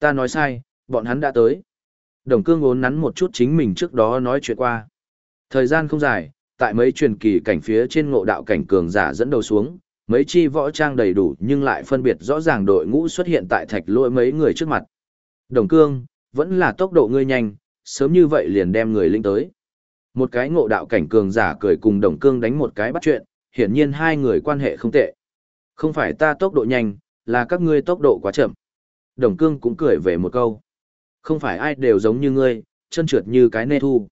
Ta nói sai, bọn hắn đã tới. Đồng cương ốn nắn một chút chính mình trước đó nói chuyện qua. Thời gian không dài, tại mấy truyền kỳ cảnh phía trên ngộ đạo cảnh cường giả dẫn đầu xuống, mấy chi võ trang đầy đủ nhưng lại phân biệt rõ ràng đội ngũ xuất hiện tại thạch lỗi mấy người trước mặt. Đồng cương, vẫn là tốc độ ngươi nhanh, sớm như vậy liền đem người linh tới. Một cái ngộ đạo cảnh cường giả cười cùng đồng cương đánh một cái bắt chuyện, hiển nhiên hai người quan hệ không tệ. Không phải ta tốc độ nhanh, là các ngươi tốc độ quá chậm. Đồng cương cũng cười về một câu. Không phải ai đều giống như ngươi, chân trượt như cái nê thu.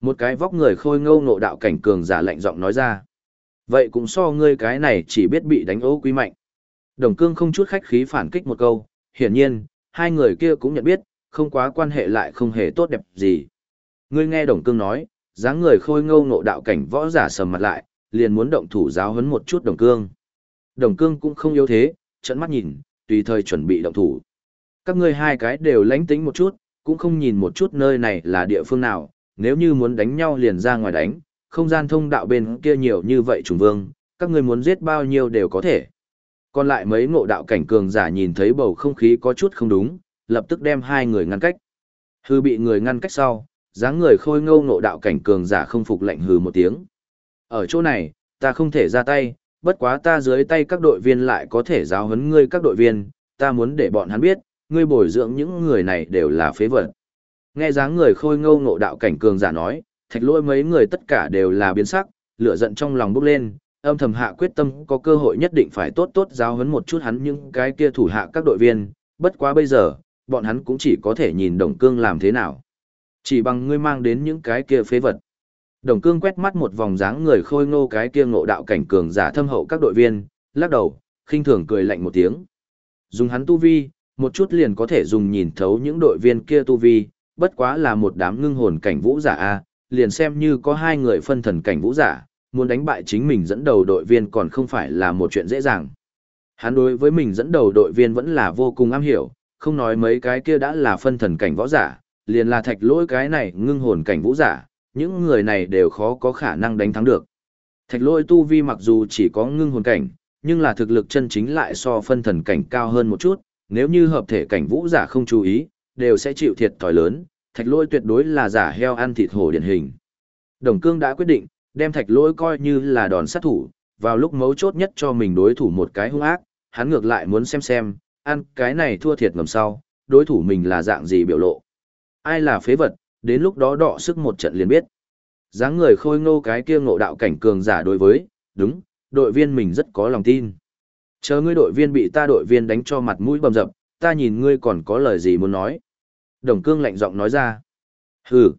Một cái vóc người khôi ngâu nộ đạo cảnh cường giả lạnh giọng nói ra. Vậy cũng so ngươi cái này chỉ biết bị đánh ố quý mạnh. Đồng cương không chút khách khí phản kích một câu, hiển nhiên, hai người kia cũng nhận biết, không quá quan hệ lại không hề tốt đẹp gì. Ngươi nghe đồng cương nói, dáng người khôi ngâu nộ đạo cảnh võ giả sầm mặt lại, liền muốn động thủ giáo huấn một chút đồng cương. Đồng cương cũng không yếu thế, trận mắt nhìn, tùy thời chuẩn bị động thủ. Các ngươi hai cái đều lánh tính một chút, cũng không nhìn một chút nơi này là địa phương nào, nếu như muốn đánh nhau liền ra ngoài đánh, không gian thông đạo bên kia nhiều như vậy trùng vương, các ngươi muốn giết bao nhiêu đều có thể. Còn lại mấy ngộ đạo cảnh cường giả nhìn thấy bầu không khí có chút không đúng, lập tức đem hai người ngăn cách. Hư bị người ngăn cách sau, dáng người khôi ngâu ngộ đạo cảnh cường giả không phục lệnh hừ một tiếng. Ở chỗ này, ta không thể ra tay, bất quá ta dưới tay các đội viên lại có thể giáo huấn ngươi các đội viên, ta muốn để bọn hắn biết, ngươi bồi dưỡng những người này đều là phế vật. Nghe dáng người khôi ngâu ngộ đạo cảnh cường giả nói, thạch lỗi mấy người tất cả đều là biến sắc, lửa giận trong lòng bốc lên, âm thầm hạ quyết tâm có cơ hội nhất định phải tốt tốt giáo huấn một chút hắn những cái kia thủ hạ các đội viên, bất quá bây giờ, bọn hắn cũng chỉ có thể nhìn đồng cương làm thế nào. Chỉ bằng ngươi mang đến những cái kia phế vật. Đồng cương quét mắt một vòng dáng người khôi ngô cái kia ngộ đạo cảnh cường giả thâm hậu các đội viên, lắc đầu, khinh thường cười lạnh một tiếng. Dùng hắn tu vi, một chút liền có thể dùng nhìn thấu những đội viên kia tu vi, bất quá là một đám ngưng hồn cảnh vũ giả a, liền xem như có hai người phân thần cảnh vũ giả, muốn đánh bại chính mình dẫn đầu đội viên còn không phải là một chuyện dễ dàng. Hắn đối với mình dẫn đầu đội viên vẫn là vô cùng am hiểu, không nói mấy cái kia đã là phân thần cảnh võ giả, liền là thạch lỗi cái này ngưng hồn cảnh vũ giả, những người này đều khó có khả năng đánh thắng được. Thạch lỗi tu vi mặc dù chỉ có ngưng hồn cảnh, nhưng là thực lực chân chính lại so phân thần cảnh cao hơn một chút, nếu như hợp thể cảnh vũ giả không chú ý, đều sẽ chịu thiệt thòi lớn, thạch lỗi tuyệt đối là giả heo ăn thịt hổ điển hình. Đồng cương đã quyết định, đem thạch lỗi coi như là đòn sát thủ, vào lúc mấu chốt nhất cho mình đối thủ một cái hung ác, hắn ngược lại muốn xem xem, ăn cái này thua thiệt ngầm sau, đối thủ mình là dạng gì biểu lộ. Ai là phế vật, đến lúc đó đọ sức một trận liền biết. dáng người khôi ngô cái kia ngộ đạo cảnh cường giả đối với, đúng, đội viên mình rất có lòng tin. Chờ ngươi đội viên bị ta đội viên đánh cho mặt mũi bầm dập, ta nhìn ngươi còn có lời gì muốn nói. Đồng cương lạnh giọng nói ra. Hừ.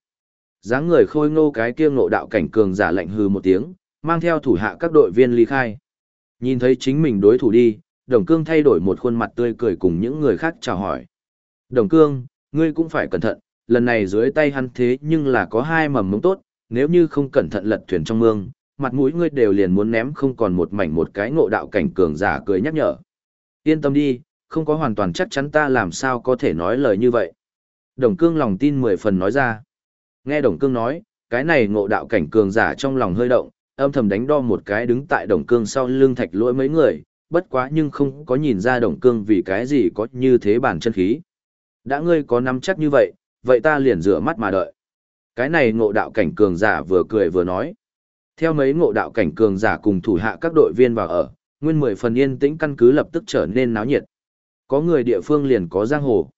dáng người khôi ngô cái kia ngộ đạo cảnh cường giả lạnh hừ một tiếng, mang theo thủ hạ các đội viên ly khai. Nhìn thấy chính mình đối thủ đi, đồng cương thay đổi một khuôn mặt tươi cười cùng những người khác chào hỏi. Đồng cương, ngươi cũng phải cẩn thận, lần này dưới tay hắn thế nhưng là có hai mầm mống tốt, nếu như không cẩn thận lật thuyền trong mương, mặt mũi ngươi đều liền muốn ném không còn một mảnh một cái ngộ đạo cảnh cường giả cười nhắc nhở. Yên tâm đi, không có hoàn toàn chắc chắn ta làm sao có thể nói lời như vậy. Đồng cương lòng tin mười phần nói ra. Nghe đồng cương nói, cái này ngộ đạo cảnh cường giả trong lòng hơi động, âm thầm đánh đo một cái đứng tại đồng cương sau lưng thạch lỗi mấy người, bất quá nhưng không có nhìn ra đồng cương vì cái gì có như thế bản chân khí. Đã ngươi có nắm chắc như vậy, vậy ta liền rửa mắt mà đợi. Cái này ngộ đạo cảnh cường giả vừa cười vừa nói. Theo mấy ngộ đạo cảnh cường giả cùng thủ hạ các đội viên vào ở, nguyên mười phần yên tĩnh căn cứ lập tức trở nên náo nhiệt. Có người địa phương liền có giang hồ.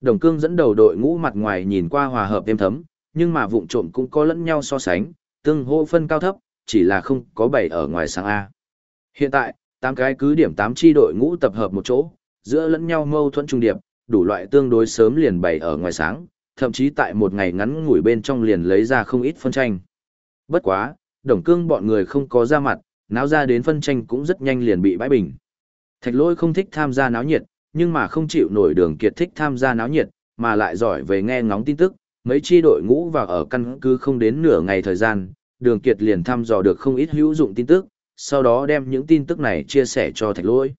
Đồng cương dẫn đầu đội ngũ mặt ngoài nhìn qua hòa hợp êm thấm, nhưng mà vụng trộm cũng có lẫn nhau so sánh, tương hô phân cao thấp, chỉ là không có bảy ở ngoài sáng A. Hiện tại, tám cái cứ điểm tám chi đội ngũ tập hợp một chỗ, giữa lẫn nhau mâu thuẫn trung điệp, đủ loại tương đối sớm liền bày ở ngoài sáng, thậm chí tại một ngày ngắn ngủi bên trong liền lấy ra không ít phân tranh. Bất quá, đồng cương bọn người không có ra mặt, náo ra đến phân tranh cũng rất nhanh liền bị bãi bình. Thạch lôi không thích tham gia náo nhiệt, nhưng mà không chịu nổi đường kiệt thích tham gia náo nhiệt, mà lại giỏi về nghe ngóng tin tức, mấy chi đội ngũ vào ở căn cứ không đến nửa ngày thời gian, đường kiệt liền thăm dò được không ít hữu dụng tin tức, sau đó đem những tin tức này chia sẻ cho thạch lôi.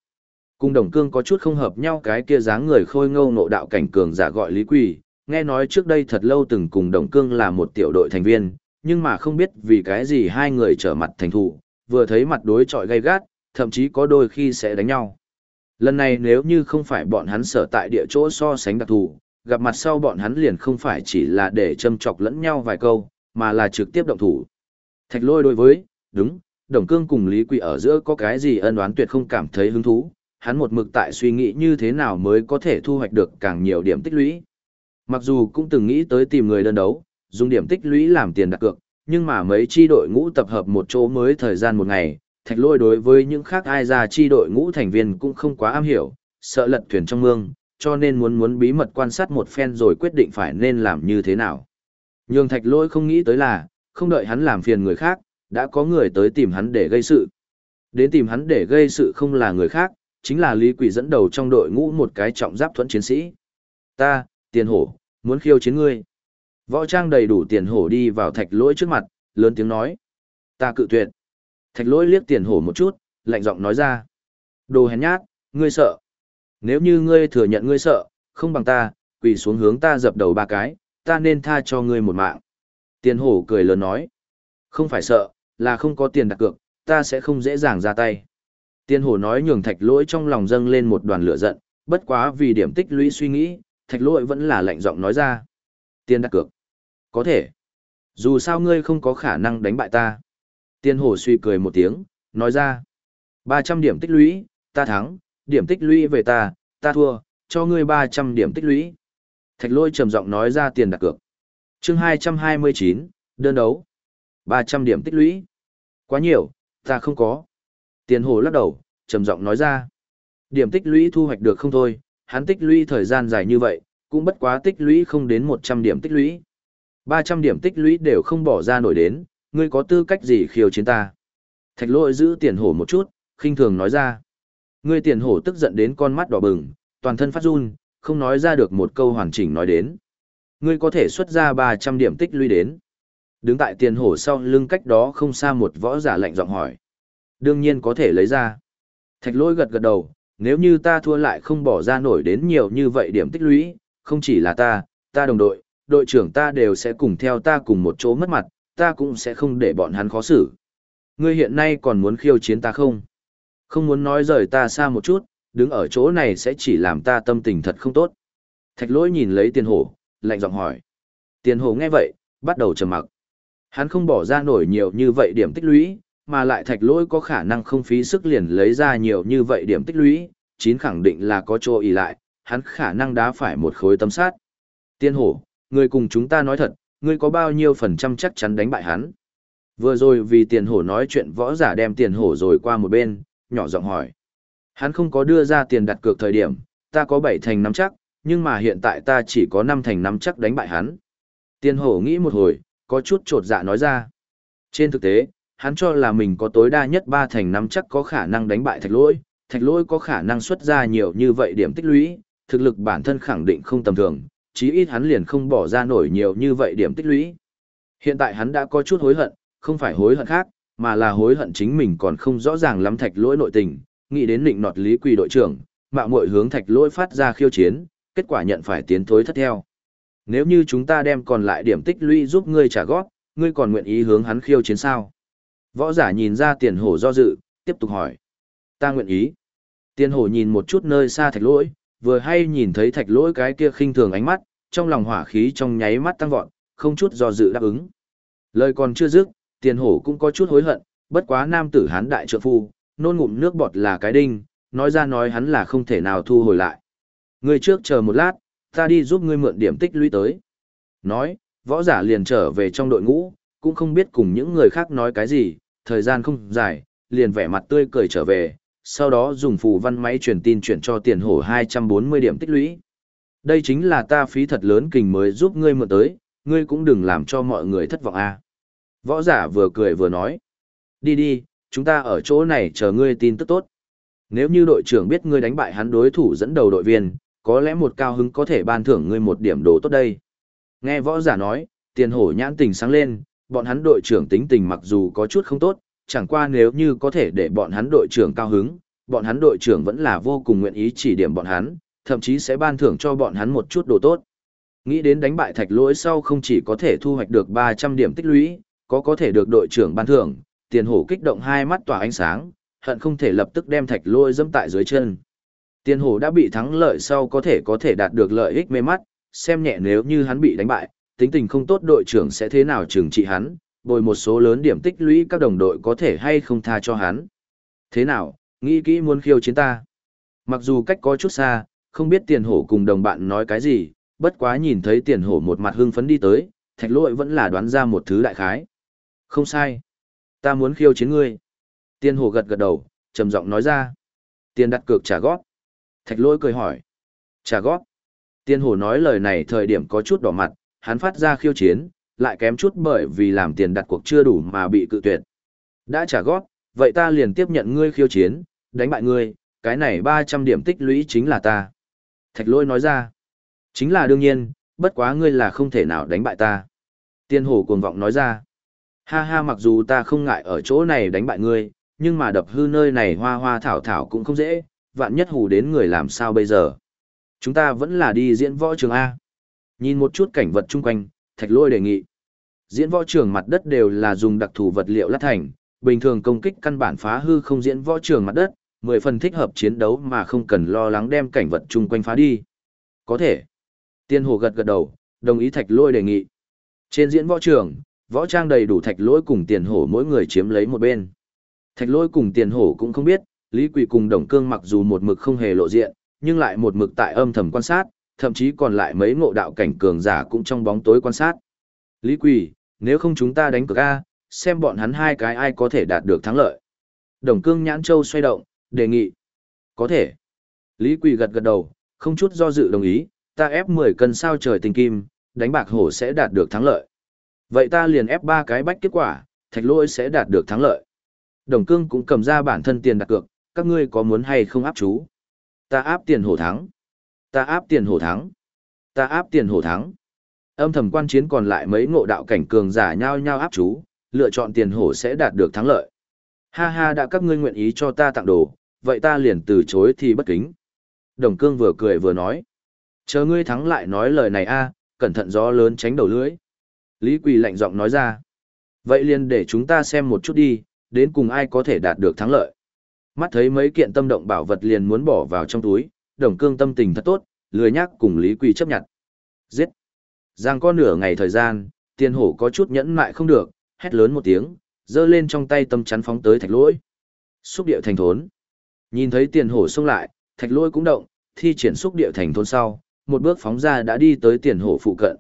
Cùng đồng cương có chút không hợp nhau cái kia dáng người khôi ngâu nộ đạo cảnh cường giả gọi Lý Quỳ, nghe nói trước đây thật lâu từng cùng đồng cương là một tiểu đội thành viên, nhưng mà không biết vì cái gì hai người trở mặt thành thủ, vừa thấy mặt đối chọi gay gắt, thậm chí có đôi khi sẽ đánh nhau. Lần này nếu như không phải bọn hắn sở tại địa chỗ so sánh đặc thù, gặp mặt sau bọn hắn liền không phải chỉ là để châm chọc lẫn nhau vài câu, mà là trực tiếp động thủ. Thạch lôi đối với, đúng, Đồng Cương cùng Lý Quỷ ở giữa có cái gì ân oán tuyệt không cảm thấy hứng thú, hắn một mực tại suy nghĩ như thế nào mới có thể thu hoạch được càng nhiều điểm tích lũy. Mặc dù cũng từng nghĩ tới tìm người đơn đấu, dùng điểm tích lũy làm tiền đặt cược, nhưng mà mấy chi đội ngũ tập hợp một chỗ mới thời gian một ngày, thạch lôi đối với những khác ai ra chi đội ngũ thành viên cũng không quá am hiểu, sợ lật thuyền trong mương, cho nên muốn muốn bí mật quan sát một phen rồi quyết định phải nên làm như thế nào. Nhưng thạch lôi không nghĩ tới là, không đợi hắn làm phiền người khác, đã có người tới tìm hắn để gây sự. Đến tìm hắn để gây sự không là người khác, chính là Lý Quỷ dẫn đầu trong đội ngũ một cái trọng giáp thuẫn chiến sĩ. Ta, tiền hổ, muốn khiêu chiến ngươi. Võ trang đầy đủ tiền hổ đi vào thạch lỗi trước mặt, lớn tiếng nói. Ta cự tuyệt. Thạch lỗi liếc tiền hổ một chút, lạnh giọng nói ra. Đồ hèn nhát, ngươi sợ. Nếu như ngươi thừa nhận ngươi sợ, không bằng ta, quỳ xuống hướng ta dập đầu ba cái, ta nên tha cho ngươi một mạng. Tiền hổ cười lớn nói. Không phải sợ, là không có tiền đặt cược, ta sẽ không dễ dàng ra tay. Tiền hổ nói nhường thạch lỗi trong lòng dâng lên một đoàn lửa giận, bất quá vì điểm tích lũy suy nghĩ, thạch lỗi vẫn là lạnh giọng nói ra. Tiền đặt cược. Có thể. Dù sao ngươi không có khả năng đánh bại ta. tiên hổ suy cười một tiếng, nói ra. 300 điểm tích lũy, ta thắng, điểm tích lũy về ta, ta thua, cho ngươi 300 điểm tích lũy. Thạch lôi trầm giọng nói ra tiền đặt cược. chương 229, đơn đấu. 300 điểm tích lũy. Quá nhiều, ta không có. Tiền hồ lắc đầu, trầm giọng nói ra. Điểm tích lũy thu hoạch được không thôi, hắn tích lũy thời gian dài như vậy, cũng bất quá tích lũy không đến 100 điểm tích lũy. 300 điểm tích lũy đều không bỏ ra nổi đến, ngươi có tư cách gì khiêu chiến ta. Thạch lỗi giữ tiền hổ một chút, khinh thường nói ra. Ngươi tiền hổ tức giận đến con mắt đỏ bừng, toàn thân phát run, không nói ra được một câu hoàn chỉnh nói đến. Ngươi có thể xuất ra 300 điểm tích lũy đến. Đứng tại tiền hổ sau lưng cách đó không xa một võ giả lạnh giọng hỏi. Đương nhiên có thể lấy ra. Thạch lỗi gật gật đầu, nếu như ta thua lại không bỏ ra nổi đến nhiều như vậy điểm tích lũy, không chỉ là ta, ta đồng đội, đội trưởng ta đều sẽ cùng theo ta cùng một chỗ mất mặt, ta cũng sẽ không để bọn hắn khó xử. Ngươi hiện nay còn muốn khiêu chiến ta không? Không muốn nói rời ta xa một chút, đứng ở chỗ này sẽ chỉ làm ta tâm tình thật không tốt. Thạch lỗi nhìn lấy tiền hổ, lạnh giọng hỏi. Tiền hổ nghe vậy, bắt đầu trầm mặc. Hắn không bỏ ra nổi nhiều như vậy điểm tích lũy, mà lại thạch lỗi có khả năng không phí sức liền lấy ra nhiều như vậy điểm tích lũy, chín khẳng định là có chỗ ý lại, hắn khả năng đá phải một khối tấm sát. Tiên hổ, người cùng chúng ta nói thật, ngươi có bao nhiêu phần trăm chắc chắn đánh bại hắn. Vừa rồi vì tiền hổ nói chuyện võ giả đem tiền hổ rồi qua một bên, nhỏ giọng hỏi. Hắn không có đưa ra tiền đặt cược thời điểm, ta có bảy thành nắm chắc, nhưng mà hiện tại ta chỉ có năm thành nắm chắc đánh bại hắn. Tiền hổ nghĩ một hồi, có chút trột dạ nói ra. Trên thực tế, hắn cho là mình có tối đa nhất ba thành nắm chắc có khả năng đánh bại thạch lỗi, thạch lỗi có khả năng xuất ra nhiều như vậy điểm tích lũy, thực lực bản thân khẳng định không tầm thường, chí ít hắn liền không bỏ ra nổi nhiều như vậy điểm tích lũy. Hiện tại hắn đã có chút hối hận, không phải hối hận khác, mà là hối hận chính mình còn không rõ ràng lắm thạch lỗi nội tình, nghĩ đến định nọt lý quỳ đội trưởng, mạo muội hướng thạch lỗi phát ra khiêu chiến, kết quả nhận phải tiến thối thất theo. Nếu như chúng ta đem còn lại điểm tích lũy giúp ngươi trả góp, ngươi còn nguyện ý hướng hắn khiêu chiến sao? Võ giả nhìn ra tiền hổ do dự, tiếp tục hỏi. Ta nguyện ý. Tiền hổ nhìn một chút nơi xa thạch lỗi, vừa hay nhìn thấy thạch lỗi cái kia khinh thường ánh mắt, trong lòng hỏa khí trong nháy mắt tăng vọt, không chút do dự đáp ứng. Lời còn chưa dứt, tiền hổ cũng có chút hối hận, bất quá nam tử hán đại trượng phu, nôn ngụm nước bọt là cái đinh, nói ra nói hắn là không thể nào thu hồi lại. Ngươi trước chờ một lát, ta đi giúp ngươi mượn điểm tích lũy tới. Nói, võ giả liền trở về trong đội ngũ, cũng không biết cùng những người khác nói cái gì, thời gian không dài, liền vẻ mặt tươi cười trở về, sau đó dùng phù văn máy truyền tin chuyển cho tiền hổ 240 điểm tích lũy. Đây chính là ta phí thật lớn kình mới giúp ngươi mượn tới, ngươi cũng đừng làm cho mọi người thất vọng a. Võ giả vừa cười vừa nói. Đi đi, chúng ta ở chỗ này chờ ngươi tin tức tốt. Nếu như đội trưởng biết ngươi đánh bại hắn đối thủ dẫn đầu đội viên, có lẽ một cao hứng có thể ban thưởng ngươi một điểm đồ tốt đây. Nghe võ giả nói, tiền hổ nhãn tình sáng lên, bọn hắn đội trưởng tính tình mặc dù có chút không tốt, chẳng qua nếu như có thể để bọn hắn đội trưởng cao hứng, bọn hắn đội trưởng vẫn là vô cùng nguyện ý chỉ điểm bọn hắn, thậm chí sẽ ban thưởng cho bọn hắn một chút đồ tốt. Nghĩ đến đánh bại thạch lỗi sau không chỉ có thể thu hoạch được 300 điểm tích lũy, có có thể được đội trưởng ban thưởng, tiền hổ kích động hai mắt tỏa ánh sáng, hận không thể lập tức đem thạch lỗi dẫm tại dưới chân. Tiền hổ đã bị thắng lợi sau có thể có thể đạt được lợi ích mê mắt, xem nhẹ nếu như hắn bị đánh bại, tính tình không tốt đội trưởng sẽ thế nào trừng trị hắn, bồi một số lớn điểm tích lũy các đồng đội có thể hay không tha cho hắn. Thế nào, nghĩ kỹ muốn khiêu chiến ta. Mặc dù cách có chút xa, không biết tiền hổ cùng đồng bạn nói cái gì, bất quá nhìn thấy tiền hổ một mặt hưng phấn đi tới, thạch lỗi vẫn là đoán ra một thứ đại khái. Không sai. Ta muốn khiêu chiến ngươi. Tiền hổ gật gật đầu, trầm giọng nói ra. Tiền đặt cược trả góp. Thạch lỗi cười hỏi. Trả góp. Tiền hổ nói lời này thời điểm có chút đỏ mặt, hắn phát ra khiêu chiến, lại kém chút bởi vì làm tiền đặt cuộc chưa đủ mà bị cự tuyệt. Đã trả góp, vậy ta liền tiếp nhận ngươi khiêu chiến, đánh bại ngươi, cái này 300 điểm tích lũy chính là ta. Thạch lôi nói ra, chính là đương nhiên, bất quá ngươi là không thể nào đánh bại ta. Tiên hổ cuồng vọng nói ra, ha ha mặc dù ta không ngại ở chỗ này đánh bại ngươi, nhưng mà đập hư nơi này hoa hoa thảo thảo cũng không dễ, vạn nhất hù đến người làm sao bây giờ. Chúng ta vẫn là đi diễn võ trường A. Nhìn một chút cảnh vật chung quanh, thạch lôi đề nghị. Diễn võ trường mặt đất đều là dùng đặc thù vật liệu lát thành, bình thường công kích căn bản phá hư không diễn võ trường mặt đất, mười phần thích hợp chiến đấu mà không cần lo lắng đem cảnh vật chung quanh phá đi. Có thể. Tiên hồ gật gật đầu, đồng ý thạch lôi đề nghị. Trên diễn võ trường, võ trang đầy đủ thạch lôi cùng tiền hổ mỗi người chiếm lấy một bên. Thạch lôi cùng tiền hổ cũng không biết, Lý Quỳ cùng Đồng Cương mặc dù một mực không hề lộ diện, nhưng lại một mực tại âm thầm quan sát, thậm chí còn lại mấy ngộ đạo cảnh cường giả cũng trong bóng tối quan sát. Lý Quỳ, nếu không chúng ta đánh cược A, xem bọn hắn hai cái ai có thể đạt được thắng lợi. Đồng cương nhãn châu xoay động, đề nghị. Có thể. Lý Quỳ gật gật đầu, không chút do dự đồng ý, ta ép 10 cân sao trời tình kim, đánh bạc hổ sẽ đạt được thắng lợi. Vậy ta liền ép ba cái bách kết quả, thạch lỗi sẽ đạt được thắng lợi. Đồng cương cũng cầm ra bản thân tiền đặt cược, các ngươi có muốn hay không áp chú? Ta áp tiền hổ thắng. Ta áp tiền hổ thắng. Ta áp tiền hổ thắng. Âm thầm quan chiến còn lại mấy ngộ đạo cảnh cường giả nhau nhau áp chú, lựa chọn tiền hổ sẽ đạt được thắng lợi. Ha ha đã các ngươi nguyện ý cho ta tặng đồ, vậy ta liền từ chối thì bất kính. Đồng cương vừa cười vừa nói. Chờ ngươi thắng lại nói lời này a, à, cẩn thận gió lớn tránh đầu lưỡi. Lý Quỳ lạnh giọng nói ra. Vậy liền để chúng ta xem một chút đi, đến cùng ai có thể đạt được thắng lợi. Mắt thấy mấy kiện tâm động bảo vật liền muốn bỏ vào trong túi, đồng cương tâm tình thật tốt, lười nhắc cùng Lý Quỳ chấp nhận. Giết! Giang có nửa ngày thời gian, tiền hổ có chút nhẫn mại không được, hét lớn một tiếng, giơ lên trong tay tâm chắn phóng tới thạch lỗi. Xúc điệu thành thốn. Nhìn thấy tiền hổ xông lại, thạch lỗi cũng động, thi triển xúc điệu thành thốn sau, một bước phóng ra đã đi tới tiền hổ phụ cận.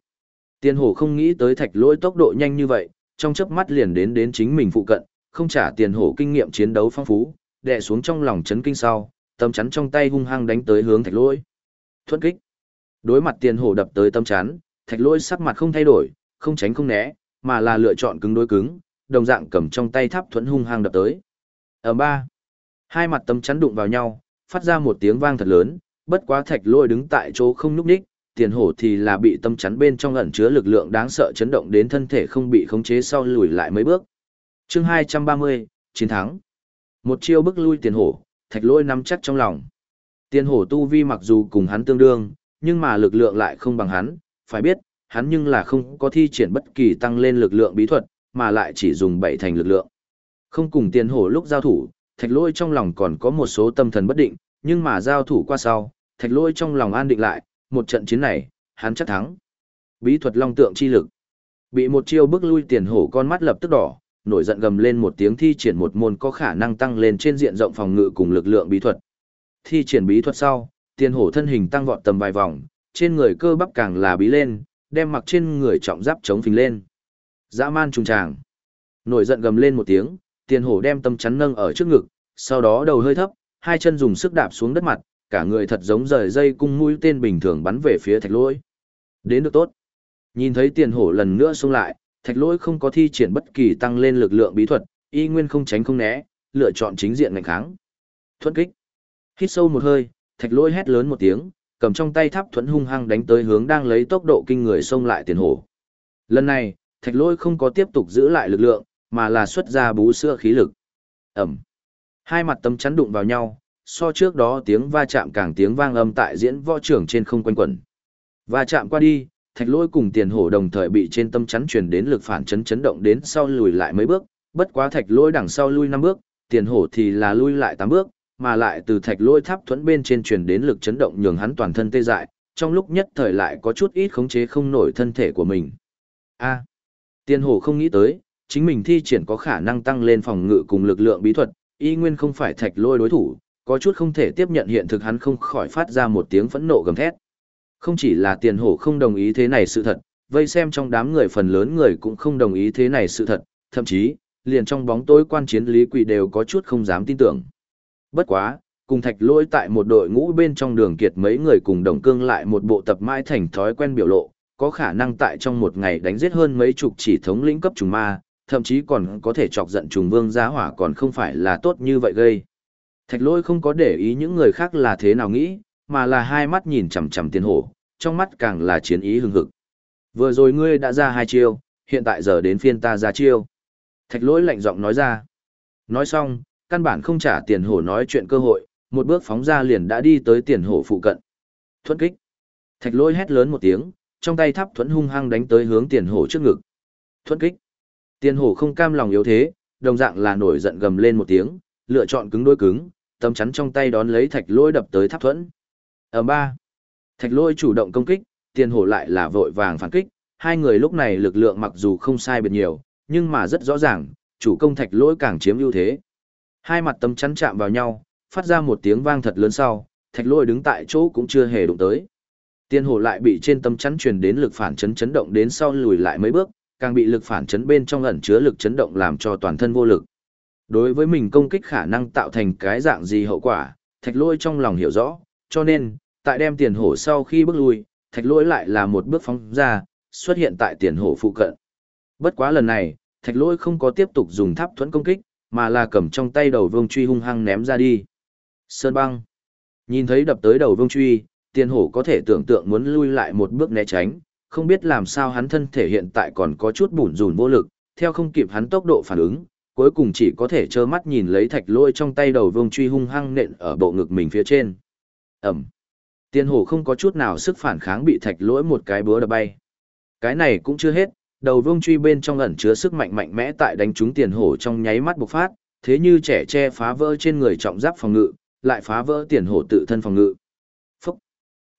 Tiền hổ không nghĩ tới thạch lỗi tốc độ nhanh như vậy, trong chớp mắt liền đến đến chính mình phụ cận, không trả tiền hổ kinh nghiệm chiến đấu phong phú, đè xuống trong lòng chấn kinh sau, tâm chắn trong tay hung hăng đánh tới hướng thạch lỗi. Thuận kích. Đối mặt tiền hổ đập tới tâm chắn, thạch lỗi sắc mặt không thay đổi, không tránh không né, mà là lựa chọn cứng đối cứng, đồng dạng cầm trong tay tháp thuẫn hung hăng đập tới. Ở ba, hai mặt tấm chắn đụng vào nhau, phát ra một tiếng vang thật lớn, bất quá thạch lôi đứng tại chỗ không nhúc ních, tiền hổ thì là bị tâm chắn bên trong ẩn chứa lực lượng đáng sợ chấn động đến thân thể không bị khống chế sau lùi lại mấy bước. Chương 230, chiến thắng. Một chiêu bức lui tiền hổ, thạch lôi nắm chắc trong lòng. Tiền hổ tu vi mặc dù cùng hắn tương đương, nhưng mà lực lượng lại không bằng hắn, phải biết, hắn nhưng là không có thi triển bất kỳ tăng lên lực lượng bí thuật, mà lại chỉ dùng bảy thành lực lượng. Không cùng tiền hổ lúc giao thủ, thạch lôi trong lòng còn có một số tâm thần bất định, nhưng mà giao thủ qua sau, thạch lôi trong lòng an định lại, một trận chiến này, hắn chắc thắng. Bí thuật long tượng chi lực. Bị một chiêu bước lui tiền hổ con mắt lập tức đỏ, nổi giận gầm lên một tiếng thi triển một môn có khả năng tăng lên trên diện rộng phòng ngự cùng lực lượng bí thuật. Thi triển bí thuật sau, tiền hổ thân hình tăng vọt tầm vài vòng, trên người cơ bắp càng là bí lên, đem mặc trên người trọng giáp chống phình lên. Dã man trùng tràng. Nổi giận gầm lên một tiếng, tiền hổ đem tâm chắn nâng ở trước ngực, sau đó đầu hơi thấp, hai chân dùng sức đạp xuống đất mặt, cả người thật giống rời dây cung mũi tên bình thường bắn về phía thạch lỗi. Đến được tốt. Nhìn thấy tiền hổ lần nữa xông lại, thạch lỗi không có thi triển bất kỳ tăng lên lực lượng bí thuật, y nguyên không tránh không né, lựa chọn chính diện ngành kháng. Thuận kích. Hít sâu một hơi, thạch lỗi hét lớn một tiếng, cầm trong tay tháp thuẫn hung hăng đánh tới hướng đang lấy tốc độ kinh người xông lại tiền hổ. Lần này, thạch Lỗi không có tiếp tục giữ lại lực lượng, mà là xuất ra bú sữa khí lực. Ẩm. Hai mặt tấm chắn đụng vào nhau, so trước đó tiếng va chạm càng tiếng vang âm tại diễn võ trưởng trên không quanh quẩn. Va chạm qua đi, thạch lôi cùng tiền hổ đồng thời bị trên tâm chắn truyền đến lực phản chấn chấn động đến sau lùi lại mấy bước, bất quá thạch lôi đằng sau lui năm bước, tiền hổ thì là lui lại tám bước, mà lại từ thạch lôi tháp thuẫn bên trên truyền đến lực chấn động nhường hắn toàn thân tê dại, trong lúc nhất thời lại có chút ít khống chế không nổi thân thể của mình. A. Tiền hổ không nghĩ tới, chính mình thi triển có khả năng tăng lên phòng ngự cùng lực lượng bí thuật, y nguyên không phải thạch lôi đối thủ, có chút không thể tiếp nhận hiện thực hắn không khỏi phát ra một tiếng phẫn nộ gầm thét. Không chỉ là tiền hổ không đồng ý thế này sự thật, vây xem trong đám người phần lớn người cũng không đồng ý thế này sự thật, thậm chí, liền trong bóng tối quan chiến lý quỷ đều có chút không dám tin tưởng. Bất quá, cùng thạch lỗi tại một đội ngũ bên trong đường kiệt mấy người cùng đồng cương lại một bộ tập mãi thành thói quen biểu lộ, có khả năng tại trong một ngày đánh giết hơn mấy chục chỉ thống lĩnh cấp trùng ma, thậm chí còn có thể chọc giận trùng vương giá hỏa còn không phải là tốt như vậy gây. Thạch lỗi không có để ý những người khác là thế nào nghĩ, mà là hai mắt nhìn chằm chằm tiền hổ, trong mắt càng là chiến ý hừng hực. Vừa rồi ngươi đã ra hai chiêu, hiện tại giờ đến phiên ta ra chiêu. Thạch lỗi lạnh giọng nói ra. Nói xong, căn bản không trả tiền hổ nói chuyện cơ hội, một bước phóng ra liền đã đi tới tiền hổ phụ cận. Thuẫn kích. Thạch lỗi hét lớn một tiếng, trong tay tháp thuẫn hung hăng đánh tới hướng tiền hổ trước ngực. Thuẫn kích. Tiền hổ không cam lòng yếu thế, đồng dạng là nổi giận gầm lên một tiếng, lựa chọn cứng đôi cứng, tấm chắn trong tay đón lấy thạch lỗi đập tới tháp thuẫn. Ở ba, thạch Lôi chủ động công kích, tiền hổ lại là vội vàng phản kích, hai người lúc này lực lượng mặc dù không sai biệt nhiều, nhưng mà rất rõ ràng, chủ công thạch lỗi càng chiếm ưu thế. Hai mặt tấm chắn chạm vào nhau, phát ra một tiếng vang thật lớn sau, thạch lỗi đứng tại chỗ cũng chưa hề đụng tới. Tiền hổ lại bị trên tấm chắn truyền đến lực phản chấn chấn động đến sau lùi lại mấy bước, càng bị lực phản chấn bên trong ẩn chứa lực chấn động làm cho toàn thân vô lực. Đối với mình công kích khả năng tạo thành cái dạng gì hậu quả, thạch lỗi trong lòng hiểu rõ, cho nên, tại đem tiền hổ sau khi bước lui, thạch lỗi lại là một bước phóng ra, xuất hiện tại tiền hổ phụ cận. Bất quá lần này, thạch lỗi không có tiếp tục dùng tháp thuẫn công kích, mà là cầm trong tay đầu vương truy hung hăng ném ra đi. Sơn băng. Nhìn thấy đập tới đầu vương truy, tiền hổ có thể tưởng tượng muốn lui lại một bước né tránh, không biết làm sao hắn thân thể hiện tại còn có chút bủn rủn vô lực, theo không kịp hắn tốc độ phản ứng, cuối cùng chỉ có thể trơ mắt nhìn lấy thạch lôi trong tay đầu vương truy hung hăng nện ở bộ ngực mình phía trên. Ẩm. Tiền hổ không có chút nào sức phản kháng bị thạch lỗi một cái búa đập bay. Cái này cũng chưa hết, đầu vương truy bên trong ẩn chứa sức mạnh mạnh mẽ tại đánh trúng tiền hổ trong nháy mắt bộc phát, thế như trẻ che phá vỡ trên người trọng giáp phòng ngự, lại phá vỡ tiền hổ tự thân phòng ngự. Phúc!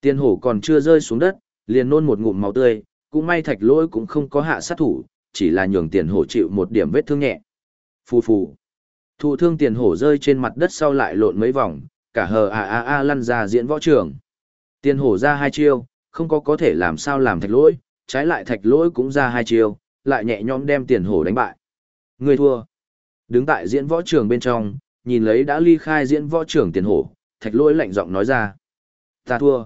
Tiền hổ còn chưa rơi xuống đất, liền nôn một ngụm máu tươi, cũng may thạch lỗi cũng không có hạ sát thủ, chỉ là nhường tiền hổ chịu một điểm vết thương nhẹ. Phù phù. Thụ thương tiền hổ rơi trên mặt đất sau lại lộn mấy vòng, cả hờ a a a lăn ra diễn võ trường. Tiền hổ ra hai chiêu, không có có thể làm sao làm thạch lỗi, trái lại thạch lỗi cũng ra hai chiêu, lại nhẹ nhõm đem tiền hổ đánh bại. Người thua. Đứng tại diễn võ trường bên trong, nhìn lấy đã ly khai diễn võ trường tiền hổ, thạch lỗi lạnh giọng nói ra. Ta thua.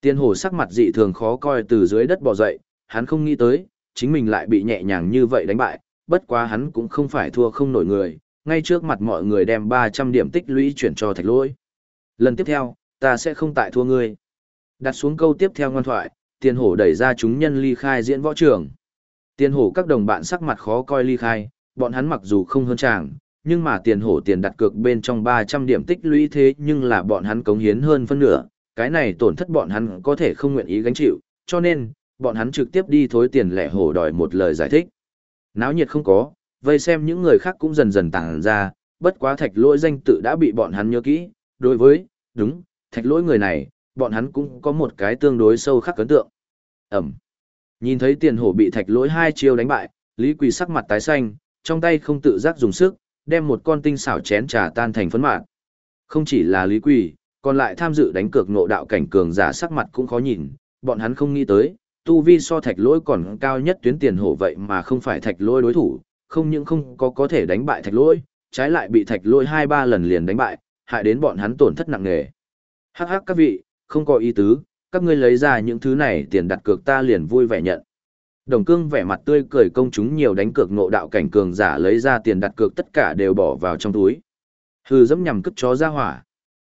Tiền hổ sắc mặt dị thường khó coi từ dưới đất bò dậy, hắn không nghĩ tới, chính mình lại bị nhẹ nhàng như vậy đánh bại, bất quá hắn cũng không phải thua không nổi người, ngay trước mặt mọi người đem 300 điểm tích lũy chuyển cho thạch lỗi. Lần tiếp theo, ta sẽ không tại thua ngươi. Đặt xuống câu tiếp theo ngoan thoại, tiền hổ đẩy ra chúng nhân ly khai diễn võ trường. Tiền hổ các đồng bạn sắc mặt khó coi ly khai, bọn hắn mặc dù không hơn chàng, nhưng mà tiền hổ tiền đặt cược bên trong 300 điểm tích lũy thế nhưng là bọn hắn cống hiến hơn phân nửa, cái này tổn thất bọn hắn có thể không nguyện ý gánh chịu, cho nên, bọn hắn trực tiếp đi thối tiền lẻ hổ đòi một lời giải thích. Náo nhiệt không có, vây xem những người khác cũng dần dần tàng ra, bất quá thạch lỗi danh tự đã bị bọn hắn nhớ kỹ, đối với, đúng, thạch lỗi người này, bọn hắn cũng có một cái tương đối sâu khắc ấn tượng. Ẩm. Nhìn thấy tiền hổ bị thạch lỗi hai chiêu đánh bại, Lý Quỳ sắc mặt tái xanh, trong tay không tự giác dùng sức, đem một con tinh xảo chén trà tan thành phấn mạt. Không chỉ là Lý Quỳ, còn lại tham dự đánh cược ngộ đạo cảnh cường giả sắc mặt cũng khó nhìn, bọn hắn không nghĩ tới, tu vi so thạch lỗi còn cao nhất tuyến tiền hổ vậy mà không phải thạch lỗi đối thủ, không những không có có thể đánh bại thạch lỗi, trái lại bị thạch lỗi hai ba lần liền đánh bại, hại đến bọn hắn tổn thất nặng nề. Hắc hắc các vị, không có ý tứ, các ngươi lấy ra những thứ này tiền đặt cược ta liền vui vẻ nhận. Đồng cương vẻ mặt tươi cười công chúng nhiều đánh cược ngộ đạo cảnh cường giả lấy ra tiền đặt cược tất cả đều bỏ vào trong túi. Hừ dẫm nhằm cất chó ra hỏa.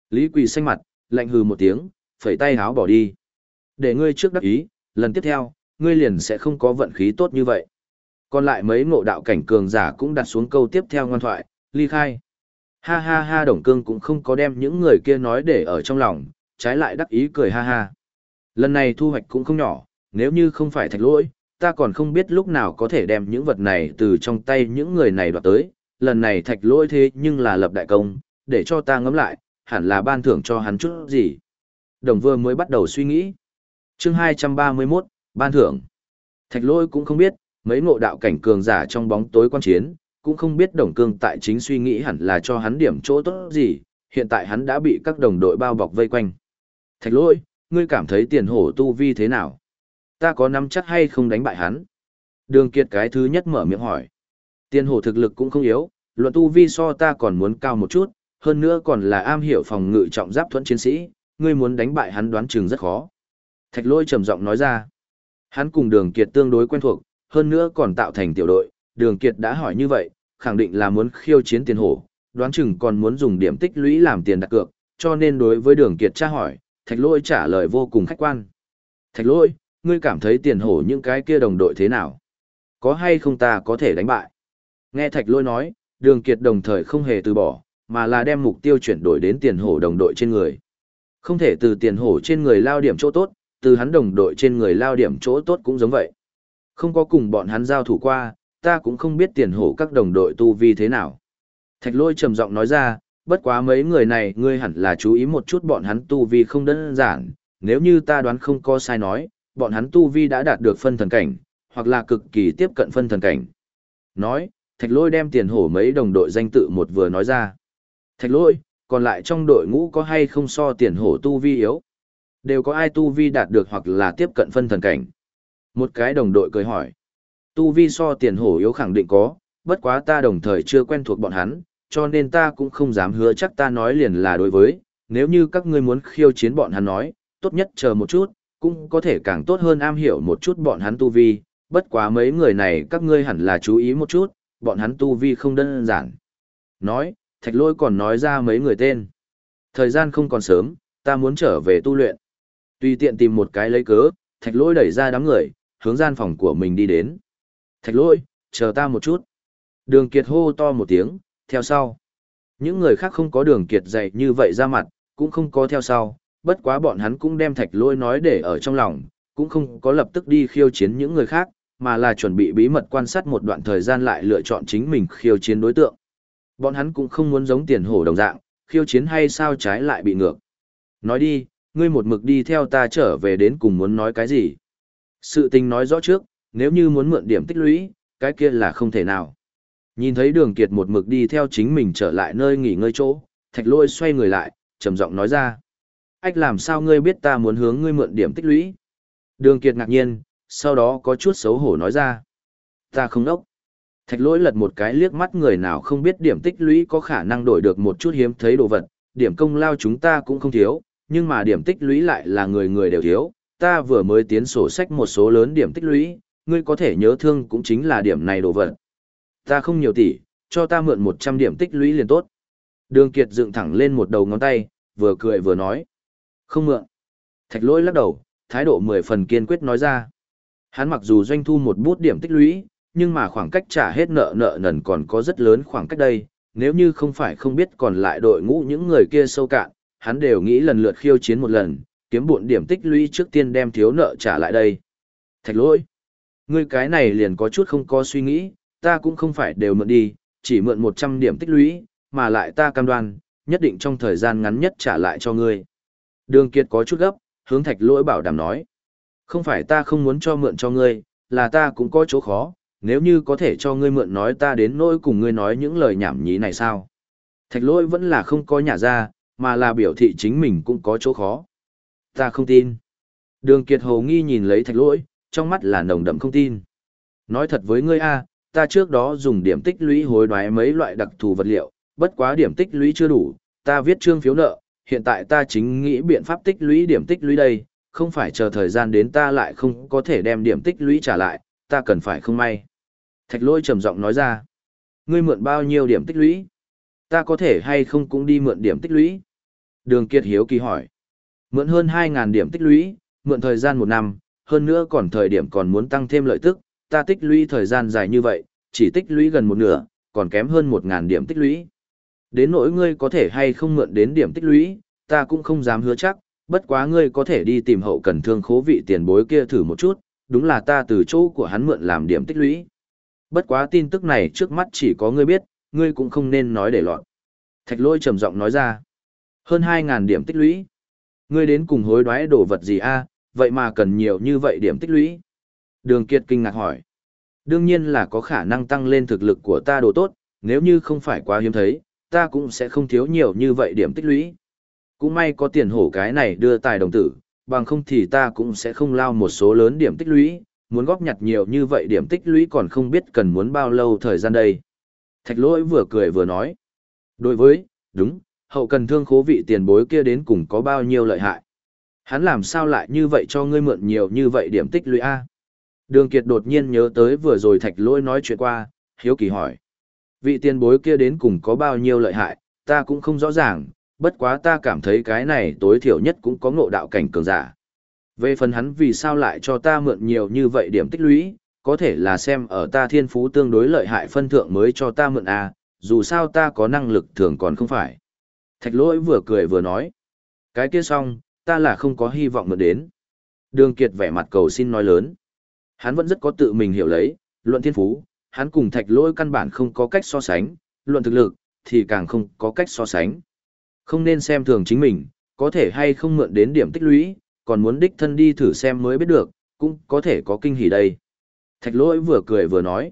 Lý quỳ xanh mặt, lạnh hừ một tiếng, phẩy tay háo bỏ đi. Để ngươi trước đắc ý, lần tiếp theo, ngươi liền sẽ không có vận khí tốt như vậy. Còn lại mấy ngộ đạo cảnh cường giả cũng đặt xuống câu tiếp theo ngoan thoại, ly khai. Ha ha ha đồng cương cũng không có đem những người kia nói để ở trong lòng, trái lại đắc ý cười ha ha. Lần này thu hoạch cũng không nhỏ, nếu như không phải thạch lỗi, ta còn không biết lúc nào có thể đem những vật này từ trong tay những người này đoạt tới. Lần này thạch lỗi thế nhưng là lập đại công, để cho ta ngẫm lại, hẳn là ban thưởng cho hắn chút gì. Đồng vừa mới bắt đầu suy nghĩ. chương 231, ban thưởng. Thạch lỗi cũng không biết, mấy ngộ đạo cảnh cường giả trong bóng tối quan chiến, cũng không biết đồng cương tại chính suy nghĩ hẳn là cho hắn điểm chỗ tốt gì, hiện tại hắn đã bị các đồng đội bao bọc vây quanh. Thạch lỗi, ngươi cảm thấy tiền hổ tu vi thế nào? Ta có nắm chắc hay không đánh bại hắn? Đường kiệt cái thứ nhất mở miệng hỏi. Tiền hổ thực lực cũng không yếu, luận tu vi so ta còn muốn cao một chút, hơn nữa còn là am hiểu phòng ngự trọng giáp thuẫn chiến sĩ, ngươi muốn đánh bại hắn đoán chừng rất khó. Thạch lôi trầm giọng nói ra. Hắn cùng đường kiệt tương đối quen thuộc, hơn nữa còn tạo thành tiểu đội, đường kiệt đã hỏi như vậy, khẳng định là muốn khiêu chiến tiền hổ, đoán chừng còn muốn dùng điểm tích lũy làm tiền đặt cược, cho nên đối với đường kiệt tra hỏi, thạch lôi trả lời vô cùng khách quan. Thạch lôi, ngươi cảm thấy tiền hổ những cái kia đồng đội thế nào? Có hay không ta có thể đánh bại? Nghe thạch lôi nói, đường kiệt đồng thời không hề từ bỏ, mà là đem mục tiêu chuyển đổi đến tiền hổ đồng đội trên người. Không thể từ tiền hổ trên người lao điểm chỗ tốt, từ hắn đồng đội trên người lao điểm chỗ tốt cũng giống vậy. Không có cùng bọn hắn giao thủ qua, ta cũng không biết tiền hổ các đồng đội tu vi thế nào. Thạch lôi trầm giọng nói ra, bất quá mấy người này ngươi hẳn là chú ý một chút bọn hắn tu vi không đơn giản, nếu như ta đoán không có sai nói, bọn hắn tu vi đã đạt được phân thần cảnh, hoặc là cực kỳ tiếp cận phân thần cảnh. Nói, thạch lôi đem tiền hổ mấy đồng đội danh tự một vừa nói ra. Thạch lôi, còn lại trong đội ngũ có hay không so tiền hổ tu vi yếu? Đều có ai tu vi đạt được hoặc là tiếp cận phân thần cảnh? Một cái đồng đội cười hỏi. Tu vi so tiền hổ yếu khẳng định có, bất quá ta đồng thời chưa quen thuộc bọn hắn, cho nên ta cũng không dám hứa chắc ta nói liền là đối với, nếu như các ngươi muốn khiêu chiến bọn hắn nói, tốt nhất chờ một chút, cũng có thể càng tốt hơn am hiểu một chút bọn hắn tu vi, bất quá mấy người này các ngươi hẳn là chú ý một chút, bọn hắn tu vi không đơn giản. Nói, thạch lôi còn nói ra mấy người tên. Thời gian không còn sớm, ta muốn trở về tu luyện. Tùy tiện tìm một cái lấy cớ, thạch lôi đẩy ra đám người, hướng gian phòng của mình đi đến. Thạch lôi, chờ ta một chút. Đường kiệt hô to một tiếng, theo sau. Những người khác không có đường kiệt dạy như vậy ra mặt, cũng không có theo sau, bất quá bọn hắn cũng đem thạch lôi nói để ở trong lòng, cũng không có lập tức đi khiêu chiến những người khác, mà là chuẩn bị bí mật quan sát một đoạn thời gian lại lựa chọn chính mình khiêu chiến đối tượng. Bọn hắn cũng không muốn giống tiền hổ đồng dạng, khiêu chiến hay sao trái lại bị ngược. Nói đi, ngươi một mực đi theo ta trở về đến cùng muốn nói cái gì. Sự tình nói rõ trước, nếu như muốn mượn điểm tích lũy, cái kia là không thể nào. Nhìn thấy đường kiệt một mực đi theo chính mình trở lại nơi nghỉ ngơi chỗ, thạch lôi xoay người lại, trầm giọng nói ra. Ách làm sao ngươi biết ta muốn hướng ngươi mượn điểm tích lũy? Đường kiệt ngạc nhiên, sau đó có chút xấu hổ nói ra. Ta không đốc. Thạch lỗi lật một cái liếc mắt người nào không biết điểm tích lũy có khả năng đổi được một chút hiếm thấy đồ vật, điểm công lao chúng ta cũng không thiếu, nhưng mà điểm tích lũy lại là người người đều thiếu, ta vừa mới tiến sổ sách một số lớn điểm tích lũy, ngươi có thể nhớ thương cũng chính là điểm này đồ vật. Ta không nhiều tỷ, cho ta mượn 100 điểm tích lũy liền tốt. Đường Kiệt dựng thẳng lên một đầu ngón tay, vừa cười vừa nói. Không mượn. Thạch lỗi lắc đầu, thái độ mười phần kiên quyết nói ra. Hắn mặc dù doanh thu một bút điểm tích lũy, nhưng mà khoảng cách trả hết nợ nợ nần còn có rất lớn khoảng cách đây. Nếu như không phải không biết còn lại đội ngũ những người kia sâu cạn, hắn đều nghĩ lần lượt khiêu chiến một lần, kiếm buộn điểm tích lũy trước tiên đem thiếu nợ trả lại đây. Thạch lỗi. Ngươi cái này liền có chút không có suy nghĩ, ta cũng không phải đều mượn đi, chỉ mượn 100 điểm tích lũy, mà lại ta cam đoan, nhất định trong thời gian ngắn nhất trả lại cho ngươi. Đường Kiệt có chút gấp, hướng thạch lỗi bảo đảm nói. Không phải ta không muốn cho mượn cho ngươi, là ta cũng có chỗ khó, nếu như có thể cho ngươi mượn nói ta đến nỗi cùng ngươi nói những lời nhảm nhí này sao. Thạch lỗi vẫn là không có nhà ra, mà là biểu thị chính mình cũng có chỗ khó. Ta không tin. Đường Kiệt Hồ nghi nhìn lấy thạch lỗi, trong mắt là nồng đậm không tin. Nói thật với ngươi a, ta trước đó dùng điểm tích lũy hối đoái mấy loại đặc thù vật liệu, bất quá điểm tích lũy chưa đủ, ta viết trương phiếu nợ, hiện tại ta chính nghĩ biện pháp tích lũy điểm tích lũy đây, không phải chờ thời gian đến ta lại không có thể đem điểm tích lũy trả lại, ta cần phải không may. Thạch lôi trầm giọng nói ra, ngươi mượn bao nhiêu điểm tích lũy? Ta có thể hay không cũng đi mượn điểm tích lũy? Đường Kiệt Hiếu kỳ hỏi, mượn hơn 2.000 điểm tích lũy, mượn thời gian một năm, hơn nữa còn thời điểm còn muốn tăng thêm lợi tức, ta tích lũy thời gian dài như vậy, chỉ tích lũy gần một nửa, còn kém hơn một ngàn điểm tích lũy. Đến nỗi ngươi có thể hay không mượn đến điểm tích lũy, ta cũng không dám hứa chắc, bất quá ngươi có thể đi tìm hậu cần thương khố vị tiền bối kia thử một chút, đúng là ta từ chỗ của hắn mượn làm điểm tích lũy. Bất quá tin tức này trước mắt chỉ có ngươi biết, ngươi cũng không nên nói để loạn. Thạch lôi trầm giọng nói ra. Hơn 2.000 điểm tích lũy. Ngươi đến cùng hối đoái đồ vật gì a? vậy mà cần nhiều như vậy điểm tích lũy. Đường Kiệt kinh ngạc hỏi. Đương nhiên là có khả năng tăng lên thực lực của ta đồ tốt, nếu như không phải quá hiếm thấy, ta cũng sẽ không thiếu nhiều như vậy điểm tích lũy. Cũng may có tiền hổ cái này đưa tài đồng tử, bằng không thì ta cũng sẽ không lao một số lớn điểm tích lũy, muốn góp nhặt nhiều như vậy điểm tích lũy còn không biết cần muốn bao lâu thời gian đây. Thạch lỗi vừa cười vừa nói. Đối với, đúng, hậu cần thương khố vị tiền bối kia đến cùng có bao nhiêu lợi hại. Hắn làm sao lại như vậy cho ngươi mượn nhiều như vậy điểm tích lũy A. Đường Kiệt đột nhiên nhớ tới vừa rồi thạch lỗi nói chuyện qua, hiếu kỳ hỏi. Vị tiền bối kia đến cùng có bao nhiêu lợi hại, ta cũng không rõ ràng, bất quá ta cảm thấy cái này tối thiểu nhất cũng có ngộ đạo cảnh cường giả. Về phần hắn vì sao lại cho ta mượn nhiều như vậy điểm tích lũy, có thể là xem ở ta thiên phú tương đối lợi hại phân thượng mới cho ta mượn à, dù sao ta có năng lực thường còn không phải. Thạch lỗi vừa cười vừa nói. Cái kia xong, ta là không có hy vọng mượn đến. Đường Kiệt vẻ mặt cầu xin nói lớn. Hắn vẫn rất có tự mình hiểu lấy, luận thiên phú, hắn cùng thạch lỗi căn bản không có cách so sánh, luận thực lực, thì càng không có cách so sánh. Không nên xem thường chính mình, có thể hay không mượn đến điểm tích lũy, còn muốn đích thân đi thử xem mới biết được, cũng có thể có kinh hỉ đây. Thạch lỗi vừa cười vừa nói,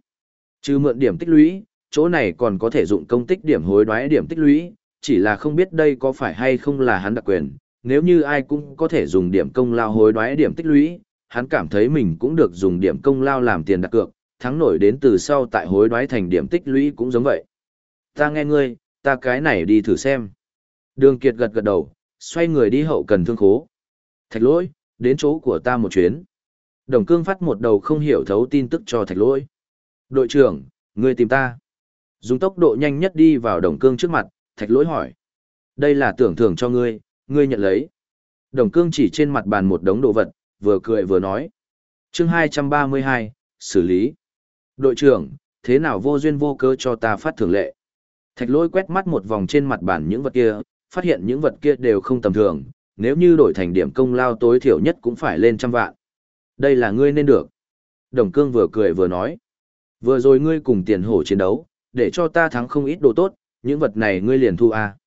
trừ mượn điểm tích lũy, chỗ này còn có thể dụng công tích điểm hối đoái điểm tích lũy, chỉ là không biết đây có phải hay không là hắn đặc quyền, nếu như ai cũng có thể dùng điểm công lao hối đoái điểm tích lũy, hắn cảm thấy mình cũng được dùng điểm công lao làm tiền đặt cược, thắng nổi đến từ sau tại hối đoái thành điểm tích lũy cũng giống vậy. Ta nghe ngươi, ta cái này đi thử xem. Đường Kiệt gật gật đầu, xoay người đi hậu cần thương khố. Thạch lỗi, đến chỗ của ta một chuyến. Đồng cương phát một đầu không hiểu thấu tin tức cho thạch lỗi. Đội trưởng, ngươi tìm ta. Dùng tốc độ nhanh nhất đi vào đồng cương trước mặt, thạch lỗi hỏi. Đây là tưởng thưởng cho ngươi, ngươi nhận lấy. Đồng cương chỉ trên mặt bàn một đống đồ vật, vừa cười vừa nói. chương 232, xử lý. Đội trưởng, thế nào vô duyên vô cớ cho ta phát thưởng lệ? Thạch lôi quét mắt một vòng trên mặt bàn những vật kia, phát hiện những vật kia đều không tầm thường, nếu như đổi thành điểm công lao tối thiểu nhất cũng phải lên trăm vạn. Đây là ngươi nên được. Đồng cương vừa cười vừa nói. Vừa rồi ngươi cùng tiền hổ chiến đấu, để cho ta thắng không ít đồ tốt, những vật này ngươi liền thu à.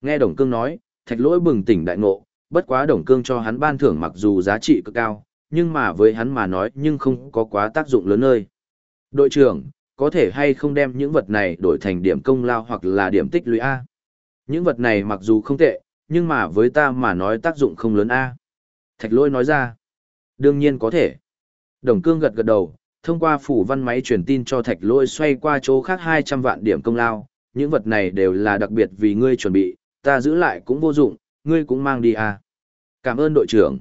Nghe đồng cương nói, thạch lỗi bừng tỉnh đại ngộ, bất quá đồng cương cho hắn ban thưởng mặc dù giá trị cực cao, nhưng mà với hắn mà nói nhưng không có quá tác dụng lớn nơi. Đội trưởng, có thể hay không đem những vật này đổi thành điểm công lao hoặc là điểm tích lũy A. Những vật này mặc dù không tệ, nhưng mà với ta mà nói tác dụng không lớn A. Thạch lôi nói ra. Đương nhiên có thể. Đồng cương gật gật đầu, thông qua phủ văn máy truyền tin cho thạch lôi xoay qua chỗ khác 200 vạn điểm công lao. Những vật này đều là đặc biệt vì ngươi chuẩn bị, ta giữ lại cũng vô dụng, ngươi cũng mang đi à. Cảm ơn đội trưởng.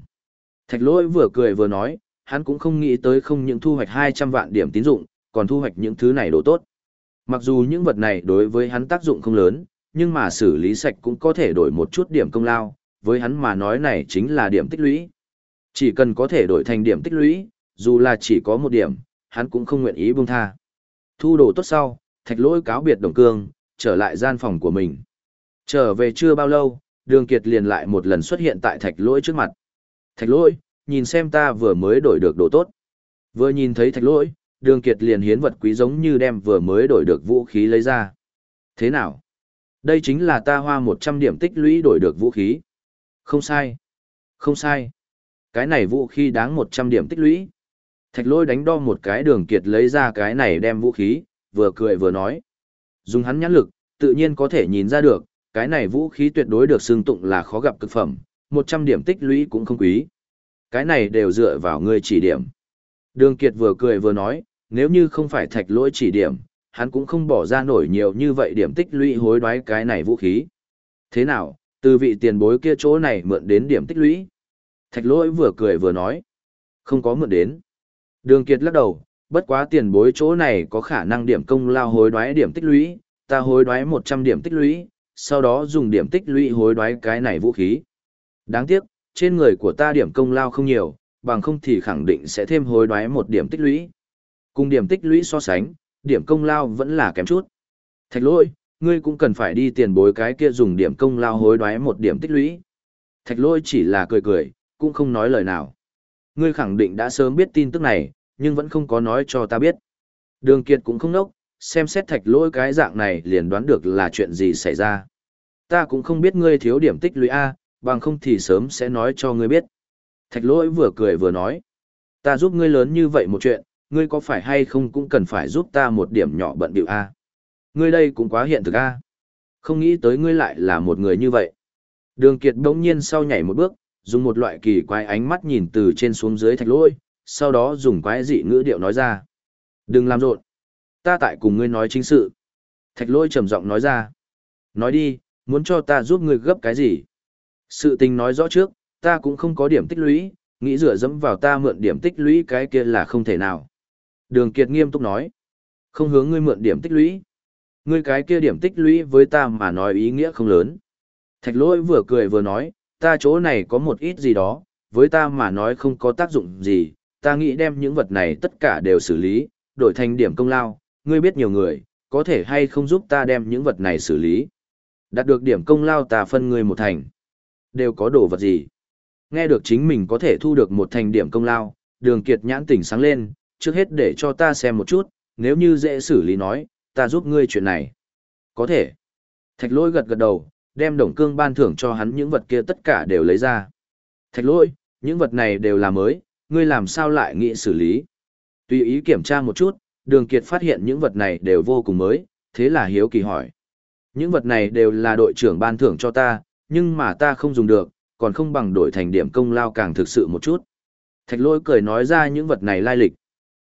Thạch Lỗi vừa cười vừa nói, hắn cũng không nghĩ tới không những thu hoạch 200 vạn điểm tín dụng, còn thu hoạch những thứ này đồ tốt. Mặc dù những vật này đối với hắn tác dụng không lớn, nhưng mà xử lý sạch cũng có thể đổi một chút điểm công lao, với hắn mà nói này chính là điểm tích lũy. Chỉ cần có thể đổi thành điểm tích lũy, dù là chỉ có một điểm, hắn cũng không nguyện ý buông tha. Thu đồ tốt sau, thạch lỗi cáo biệt đồng cương, trở lại gian phòng của mình. Trở về chưa bao lâu, đường kiệt liền lại một lần xuất hiện tại thạch lỗi trước mặt. Thạch lỗi, nhìn xem ta vừa mới đổi được đồ tốt. Vừa nhìn thấy thạch lỗi, đường kiệt liền hiến vật quý giống như đem vừa mới đổi được vũ khí lấy ra. Thế nào? Đây chính là ta hoa 100 điểm tích lũy đổi được vũ khí. Không sai. Không sai. Cái này vũ khí đáng 100 điểm tích lũy. Thạch lôi đánh đo một cái đường kiệt lấy ra cái này đem vũ khí, vừa cười vừa nói. Dùng hắn nhãn lực, tự nhiên có thể nhìn ra được, cái này vũ khí tuyệt đối được xưng tụng là khó gặp cực phẩm, 100 điểm tích lũy cũng không quý. Cái này đều dựa vào ngươi chỉ điểm. Đường Kiệt vừa cười vừa nói, nếu như không phải thạch lỗi chỉ điểm, hắn cũng không bỏ ra nổi nhiều như vậy điểm tích lũy hối đoái cái này vũ khí. Thế nào, từ vị tiền bối kia chỗ này mượn đến điểm tích lũy? Thạch lỗi vừa cười vừa nói, không có mượn đến. Đường Kiệt lắc đầu, bất quá tiền bối chỗ này có khả năng điểm công lao hối đoái điểm tích lũy, ta hối đoái 100 điểm tích lũy, sau đó dùng điểm tích lũy hối đoái cái này vũ khí. Đáng tiếc, trên người của ta điểm công lao không nhiều, bằng không thì khẳng định sẽ thêm hối đoái một điểm tích lũy. Cùng điểm tích lũy so sánh, điểm công lao vẫn là kém chút. Thạch lỗi, ngươi cũng cần phải đi tiền bối cái kia dùng điểm công lao hối đoái một điểm tích lũy. Thạch lỗi chỉ là cười cười, cũng không nói lời nào. Ngươi khẳng định đã sớm biết tin tức này, nhưng vẫn không có nói cho ta biết. Đường Kiệt cũng không nốc, xem xét thạch lỗi cái dạng này liền đoán được là chuyện gì xảy ra. Ta cũng không biết ngươi thiếu điểm tích lũy A, bằng không thì sớm sẽ nói cho ngươi biết. Thạch lỗi vừa cười vừa nói. Ta giúp ngươi lớn như vậy một chuyện, ngươi có phải hay không cũng cần phải giúp ta một điểm nhỏ bận điệu A. Ngươi đây cũng quá hiện thực A. Không nghĩ tới ngươi lại là một người như vậy. Đường Kiệt đống nhiên sau nhảy một bước, dùng một loại kỳ quái ánh mắt nhìn từ trên xuống dưới thạch lỗi, sau đó dùng quái dị ngữ điệu nói ra. Đừng làm rộn. Ta tại cùng ngươi nói chính sự. Thạch lỗi trầm giọng nói ra. Nói đi, muốn cho ta giúp ngươi gấp cái gì? Sự tình nói rõ trước, ta cũng không có điểm tích lũy, nghĩ rửa dẫm vào ta mượn điểm tích lũy cái kia là không thể nào. Đường Kiệt nghiêm túc nói. Không hướng ngươi mượn điểm tích lũy. Ngươi cái kia điểm tích lũy với ta mà nói ý nghĩa không lớn. Thạch lỗi vừa cười vừa nói, ta chỗ này có một ít gì đó, với ta mà nói không có tác dụng gì, ta nghĩ đem những vật này tất cả đều xử lý, đổi thành điểm công lao, ngươi biết nhiều người, có thể hay không giúp ta đem những vật này xử lý. Đạt được điểm công lao ta phân ngươi một thành. Đều có đồ vật gì? Nghe được chính mình có thể thu được một thành điểm công lao, đường kiệt nhãn tỉnh sáng lên, trước hết để cho ta xem một chút, nếu như dễ xử lý nói, ta giúp ngươi chuyện này. Có thể. Thạch lôi gật gật đầu, đem đồng cương ban thưởng cho hắn những vật kia tất cả đều lấy ra. Thạch lôi, những vật này đều là mới, ngươi làm sao lại nghĩ xử lý. Tùy ý kiểm tra một chút, đường kiệt phát hiện những vật này đều vô cùng mới, thế là hiếu kỳ hỏi. Những vật này đều là đội trưởng ban thưởng cho ta, nhưng mà ta không dùng được, còn không bằng đổi thành điểm công lao càng thực sự một chút. Thạch lôi cười nói ra những vật này lai lịch.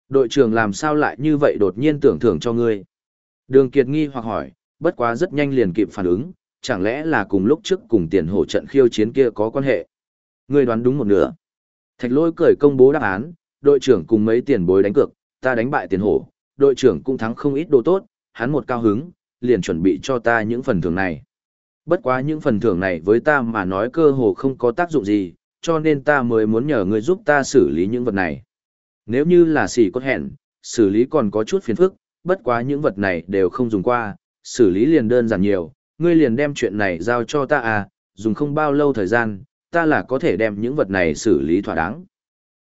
Đội trưởng làm sao lại như vậy đột nhiên tưởng thưởng cho ngươi. Đường Kiệt nghi hoặc hỏi, bất quá rất nhanh liền kịp phản ứng, chẳng lẽ là cùng lúc trước cùng tiền hổ trận khiêu chiến kia có quan hệ. Ngươi đoán đúng một nửa. Thạch lôi cười công bố đáp án, đội trưởng cùng mấy tiền bối đánh cược, ta đánh bại tiền hổ, đội trưởng cũng thắng không ít đồ tốt, hắn một cao hứng, liền chuẩn bị cho ta những phần thưởng này. Bất quá những phần thưởng này với ta mà nói cơ hồ không có tác dụng gì, cho nên ta mới muốn nhờ ngươi giúp ta xử lý những vật này. Nếu như là xỉ cốt hẹn, xử lý còn có chút phiền phức, bất quá những vật này đều không dùng qua, xử lý liền đơn giản nhiều, ngươi liền đem chuyện này giao cho ta à, dùng không bao lâu thời gian, ta là có thể đem những vật này xử lý thỏa đáng.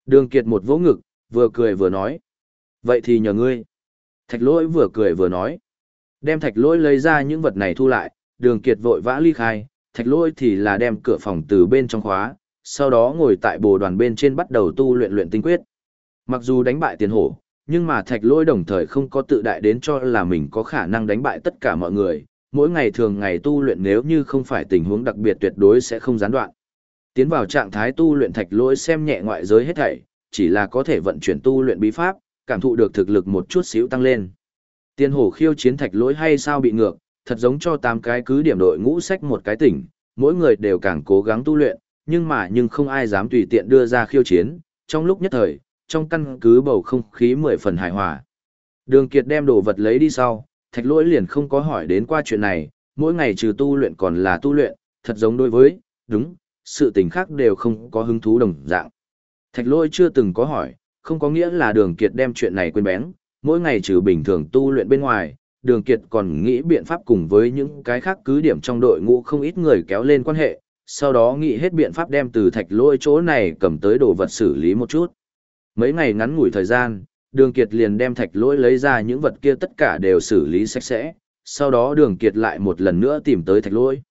Đường Kiệt một vỗ ngực, vừa cười vừa nói. Vậy thì nhờ ngươi. Thạch lỗi vừa cười vừa nói. Đem thạch lỗi lấy ra những vật này thu lại, đường Kiệt vội vã ly khai, thạch lỗi thì là đem cửa phòng từ bên trong khóa, sau đó ngồi tại bồ đoàn bên trên bắt đầu tu luyện luyện tinh quyết. Mặc dù đánh bại tiền hổ, nhưng mà thạch lỗi đồng thời không có tự đại đến cho là mình có khả năng đánh bại tất cả mọi người, mỗi ngày thường ngày tu luyện nếu như không phải tình huống đặc biệt tuyệt đối sẽ không gián đoạn. Tiến vào trạng thái tu luyện thạch lỗi xem nhẹ ngoại giới hết thảy, chỉ là có thể vận chuyển tu luyện bí pháp, cảm thụ được thực lực một chút xíu tăng lên. Tiên hổ khiêu chiến thạch lỗi hay sao bị ngược, thật giống cho tám cái cứ điểm đội ngũ sách một cái tỉnh, mỗi người đều càng cố gắng tu luyện, nhưng mà nhưng không ai dám tùy tiện đưa ra khiêu chiến, trong lúc nhất thời, trong căn cứ bầu không khí mười phần hài hòa. Đường Kiệt đem đồ vật lấy đi sau, thạch lỗi liền không có hỏi đến qua chuyện này, mỗi ngày trừ tu luyện còn là tu luyện, thật giống đối với, đúng, sự tình khác đều không có hứng thú đồng dạng. Thạch lỗi chưa từng có hỏi, không có nghĩa là đường kiệt đem chuyện này quên bén, mỗi ngày trừ bình thường tu luyện bên ngoài, đường kiệt còn nghĩ biện pháp cùng với những cái khác cứ điểm trong đội ngũ không ít người kéo lên quan hệ, sau đó nghĩ hết biện pháp đem từ thạch lôi chỗ này cầm tới đồ vật xử lý một chút. Mấy ngày ngắn ngủi thời gian, đường kiệt liền đem thạch lỗi lấy ra những vật kia tất cả đều xử lý sạch sẽ, sau đó đường kiệt lại một lần nữa tìm tới thạch lỗi.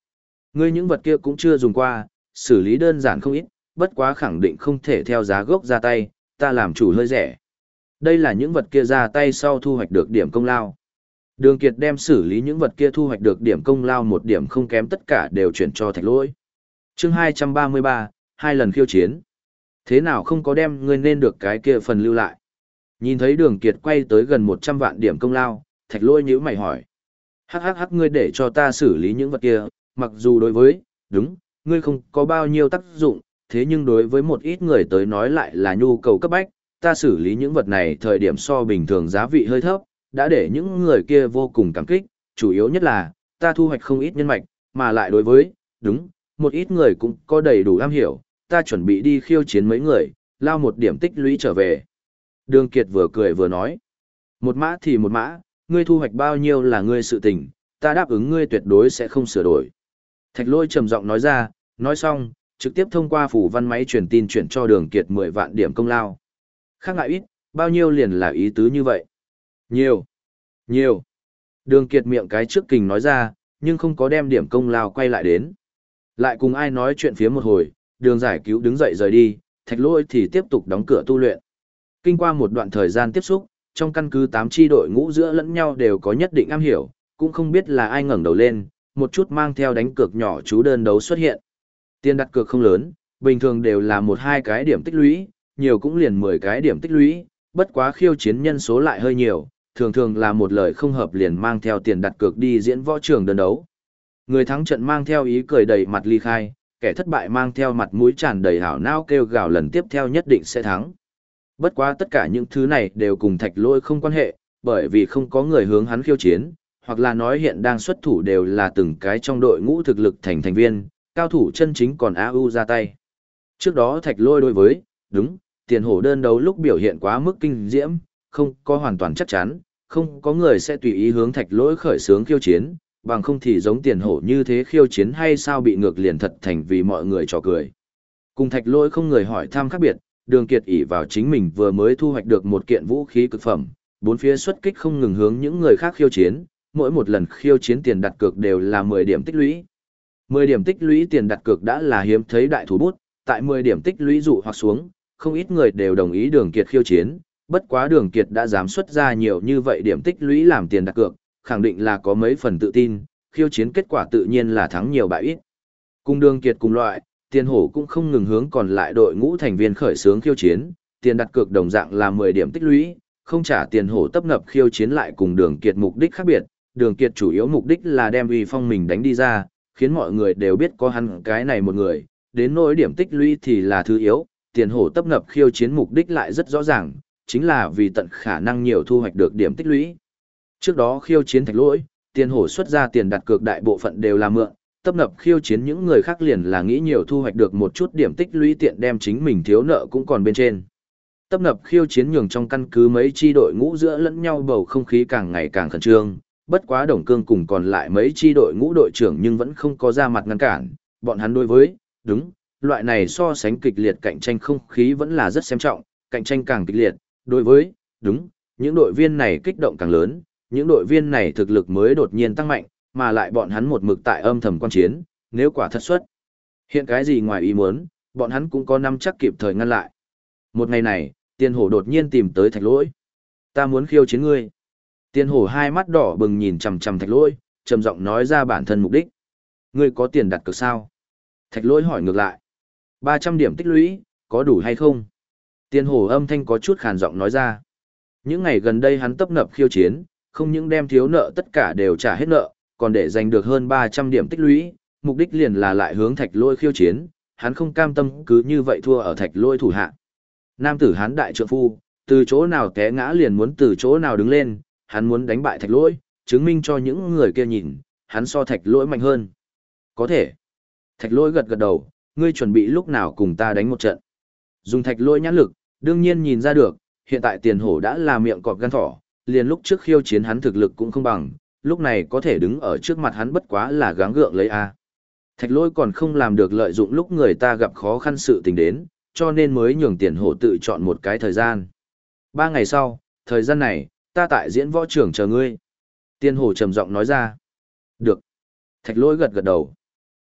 Ngươi những vật kia cũng chưa dùng qua, xử lý đơn giản không ít, bất quá khẳng định không thể theo giá gốc ra tay, ta làm chủ hơi rẻ. Đây là những vật kia ra tay sau thu hoạch được điểm công lao. Đường Kiệt đem xử lý những vật kia thu hoạch được điểm công lao một điểm không kém tất cả đều chuyển cho thạch lỗi. chương 233, hai lần khiêu chiến. Thế nào không có đem ngươi nên được cái kia phần lưu lại? Nhìn thấy đường Kiệt quay tới gần 100 vạn điểm công lao, thạch lỗi nhíu mày hỏi. Hắc hắc hắc ngươi để cho ta xử lý những vật kia, mặc dù đối với, đúng, ngươi không có bao nhiêu tác dụng, thế nhưng đối với một ít người tới nói lại là nhu cầu cấp bách, ta xử lý những vật này thời điểm so bình thường giá vị hơi thấp, đã để những người kia vô cùng cảm kích, chủ yếu nhất là, ta thu hoạch không ít nhân mạch, mà lại đối với, đúng, một ít người cũng có đầy đủ am hiểu, ta chuẩn bị đi khiêu chiến mấy người, lao một điểm tích lũy trở về. Đường Kiệt vừa cười vừa nói, một mã thì một mã, ngươi thu hoạch bao nhiêu là ngươi sự tình, ta đáp ứng ngươi tuyệt đối sẽ không sửa đổi. Thạch lôi trầm giọng nói ra, nói xong, trực tiếp thông qua phủ văn máy truyền tin chuyển cho đường kiệt 10 vạn điểm công lao. Khác ngại ít, bao nhiêu liền là ý tứ như vậy? Nhiều, nhiều. Đường kiệt miệng cái trước kình nói ra, nhưng không có đem điểm công lao quay lại đến. Lại cùng ai nói chuyện phía một hồi, đường giải cứu đứng dậy rời đi, thạch lôi thì tiếp tục đóng cửa tu luyện. Kinh qua một đoạn thời gian tiếp xúc, trong căn cứ 8 chi đội ngũ giữa lẫn nhau đều có nhất định am hiểu, cũng không biết là ai ngẩng đầu lên, một chút mang theo đánh cược nhỏ chú đơn đấu xuất hiện. Tiền đặt cược không lớn, bình thường đều là một hai cái điểm tích lũy, nhiều cũng liền 10 cái điểm tích lũy, bất quá khiêu chiến nhân số lại hơi nhiều, thường thường là một lời không hợp liền mang theo tiền đặt cược đi diễn võ trường đơn đấu. Người thắng trận mang theo ý cười đầy mặt ly khai, kẻ thất bại mang theo mặt mũi tràn đầy hảo não kêu gào lần tiếp theo nhất định sẽ thắng. Bất quá tất cả những thứ này đều cùng thạch lôi không quan hệ, bởi vì không có người hướng hắn khiêu chiến, hoặc là nói hiện đang xuất thủ đều là từng cái trong đội ngũ thực lực thành thành viên, cao thủ chân chính còn AU ra tay. Trước đó thạch lôi đối với, đúng, tiền hổ đơn đấu lúc biểu hiện quá mức kinh diễm, không có hoàn toàn chắc chắn, không có người sẽ tùy ý hướng thạch lỗi khởi sướng khiêu chiến, bằng không thì giống tiền hổ như thế khiêu chiến hay sao bị ngược liền thật thành vì mọi người trò cười. Cùng thạch lỗi không người hỏi thăm khác biệt, đường kiệt ỷ vào chính mình vừa mới thu hoạch được một kiện vũ khí cực phẩm, bốn phía xuất kích không ngừng hướng những người khác khiêu chiến, mỗi một lần khiêu chiến tiền đặt cược đều là 10 điểm tích lũy. 10 điểm tích lũy tiền đặt cược đã là hiếm thấy đại thủ bút, tại 10 điểm tích lũy dụ hoặc xuống, không ít người đều đồng ý đường kiệt khiêu chiến, bất quá đường kiệt đã dám xuất ra nhiều như vậy điểm tích lũy làm tiền đặt cược, khẳng định là có mấy phần tự tin, khiêu chiến kết quả tự nhiên là thắng nhiều bại ít. Cùng đường kiệt cùng loại, tiền hổ cũng không ngừng hướng còn lại đội ngũ thành viên khởi xướng khiêu chiến, tiền đặt cược đồng dạng là 10 điểm tích lũy, không trả tiền hổ tập ngập khiêu chiến lại cùng đường kiệt mục đích khác biệt, đường kiệt chủ yếu mục đích là đem uy phong mình đánh đi ra, khiến mọi người đều biết có hắn cái này một người, đến nỗi điểm tích lũy thì là thứ yếu, tiền hổ tấp nập khiêu chiến mục đích lại rất rõ ràng, chính là vì tận khả năng nhiều thu hoạch được điểm tích lũy. Trước đó khiêu chiến thạch lỗi, tiền hổ xuất ra tiền đặt cược đại bộ phận đều là mượn, tấp nập khiêu chiến những người khác liền là nghĩ nhiều thu hoạch được một chút điểm tích lũy tiện đem chính mình thiếu nợ cũng còn bên trên. Tấp nập khiêu chiến nhường trong căn cứ mấy chi đội ngũ giữa lẫn nhau bầu không khí càng ngày càng khẩn trương, bất quá đồng cương cùng còn lại mấy chi đội ngũ đội trưởng nhưng vẫn không có ra mặt ngăn cản, bọn hắn đối với, đúng, loại này so sánh kịch liệt cạnh tranh không khí vẫn là rất xem trọng, cạnh tranh càng kịch liệt, đối với, đúng, những đội viên này kích động càng lớn, những đội viên này thực lực mới đột nhiên tăng mạnh, mà lại bọn hắn một mực tại âm thầm quan chiến, nếu quả thật xuất. Hiện cái gì ngoài ý muốn, bọn hắn cũng có năm chắc kịp thời ngăn lại. Một ngày này, tiên hổ đột nhiên tìm tới thạch lỗi. Ta muốn khiêu chiến ngươi. Tiên hổ hai mắt đỏ bừng nhìn chằm chằm thạch lỗi, trầm giọng nói ra bản thân mục đích. Ngươi có tiền đặt cược sao? Thạch lỗi hỏi ngược lại. 300 điểm tích lũy, có đủ hay không? Tiên hổ âm thanh có chút khàn giọng nói ra. Những ngày gần đây hắn tấp nập khiêu chiến, không những đem thiếu nợ tất cả đều trả hết nợ, còn để giành được hơn 300 điểm tích lũy, mục đích liền là lại hướng thạch lôi khiêu chiến, hắn không cam tâm cứ như vậy thua ở thạch lôi thủ hạ. Nam tử hắn đại trượng phu, từ chỗ nào té ngã liền muốn từ chỗ nào đứng lên, hắn muốn đánh bại thạch lỗi, chứng minh cho những người kia nhìn, hắn so thạch lỗi mạnh hơn. Có thể. Thạch lỗi gật gật đầu, ngươi chuẩn bị lúc nào cùng ta đánh một trận. Dùng thạch lỗi nhãn lực, đương nhiên nhìn ra được, hiện tại tiền hổ đã là miệng cọp gan thỏ, liền lúc trước khiêu chiến hắn thực lực cũng không bằng, lúc này có thể đứng ở trước mặt hắn bất quá là gắng gượng lấy A. Thạch lỗi còn không làm được lợi dụng lúc người ta gặp khó khăn sự tình đến, cho nên mới nhường tiền hổ tự chọn một cái thời gian. Ba ngày sau, thời gian này, ta tại diễn võ trưởng chờ ngươi. Tiên hổ trầm giọng nói ra. Được. Thạch lôi gật gật đầu.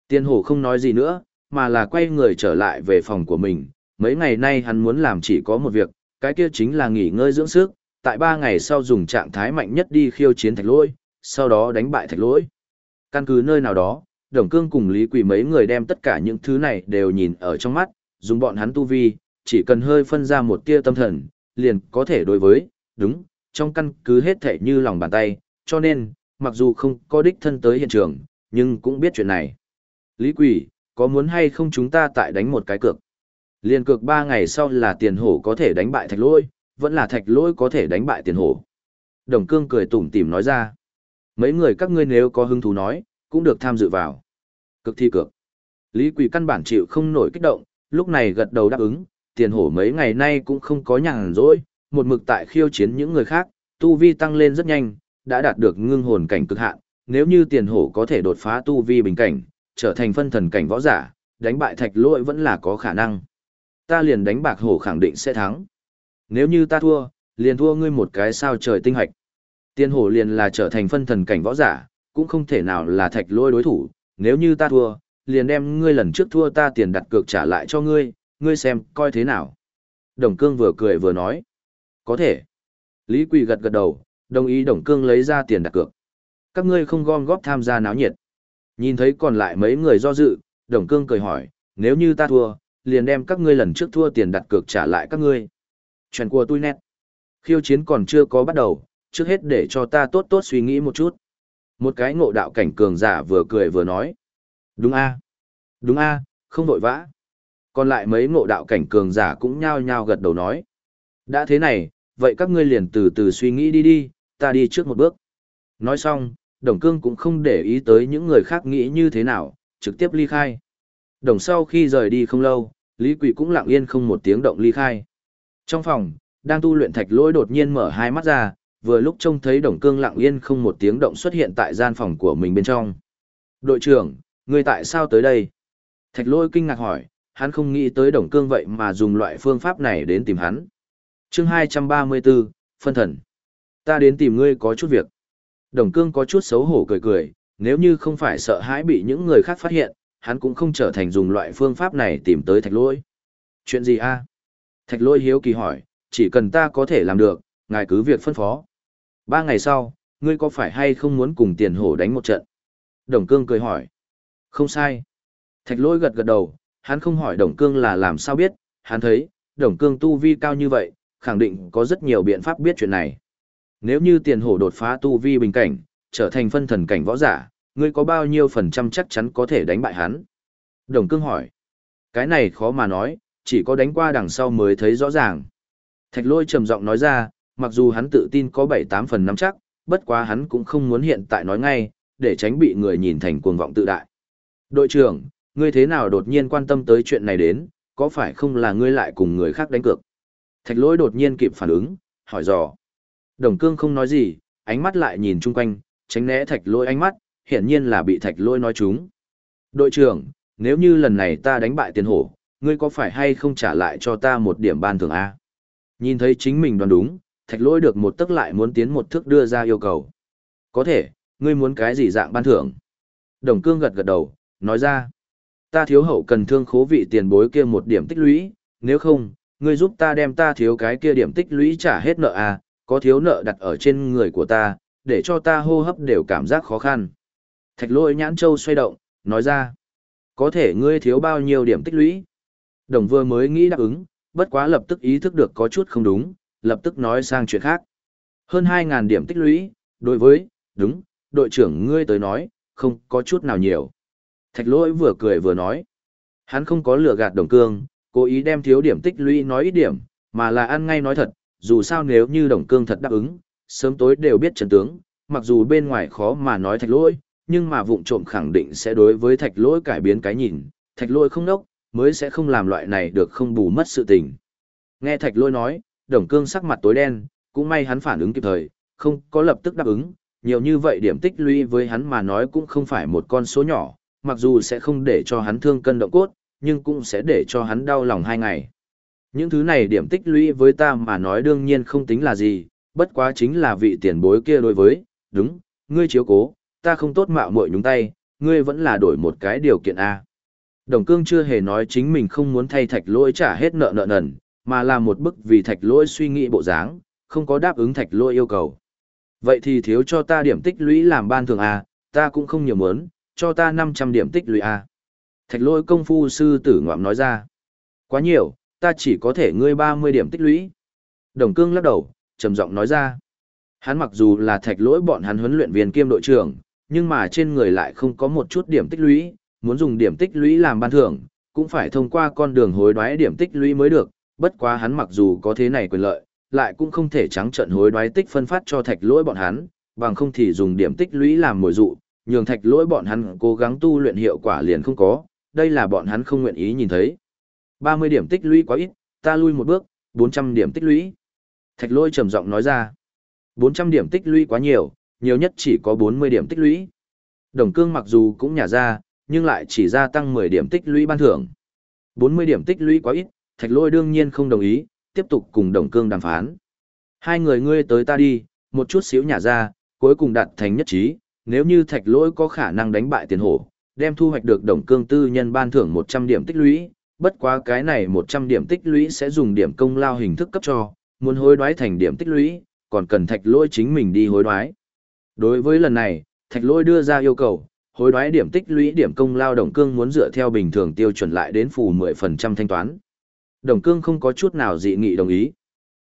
Tiên hổ không nói gì nữa, mà là quay người trở lại về phòng của mình. Mấy ngày nay hắn muốn làm chỉ có một việc, cái kia chính là nghỉ ngơi dưỡng sức, tại ba ngày sau dùng trạng thái mạnh nhất đi khiêu chiến thạch lôi, sau đó đánh bại thạch lỗi. Căn cứ nơi nào đó, Đồng Cương cùng Lý Quỷ mấy người đem tất cả những thứ này đều nhìn ở trong mắt, dùng bọn hắn tu vi, chỉ cần hơi phân ra một tia tâm thần, liền có thể đối với, đúng, trong căn cứ hết thể như lòng bàn tay, cho nên, mặc dù không có đích thân tới hiện trường, nhưng cũng biết chuyện này. Lý Quỷ, có muốn hay không chúng ta tại đánh một cái cược? Liên cược ba ngày sau là tiền hổ có thể đánh bại thạch lôi, vẫn là thạch lôi có thể đánh bại tiền hổ. Đồng Cương cười tủm tỉm nói ra. Mấy người các ngươi nếu có hứng thú nói, cũng được tham dự vào. Cực thi cược. Lý Quỳ căn bản chịu không nổi kích động, lúc này gật đầu đáp ứng, tiền hổ mấy ngày nay cũng không có nhàn rỗi, một mực tại khiêu chiến những người khác, tu vi tăng lên rất nhanh, đã đạt được ngưng hồn cảnh cực hạn, nếu như tiền hổ có thể đột phá tu vi bình cảnh, trở thành phân thần cảnh võ giả, đánh bại thạch lỗi vẫn là có khả năng. Ta liền đánh bạc hổ khẳng định sẽ thắng. Nếu như ta thua, liền thua ngươi một cái sao trời tinh hạch. Tiền hổ liền là trở thành phân thần cảnh võ giả, cũng không thể nào là thạch lôi đối thủ, nếu như ta thua, liền đem ngươi lần trước thua ta tiền đặt cược trả lại cho ngươi, ngươi xem coi thế nào. Đồng cương vừa cười vừa nói. Có thể. Lý Quỳ gật gật đầu, đồng ý Đồng cương lấy ra tiền đặt cược. Các ngươi không gom góp tham gia náo nhiệt. Nhìn thấy còn lại mấy người do dự, Đồng cương cười hỏi, nếu như ta thua, liền đem các ngươi lần trước thua tiền đặt cược trả lại các ngươi. Chuyện của tôi nét. Khiêu chiến còn chưa có bắt đầu, trước hết để cho ta tốt tốt suy nghĩ một chút. Một cái ngộ đạo cảnh cường giả vừa cười vừa nói. Đúng a Đúng a không vội vã. Còn lại mấy ngộ đạo cảnh cường giả cũng nhao nhao gật đầu nói. Đã thế này, vậy các ngươi liền từ từ suy nghĩ đi đi, ta đi trước một bước. Nói xong, Đồng Cương cũng không để ý tới những người khác nghĩ như thế nào, trực tiếp ly khai. Đồng sau khi rời đi không lâu, Lý Quỷ cũng lặng yên không một tiếng động ly khai. Trong phòng, đang tu luyện thạch lỗi đột nhiên mở hai mắt ra, vừa lúc trông thấy Đồng Cương lặng yên không một tiếng động xuất hiện tại gian phòng của mình bên trong. Đội trưởng, người tại sao tới đây? Thạch lỗi kinh ngạc hỏi, hắn không nghĩ tới Đồng Cương vậy mà dùng loại phương pháp này đến tìm hắn chương 234, Phân thần. Ta đến tìm ngươi có chút việc. Đồng Cương có chút xấu hổ cười cười, nếu như không phải sợ hãi bị những người khác phát hiện, hắn cũng không trở thành dùng loại phương pháp này tìm tới thạch lôi Chuyện gì a? Thạch lôi hiếu kỳ hỏi, chỉ cần ta có thể làm được, ngài cứ việc phân phó. Ba ngày sau, ngươi có phải hay không muốn cùng tiền hổ đánh một trận? Đồng cương cười hỏi. Không sai. Thạch lôi gật gật đầu, hắn không hỏi đồng cương là làm sao biết, hắn thấy, đồng cương tu vi cao như vậy, khẳng định có rất nhiều biện pháp biết chuyện này. Nếu như tiền hổ đột phá tu vi bình cảnh, trở thành phân thần cảnh võ giả, ngươi có bao nhiêu phần trăm chắc chắn có thể đánh bại hắn? Đồng cương hỏi. Cái này khó mà nói, chỉ có đánh qua đằng sau mới thấy rõ ràng. Thạch lôi trầm giọng nói ra, mặc dù hắn tự tin có 7-8 phần nắm chắc, bất quá hắn cũng không muốn hiện tại nói ngay, để tránh bị người nhìn thành cuồng vọng tự đại. Đội trưởng, ngươi thế nào đột nhiên quan tâm tới chuyện này đến, có phải không là ngươi lại cùng người khác đánh cược? Thạch Lỗi đột nhiên kịp phản ứng, hỏi dò. Đồng cương không nói gì, ánh mắt lại nhìn chung quanh, tránh né thạch Lỗi ánh mắt, hiển nhiên là bị thạch Lỗi nói chúng. Đội trưởng, nếu như lần này ta đánh bại tiền hổ, ngươi có phải hay không trả lại cho ta một điểm ban thưởng A? Nhìn thấy chính mình đoán đúng, thạch Lỗi được một tức lại muốn tiến một thước đưa ra yêu cầu. Có thể, ngươi muốn cái gì dạng ban thưởng? Đồng cương gật gật đầu, nói ra. Ta thiếu hậu cần thương khố vị tiền bối kia một điểm tích lũy, nếu không, ngươi giúp ta đem ta thiếu cái kia điểm tích lũy trả hết nợ à, có thiếu nợ đặt ở trên người của ta, để cho ta hô hấp đều cảm giác khó khăn. Thạch lôi nhãn châu xoay động, nói ra. Có thể ngươi thiếu bao nhiêu điểm tích lũy? Đồng vừa mới nghĩ đáp ứng, bất quá lập tức ý thức được có chút không đúng, lập tức nói sang chuyện khác. Hơn 2.000 điểm tích lũy, đối với, đúng, đội trưởng ngươi tới nói, không có chút nào nhiều. Thạch lỗi vừa cười vừa nói. Hắn không có lừa gạt đồng cương, cố ý đem thiếu điểm tích lũy nói ít điểm, mà là ăn ngay nói thật, dù sao nếu như đồng cương thật đáp ứng, sớm tối đều biết trần tướng, mặc dù bên ngoài khó mà nói thạch lỗi, nhưng mà vụng trộm khẳng định sẽ đối với thạch lỗi cải biến cái nhìn, thạch lỗi không nốc, mới sẽ không làm loại này được không bù mất sự tình. Nghe thạch lỗi nói, đồng cương sắc mặt tối đen, cũng may hắn phản ứng kịp thời, không có lập tức đáp ứng, nhiều như vậy điểm tích lũy với hắn mà nói cũng không phải một con số nhỏ, mặc dù sẽ không để cho hắn thương cân động cốt, nhưng cũng sẽ để cho hắn đau lòng hai ngày. Những thứ này điểm tích lũy với ta mà nói đương nhiên không tính là gì, bất quá chính là vị tiền bối kia đối với, đúng, ngươi chiếu cố, ta không tốt mạo muội nhúng tay, ngươi vẫn là đổi một cái điều kiện A. Đồng cương chưa hề nói chính mình không muốn thay thạch lỗi trả hết nợ nợ nần, mà là một bức vì thạch lỗi suy nghĩ bộ dáng, không có đáp ứng thạch lỗi yêu cầu. Vậy thì thiếu cho ta điểm tích lũy làm ban thường A, ta cũng không nhiều muốn, cho ta 500 điểm tích lũy A. Thạch lỗi công phu sư tử ngoạm nói ra. Quá nhiều, ta chỉ có thể ngươi 30 điểm tích lũy. Đồng cương lắc đầu, trầm giọng nói ra. Hắn mặc dù là thạch lỗi bọn hắn huấn luyện viên kiêm đội trưởng, nhưng mà trên người lại không có một chút điểm tích lũy, muốn dùng điểm tích lũy làm ban thưởng, cũng phải thông qua con đường hối đoái điểm tích lũy mới được, bất quá hắn mặc dù có thế này quyền lợi, lại cũng không thể trắng trận hối đoái tích phân phát cho thạch lỗi bọn hắn, bằng không thì dùng điểm tích lũy làm mồi dụ, nhường thạch lỗi bọn hắn cố gắng tu luyện hiệu quả liền không có, đây là bọn hắn không nguyện ý nhìn thấy. 30 điểm tích lũy quá ít, ta lui một bước, 400 điểm tích lũy. Thạch lôi trầm giọng nói ra, 400 điểm tích lũy quá nhiều, nhiều nhất chỉ có 40 điểm tích lũy. Đồng cương mặc dù cũng nhả ra, nhưng lại chỉ gia tăng 10 điểm tích lũy ban thưởng. 40 điểm tích lũy quá ít, thạch lôi đương nhiên không đồng ý, tiếp tục cùng đồng cương đàm phán. Hai người ngươi tới ta đi, một chút xíu nhả ra, cuối cùng đạt thành nhất trí, nếu như thạch lỗi có khả năng đánh bại tiền hổ, đem thu hoạch được đồng cương tư nhân ban thưởng 100 điểm tích lũy, bất quá cái này 100 điểm tích lũy sẽ dùng điểm công lao hình thức cấp cho, muốn hối đoái thành điểm tích lũy, còn cần thạch lôi chính mình đi hối đoái. Đối với lần này, thạch lôi đưa ra yêu cầu, hối đoái điểm tích lũy điểm công lao đồng cương muốn dựa theo bình thường tiêu chuẩn lại đến phù 10% thanh toán. Đồng cương không có chút nào dị nghị đồng ý.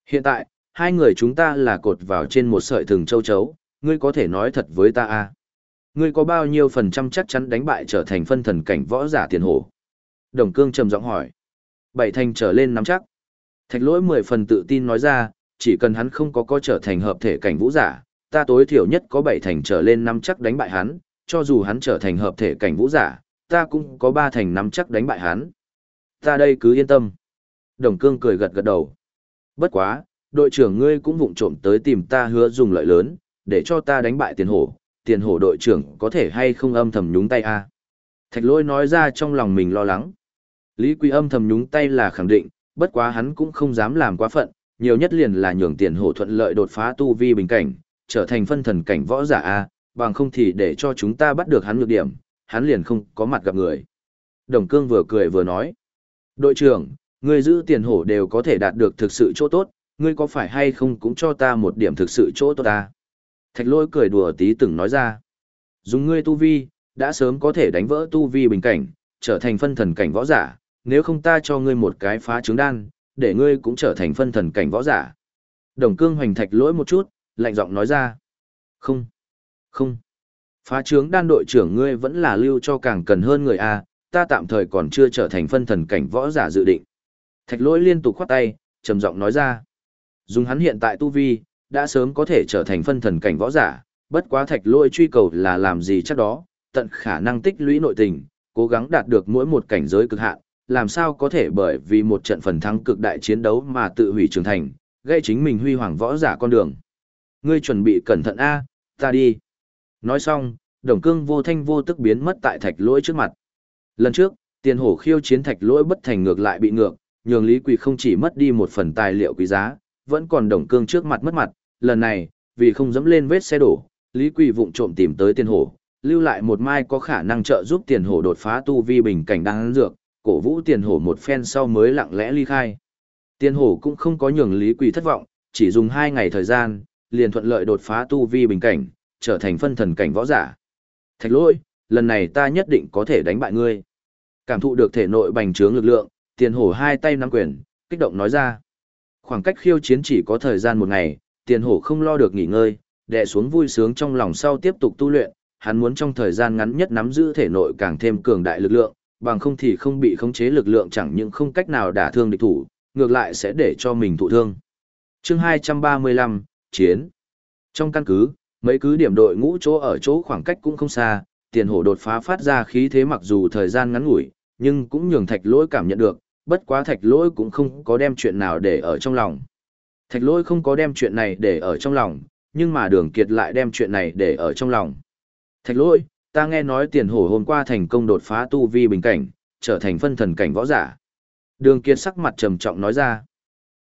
Hiện tại, hai người chúng ta là cột vào trên một sợi thừng châu chấu, ngươi có thể nói thật với ta à? Ngươi có bao nhiêu phần trăm chắc chắn đánh bại trở thành phân thần cảnh võ giả tiền hổ? Đồng cương trầm giọng hỏi. Bảy thành trở lên nắm chắc. Thạch lỗi mười phần tự tin nói ra, chỉ cần hắn không có có trở thành hợp thể cảnh vũ giả, ta tối thiểu nhất có bảy thành trở lên nắm chắc đánh bại hắn, cho dù hắn trở thành hợp thể cảnh vũ giả, ta cũng có ba thành nắm chắc đánh bại hắn. Ta đây cứ yên tâm. Đồng cương cười gật gật đầu. Bất quá, đội trưởng ngươi cũng vụng trộm tới tìm ta hứa dùng lợi lớn, để cho ta đánh bại tiền hổ, tiền hổ đội trưởng có thể hay không âm thầm nhúng tay a à? Thạch lôi nói ra trong lòng mình lo lắng. Lý Quý âm thầm nhúng tay là khẳng định, bất quá hắn cũng không dám làm quá phận, nhiều nhất liền là nhường tiền hổ thuận lợi đột phá tu vi bình cảnh, trở thành phân thần cảnh võ giả A, bằng không thì để cho chúng ta bắt được hắn nhược điểm, hắn liền không có mặt gặp người. Đồng cương vừa cười vừa nói. Đội trưởng, người giữ tiền hổ đều có thể đạt được thực sự chỗ tốt, ngươi có phải hay không cũng cho ta một điểm thực sự chỗ tốt ta. Thạch lôi cười đùa tí từng nói ra. Dùng ngươi tu vi, đã sớm có thể đánh vỡ tu vi bình cảnh, trở thành phân thần cảnh võ giả, nếu không ta cho ngươi một cái phá trứng đan, để ngươi cũng trở thành phân thần cảnh võ giả. Đồng cương hoành thạch lỗi một chút, lạnh giọng nói ra. Không, không. Phá trướng đan đội trưởng ngươi vẫn là lưu cho càng cần hơn người A, ta tạm thời còn chưa trở thành phân thần cảnh võ giả dự định. Thạch lỗi liên tục khoát tay, trầm giọng nói ra. Dùng hắn hiện tại tu vi, đã sớm có thể trở thành phân thần cảnh võ giả, bất quá thạch lỗi truy cầu là làm gì chắc đó, tận khả năng tích lũy nội tình, cố gắng đạt được mỗi một cảnh giới cực hạn, làm sao có thể bởi vì một trận phần thắng cực đại chiến đấu mà tự hủy trưởng thành, gây chính mình huy hoàng võ giả con đường. Ngươi chuẩn bị cẩn thận a, ta đi. Nói xong, đồng cương vô thanh vô tức biến mất tại thạch lỗi trước mặt. Lần trước, tiền hổ khiêu chiến thạch lỗi bất thành ngược lại bị ngược, nhường Lý Quỳ không chỉ mất đi một phần tài liệu quý giá, vẫn còn đồng cương trước mặt mất mặt. Lần này, vì không dẫm lên vết xe đổ, Lý Quỳ vụng trộm tìm tới tiền hổ, lưu lại một mai có khả năng trợ giúp tiền hổ đột phá tu vi bình cảnh đang dược, cổ vũ tiền hổ một phen sau mới lặng lẽ ly khai. Tiền hổ cũng không có nhường Lý Quỳ thất vọng, chỉ dùng hai ngày thời gian, liền thuận lợi đột phá tu vi bình cảnh, trở thành phân thần cảnh võ giả. Thạch lỗi, lần này ta nhất định có thể đánh bại ngươi. Cảm thụ được thể nội bành trướng lực lượng, tiền hổ hai tay nắm quyền, kích động nói ra. Khoảng cách khiêu chiến chỉ có thời gian một ngày, tiền hổ không lo được nghỉ ngơi, đè xuống vui sướng trong lòng sau tiếp tục tu luyện, hắn muốn trong thời gian ngắn nhất nắm giữ thể nội càng thêm cường đại lực lượng, bằng không thì không bị khống chế lực lượng chẳng những không cách nào đả thương địch thủ, ngược lại sẽ để cho mình thụ thương. Chương 235, Chiến Trong căn cứ, mấy cứ điểm đội ngũ chỗ ở chỗ khoảng cách cũng không xa, tiền hổ đột phá phát ra khí thế mặc dù thời gian ngắn ngủi, nhưng cũng nhường thạch lỗi cảm nhận được, bất quá thạch lỗi cũng không có đem chuyện nào để ở trong lòng. Thạch lỗi không có đem chuyện này để ở trong lòng, nhưng mà đường kiệt lại đem chuyện này để ở trong lòng. Thạch lỗi, ta nghe nói tiền hổ hôm qua thành công đột phá tu vi bình cảnh, trở thành phân thần cảnh võ giả. Đường kiệt sắc mặt trầm trọng nói ra.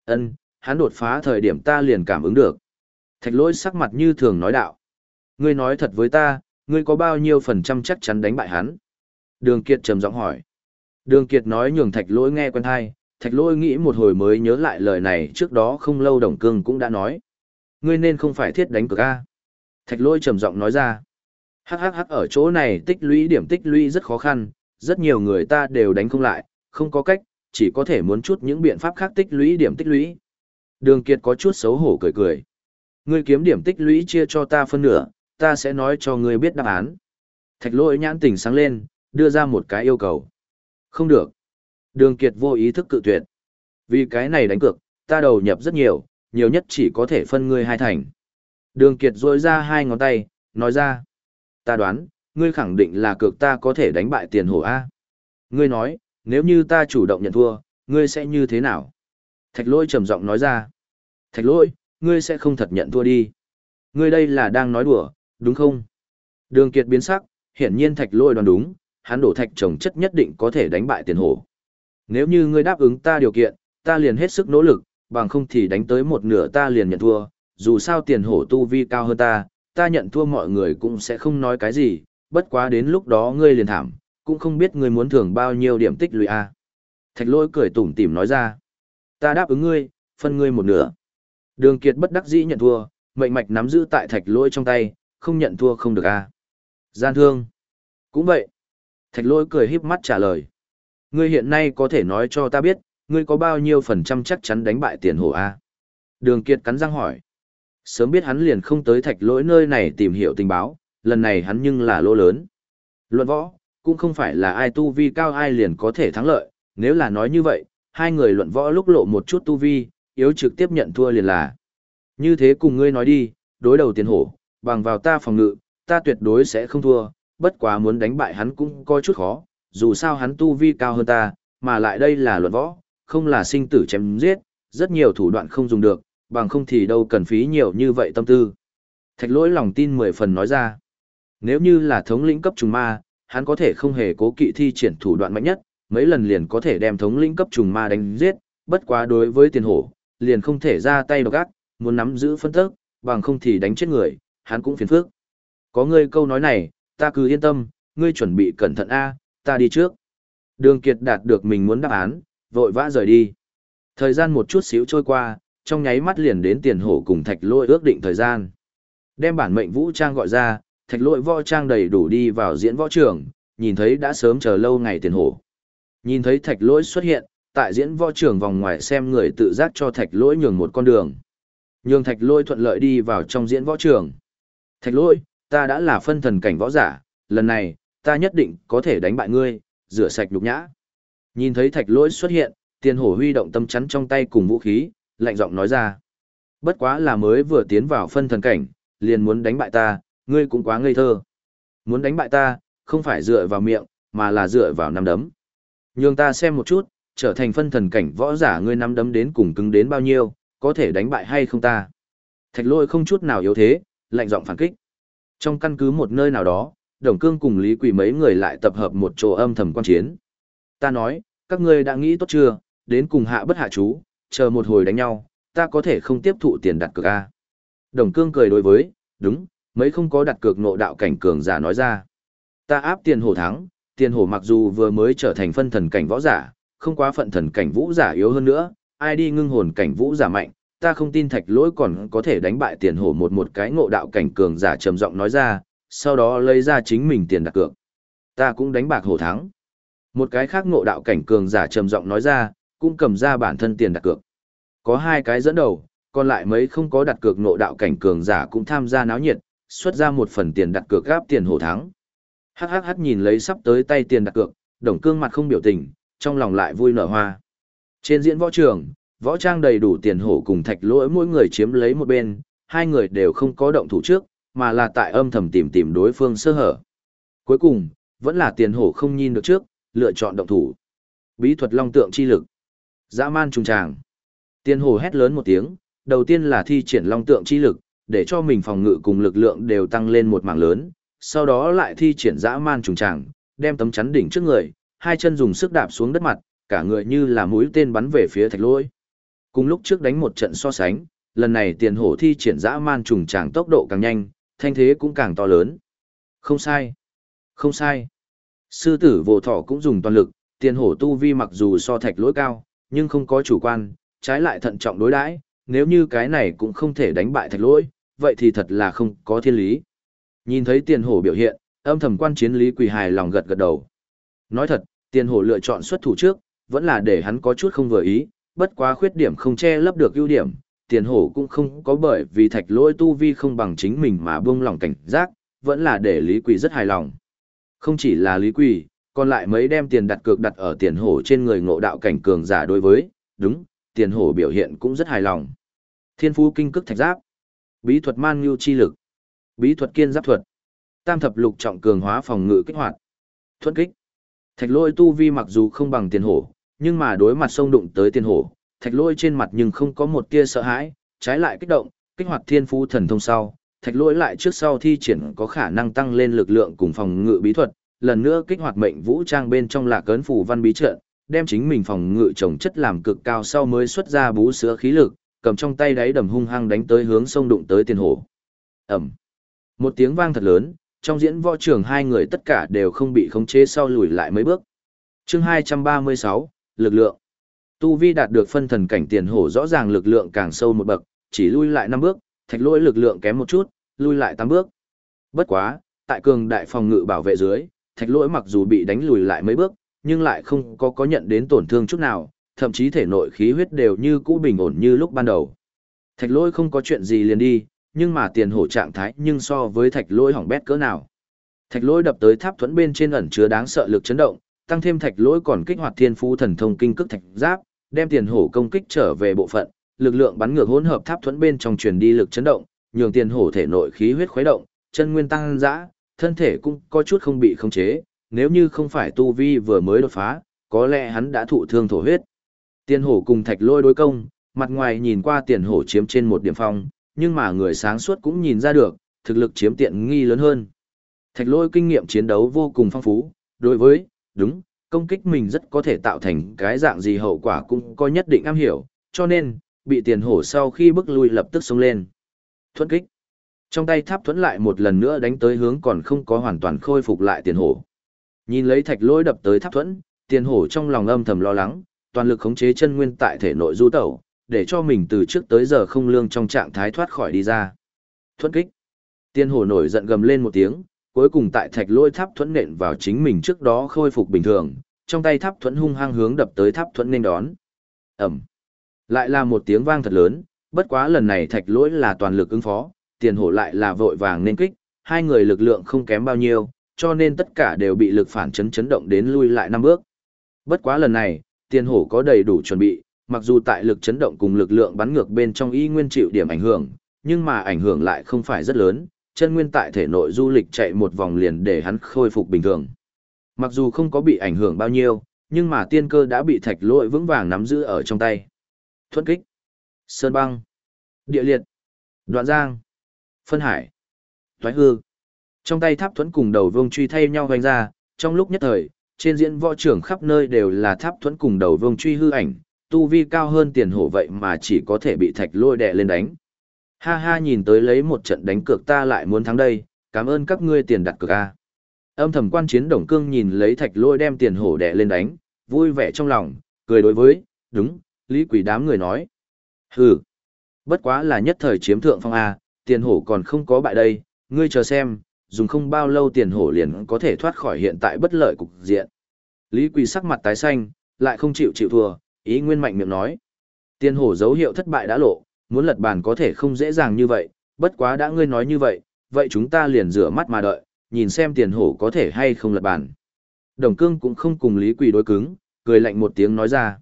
ân hắn đột phá thời điểm ta liền cảm ứng được. Thạch lỗi sắc mặt như thường nói đạo. Ngươi nói thật với ta, ngươi có bao nhiêu phần trăm chắc chắn đánh bại hắn? Đường kiệt trầm giọng hỏi. Đường kiệt nói nhường thạch lỗi nghe quen hay, thạch lỗi nghĩ một hồi mới nhớ lại lời này trước đó không lâu đồng cương cũng đã nói. Ngươi nên không phải thiết đánh cược a Thạch lỗi trầm giọng nói ra. hhh ở chỗ này tích lũy điểm tích lũy rất khó khăn, rất nhiều người ta đều đánh không lại, không có cách, chỉ có thể muốn chút những biện pháp khác tích lũy điểm tích lũy. Đường Kiệt có chút xấu hổ cười cười. Ngươi kiếm điểm tích lũy chia cho ta phân nửa, ta sẽ nói cho ngươi biết đáp án. Thạch lỗi nhãn tình sáng lên, đưa ra một cái yêu cầu. Không được. Đường Kiệt vô ý thức cự tuyệt. Vì cái này đánh cược, ta đầu nhập rất nhiều, nhiều nhất chỉ có thể phân ngươi hai thành. Đường Kiệt rôi ra hai ngón tay, nói ra. Ta đoán, ngươi khẳng định là cược ta có thể đánh bại tiền hổ A. Ngươi nói, nếu như ta chủ động nhận thua, ngươi sẽ như thế nào? Thạch lôi trầm giọng nói ra. Thạch lôi, ngươi sẽ không thật nhận thua đi. Ngươi đây là đang nói đùa, đúng không? Đường kiệt biến sắc, hiển nhiên thạch lôi đoán đúng, hắn đổ thạch trồng chất nhất định có thể đánh bại tiền hổ. Nếu như ngươi đáp ứng ta điều kiện, ta liền hết sức nỗ lực, bằng không thì đánh tới một nửa ta liền nhận thua, dù sao tiền hổ tu vi cao hơn ta, ta nhận thua mọi người cũng sẽ không nói cái gì, bất quá đến lúc đó ngươi liền thảm, cũng không biết ngươi muốn thưởng bao nhiêu điểm tích lũy a. Thạch lỗi cười tủm tỉm nói ra. Ta đáp ứng ngươi, phân ngươi một nửa. Đường Kiệt bất đắc dĩ nhận thua, mệnh mạch nắm giữ tại thạch lỗi trong tay, không nhận thua không được a. Gian thương. Cũng vậy. Thạch lỗi cười híp mắt trả lời. Ngươi hiện nay có thể nói cho ta biết, ngươi có bao nhiêu phần trăm chắc chắn đánh bại tiền hổ a? Đường Kiệt cắn răng hỏi. Sớm biết hắn liền không tới thạch lỗi nơi này tìm hiểu tình báo, lần này hắn nhưng là lỗ lớn. Luận võ, cũng không phải là ai tu vi cao ai liền có thể thắng lợi, nếu là nói như vậy, hai người luận võ lúc lộ một chút tu vi, yếu trực tiếp nhận thua liền là. Như thế cùng ngươi nói đi, đối đầu tiền hổ, bằng vào ta phòng ngự, ta tuyệt đối sẽ không thua, bất quá muốn đánh bại hắn cũng có chút khó, dù sao hắn tu vi cao hơn ta, mà lại đây là luận võ, không là sinh tử chém giết, rất nhiều thủ đoạn không dùng được, bằng không thì đâu cần phí nhiều như vậy tâm tư. Thạch lỗi lòng tin mười phần nói ra. Nếu như là thống lĩnh cấp trùng ma, hắn có thể không hề cố kỵ thi triển thủ đoạn mạnh nhất, mấy lần liền có thể đem thống lĩnh cấp trùng ma đánh giết, bất quá đối với tiền hổ, liền không thể ra tay độc ác, muốn nắm giữ phân tức, bằng không thì đánh chết người, hắn cũng phiền phức. Có ngươi câu nói này, ta cứ yên tâm, ngươi chuẩn bị cẩn thận a, ta đi trước. Đường Kiệt đạt được mình muốn đáp án, vội vã rời đi. Thời gian một chút xíu trôi qua, trong nháy mắt liền đến tiền hổ cùng thạch lôi ước định thời gian. Đem bản mệnh vũ trang gọi ra, thạch lôi võ trang đầy đủ đi vào diễn võ trường, nhìn thấy đã sớm chờ lâu ngày tiền hổ. Nhìn thấy thạch lỗi xuất hiện, tại diễn võ trường vòng ngoài xem người tự giác cho thạch lỗi nhường một con đường. Nhường thạch lỗi thuận lợi đi vào trong diễn võ trường. Thạch lỗi, ta đã là phân thần cảnh võ giả, lần này, ta nhất định có thể đánh bại ngươi, rửa sạch nhục nhã. Nhìn thấy thạch lỗi xuất hiện, tiền hổ huy động tâm chắn trong tay cùng vũ khí, lạnh giọng nói ra. Bất quá là mới vừa tiến vào phân thần cảnh, liền muốn đánh bại ta, ngươi cũng quá ngây thơ. Muốn đánh bại ta, không phải dựa vào miệng, mà là dựa vào nắm đấm. Nhường ta xem một chút, trở thành phân thần cảnh võ giả ngươi nắm đấm đến cùng cứng đến bao nhiêu, có thể đánh bại hay không ta. Thạch lôi không chút nào yếu thế, lạnh giọng phản kích. Trong căn cứ một nơi nào đó, Đồng Cương cùng Lý Quỷ mấy người lại tập hợp một chỗ âm thầm quan chiến. Ta nói, các ngươi đã nghĩ tốt chưa, đến cùng hạ bất hạ chú, chờ một hồi đánh nhau, ta có thể không tiếp thụ tiền đặt cược A. Đồng Cương cười đối với, đúng, mấy không có đặt cược nộ đạo cảnh cường giả nói ra. Ta áp tiền hổ thắng, tiền hổ mặc dù vừa mới trở thành phân thần cảnh võ giả, không quá phận thần cảnh vũ giả yếu hơn nữa, ai đi ngưng hồn cảnh vũ giả mạnh, ta không tin thạch lỗi còn có thể đánh bại tiền hổ một một cái ngộ đạo cảnh cường giả trầm giọng nói ra, sau đó lấy ra chính mình tiền đặt cược. Ta cũng đánh bạc hổ thắng. Một cái khác ngộ đạo cảnh cường giả trầm giọng nói ra, cũng cầm ra bản thân tiền đặt cược. Có hai cái dẫn đầu, còn lại mấy không có đặt cược ngộ đạo cảnh cường giả cũng tham gia náo nhiệt, xuất ra một phần tiền đặt cược gáp tiền hổ thắng. Hắc hắc hắc nhìn lấy sắp tới tay tiền đặt cược, đồng cương mặt không biểu tình, trong lòng lại vui nở hoa. Trên diễn võ trường, võ trang đầy đủ tiền hổ cùng thạch lỗi mỗi người chiếm lấy một bên, hai người đều không có động thủ trước, mà là tại âm thầm tìm tìm đối phương sơ hở. Cuối cùng, vẫn là tiền hổ không nhìn được trước, lựa chọn động thủ. Bí thuật long tượng chi lực. Dã man trùng tràng. Tiền hổ hét lớn một tiếng, đầu tiên là thi triển long tượng chi lực, để cho mình phòng ngự cùng lực lượng đều tăng lên một mảng lớn, sau đó lại thi triển dã man trùng tràng, đem tấm chắn đỉnh trước người, hai chân dùng sức đạp xuống đất mặt, cả người như là mũi tên bắn về phía thạch lôi. Cùng lúc trước đánh một trận so sánh, lần này tiền hổ thi triển dã man trùng tràng tốc độ càng nhanh, thanh thế cũng càng to lớn. Không sai. Không sai. Sư tử vô thọ cũng dùng toàn lực, tiền hổ tu vi mặc dù so thạch lỗi cao, nhưng không có chủ quan, trái lại thận trọng đối đãi nếu như cái này cũng không thể đánh bại thạch lỗi, vậy thì thật là không có thiên lý. Nhìn thấy tiền hổ biểu hiện, âm thầm quan chiến lý quỳ hài lòng gật gật đầu. Nói thật, tiền hổ lựa chọn xuất thủ trước, vẫn là để hắn có chút không vừa ý, bất quá khuyết điểm không che lấp được ưu điểm, tiền hổ cũng không có bởi vì thạch lỗi tu vi không bằng chính mình mà buông lỏng cảnh giác, vẫn là để lý quỳ rất hài lòng. Không chỉ là lý quỳ, còn lại mấy đem tiền đặt cược đặt ở tiền hổ trên người ngộ đạo cảnh cường giả đối với, đúng, tiền hổ biểu hiện cũng rất hài lòng. Thiên phú kinh cức thạch giáp, bí thuật man nhu chi lực, bí thuật kiên giáp thuật, tam thập lục trọng cường hóa phòng ngự kích hoạt, thuận kích. Thạch lôi tu vi mặc dù không bằng tiền hổ, nhưng mà đối mặt sông đụng tới tiền hổ, thạch lôi trên mặt nhưng không có một tia sợ hãi, trái lại kích động, kích hoạt thiên phú thần thông sau. Thạch lôi lại trước sau thi triển có khả năng tăng lên lực lượng cùng phòng ngự bí thuật, lần nữa kích hoạt mệnh vũ trang bên trong lạc cấn phủ văn bí trận, đem chính mình phòng ngự trồng chất làm cực cao sau mới xuất ra bú sữa khí lực, cầm trong tay đáy đầm hung hăng đánh tới hướng sông đụng tới tiền hổ. Ẩm. Một tiếng vang thật lớn, trong diễn võ trường hai người tất cả đều không bị khống chế sau lùi lại mấy bước. chương 236, lực lượng. Tu Vi đạt được phân thần cảnh tiền hổ rõ ràng lực lượng càng sâu một bậc, chỉ lui lại năm bước, thạch lỗi lực lượng kém một chút, lui lại tám bước. Bất quá, tại cường đại phòng ngự bảo vệ dưới, thạch lỗi mặc dù bị đánh lùi lại mấy bước, nhưng lại không có có nhận đến tổn thương chút nào, thậm chí thể nội khí huyết đều như cũ bình ổn như lúc ban đầu. Thạch lỗi không có chuyện gì liền đi, nhưng mà tiền hổ trạng thái nhưng so với thạch lỗi hỏng bét cỡ nào. Thạch lỗi đập tới tháp thuẫn bên trên ẩn chứa đáng sợ lực chấn động, tăng thêm thạch lỗi còn kích hoạt thiên phú thần thông kinh cước thạch giáp, đem tiền hổ công kích trở về bộ phận, lực lượng bắn ngược hỗn hợp tháp thuẫn bên trong truyền đi lực chấn động, nhường tiền hổ thể nội khí huyết khuấy động, chân nguyên tăng dã, thân thể cũng có chút không bị khống chế, nếu như không phải tu vi vừa mới đột phá, có lẽ hắn đã thụ thương thổ huyết. Tiền hổ cùng thạch lôi đối công, mặt ngoài nhìn qua tiền hổ chiếm trên một điểm phong, nhưng mà người sáng suốt cũng nhìn ra được, thực lực chiếm tiện nghi lớn hơn. Thạch lôi kinh nghiệm chiến đấu vô cùng phong phú, đối với, đúng, công kích mình rất có thể tạo thành cái dạng gì hậu quả cũng có nhất định am hiểu, cho nên, bị tiền hổ sau khi bước lui lập tức sống lên. Thuẫn kích. Trong tay tháp thuẫn lại một lần nữa đánh tới hướng còn không có hoàn toàn khôi phục lại tiền hổ. Nhìn lấy thạch lôi đập tới tháp thuẫn, tiền hổ trong lòng âm thầm lo lắng, toàn lực khống chế chân nguyên tại thể nội du tẩu, để cho mình từ trước tới giờ không lương trong trạng thái thoát khỏi đi ra. Thuẫn kích. Tiền hổ nổi giận gầm lên một tiếng, cuối cùng tại thạch lôi tháp thuẫn nện vào chính mình trước đó khôi phục bình thường, trong tay tháp thuẫn hung hăng hướng đập tới tháp thuẫn nên đón. Ẩm. Lại là một tiếng vang thật lớn, bất quá lần này thạch lỗi là toàn lực ứng phó, tiền hổ lại là vội vàng nên kích, hai người lực lượng không kém bao nhiêu, cho nên tất cả đều bị lực phản chấn chấn động đến lui lại năm bước. Bất quá lần này, tiền hổ có đầy đủ chuẩn bị, mặc dù tại lực chấn động cùng lực lượng bắn ngược bên trong y nguyên chịu điểm ảnh hưởng, nhưng mà ảnh hưởng lại không phải rất lớn, chân nguyên tại thể nội du lịch chạy một vòng liền để hắn khôi phục bình thường. Mặc dù không có bị ảnh hưởng bao nhiêu, nhưng mà tiên cơ đã bị thạch lỗi vững vàng nắm giữ ở trong tay. Thuận kích, sơn băng, địa liệt, đoạn giang, phân hải, thoái hư. Trong tay tháp thuẫn cùng đầu vương truy thay nhau hoành ra, trong lúc nhất thời, trên diễn võ trưởng khắp nơi đều là tháp thuẫn cùng đầu vương truy hư ảnh, tu vi cao hơn tiền hổ vậy mà chỉ có thể bị thạch lôi đè lên đánh. Ha ha nhìn tới lấy một trận đánh cược ta lại muốn thắng đây, cảm ơn các ngươi tiền đặt cược a. Âm thầm quan chiến đồng cương nhìn lấy thạch lôi đem tiền hổ đẻ lên đánh, vui vẻ trong lòng, cười đối với, đúng, lý quỷ đám người nói. Hừ, bất quá là nhất thời chiếm thượng phong A, tiền hổ còn không có bại đây, ngươi chờ xem, dùng không bao lâu tiền hổ liền có thể thoát khỏi hiện tại bất lợi cục diện. Lý quỷ sắc mặt tái xanh, lại không chịu chịu thua, ý nguyên mạnh miệng nói. Tiền hổ dấu hiệu thất bại đã lộ, muốn lật bàn có thể không dễ dàng như vậy, bất quá đã ngươi nói như vậy, vậy chúng ta liền rửa mắt mà đợi, nhìn xem tiền hổ có thể hay không lật bàn. Đồng cương cũng không cùng Lý Quỳ đối cứng, cười lạnh một tiếng nói ra.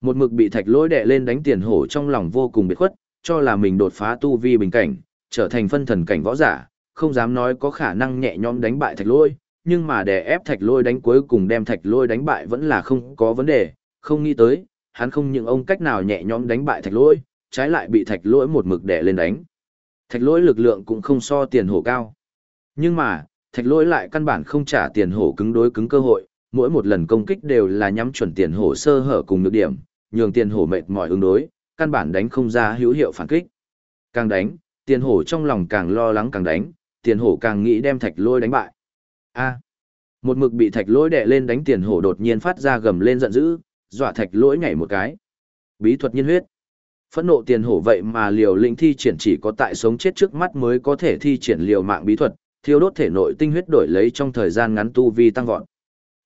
Một mực bị thạch lỗi đè lên đánh tiền hổ trong lòng vô cùng biệt khuất, cho là mình đột phá tu vi bình cảnh, trở thành phân thần cảnh võ giả, không dám nói có khả năng nhẹ nhõm đánh bại thạch lỗi, nhưng mà để ép thạch lôi đánh cuối cùng đem thạch lôi đánh bại vẫn là không có vấn đề, không nghĩ tới, hắn không những ông cách nào nhẹ nhõm đánh bại thạch lôi, trái lại bị thạch lỗi một mực đè lên đánh. Thạch lỗi lực lượng cũng không so tiền hổ cao. Nhưng mà, thạch lỗi lại căn bản không trả tiền hổ cứng đối cứng cơ hội, mỗi một lần công kích đều là nhắm chuẩn tiền hổ sơ hở cùng nhược điểm, nhường tiền hổ mệt mỏi ứng đối, căn bản đánh không ra hữu hiệu phản kích. Càng đánh, tiền hổ trong lòng càng lo lắng càng đánh, tiền hổ càng nghĩ đem thạch lôi đánh bại. A. một mực bị thạch lỗi đè lên đánh tiền hổ đột nhiên phát ra gầm lên giận dữ, dọa thạch lỗi nhảy một cái. Bí thuật nhiên huyết. Phẫn nộ tiền hổ vậy mà liều lĩnh thi triển chỉ có tại sống chết trước mắt mới có thể thi triển liều mạng bí thuật, thiêu đốt thể nội tinh huyết đổi lấy trong thời gian ngắn tu vi tăng vọt.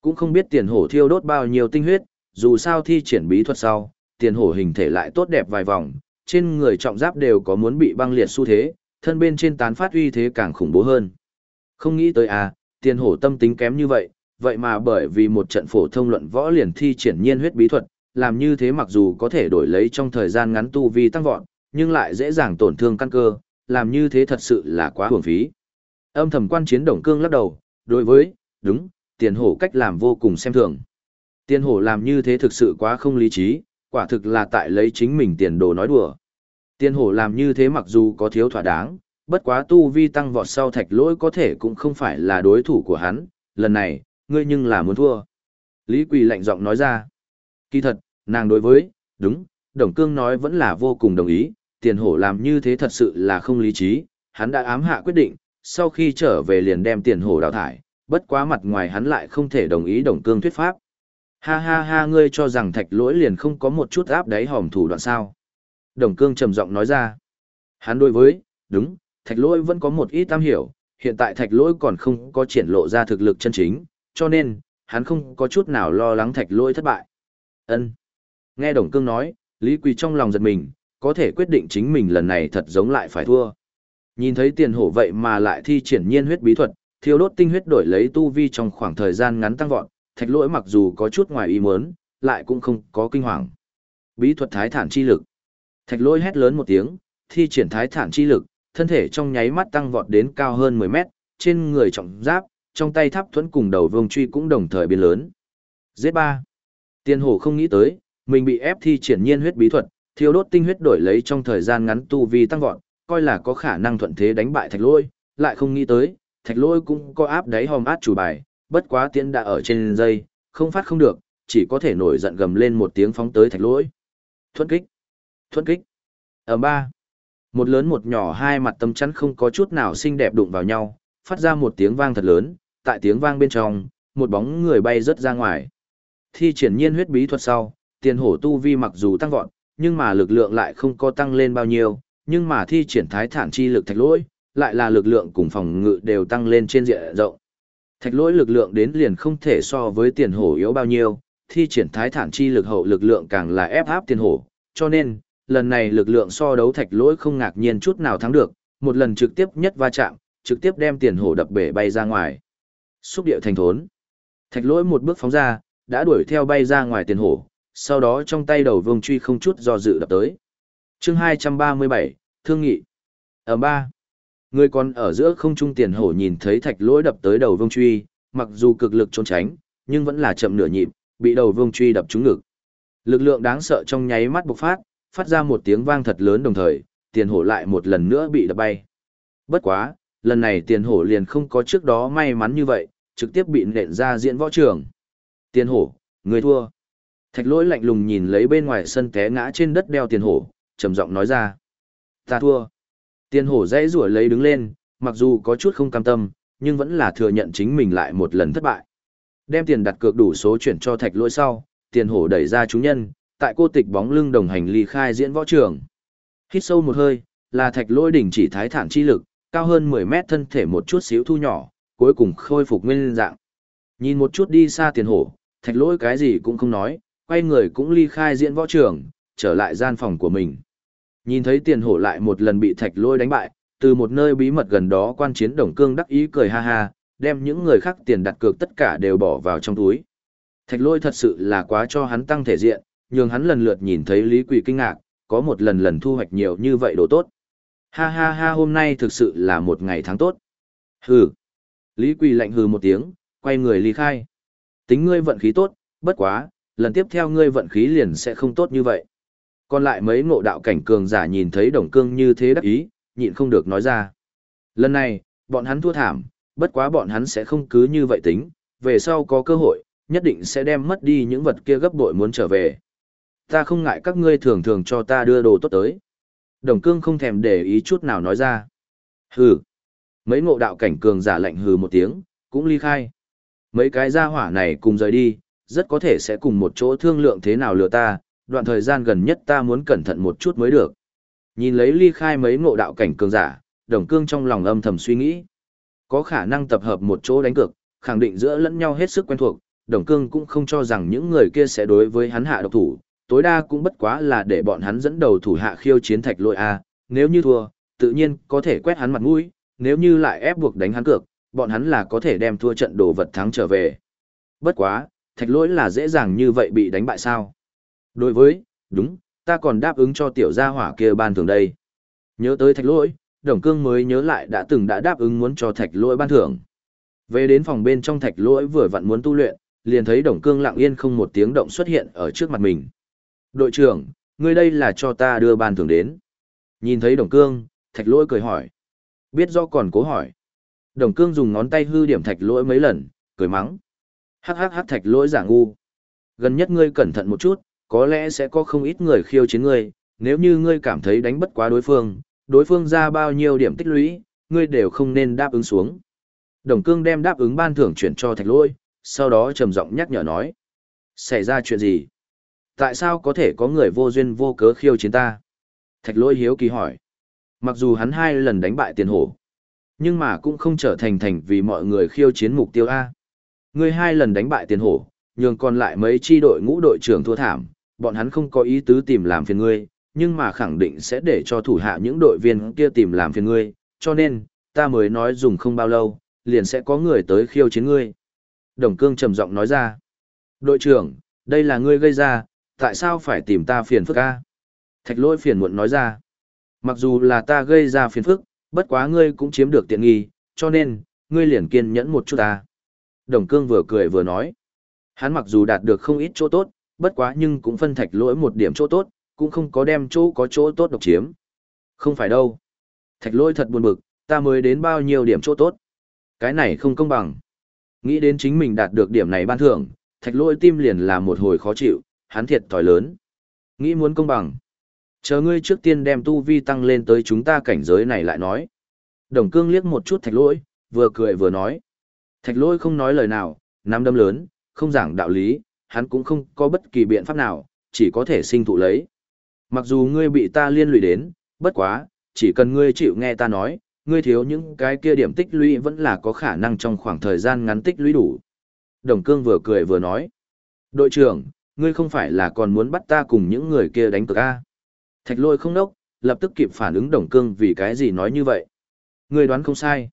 Cũng không biết tiền hổ thiêu đốt bao nhiêu tinh huyết, dù sao thi triển bí thuật sau, tiền hổ hình thể lại tốt đẹp vài vòng, trên người trọng giáp đều có muốn bị băng liệt xu thế, thân bên trên tán phát uy thế càng khủng bố hơn. Không nghĩ tới à, tiền hổ tâm tính kém như vậy, vậy mà bởi vì một trận phổ thông luận võ liền thi triển nhiên huyết bí thuật, làm như thế mặc dù có thể đổi lấy trong thời gian ngắn tu vi tăng vọt, nhưng lại dễ dàng tổn thương căn cơ, làm như thế thật sự là quá hưởng phí. Âm thầm quan chiến đồng cương lắc đầu, đối với, đúng, tiền hổ cách làm vô cùng xem thường. Tiền hổ làm như thế thực sự quá không lý trí, quả thực là tại lấy chính mình tiền đồ nói đùa. Tiền hổ làm như thế mặc dù có thiếu thỏa đáng, bất quá tu vi tăng vọt sau thạch lỗi có thể cũng không phải là đối thủ của hắn, lần này, ngươi nhưng là muốn thua. Lý Quỳ lạnh giọng nói ra. Kỳ thật, nàng đối với, đúng, Đồng Cương nói vẫn là vô cùng đồng ý, tiền hổ làm như thế thật sự là không lý trí, hắn đã ám hạ quyết định, sau khi trở về liền đem tiền hổ đào thải, bất quá mặt ngoài hắn lại không thể đồng ý đồng cương thuyết pháp. Ha ha ha ngươi cho rằng thạch lỗi liền không có một chút áp đáy hòm thủ đoạn sao. Đồng cương trầm giọng nói ra. Hắn đối với, đúng, thạch lỗi vẫn có một ít tam hiểu, hiện tại thạch lỗi còn không có triển lộ ra thực lực chân chính, cho nên, hắn không có chút nào lo lắng thạch lỗi thất bại. ân Nghe đồng cương nói, Lý Quỳ trong lòng giật mình, có thể quyết định chính mình lần này thật giống lại phải thua. Nhìn thấy tiền hổ vậy mà lại thi triển nhiên huyết bí thuật, thiêu đốt tinh huyết đổi lấy tu vi trong khoảng thời gian ngắn tăng vọt, thạch lỗi mặc dù có chút ngoài ý muốn, lại cũng không có kinh hoàng. Bí thuật thái thản chi lực. Thạch lỗi hét lớn một tiếng, thi triển thái thản chi lực, thân thể trong nháy mắt tăng vọt đến cao hơn 10 mét, trên người trọng giáp, trong tay tháp thuẫn cùng đầu vương truy cũng đồng thời biến lớn. Z3. Tiên hổ không nghĩ tới, mình bị ép thi triển nhiên huyết bí thuật, thiêu đốt tinh huyết đổi lấy trong thời gian ngắn tu vi tăng vọt, coi là có khả năng thuận thế đánh bại thạch lôi, lại không nghĩ tới, thạch lôi cũng có áp đáy hòm át chủ bài, bất quá tiến đã ở trên dây, không phát không được, chỉ có thể nổi giận gầm lên một tiếng phóng tới thạch lôi. Thuận kích! Thuận kích! Ở ba, một lớn một nhỏ hai mặt tâm chắn không có chút nào xinh đẹp đụng vào nhau, phát ra một tiếng vang thật lớn, tại tiếng vang bên trong, một bóng người bay rớt ra ngoài. Thi triển nhiên huyết bí thuật sau, tiền hổ tu vi mặc dù tăng vọt, nhưng mà lực lượng lại không có tăng lên bao nhiêu, nhưng mà thi triển thái thản chi lực thạch lỗi, lại là lực lượng cùng phòng ngự đều tăng lên trên diện rộng. Thạch lỗi lực lượng đến liền không thể so với tiền hổ yếu bao nhiêu, thi triển thái thản chi lực hậu lực lượng càng là ép áp tiền hổ, cho nên, lần này lực lượng so đấu thạch lỗi không ngạc nhiên chút nào thắng được, một lần trực tiếp nhất va chạm, trực tiếp đem tiền hổ đập bể bay ra ngoài. Xúc điệu thành thốn. Thạch lỗi một bước phóng ra, đã đuổi theo bay ra ngoài tiền hổ, sau đó trong tay đầu vương truy không chút do dự đập tới. chương 237, Thương nghị. Ở ba, người còn ở giữa không trung tiền hổ nhìn thấy thạch lỗi đập tới đầu vương truy, mặc dù cực lực trốn tránh, nhưng vẫn là chậm nửa nhịp, bị đầu vương truy đập trúng ngực. Lực lượng đáng sợ trong nháy mắt bộc phát, phát ra một tiếng vang thật lớn đồng thời, tiền hổ lại một lần nữa bị đập bay. Bất quá, lần này tiền hổ liền không có trước đó may mắn như vậy, trực tiếp bị nện ra diễn võ trường. Tiền hổ, người thua. Thạch lỗi lạnh lùng nhìn lấy bên ngoài sân té ngã trên đất đeo tiền hổ, trầm giọng nói ra. Ta thua. Tiền hổ dãy rủa lấy đứng lên, mặc dù có chút không cam tâm, nhưng vẫn là thừa nhận chính mình lại một lần thất bại. Đem tiền đặt cược đủ số chuyển cho thạch lỗi sau, tiền hổ đẩy ra chúng nhân, tại cô tịch bóng lưng đồng hành ly khai diễn võ trường. Hít sâu một hơi, là thạch lỗi đỉnh chỉ thái thản chi lực, cao hơn 10 mét thân thể một chút xíu thu nhỏ, cuối cùng khôi phục nguyên dạng. Nhìn một chút đi xa tiền hổ, thạch lỗi cái gì cũng không nói, quay người cũng ly khai diễn võ trường, trở lại gian phòng của mình. Nhìn thấy tiền hổ lại một lần bị thạch lôi đánh bại, từ một nơi bí mật gần đó quan chiến đồng cương đắc ý cười ha ha, đem những người khác tiền đặt cược tất cả đều bỏ vào trong túi. Thạch lôi thật sự là quá cho hắn tăng thể diện, nhường hắn lần lượt nhìn thấy Lý Quỳ kinh ngạc, có một lần lần thu hoạch nhiều như vậy đồ tốt. Ha ha ha hôm nay thực sự là một ngày tháng tốt. Hừ. Lý Quỳ lạnh hừ một tiếng, quay người ly khai. Tính ngươi vận khí tốt, bất quá, lần tiếp theo ngươi vận khí liền sẽ không tốt như vậy. Còn lại mấy ngộ đạo cảnh cường giả nhìn thấy đồng cương như thế đắc ý, nhịn không được nói ra. Lần này, bọn hắn thua thảm, bất quá bọn hắn sẽ không cứ như vậy tính, về sau có cơ hội, nhất định sẽ đem mất đi những vật kia gấp bội muốn trở về. Ta không ngại các ngươi thường thường cho ta đưa đồ tốt tới. Đồng cương không thèm để ý chút nào nói ra. Hừ. Mấy ngộ đạo cảnh cường giả lạnh hừ một tiếng, cũng ly khai. Mấy cái gia hỏa này cùng rời đi, rất có thể sẽ cùng một chỗ thương lượng thế nào lừa ta, đoạn thời gian gần nhất ta muốn cẩn thận một chút mới được. Nhìn lấy ly khai mấy ngộ đạo cảnh cường giả, đồng cương trong lòng âm thầm suy nghĩ. Có khả năng tập hợp một chỗ đánh cược, khẳng định giữa lẫn nhau hết sức quen thuộc, đồng cương cũng không cho rằng những người kia sẽ đối với hắn hạ độc thủ, tối đa cũng bất quá là để bọn hắn dẫn đầu thủ hạ khiêu chiến thạch lội A, nếu như thua, tự nhiên có thể quét hắn mặt mũi, nếu như lại ép buộc đánh hắn cược, bọn hắn là có thể đem thua trận đồ vật thắng trở về. Bất quá, thạch lỗi là dễ dàng như vậy bị đánh bại sao. Đối với, đúng, ta còn đáp ứng cho tiểu gia hỏa kia ban thưởng đây. Nhớ tới thạch lỗi, đồng cương mới nhớ lại đã từng đã đáp ứng muốn cho thạch lỗi ban thưởng. Về đến phòng bên trong thạch lỗi vừa vặn muốn tu luyện, liền thấy đồng cương lặng yên không một tiếng động xuất hiện ở trước mặt mình. Đội trưởng, ngươi đây là cho ta đưa ban thưởng đến. Nhìn thấy đồng cương, thạch lỗi cười hỏi. Biết do còn cố hỏi. Đồng cương dùng ngón tay hư điểm thạch lỗi mấy lần, cười mắng. Hắc hắc hắc thạch lỗi giả ngu. Gần nhất ngươi cẩn thận một chút, có lẽ sẽ có không ít người khiêu chiến ngươi, nếu như ngươi cảm thấy đánh bất quá đối phương, đối phương ra bao nhiêu điểm tích lũy, ngươi đều không nên đáp ứng xuống. Đồng cương đem đáp ứng ban thưởng chuyển cho thạch lôi, sau đó trầm giọng nhắc nhở nói. Xảy ra chuyện gì? Tại sao có thể có người vô duyên vô cớ khiêu chiến ta? Thạch lôi hiếu kỳ hỏi. Mặc dù hắn hai lần đánh bại tiền hổ, nhưng mà cũng không trở thành thành vì mọi người khiêu chiến mục tiêu A. Ngươi hai lần đánh bại tiền hổ, nhường còn lại mấy chi đội ngũ đội trưởng thua thảm, bọn hắn không có ý tứ tìm làm phiền ngươi, nhưng mà khẳng định sẽ để cho thủ hạ những đội viên kia tìm làm phiền ngươi, cho nên, ta mới nói dùng không bao lâu, liền sẽ có người tới khiêu chiến ngươi. Đồng cương trầm giọng nói ra, đội trưởng, đây là ngươi gây ra, tại sao phải tìm ta phiền phức ca? Thạch lỗi phiền muộn nói ra, mặc dù là ta gây ra phiền phức, bất quá ngươi cũng chiếm được tiện nghi, cho nên, ngươi liền kiên nhẫn một chút ta. Đồng cương vừa cười vừa nói, hắn mặc dù đạt được không ít chỗ tốt, bất quá nhưng cũng phân thạch lỗi một điểm chỗ tốt, cũng không có đem chỗ có chỗ tốt độc chiếm. Không phải đâu. Thạch lỗi thật buồn bực, ta mới đến bao nhiêu điểm chỗ tốt. Cái này không công bằng. Nghĩ đến chính mình đạt được điểm này ban thưởng, thạch lỗi tim liền là một hồi khó chịu, hắn thiệt thòi lớn. Nghĩ muốn công bằng. Chờ ngươi trước tiên đem tu vi tăng lên tới chúng ta cảnh giới này lại nói. Đồng cương liếc một chút thạch lỗi, vừa cười vừa nói. Thạch Lôi không nói lời nào, nắm đâm lớn, không giảng đạo lý, hắn cũng không có bất kỳ biện pháp nào, chỉ có thể sinh thụ lấy. Mặc dù ngươi bị ta liên lụy đến, bất quá, chỉ cần ngươi chịu nghe ta nói, ngươi thiếu những cái kia điểm tích lũy vẫn là có khả năng trong khoảng thời gian ngắn tích lũy đủ. Đồng cương vừa cười vừa nói. Đội trưởng, ngươi không phải là còn muốn bắt ta cùng những người kia đánh cược a? Thạch lôi không đốc, lập tức kịp phản ứng đồng cương vì cái gì nói như vậy. Ngươi đoán không sai.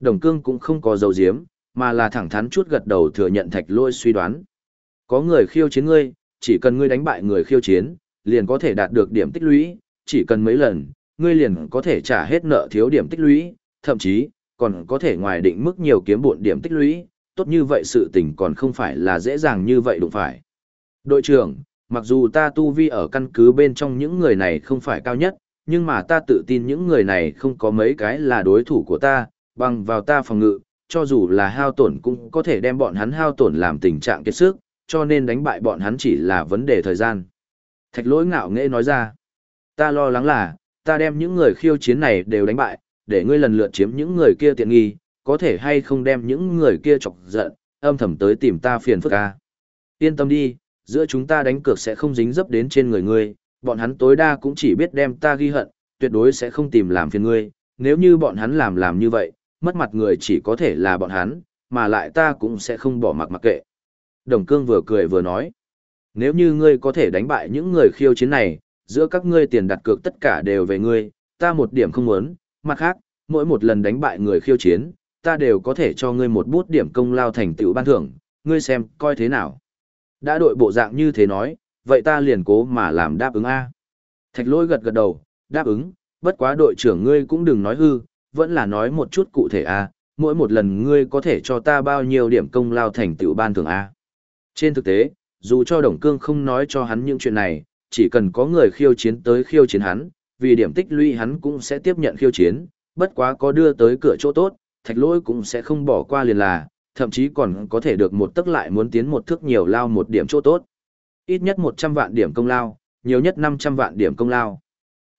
Đồng cương cũng không có dầu diếm, mà là thẳng thắn chút gật đầu thừa nhận thạch lôi suy đoán. Có người khiêu chiến ngươi, chỉ cần ngươi đánh bại người khiêu chiến, liền có thể đạt được điểm tích lũy, chỉ cần mấy lần, ngươi liền có thể trả hết nợ thiếu điểm tích lũy, thậm chí, còn có thể ngoài định mức nhiều kiếm bộn điểm tích lũy, tốt như vậy sự tình còn không phải là dễ dàng như vậy đụng phải. Đội trưởng, mặc dù ta tu vi ở căn cứ bên trong những người này không phải cao nhất, nhưng mà ta tự tin những người này không có mấy cái là đối thủ của ta, bằng vào ta phòng ngự, cho dù là hao tổn cũng có thể đem bọn hắn hao tổn làm tình trạng kiệt sức, cho nên đánh bại bọn hắn chỉ là vấn đề thời gian. Thạch lỗi ngạo nghễ nói ra, ta lo lắng là, ta đem những người khiêu chiến này đều đánh bại, để ngươi lần lượt chiếm những người kia tiện nghi, có thể hay không đem những người kia chọc giận, âm thầm tới tìm ta phiền phức ca. Yên tâm đi, giữa chúng ta đánh cược sẽ không dính dấp đến trên người ngươi, bọn hắn tối đa cũng chỉ biết đem ta ghi hận, tuyệt đối sẽ không tìm làm phiền ngươi, nếu như bọn hắn làm làm như vậy, mất mặt người chỉ có thể là bọn hắn, mà lại ta cũng sẽ không bỏ mặc mặc kệ. Đồng cương vừa cười vừa nói, nếu như ngươi có thể đánh bại những người khiêu chiến này, giữa các ngươi tiền đặt cược tất cả đều về ngươi, ta một điểm không muốn, mặt khác, mỗi một lần đánh bại người khiêu chiến, ta đều có thể cho ngươi một bút điểm công lao thành tựu ban thưởng, ngươi xem, coi thế nào. Đã đội bộ dạng như thế nói, vậy ta liền cố mà làm đáp ứng A. Thạch lôi gật gật đầu, đáp ứng, bất quá đội trưởng ngươi cũng đừng nói hư, vẫn là nói một chút cụ thể A, mỗi một lần ngươi có thể cho ta bao nhiêu điểm công lao thành tựu ban thưởng A. Trên thực tế, dù cho Đồng Cương không nói cho hắn những chuyện này, chỉ cần có người khiêu chiến tới khiêu chiến hắn, vì điểm tích lũy hắn cũng sẽ tiếp nhận khiêu chiến, bất quá có đưa tới cửa chỗ tốt, thạch lỗi cũng sẽ không bỏ qua liền là, thậm chí còn có thể được một tức lại muốn tiến một thước nhiều lao một điểm chỗ tốt. Ít nhất 100 vạn điểm công lao, nhiều nhất 500 vạn điểm công lao.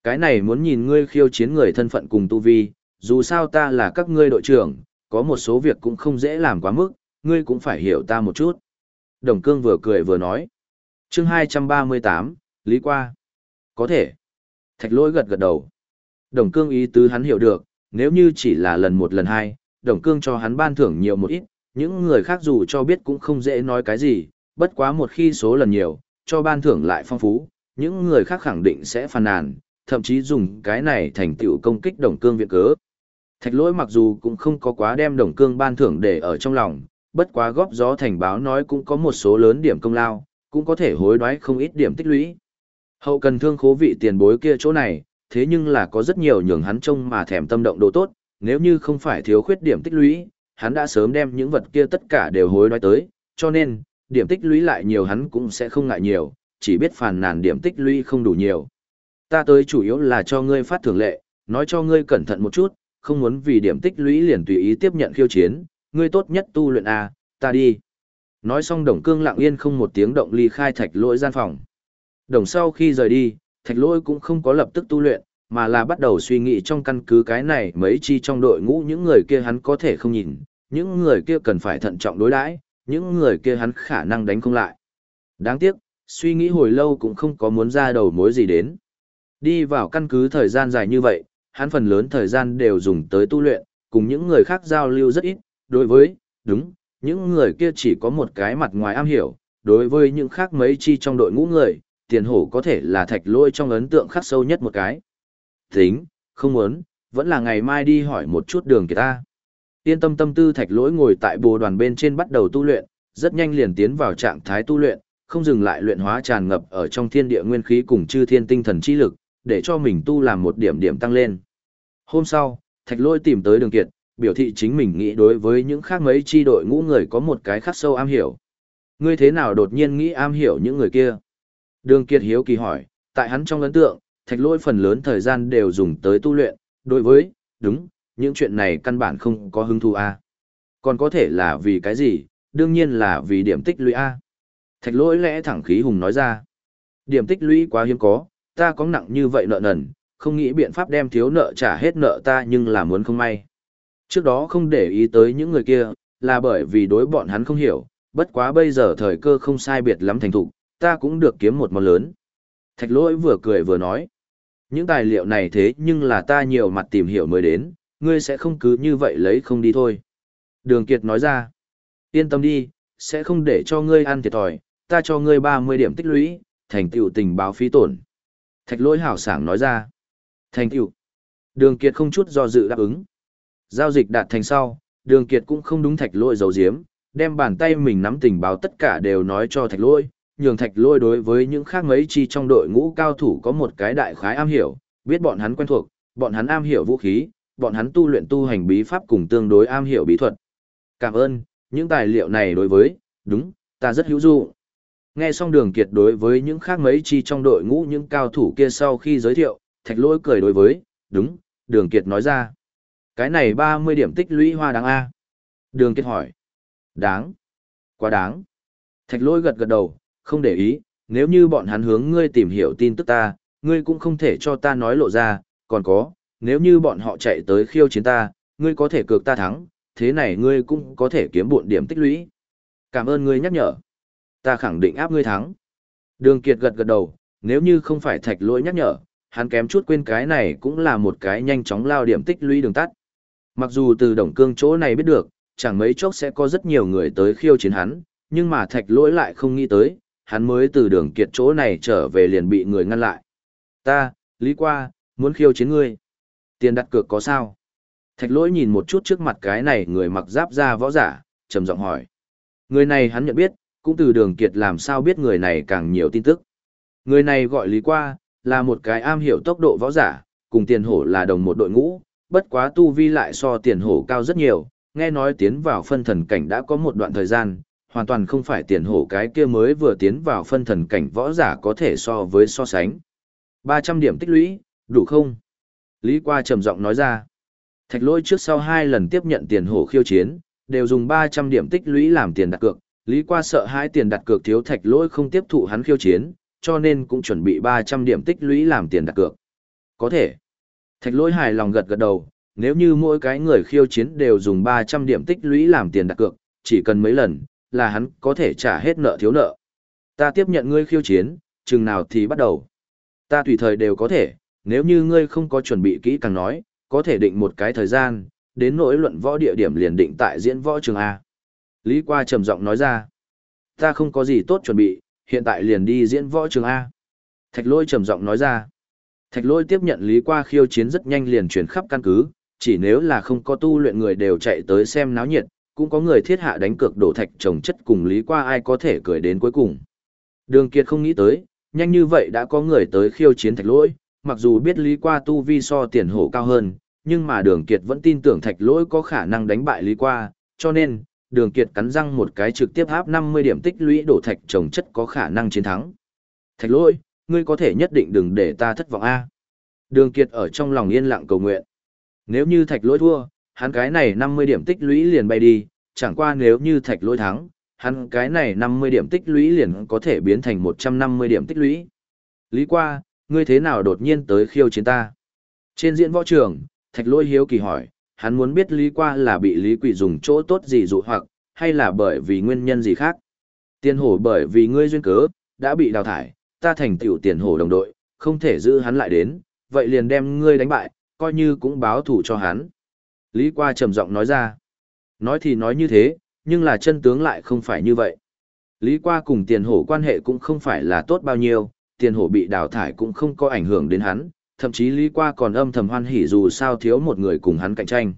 Cái này muốn nhìn ngươi khiêu chiến người thân phận cùng tu vi, dù sao ta là các ngươi đội trưởng, có một số việc cũng không dễ làm quá mức, ngươi cũng phải hiểu ta một chút. Đồng Cương vừa cười vừa nói. chương 238, Lý Qua. Có thể. Thạch lỗi gật gật đầu. Đồng Cương ý tứ hắn hiểu được, nếu như chỉ là lần một lần hai, Đồng Cương cho hắn ban thưởng nhiều một ít, những người khác dù cho biết cũng không dễ nói cái gì, bất quá một khi số lần nhiều, cho ban thưởng lại phong phú, những người khác khẳng định sẽ phàn nàn, thậm chí dùng cái này thành tựu công kích Đồng Cương viện cớ. Thạch lỗi mặc dù cũng không có quá đem Đồng Cương ban thưởng để ở trong lòng, bất quá góp gió thành báo nói cũng có một số lớn điểm công lao, cũng có thể hối đoái không ít điểm tích lũy. Hậu cần thương khố vị tiền bối kia chỗ này, thế nhưng là có rất nhiều nhường hắn trông mà thèm tâm động đồ tốt, nếu như không phải thiếu khuyết điểm tích lũy, hắn đã sớm đem những vật kia tất cả đều hối đoái tới, cho nên, điểm tích lũy lại nhiều hắn cũng sẽ không ngại nhiều, chỉ biết phàn nàn điểm tích lũy không đủ nhiều. Ta tới chủ yếu là cho ngươi phát thưởng lệ, nói cho ngươi cẩn thận một chút, không muốn vì điểm tích lũy liền tùy ý tiếp nhận khiêu chiến, ngươi tốt nhất tu luyện A, ta đi. Nói xong đồng cương lặng yên không một tiếng động ly khai thạch lỗi gian phòng. Đồng sau khi rời đi, thạch lỗi cũng không có lập tức tu luyện, mà là bắt đầu suy nghĩ trong căn cứ cái này mấy chi trong đội ngũ những người kia hắn có thể không nhìn, những người kia cần phải thận trọng đối đãi, những người kia hắn khả năng đánh không lại. Đáng tiếc, suy nghĩ hồi lâu cũng không có muốn ra đầu mối gì đến. Đi vào căn cứ thời gian dài như vậy, hắn phần lớn thời gian đều dùng tới tu luyện, cùng những người khác giao lưu rất ít, đối với, đúng, những người kia chỉ có một cái mặt ngoài am hiểu, đối với những khác mấy chi trong đội ngũ người, tiền hổ có thể là thạch lôi trong ấn tượng khắc sâu nhất một cái. Tính, không muốn, vẫn là ngày mai đi hỏi một chút đường kìa ta. Yên tâm tâm tư thạch lỗi ngồi tại bồ đoàn bên trên bắt đầu tu luyện, rất nhanh liền tiến vào trạng thái tu luyện, không dừng lại luyện hóa tràn ngập ở trong thiên địa nguyên khí cùng chư thiên tinh thần chi lực, để cho mình tu làm một điểm điểm tăng lên. Hôm sau, thạch lỗi tìm tới đường kiệt, biểu thị chính mình nghĩ đối với những khác mấy chi đội ngũ người có một cái khắc sâu am hiểu. Ngươi thế nào đột nhiên nghĩ am hiểu những người kia? Đường Kiệt hiếu kỳ hỏi, tại hắn trong ấn tượng, thạch lỗi phần lớn thời gian đều dùng tới tu luyện, đối với, đúng, những chuyện này căn bản không có hứng thú a. Còn có thể là vì cái gì? Đương nhiên là vì điểm tích lũy a. Thạch lỗi lẽ thẳng khí hùng nói ra. Điểm tích lũy quá hiếm có, ta có nặng như vậy nợ nần, không nghĩ biện pháp đem thiếu nợ trả hết nợ ta nhưng là muốn không may. Trước đó không để ý tới những người kia, là bởi vì đối bọn hắn không hiểu, bất quá bây giờ thời cơ không sai biệt lắm thành thục, ta cũng được kiếm một món lớn. Thạch lỗi vừa cười vừa nói. Những tài liệu này thế nhưng là ta nhiều mặt tìm hiểu mới đến, ngươi sẽ không cứ như vậy lấy không đi thôi. Đường Kiệt nói ra. Yên tâm đi, sẽ không để cho ngươi ăn thiệt thòi, ta cho ngươi 30 điểm tích lũy, thành tựu tình báo phí tổn. Thạch lỗi hảo sảng nói ra. Thành tựu. Đường Kiệt không chút do dự đáp ứng. Giao dịch đạt thành sau, Đường Kiệt cũng không đúng thạch lôi dầu diếm, đem bàn tay mình nắm tình báo tất cả đều nói cho thạch lôi nhường thạch lôi đối với những khác mấy chi trong đội ngũ cao thủ có một cái đại khái am hiểu, biết bọn hắn quen thuộc, bọn hắn am hiểu vũ khí, bọn hắn tu luyện tu hành bí pháp cùng tương đối am hiểu bí thuật. Cảm ơn, những tài liệu này đối với, đúng, ta rất hữu dụng. Nghe xong đường kiệt đối với những khác mấy chi trong đội ngũ những cao thủ kia sau khi giới thiệu, thạch Lỗi cười đối với, đúng, đường kiệt nói ra. Cái này 30 điểm tích lũy hoa đáng A. Đường kiệt hỏi. Đáng. Quá đáng. Thạch Lỗi gật gật đầu, không để ý, nếu như bọn hắn hướng ngươi tìm hiểu tin tức ta, ngươi cũng không thể cho ta nói lộ ra, còn có, nếu như bọn họ chạy tới khiêu chiến ta, ngươi có thể cược ta thắng, thế này ngươi cũng có thể kiếm bộn điểm tích lũy. Cảm ơn ngươi nhắc nhở. Ta khẳng định áp ngươi thắng. Đường Kiệt gật gật đầu, nếu như không phải thạch lỗi nhắc nhở, hắn kém chút quên cái này cũng là một cái nhanh chóng lao điểm tích lũy đường tắt. Mặc dù từ đồng cương chỗ này biết được, chẳng mấy chốc sẽ có rất nhiều người tới khiêu chiến hắn, nhưng mà thạch lỗi lại không nghĩ tới, hắn mới từ đường kiệt chỗ này trở về liền bị người ngăn lại. Ta, Lý Qua, muốn khiêu chiến ngươi. Tiền đặt cược có sao? Thạch lỗi nhìn một chút trước mặt cái này người mặc giáp da võ giả, trầm giọng hỏi. Người này hắn nhận biết, cũng từ đường kiệt làm sao biết người này càng nhiều tin tức. Người này gọi Lý Qua, là một cái am hiểu tốc độ võ giả, cùng tiền hổ là đồng một đội ngũ, bất quá tu vi lại so tiền hổ cao rất nhiều, nghe nói tiến vào phân thần cảnh đã có một đoạn thời gian, hoàn toàn không phải tiền hổ cái kia mới vừa tiến vào phân thần cảnh võ giả có thể so với so sánh. 300 điểm tích lũy, đủ không? Lý Qua trầm giọng nói ra. Thạch lôi trước sau hai lần tiếp nhận tiền hổ khiêu chiến, đều dùng 300 điểm tích lũy làm tiền đặt cược. Lý Qua sợ hai tiền đặt cược thiếu thạch lôi không tiếp thụ hắn khiêu chiến, cho nên cũng chuẩn bị 300 điểm tích lũy làm tiền đặt cược. Có thể. Thạch lỗi hài lòng gật gật đầu, nếu như mỗi cái người khiêu chiến đều dùng 300 điểm tích lũy làm tiền đặt cược, chỉ cần mấy lần, là hắn có thể trả hết nợ thiếu nợ. Ta tiếp nhận ngươi khiêu chiến, chừng nào thì bắt đầu. Ta tùy thời đều có thể, nếu như ngươi không có chuẩn bị kỹ càng nói, có thể định một cái thời gian, đến nỗi luận võ địa điểm liền định tại diễn võ trường A. Lý Qua trầm giọng nói ra, ta không có gì tốt chuẩn bị, hiện tại liền đi diễn võ trường A. Thạch lôi trầm giọng nói ra, thạch lôi tiếp nhận Lý Qua khiêu chiến rất nhanh liền chuyển khắp căn cứ, chỉ nếu là không có tu luyện người đều chạy tới xem náo nhiệt, cũng có người thiết hạ đánh cược đổ thạch trồng chất cùng lý qua ai có thể cười đến cuối cùng. Đường Kiệt không nghĩ tới, nhanh như vậy đã có người tới khiêu chiến thạch lỗi, mặc dù biết lý qua tu vi so tiền hổ cao hơn, nhưng mà đường Kiệt vẫn tin tưởng thạch lỗi có khả năng đánh bại lý qua, cho nên, đường Kiệt cắn răng một cái trực tiếp áp 50 điểm tích lũy đổ thạch trồng chất có khả năng chiến thắng. Thạch lỗi, ngươi có thể nhất định đừng để ta thất vọng a. Đường Kiệt ở trong lòng yên lặng cầu nguyện. Nếu như thạch lỗi thua, hắn cái này 50 điểm tích lũy liền bay đi, chẳng qua nếu như thạch lỗi thắng, hắn cái này 50 điểm tích lũy liền có thể biến thành 150 điểm tích lũy. Lý qua, ngươi thế nào đột nhiên tới khiêu chiến ta? Trên diễn võ trường, Thạch Lỗi hiếu kỳ hỏi, hắn muốn biết Lý Qua là bị Lý Quỷ dùng chỗ tốt gì dụ hoặc, hay là bởi vì nguyên nhân gì khác. Tiền hổ bởi vì ngươi duyên cớ, đã bị đào thải, ta thành tiểu tiền hổ đồng đội, không thể giữ hắn lại đến, vậy liền đem ngươi đánh bại, coi như cũng báo thủ cho hắn. Lý Qua trầm giọng nói ra. Nói thì nói như thế, nhưng là chân tướng lại không phải như vậy. Lý Qua cùng tiền hổ quan hệ cũng không phải là tốt bao nhiêu, tiền hổ bị đào thải cũng không có ảnh hưởng đến hắn, thậm chí Lý Qua còn âm thầm hoan hỉ dù sao thiếu một người cùng hắn cạnh tranh.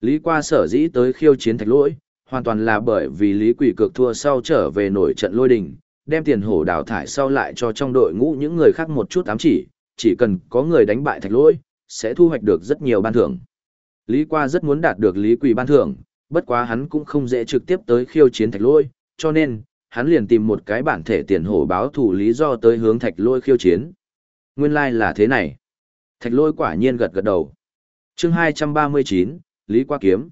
Lý Qua sở dĩ tới khiêu chiến thạch lỗi, hoàn toàn là bởi vì Lý Quỷ cược thua sau trở về nổi trận lôi đình, đem tiền hổ đào thải sau lại cho trong đội ngũ những người khác một chút ám chỉ, chỉ cần có người đánh bại thạch lỗi, sẽ thu hoạch được rất nhiều ban thưởng. Lý Qua rất muốn đạt được Lý Quỷ ban thưởng, bất quá hắn cũng không dễ trực tiếp tới khiêu chiến thạch lỗi, cho nên, hắn liền tìm một cái bản thể tiền hổ báo thủ lý do tới hướng thạch lôi khiêu chiến. Nguyên lai like là thế này. Thạch lôi quả nhiên gật gật đầu. chương 239, Lý Qua Kiếm.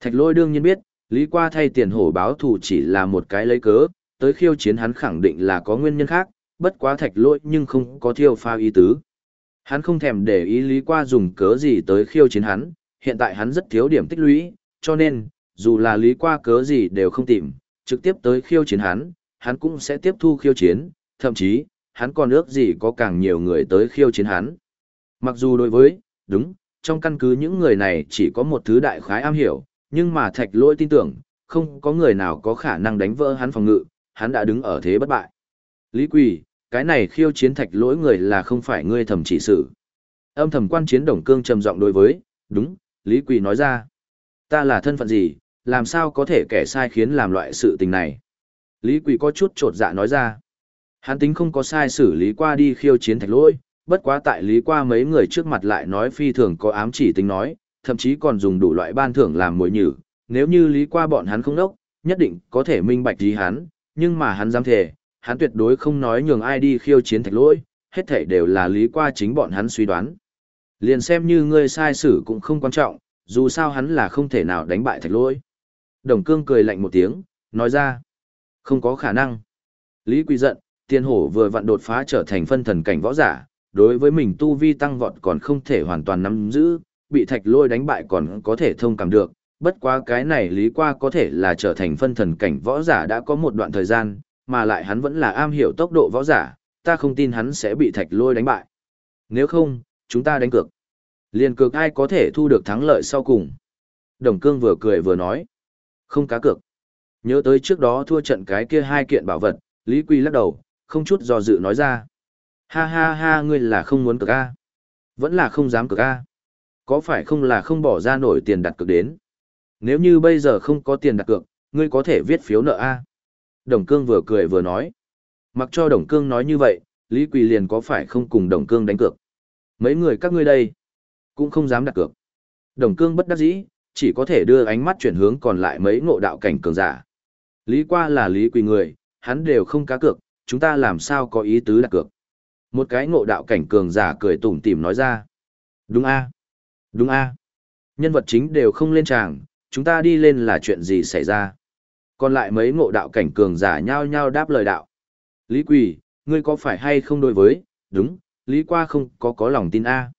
Thạch lôi đương nhiên biết, Lý Qua thay tiền hổ báo thù chỉ là một cái lấy cớ, tới khiêu chiến hắn khẳng định là có nguyên nhân khác, bất quá thạch lôi nhưng không có thiêu pha ý tứ. Hắn không thèm để ý Lý Qua dùng cớ gì tới khiêu chiến hắn, hiện tại hắn rất thiếu điểm tích lũy, cho nên, dù là Lý Qua cớ gì đều không tìm, trực tiếp tới khiêu chiến hắn, hắn cũng sẽ tiếp thu khiêu chiến, thậm chí, hắn còn ước gì có càng nhiều người tới khiêu chiến hắn. Mặc dù đối với, đúng, trong căn cứ những người này chỉ có một thứ đại khái am hiểu, nhưng mà thạch lỗi tin tưởng, không có người nào có khả năng đánh vỡ hắn phòng ngự, hắn đã đứng ở thế bất bại. Lý Quỳ, cái này khiêu chiến thạch lỗi người là không phải ngươi thầm chỉ sự. Âm thầm quan chiến đồng cương trầm giọng đối với, đúng, Lý Quỳ nói ra. Ta là thân phận gì, làm sao có thể kẻ sai khiến làm loại sự tình này. Lý Quỳ có chút trột dạ nói ra. Hắn tính không có sai xử lý qua đi khiêu chiến thạch lỗi, bất quá tại lý qua mấy người trước mặt lại nói phi thường có ám chỉ tính nói, thậm chí còn dùng đủ loại ban thưởng làm mồi nhử, nếu như lý qua bọn hắn không đốc, nhất định có thể minh bạch gì hắn, nhưng mà hắn dám thề, hắn tuyệt đối không nói nhường ai đi khiêu chiến thạch lỗi, hết thể đều là lý qua chính bọn hắn suy đoán. Liền xem như ngươi sai sử cũng không quan trọng, dù sao hắn là không thể nào đánh bại thạch lỗi. Đồng cương cười lạnh một tiếng, nói ra. Không có khả năng. Lý Quy giận, tiên hổ vừa vặn đột phá trở thành phân thần cảnh võ giả, đối với mình tu vi tăng vọt còn không thể hoàn toàn nắm giữ, bị thạch lôi đánh bại còn có thể thông cảm được. Bất quá cái này lý qua có thể là trở thành phân thần cảnh võ giả đã có một đoạn thời gian, mà lại hắn vẫn là am hiểu tốc độ võ giả, ta không tin hắn sẽ bị thạch lôi đánh bại. Nếu không, chúng ta đánh cược. Liên cược ai có thể thu được thắng lợi sau cùng. Đồng cương vừa cười vừa nói. Không cá cược. Nhớ tới trước đó thua trận cái kia hai kiện bảo vật, Lý Quy lắc đầu, không chút do dự nói ra. Ha ha ha ngươi là không muốn cược a Vẫn là không dám cược a Có phải không là không bỏ ra nổi tiền đặt cược đến? Nếu như bây giờ không có tiền đặt cược, ngươi có thể viết phiếu nợ a Đồng Cương vừa cười vừa nói. Mặc cho Đồng Cương nói như vậy, Lý Quỳ liền có phải không cùng Đồng Cương đánh cược. Mấy người các ngươi đây, cũng không dám đặt cược. Đồng Cương bất đắc dĩ, chỉ có thể đưa ánh mắt chuyển hướng còn lại mấy ngộ đạo cảnh cường giả. Lý qua là Lý Quỳ người, hắn đều không cá cược, chúng ta làm sao có ý tứ đặt cược. Một cái ngộ đạo cảnh cường giả cười tủm tỉm nói ra. Đúng a Đúng a Nhân vật chính đều không lên tràng, chúng ta đi lên là chuyện gì xảy ra. Còn lại mấy ngộ đạo cảnh cường giả nhao nhao đáp lời đạo. Lý Quỳ, ngươi có phải hay không đối với, đúng, Lý qua không có có lòng tin a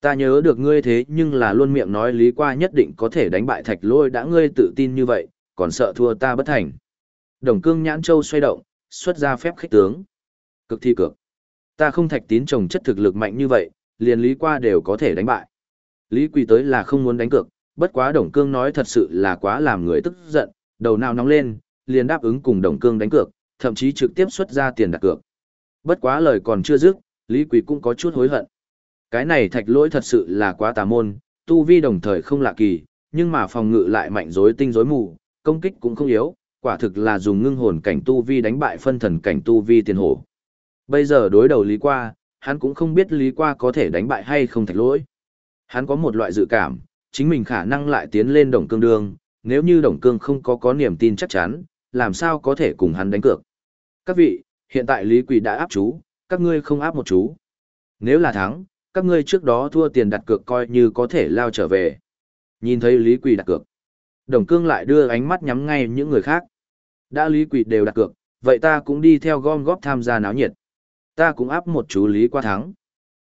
Ta nhớ được ngươi thế nhưng là luôn miệng nói lý qua nhất định có thể đánh bại thạch lôi đã ngươi tự tin như vậy, còn sợ thua ta bất thành. Đồng cương nhãn châu xoay động, xuất ra phép khích tướng. Cực thi cực. Ta không thạch tín trồng chất thực lực mạnh như vậy, liền lý qua đều có thể đánh bại. Lý quỳ tới là không muốn đánh cược, bất quá đồng cương nói thật sự là quá làm người tức giận, đầu nào nóng lên, liền đáp ứng cùng đồng cương đánh cược, thậm chí trực tiếp xuất ra tiền đặt cược. Bất quá lời còn chưa dứt, Lý Quỳ cũng có chút hối hận. Cái này thạch lỗi thật sự là quá tà môn, tu vi đồng thời không lạ kỳ, nhưng mà phòng ngự lại mạnh rối tinh rối mù, công kích cũng không yếu, quả thực là dùng ngưng hồn cảnh tu vi đánh bại phân thần cảnh tu vi tiền hổ. Bây giờ đối đầu Lý Qua, hắn cũng không biết Lý Qua có thể đánh bại hay không thạch lỗi. Hắn có một loại dự cảm, chính mình khả năng lại tiến lên đồng cương đương, nếu như đồng cương không có có niềm tin chắc chắn, làm sao có thể cùng hắn đánh cược. Các vị, hiện tại Lý Quỳ đã áp chú, các ngươi không áp một chú. Nếu là thắng, các ngươi trước đó thua tiền đặt cược coi như có thể lao trở về. Nhìn thấy Lý Quỳ đặt cược. Đồng cương lại đưa ánh mắt nhắm ngay những người khác. Đã Lý Quỳ đều đặt cược, vậy ta cũng đi theo gom góp tham gia náo nhiệt. Ta cũng áp một chú Lý qua thắng.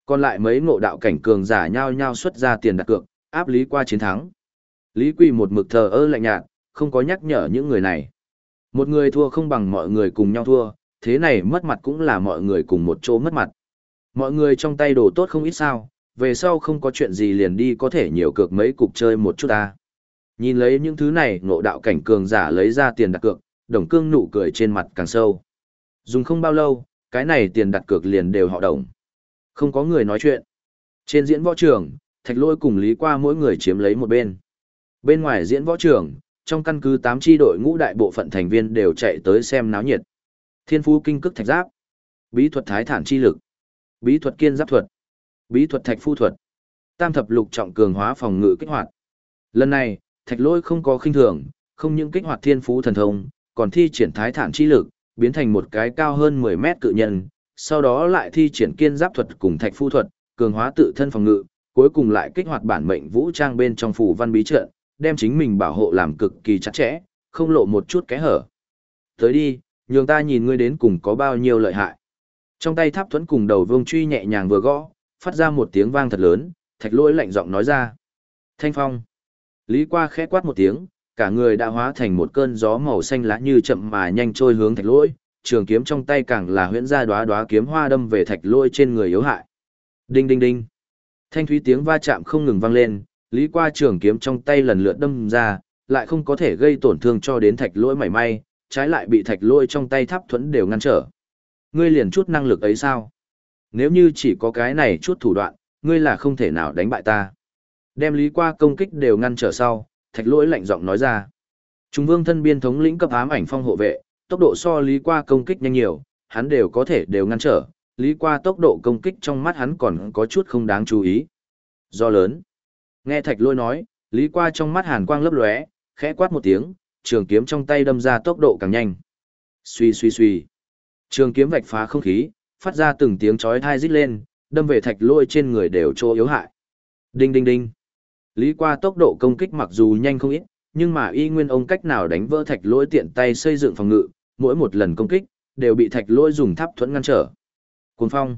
Còn lại mấy ngộ đạo cảnh cường giả nhau nhau xuất ra tiền đặt cược, áp Lý qua chiến thắng. Lý Quỳ một mực thờ ơ lạnh nhạt, không có nhắc nhở những người này. Một người thua không bằng mọi người cùng nhau thua, thế này mất mặt cũng là mọi người cùng một chỗ mất mặt. Mọi người trong tay đồ tốt không ít sao, về sau không có chuyện gì liền đi có thể nhiều cược mấy cục chơi một chút ta. Nhìn lấy những thứ này ngộ đạo cảnh cường giả lấy ra tiền đặt cược, đồng cương nụ cười trên mặt càng sâu. Dùng không bao lâu, cái này tiền đặt cược liền đều họ đồng. Không có người nói chuyện. Trên diễn võ trường, thạch lôi cùng lý qua mỗi người chiếm lấy một bên. Bên ngoài diễn võ trường, trong căn cứ 8 chi đội ngũ đại bộ phận thành viên đều chạy tới xem náo nhiệt. Thiên phú kinh cức thạch giáp, bí thuật thái thản chi lực, bí thuật kiên giáp thuật, bí thuật thạch phu thuật, tam thập lục trọng cường hóa phòng ngự kích hoạt. Lần này, thạch lôi không có khinh thường, không những kích hoạt thiên phú thần thông, còn thi triển thái thản chi lực, biến thành một cái cao hơn 10 mét cự nhân, sau đó lại thi triển kiên giáp thuật cùng thạch phu thuật, cường hóa tự thân phòng ngự, cuối cùng lại kích hoạt bản mệnh vũ trang bên trong phủ văn bí trận, đem chính mình bảo hộ làm cực kỳ chặt chẽ, không lộ một chút kẽ hở. Tới đi, nhường ta nhìn ngươi đến cùng có bao nhiêu lợi hại. Trong tay tháp thuẫn cùng đầu vương truy nhẹ nhàng vừa gõ, phát ra một tiếng vang thật lớn, thạch lỗi lạnh giọng nói ra. Thanh phong. Lý qua khẽ quát một tiếng, cả người đã hóa thành một cơn gió màu xanh lá như chậm mà nhanh trôi hướng thạch lỗi, trường kiếm trong tay càng là huyễn ra đóa đóa kiếm hoa đâm về thạch lỗi trên người yếu hại. Đinh đinh đinh. Thanh thúy tiếng va chạm không ngừng vang lên, lý qua trường kiếm trong tay lần lượt đâm ra, lại không có thể gây tổn thương cho đến thạch lỗi mảy may, trái lại bị thạch lỗi trong tay tháp thuẫn đều ngăn trở. Ngươi liền chút năng lực ấy sao? Nếu như chỉ có cái này chút thủ đoạn, ngươi là không thể nào đánh bại ta. Đem lý qua công kích đều ngăn trở sau, thạch lỗi lạnh giọng nói ra. Trung vương thân biên thống lĩnh cấp ám ảnh phong hộ vệ, tốc độ so lý qua công kích nhanh nhiều, hắn đều có thể đều ngăn trở, lý qua tốc độ công kích trong mắt hắn còn có chút không đáng chú ý. Do lớn. Nghe thạch lỗi nói, lý qua trong mắt hàn quang lấp lóe, khẽ quát một tiếng, trường kiếm trong tay đâm ra tốc độ càng nhanh. Suy suy suy. Trường kiếm vạch phá không khí, phát ra từng tiếng chói tai rít lên, đâm về thạch lôi trên người đều chỗ yếu hại. Đinh đinh đinh. Lý qua tốc độ công kích mặc dù nhanh không ít, nhưng mà y nguyên ông cách nào đánh vỡ thạch Lỗi tiện tay xây dựng phòng ngự, mỗi một lần công kích, đều bị thạch Lỗi dùng tháp thuẫn ngăn trở. Cuồng phong.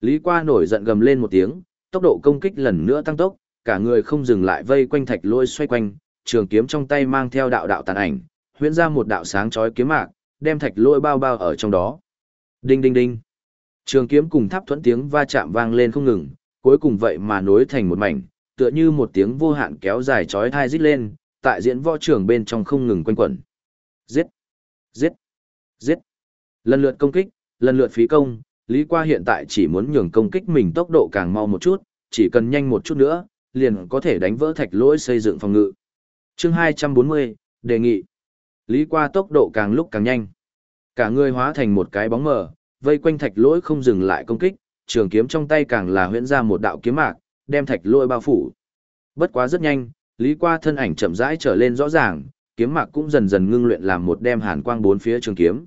Lý qua nổi giận gầm lên một tiếng, tốc độ công kích lần nữa tăng tốc, cả người không dừng lại vây quanh thạch Lỗi xoay quanh, trường kiếm trong tay mang theo đạo đạo tàn ảnh, huyễn ra một đạo sáng chói kiếm mạc, đem thạch Lỗi bao bao ở trong đó. Đinh đinh đinh. Trường kiếm cùng tháp thuẫn tiếng va chạm vang lên không ngừng, cuối cùng vậy mà nối thành một mảnh, tựa như một tiếng vô hạn kéo dài chói tai rít lên, tại diễn võ trường bên trong không ngừng quanh quẩn. Giết! Giết! Giết! Lần lượt công kích, lần lượt phí công, Lý Qua hiện tại chỉ muốn nhường công kích mình tốc độ càng mau một chút, chỉ cần nhanh một chút nữa, liền có thể đánh vỡ thạch lỗi xây dựng phòng ngự. Chương 240, đề nghị. Lý Qua tốc độ càng lúc càng nhanh. Cả người hóa thành một cái bóng mờ, vây quanh thạch lỗi không dừng lại công kích, trường kiếm trong tay càng là huyễn ra một đạo kiếm mạc, đem thạch lôi bao phủ. Bất quá rất nhanh, Lý Qua thân ảnh chậm rãi trở lên rõ ràng, kiếm mạc cũng dần dần ngưng luyện làm một đem hàn quang bốn phía trường kiếm.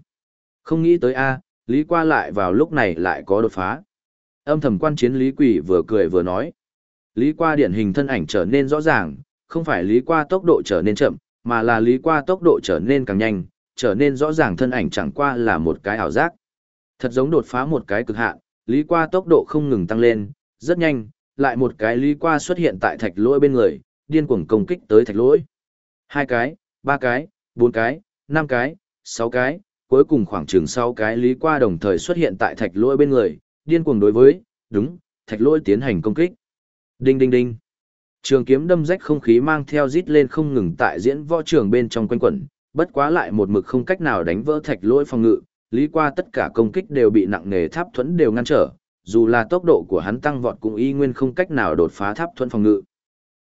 Không nghĩ tới a, Lý Qua lại vào lúc này lại có đột phá. Âm thầm quan chiến Lý Quỷ vừa cười vừa nói. Lý Qua điển hình thân ảnh trở nên rõ ràng, không phải Lý Qua tốc độ trở nên chậm, mà là Lý Qua tốc độ trở nên càng nhanh, trở nên rõ ràng thân ảnh chẳng qua là một cái ảo giác. Thật giống đột phá một cái cực hạn, Lý Qua tốc độ không ngừng tăng lên, rất nhanh, lại một cái Lý Qua xuất hiện tại thạch lỗi bên người, điên cuồng công kích tới thạch lỗi. Hai cái, ba cái, bốn cái, năm cái, sáu cái, cuối cùng khoảng chừng sáu cái Lý Qua đồng thời xuất hiện tại thạch lỗi bên người, điên cuồng đối với, đúng, thạch lỗi tiến hành công kích. Đinh đinh đinh. Trường kiếm đâm rách không khí mang theo rít lên không ngừng tại diễn võ trường bên trong quanh quẩn, bất quá lại một mực không cách nào đánh vỡ thạch lỗi phòng ngự, lý qua tất cả công kích đều bị nặng nề tháp thuẫn đều ngăn trở, dù là tốc độ của hắn tăng vọt cũng y nguyên không cách nào đột phá tháp thuẫn phòng ngự.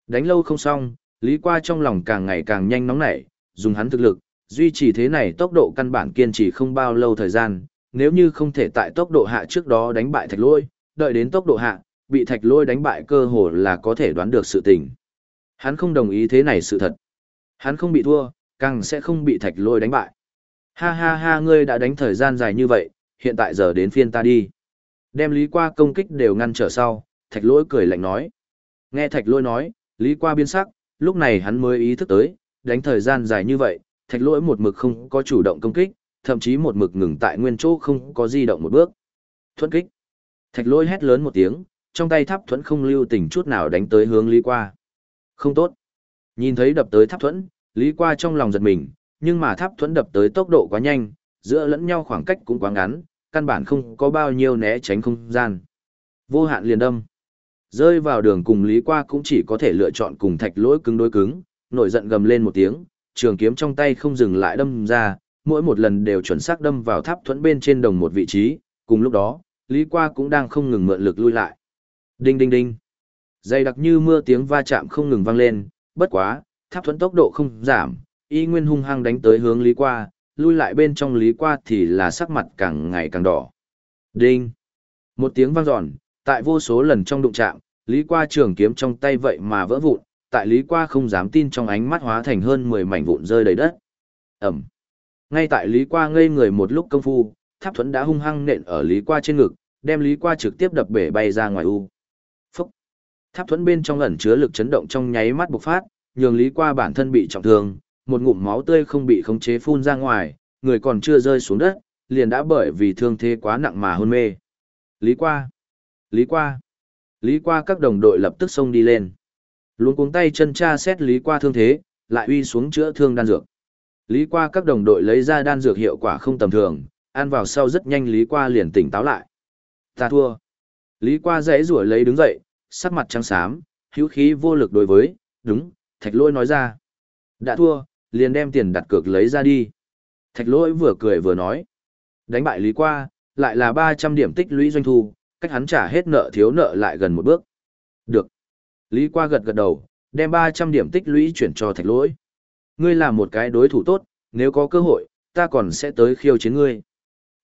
Đánh lâu không xong, lý qua trong lòng càng ngày càng nhanh nóng nảy, dùng hắn thực lực, duy trì thế này tốc độ căn bản kiên trì không bao lâu thời gian, nếu như không thể tại tốc độ hạ trước đó đánh bại thạch lôi, đợi đến tốc độ hạ, bị thạch lôi đánh bại cơ hồ là có thể đoán được sự tình. Hắn không đồng ý thế này sự thật. Hắn không bị thua, càng sẽ không bị thạch lôi đánh bại. Ha ha ha ngươi đã đánh thời gian dài như vậy, hiện tại giờ đến phiên ta đi. Đem lý qua công kích đều ngăn trở sau, thạch Lỗi cười lạnh nói. Nghe thạch Lỗi nói, lý qua biến sắc, lúc này hắn mới ý thức tới, đánh thời gian dài như vậy, thạch lỗi một mực không có chủ động công kích, thậm chí một mực ngừng tại nguyên chỗ không có di động một bước. Thuận kích. Thạch lỗi hét lớn một tiếng, trong tay tháp thuẫn không lưu tình chút nào đánh tới hướng Lý Qua. Không tốt. Nhìn thấy đập tới tháp thuẫn, Lý Qua trong lòng giật mình, nhưng mà tháp thuẫn đập tới tốc độ quá nhanh, giữa lẫn nhau khoảng cách cũng quá ngắn, căn bản không có bao nhiêu né tránh không gian. Vô hạn liền đâm. Rơi vào đường cùng Lý Qua cũng chỉ có thể lựa chọn cùng thạch lỗi cứng đối cứng, nổi giận gầm lên một tiếng, trường kiếm trong tay không dừng lại đâm ra, mỗi một lần đều chuẩn xác đâm vào tháp thuẫn bên trên đồng một vị trí, cùng lúc đó, Lý Qua cũng đang không ngừng mượn lực lui lại. Đinh đinh đinh. Dày đặc như mưa tiếng va chạm không ngừng vang lên, bất quá, tháp thuẫn tốc độ không giảm, y nguyên hung hăng đánh tới hướng Lý Qua, lui lại bên trong Lý Qua thì là sắc mặt càng ngày càng đỏ. Đinh. Một tiếng vang giòn, tại vô số lần trong đụng chạm, Lý Qua trường kiếm trong tay vậy mà vỡ vụn, tại Lý Qua không dám tin trong ánh mắt hóa thành hơn 10 mảnh vụn rơi đầy đất. Ẩm. Ngay tại Lý Qua ngây người một lúc công phu, tháp thuẫn đã hung hăng nện ở Lý Qua trên ngực, đem Lý Qua trực tiếp đập bể bay ra ngoài u. Phúc. Tháp thuẫn bên trong ẩn chứa lực chấn động trong nháy mắt bộc phát, nhường Lý Qua bản thân bị trọng thương, một ngụm máu tươi không bị khống chế phun ra ngoài, người còn chưa rơi xuống đất, liền đã bởi vì thương thế quá nặng mà hôn mê. Lý Qua. Lý Qua. Lý Qua các đồng đội lập tức xông đi lên. Luôn cuống tay chân tra xét Lý Qua thương thế, lại uy xuống chữa thương đan dược. Lý Qua các đồng đội lấy ra đan dược hiệu quả không tầm thường, ăn vào sau rất nhanh Lý Qua liền tỉnh táo lại. Ta thua. Lý Qua dãy rủa lấy đứng dậy, sắc mặt trắng xám, hữu khí vô lực đối với, đúng, thạch lôi nói ra. Đã thua, liền đem tiền đặt cược lấy ra đi. Thạch lỗi vừa cười vừa nói. Đánh bại Lý Qua, lại là 300 điểm tích lũy doanh thu, cách hắn trả hết nợ thiếu nợ lại gần một bước. Được. Lý Qua gật gật đầu, đem 300 điểm tích lũy chuyển cho thạch lỗi. Ngươi là một cái đối thủ tốt, nếu có cơ hội, ta còn sẽ tới khiêu chiến ngươi.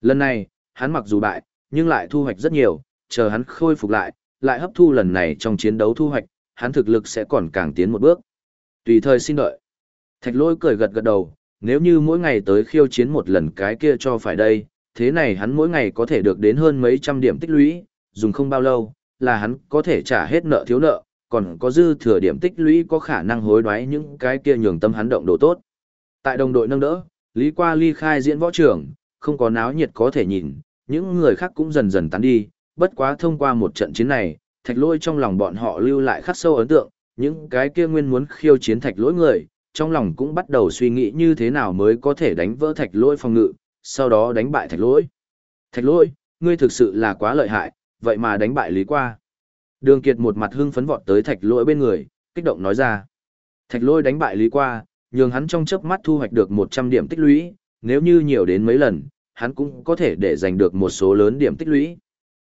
Lần này, hắn mặc dù bại, nhưng lại thu hoạch rất nhiều, chờ hắn khôi phục lại, lại hấp thu lần này trong chiến đấu thu hoạch, hắn thực lực sẽ còn càng tiến một bước. Tùy thời xin đợi. Thạch lỗi cười gật gật đầu, nếu như mỗi ngày tới khiêu chiến một lần cái kia cho phải đây, thế này hắn mỗi ngày có thể được đến hơn mấy trăm điểm tích lũy, dùng không bao lâu, là hắn có thể trả hết nợ thiếu nợ, còn có dư thừa điểm tích lũy có khả năng hối đoái những cái kia nhường tâm hắn động đồ tốt. Tại đồng đội nâng đỡ, Lý Qua ly khai diễn võ trưởng, không có náo nhiệt có thể nhìn, những người khác cũng dần dần tán đi, bất quá thông qua một trận chiến này, thạch lôi trong lòng bọn họ lưu lại khắc sâu ấn tượng, những cái kia nguyên muốn khiêu chiến thạch lỗi người, trong lòng cũng bắt đầu suy nghĩ như thế nào mới có thể đánh vỡ thạch lỗi phòng ngự, sau đó đánh bại thạch lỗi. Thạch lỗi, ngươi thực sự là quá lợi hại, vậy mà đánh bại Lý Qua. Đường Kiệt một mặt hưng phấn vọt tới thạch lỗi bên người, kích động nói ra. Thạch lỗi đánh bại Lý Qua, nhường hắn trong chớp mắt thu hoạch được 100 điểm tích lũy, nếu như nhiều đến mấy lần, hắn cũng có thể để giành được một số lớn điểm tích lũy.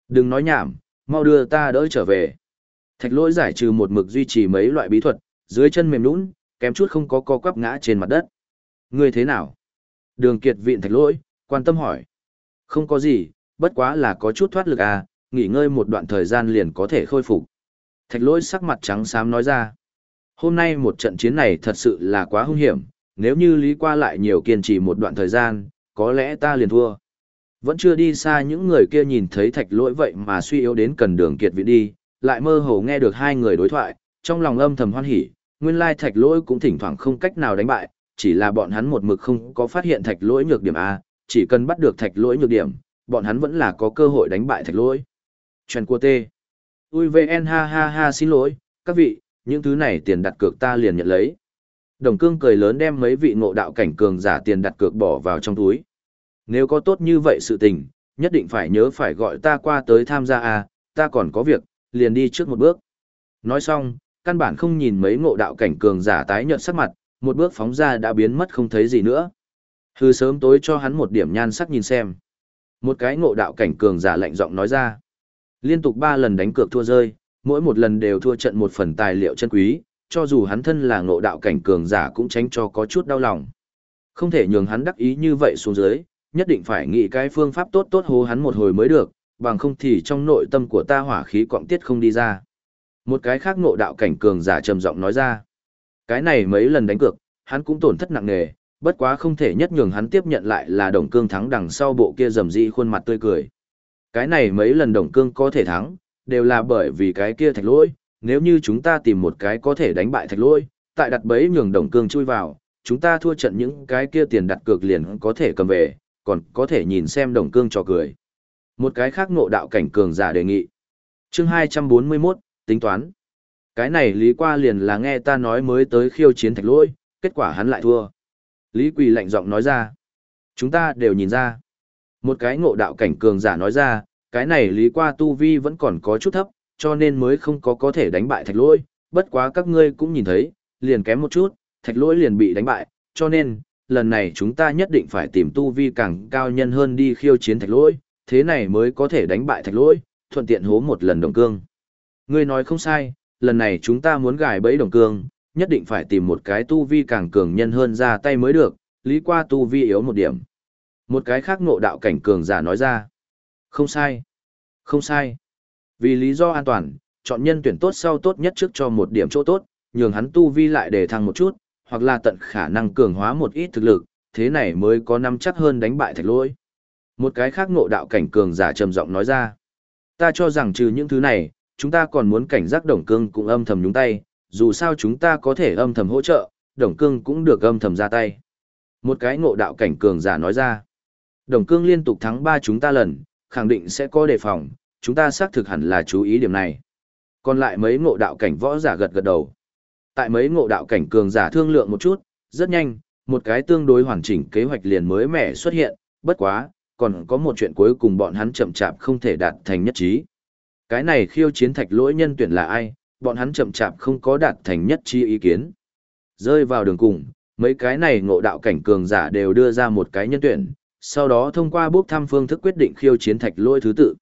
Đừng nói nhảm, mau đưa ta đỡ trở về. Thạch lỗi giải trừ một mực duy trì mấy loại bí thuật, dưới chân mềm nũng, kém chút không có co quắp ngã trên mặt đất. Ngươi thế nào? Đường kiệt vịn thạch lỗi, quan tâm hỏi. Không có gì, bất quá là có chút thoát lực à, nghỉ ngơi một đoạn thời gian liền có thể khôi phục. Thạch lỗi sắc mặt trắng xám nói ra. Hôm nay một trận chiến này thật sự là quá hung hiểm, nếu như lý qua lại nhiều kiên trì một đoạn thời gian, có lẽ ta liền thua. Vẫn chưa đi xa những người kia nhìn thấy thạch lỗi vậy mà suy yếu đến cần đường kiệt vị đi, lại mơ hồ nghe được hai người đối thoại, trong lòng âm thầm hoan hỉ, nguyên lai thạch lỗi cũng thỉnh thoảng không cách nào đánh bại, chỉ là bọn hắn một mực không có phát hiện thạch lỗi nhược điểm A, chỉ cần bắt được thạch lỗi nhược điểm, bọn hắn vẫn là có cơ hội đánh bại thạch lỗi. Chuyện của T. Ui VN ha ha ha xin lỗi, các vị, những thứ này tiền đặt cược ta liền nhận lấy. Đồng cương cười lớn đem mấy vị ngộ đạo cảnh cường giả tiền đặt cược bỏ vào trong túi. Nếu có tốt như vậy sự tình, nhất định phải nhớ phải gọi ta qua tới tham gia à, ta còn có việc, liền đi trước một bước. Nói xong, căn bản không nhìn mấy ngộ đạo cảnh cường giả tái nhợt sắc mặt, một bước phóng ra đã biến mất không thấy gì nữa. Hư sớm tối cho hắn một điểm nhan sắc nhìn xem. Một cái ngộ đạo cảnh cường giả lạnh giọng nói ra. Liên tục ba lần đánh cược thua rơi, mỗi một lần đều thua trận một phần tài liệu chân quý, cho dù hắn thân là ngộ đạo cảnh cường giả cũng tránh cho có chút đau lòng. Không thể nhường hắn đắc ý như vậy xuống dưới, nhất định phải nghĩ cái phương pháp tốt tốt hô hắn một hồi mới được, bằng không thì trong nội tâm của ta hỏa khí quọng tiết không đi ra. Một cái khác ngộ đạo cảnh cường giả trầm giọng nói ra. Cái này mấy lần đánh cược, hắn cũng tổn thất nặng nề, bất quá không thể nhất nhường hắn tiếp nhận lại là đồng cương thắng đằng sau bộ kia rầm rĩ khuôn mặt tươi cười. Cái này mấy lần đồng cương có thể thắng, đều là bởi vì cái kia thạch lỗi, nếu như chúng ta tìm một cái có thể đánh bại thạch lỗi, tại đặt bẫy nhường đồng cương chui vào, chúng ta thua trận những cái kia tiền đặt cược liền có thể cầm về, còn có thể nhìn xem đồng cương cho cười. Một cái khác ngộ đạo cảnh cường giả đề nghị. chương 241, tính toán. Cái này Lý Qua liền là nghe ta nói mới tới khiêu chiến thạch lỗi, kết quả hắn lại thua. Lý Quỳ lạnh giọng nói ra. Chúng ta đều nhìn ra. Một cái ngộ đạo cảnh cường giả nói ra, cái này Lý Qua tu vi vẫn còn có chút thấp, cho nên mới không có có thể đánh bại thạch lỗi, bất quá các ngươi cũng nhìn thấy, liền kém một chút, thạch lỗi liền bị đánh bại, cho nên, lần này chúng ta nhất định phải tìm tu vi càng cao nhân hơn đi khiêu chiến thạch lỗi, thế này mới có thể đánh bại thạch lỗi, thuận tiện hố một lần đồng cương. Ngươi nói không sai, lần này chúng ta muốn gài bẫy đồng cương, nhất định phải tìm một cái tu vi càng cường nhân hơn ra tay mới được, lý qua tu vi yếu một điểm. Một cái khác ngộ đạo cảnh cường giả nói ra. Không sai. Không sai. Vì lý do an toàn, chọn nhân tuyển tốt sau tốt nhất trước cho một điểm chỗ tốt, nhường hắn tu vi lại để thăng một chút, hoặc là tận khả năng cường hóa một ít thực lực, thế này mới có năm chắc hơn đánh bại thạch lỗi. Một cái khác ngộ đạo cảnh cường giả trầm giọng nói ra. Ta cho rằng trừ những thứ này, chúng ta còn muốn cảnh giác đồng cương cũng âm thầm nhúng tay, dù sao chúng ta có thể âm thầm hỗ trợ, đồng cương cũng được âm thầm ra tay. Một cái ngộ đạo cảnh cường giả nói ra. Đồng cương liên tục thắng ba chúng ta lần, khẳng định sẽ có đề phòng, chúng ta xác thực hẳn là chú ý điểm này. Còn lại mấy ngộ đạo cảnh võ giả gật gật đầu. Tại mấy ngộ đạo cảnh cường giả thương lượng một chút, rất nhanh, một cái tương đối hoàn chỉnh kế hoạch liền mới mẻ xuất hiện, bất quá, còn có một chuyện cuối cùng bọn hắn chậm chạp không thể đạt thành nhất trí. Cái này khiêu chiến thạch lỗi nhân tuyển là ai, bọn hắn chậm chạp không có đạt thành nhất chi ý kiến. Rơi vào đường cùng, mấy cái này ngộ đạo cảnh cường giả đều đưa ra một cái nhân tuyển, sau đó thông qua bốc thăm phương thức quyết định khiêu chiến thạch lỗi thứ tự.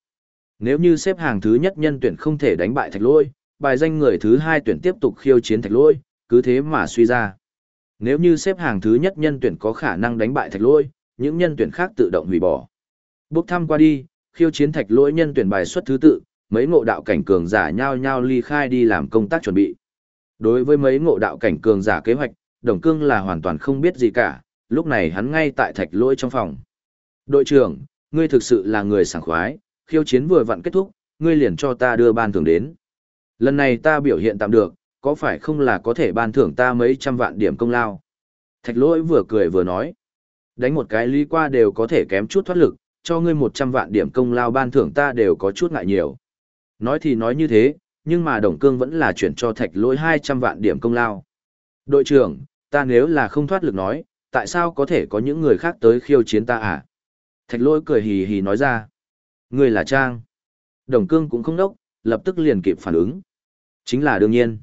Nếu như xếp hàng thứ nhất nhân tuyển không thể đánh bại thạch lỗi, bài danh người thứ hai tuyển tiếp tục khiêu chiến thạch lỗi, cứ thế mà suy ra. Nếu như xếp hàng thứ nhất nhân tuyển có khả năng đánh bại thạch lỗi, những nhân tuyển khác tự động hủy bỏ. Bốc thăm qua đi, khiêu chiến thạch lỗi nhân tuyển bài xuất thứ tự, mấy ngộ đạo cảnh cường giả nhao nhao ly khai đi làm công tác chuẩn bị. Đối với mấy ngộ đạo cảnh cường giả kế hoạch, Đồng Cương là hoàn toàn không biết gì cả, lúc này hắn ngay tại thạch lỗi trong phòng. Đội trưởng, ngươi thực sự là người sảng khoái, khiêu chiến vừa vặn kết thúc, ngươi liền cho ta đưa ban thưởng đến. Lần này ta biểu hiện tạm được, có phải không là có thể ban thưởng ta mấy trăm vạn điểm công lao? Thạch lỗi vừa cười vừa nói. Đánh một cái lý qua đều có thể kém chút thoát lực, cho ngươi một trăm vạn điểm công lao ban thưởng ta đều có chút ngại nhiều. Nói thì nói như thế, nhưng mà Đồng Cương vẫn là chuyển cho thạch lỗi hai trăm vạn điểm công lao. Đội trưởng, ta nếu là không thoát lực nói, tại sao có thể có những người khác tới khiêu chiến ta à? Thạch lỗi cười hì hì nói ra. người là Trang. Đồng Cương cũng không đốc, lập tức liền kịp phản ứng. Chính là đương nhiên.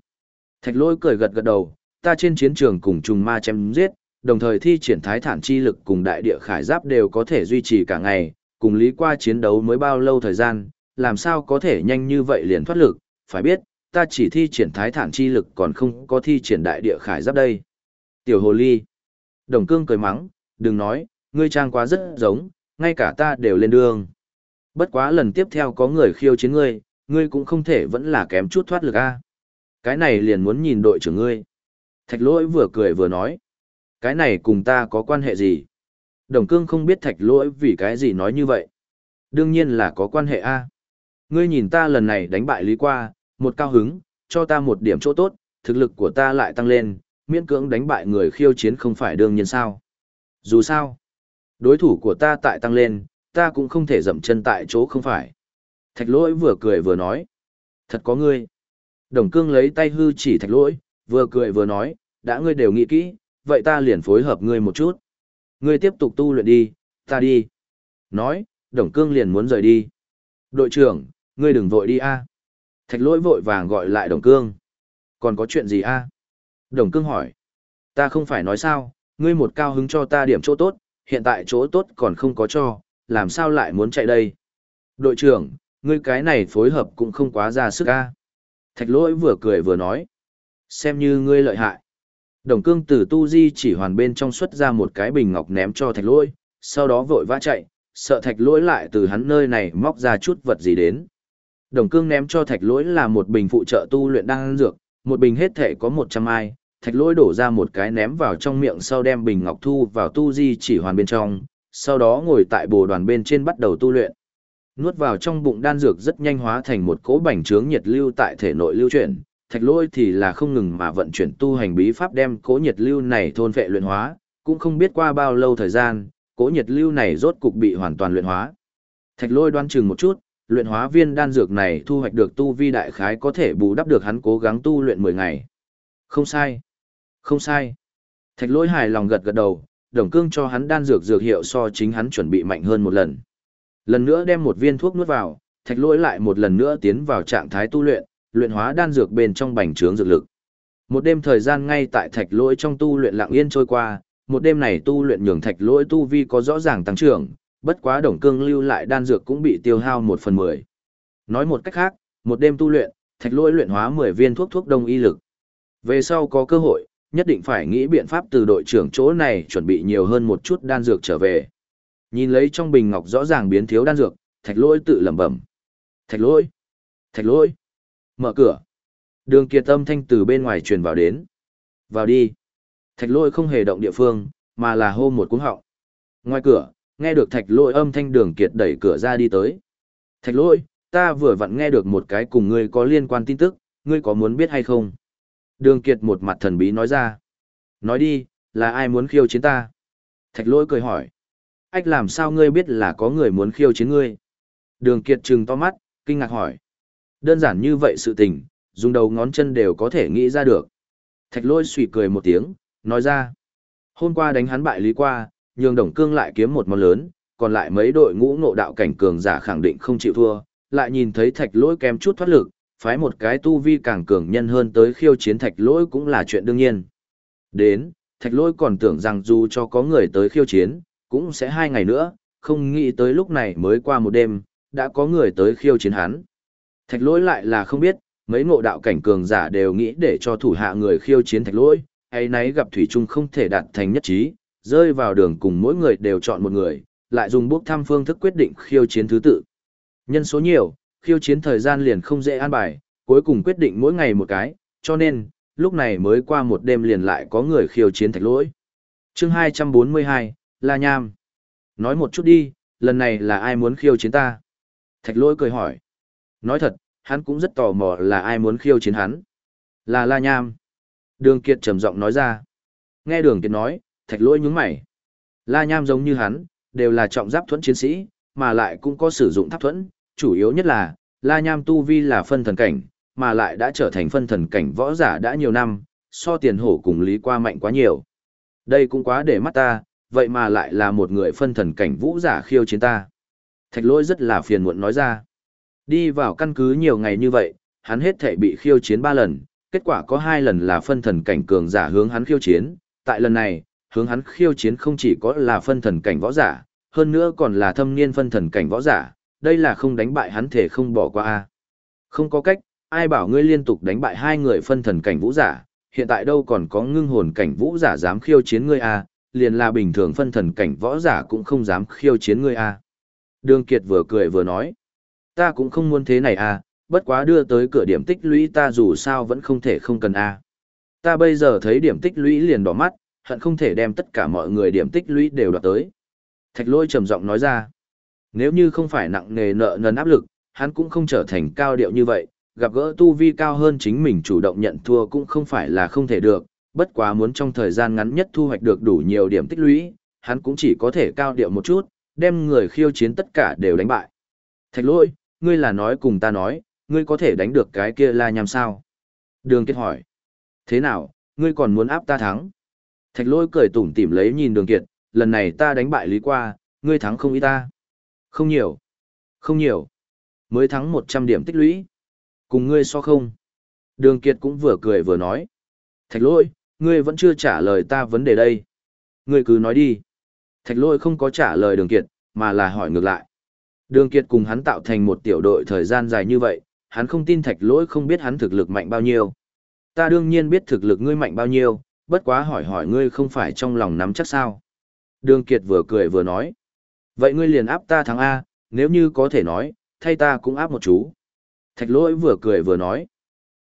Thạch lỗi cười gật gật đầu, ta trên chiến trường cùng trùng ma chém giết, đồng thời thi triển thái thản chi lực cùng đại địa khải giáp đều có thể duy trì cả ngày, cùng lý qua chiến đấu mới bao lâu thời gian, làm sao có thể nhanh như vậy liền thoát lực, phải biết, ta chỉ thi triển thái thản chi lực còn không có thi triển đại địa khải giáp đây. Tiểu hồ ly. Đồng cương cười mắng, đừng nói, ngươi trang quá rất giống, ngay cả ta đều lên đường. Bất quá lần tiếp theo có người khiêu chiến ngươi, ngươi cũng không thể vẫn là kém chút thoát lực a. Cái này liền muốn nhìn đội trưởng ngươi. Thạch lỗi vừa cười vừa nói. Cái này cùng ta có quan hệ gì? Đồng cương không biết thạch lỗi vì cái gì nói như vậy. Đương nhiên là có quan hệ a. Ngươi nhìn ta lần này đánh bại Lý Qua, một cao hứng, cho ta một điểm chỗ tốt, thực lực của ta lại tăng lên, miễn cưỡng đánh bại người khiêu chiến không phải đương nhiên sao. Dù sao, đối thủ của ta tại tăng lên, ta cũng không thể dậm chân tại chỗ không phải. Thạch lỗi vừa cười vừa nói. Thật có ngươi. Đồng cương lấy tay hư chỉ thạch lỗi, vừa cười vừa nói, đã ngươi đều nghĩ kỹ, vậy ta liền phối hợp ngươi một chút. Ngươi tiếp tục tu luyện đi, ta đi. Nói, đồng cương liền muốn rời đi. Đội trưởng, ngươi đừng vội đi a. Thạch lỗi vội vàng gọi lại đồng cương. Còn có chuyện gì a? Đồng cương hỏi. Ta không phải nói sao, ngươi một cao hứng cho ta điểm chỗ tốt, hiện tại chỗ tốt còn không có cho, làm sao lại muốn chạy đây? Đội trưởng, ngươi cái này phối hợp cũng không quá ra sức a. Thạch lỗi vừa cười vừa nói. Xem như ngươi lợi hại. Đồng cương từ tu di chỉ hoàn bên trong xuất ra một cái bình ngọc ném cho thạch lỗi, sau đó vội vã chạy, sợ thạch lỗi lại từ hắn nơi này móc ra chút vật gì đến. Đồng cương ném cho thạch lỗi là một bình phụ trợ tu luyện đang dược, một bình hết thể có 100 ai, thạch lỗi đổ ra một cái ném vào trong miệng sau đem bình ngọc thu vào tu di chỉ hoàn bên trong, sau đó ngồi tại bồ đoàn bên trên bắt đầu tu luyện. Nuốt vào trong bụng đan dược rất nhanh hóa thành một cỗ bành trướng nhiệt lưu tại thể nội lưu chuyển, thạch lỗi thì là không ngừng mà vận chuyển tu hành bí pháp đem cỗ nhiệt lưu này thôn vệ luyện hóa, cũng không biết qua bao lâu thời gian, cỗ nhiệt lưu này rốt cục bị hoàn toàn luyện hóa. Thạch lôi đoan chừng một chút, luyện hóa viên đan dược này thu hoạch được tu vi đại khái có thể bù đắp được hắn cố gắng tu luyện 10 ngày. Không sai. Không sai. Thạch lỗi hài lòng gật gật đầu, đồng cương cho hắn đan dược dược hiệu so chính hắn chuẩn bị mạnh hơn một lần. Lần nữa đem một viên thuốc nuốt vào, thạch lỗi lại một lần nữa tiến vào trạng thái tu luyện, luyện hóa đan dược bên trong bành trướng dược lực. Một đêm thời gian ngay tại thạch lỗi trong tu luyện lặng yên trôi qua, một đêm này tu luyện nhường thạch lỗi tu vi có rõ ràng tăng trưởng, bất quá đồng cương lưu lại đan dược cũng bị tiêu hao một phần mười. Nói một cách khác, một đêm tu luyện, thạch lỗi luyện hóa 10 viên thuốc thuốc đông y lực. Về sau có cơ hội, nhất định phải nghĩ biện pháp từ đội trưởng chỗ này chuẩn bị nhiều hơn một chút đan dược trở về. Nhìn lấy trong bình ngọc rõ ràng biến thiếu đan dược, thạch lỗi tự lẩm bẩm. Thạch lỗi! Thạch lỗi! Mở cửa! Đường kiệt âm thanh từ bên ngoài truyền vào đến. Vào đi! Thạch lỗi không hề động địa phương, mà là hô một cúng họng. Ngoài cửa, nghe được thạch lỗi âm thanh đường kiệt đẩy cửa ra đi tới. Thạch lỗi, ta vừa vặn nghe được một cái cùng ngươi có liên quan tin tức, ngươi có muốn biết hay không? Đường kiệt một mặt thần bí nói ra. Nói đi, là ai muốn khiêu chiến ta? Thạch lỗi cười hỏi. Ách làm sao ngươi biết là có người muốn khiêu chiến ngươi? Đường kiệt trừng to mắt, kinh ngạc hỏi. Đơn giản như vậy sự tình, dùng đầu ngón chân đều có thể nghĩ ra được. Thạch lỗi suy cười một tiếng, nói ra. Hôm qua đánh hắn bại lý qua, nhường đồng cương lại kiếm một món lớn, còn lại mấy đội ngũ ngộ đạo cảnh cường giả khẳng định không chịu thua, lại nhìn thấy thạch lỗi kém chút thoát lực, phái một cái tu vi càng cường nhân hơn tới khiêu chiến thạch lỗi cũng là chuyện đương nhiên. Đến, thạch lỗi còn tưởng rằng dù cho có người tới khiêu chiến, cũng sẽ hai ngày nữa, không nghĩ tới lúc này mới qua một đêm, đã có người tới khiêu chiến hắn. Thạch lỗi lại là không biết, mấy ngộ đạo cảnh cường giả đều nghĩ để cho thủ hạ người khiêu chiến thạch lỗi, hay nấy gặp thủy trung không thể đạt thành nhất trí, rơi vào đường cùng mỗi người đều chọn một người, lại dùng bước thăm phương thức quyết định khiêu chiến thứ tự. Nhân số nhiều, khiêu chiến thời gian liền không dễ an bài, cuối cùng quyết định mỗi ngày một cái, cho nên, lúc này mới qua một đêm liền lại có người khiêu chiến thạch lỗi. chương 242, La Nham. Nói một chút đi, lần này là ai muốn khiêu chiến ta? Thạch lỗi cười hỏi. Nói thật, hắn cũng rất tò mò là ai muốn khiêu chiến hắn. Là La Nham. Đường Kiệt trầm giọng nói ra. Nghe Đường Kiệt nói, thạch lỗi nhướng mày. La Nham giống như hắn, đều là trọng giáp thuẫn chiến sĩ, mà lại cũng có sử dụng tháp thuẫn, chủ yếu nhất là, La Nham Tu Vi là phân thần cảnh, mà lại đã trở thành phân thần cảnh võ giả đã nhiều năm, so tiền hổ cùng Lý Qua mạnh quá nhiều. Đây cũng quá để mắt ta, vậy mà lại là một người phân thần cảnh vũ giả khiêu chiến ta. Thạch lỗi rất là phiền muộn nói ra. Đi vào căn cứ nhiều ngày như vậy, hắn hết thể bị khiêu chiến ba lần, kết quả có hai lần là phân thần cảnh cường giả hướng hắn khiêu chiến, tại lần này, hướng hắn khiêu chiến không chỉ có là phân thần cảnh võ giả, hơn nữa còn là thâm niên phân thần cảnh võ giả, đây là không đánh bại hắn thể không bỏ qua a. Không có cách, ai bảo ngươi liên tục đánh bại hai người phân thần cảnh vũ giả, hiện tại đâu còn có ngưng hồn cảnh vũ giả dám khiêu chiến ngươi a, liền là bình thường phân thần cảnh võ giả cũng không dám khiêu chiến ngươi a. Đường Kiệt vừa cười vừa nói, ta cũng không muốn thế này a, bất quá đưa tới cửa điểm tích lũy ta dù sao vẫn không thể không cần a. Ta bây giờ thấy điểm tích lũy liền đỏ mắt, hận không thể đem tất cả mọi người điểm tích lũy đều đoạt tới. Thạch lôi trầm giọng nói ra, nếu như không phải nặng nề nợ nần áp lực, hắn cũng không trở thành cao điệu như vậy, gặp gỡ tu vi cao hơn chính mình chủ động nhận thua cũng không phải là không thể được, bất quá muốn trong thời gian ngắn nhất thu hoạch được đủ nhiều điểm tích lũy, hắn cũng chỉ có thể cao điệu một chút, đem người khiêu chiến tất cả đều đánh bại. Thạch lôi, ngươi là nói cùng ta nói, ngươi có thể đánh được cái kia la nhằm sao? Đường Kết hỏi. Thế nào, ngươi còn muốn áp ta thắng? Thạch lôi cười tủm tỉm lấy nhìn đường Kiệt, lần này ta đánh bại Lý qua, ngươi thắng không ý ta. Không nhiều. Không nhiều. Mới thắng 100 điểm tích lũy. Cùng ngươi so không. Đường Kiệt cũng vừa cười vừa nói. Thạch lôi, ngươi vẫn chưa trả lời ta vấn đề đây. Ngươi cứ nói đi. Thạch lôi không có trả lời đường Kiệt, mà là hỏi ngược lại. Đường Kiệt cùng hắn tạo thành một tiểu đội thời gian dài như vậy, hắn không tin thạch lỗi không biết hắn thực lực mạnh bao nhiêu. Ta đương nhiên biết thực lực ngươi mạnh bao nhiêu, bất quá hỏi hỏi ngươi không phải trong lòng nắm chắc sao. Đường Kiệt vừa cười vừa nói. Vậy ngươi liền áp ta thắng A, nếu như có thể nói, thay ta cũng áp một chú. Thạch lỗi vừa cười vừa nói.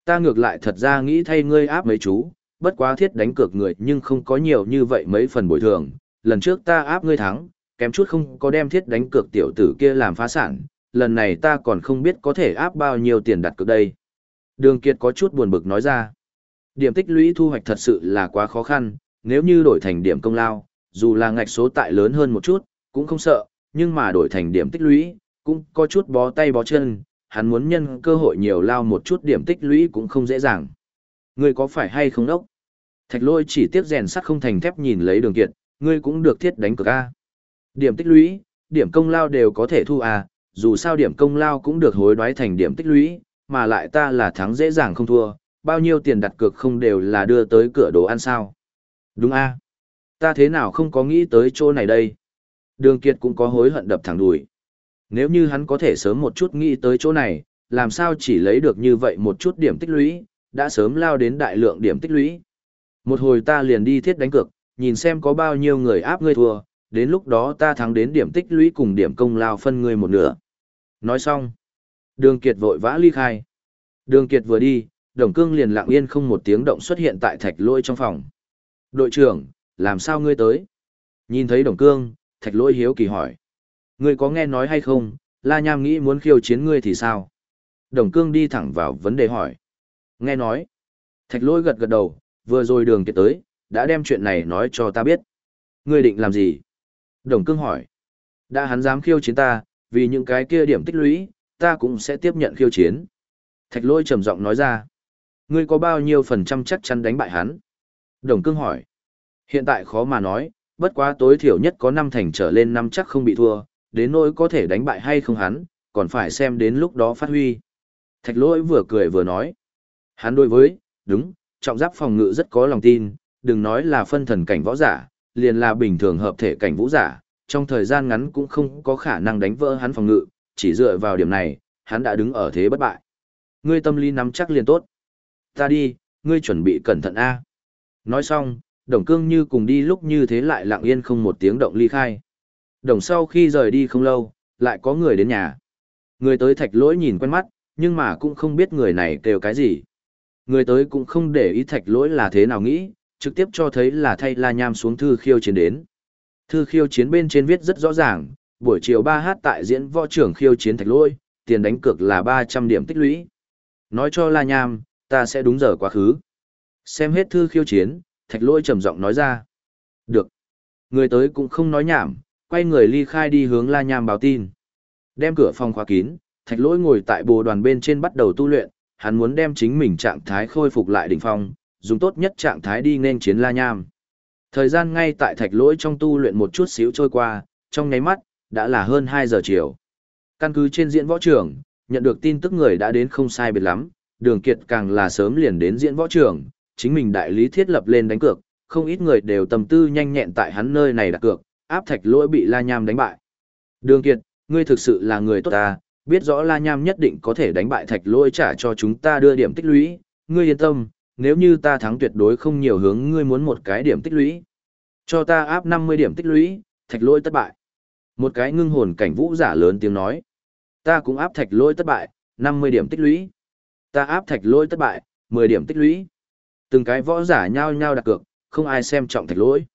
Ta ngược lại thật ra nghĩ thay ngươi áp mấy chú, bất quá thiết đánh cược người nhưng không có nhiều như vậy mấy phần bồi thường. Lần trước ta áp ngươi thắng, kém chút không có đem thiết đánh cược tiểu tử kia làm phá sản, lần này ta còn không biết có thể áp bao nhiêu tiền đặt cược đây. Đường Kiệt có chút buồn bực nói ra. Điểm tích lũy thu hoạch thật sự là quá khó khăn, nếu như đổi thành điểm công lao, dù là ngạch số tại lớn hơn một chút, cũng không sợ, nhưng mà đổi thành điểm tích lũy, cũng có chút bó tay bó chân, hắn muốn nhân cơ hội nhiều lao một chút điểm tích lũy cũng không dễ dàng. Ngươi có phải hay không đốc? Thạch lôi chỉ tiếc rèn sắt không thành thép nhìn lấy đường kiệt, ngươi cũng được thiết đánh cược A. Điểm tích lũy, điểm công lao đều có thể thu à? dù sao điểm công lao cũng được hối đoái thành điểm tích lũy, mà lại ta là thắng dễ dàng không thua, bao nhiêu tiền đặt cược không đều là đưa tới cửa đồ ăn sao. Đúng A. Ta thế nào không có nghĩ tới chỗ này đây? Đường Kiệt cũng có hối hận đập thẳng đùi. Nếu như hắn có thể sớm một chút nghĩ tới chỗ này, làm sao chỉ lấy được như vậy một chút điểm tích lũy, đã sớm lao đến đại lượng điểm tích lũy. Một hồi ta liền đi thiết đánh cược, nhìn xem có bao nhiêu người áp ngươi thua, đến lúc đó ta thắng đến điểm tích lũy cùng điểm công lao phân ngươi một nửa. Nói xong, Đường Kiệt vội vã ly khai. Đường Kiệt vừa đi, Đồng Cương liền lặng yên không một tiếng động xuất hiện tại thạch lôi trong phòng. Đội trưởng, làm sao ngươi tới? Nhìn thấy Đồng Cương, thạch lôi hiếu kỳ hỏi. Ngươi có nghe nói hay không, La Nham nghĩ muốn khiêu chiến ngươi thì sao? Đồng Cương đi thẳng vào vấn đề hỏi. Nghe nói. Thạch lôi gật gật đầu, vừa rồi đường kiệt tới, đã đem chuyện này nói cho ta biết. Ngươi định làm gì? Đồng Cương hỏi. Đã hắn dám khiêu chiến ta, vì những cái kia điểm tích lũy, ta cũng sẽ tiếp nhận khiêu chiến. Thạch lôi trầm giọng nói ra. Ngươi có bao nhiêu phần trăm chắc chắn đánh bại hắn? Đồng Cương hỏi. Hiện tại khó mà nói, bất quá tối thiểu nhất có năm thành trở lên năm chắc không bị thua, đến nỗi có thể đánh bại hay không hắn, còn phải xem đến lúc đó phát huy. Thạch lỗi vừa cười vừa nói. Hắn đối với, đúng, trọng giáp phòng ngự rất có lòng tin, đừng nói là phân thần cảnh võ giả, liền là bình thường hợp thể cảnh vũ giả, trong thời gian ngắn cũng không có khả năng đánh vỡ hắn phòng ngự, chỉ dựa vào điểm này, hắn đã đứng ở thế bất bại. Ngươi tâm lý nắm chắc liền tốt. Ta đi, ngươi chuẩn bị cẩn thận a. Nói xong, Đồng Cương như cùng đi lúc như thế lại lặng yên không một tiếng động ly khai. Đồng sau khi rời đi không lâu, lại có người đến nhà. Người tới thạch lỗi nhìn quen mắt, nhưng mà cũng không biết người này kêu cái gì. Người tới cũng không để ý thạch lỗi là thế nào nghĩ, trực tiếp cho thấy là thay la nham xuống thư khiêu chiến đến. Thư khiêu chiến bên trên viết rất rõ ràng, buổi chiều 3h tại diễn võ trưởng khiêu chiến thạch lỗi, tiền đánh cược là 300 điểm tích lũy. Nói cho la nham, ta sẽ đúng giờ quá khứ. Xem hết thư khiêu chiến, thạch lỗi trầm giọng nói ra. Được. Người tới cũng không nói nhảm, quay người ly khai đi hướng la nham báo tin. Đem cửa phòng khóa kín, thạch lỗi ngồi tại bồ đoàn bên trên bắt đầu tu luyện, hắn muốn đem chính mình trạng thái khôi phục lại đỉnh phong, dùng tốt nhất trạng thái đi nên chiến la nham. Thời gian ngay tại thạch lỗi trong tu luyện một chút xíu trôi qua, trong nháy mắt, đã là hơn 2 giờ chiều. Căn cứ trên diễn võ trường, nhận được tin tức người đã đến không sai biệt lắm, đường kiệt càng là sớm liền đến diễn võ trường, chính mình đại lý thiết lập lên đánh cược, không ít người đều tâm tư nhanh nhẹn tại hắn nơi này đặt cược, áp thạch lỗi bị La Nham đánh bại. Đường Kiệt, ngươi thực sự là người tốt ta, biết rõ La Nham nhất định có thể đánh bại thạch lỗi trả cho chúng ta đưa điểm tích lũy, ngươi yên tâm, nếu như ta thắng tuyệt đối không nhiều hướng ngươi muốn một cái điểm tích lũy. Cho ta áp 50 điểm tích lũy, thạch lỗi thất bại. Một cái ngưng hồn cảnh vũ giả lớn tiếng nói. Ta cũng áp thạch lỗi thất bại, 50 điểm tích lũy. Ta áp thạch lỗi thất bại, 10 điểm tích lũy. Từng cái võ giả nhao nhao đặt cược, không ai xem trọng thạch lỗi.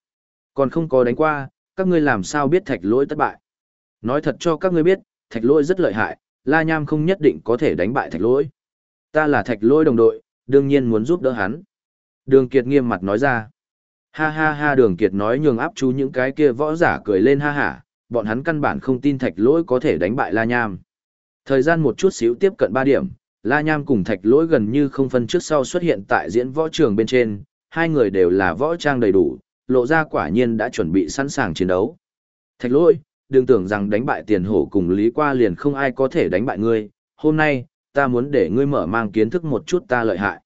Còn không có đánh qua, các ngươi làm sao biết thạch lỗi thất bại. Nói thật cho các ngươi biết, thạch lỗi rất lợi hại, La Nham không nhất định có thể đánh bại thạch lỗi. Ta là thạch lỗi đồng đội, đương nhiên muốn giúp đỡ hắn. Đường Kiệt nghiêm mặt nói ra. Ha ha ha Đường Kiệt nói nhường áp chú những cái kia võ giả cười lên ha hả, bọn hắn căn bản không tin thạch lỗi có thể đánh bại La Nham. Thời gian một chút xíu tiếp cận 3 điểm, La Nham cùng thạch lỗi gần như không phân trước sau xuất hiện tại diễn võ trường bên trên, hai người đều là võ trang đầy đủ, lộ ra quả nhiên đã chuẩn bị sẵn sàng chiến đấu. Thạch lỗi, đừng tưởng rằng đánh bại tiền hổ cùng lý qua liền không ai có thể đánh bại ngươi, hôm nay, ta muốn để ngươi mở mang kiến thức một chút ta lợi hại.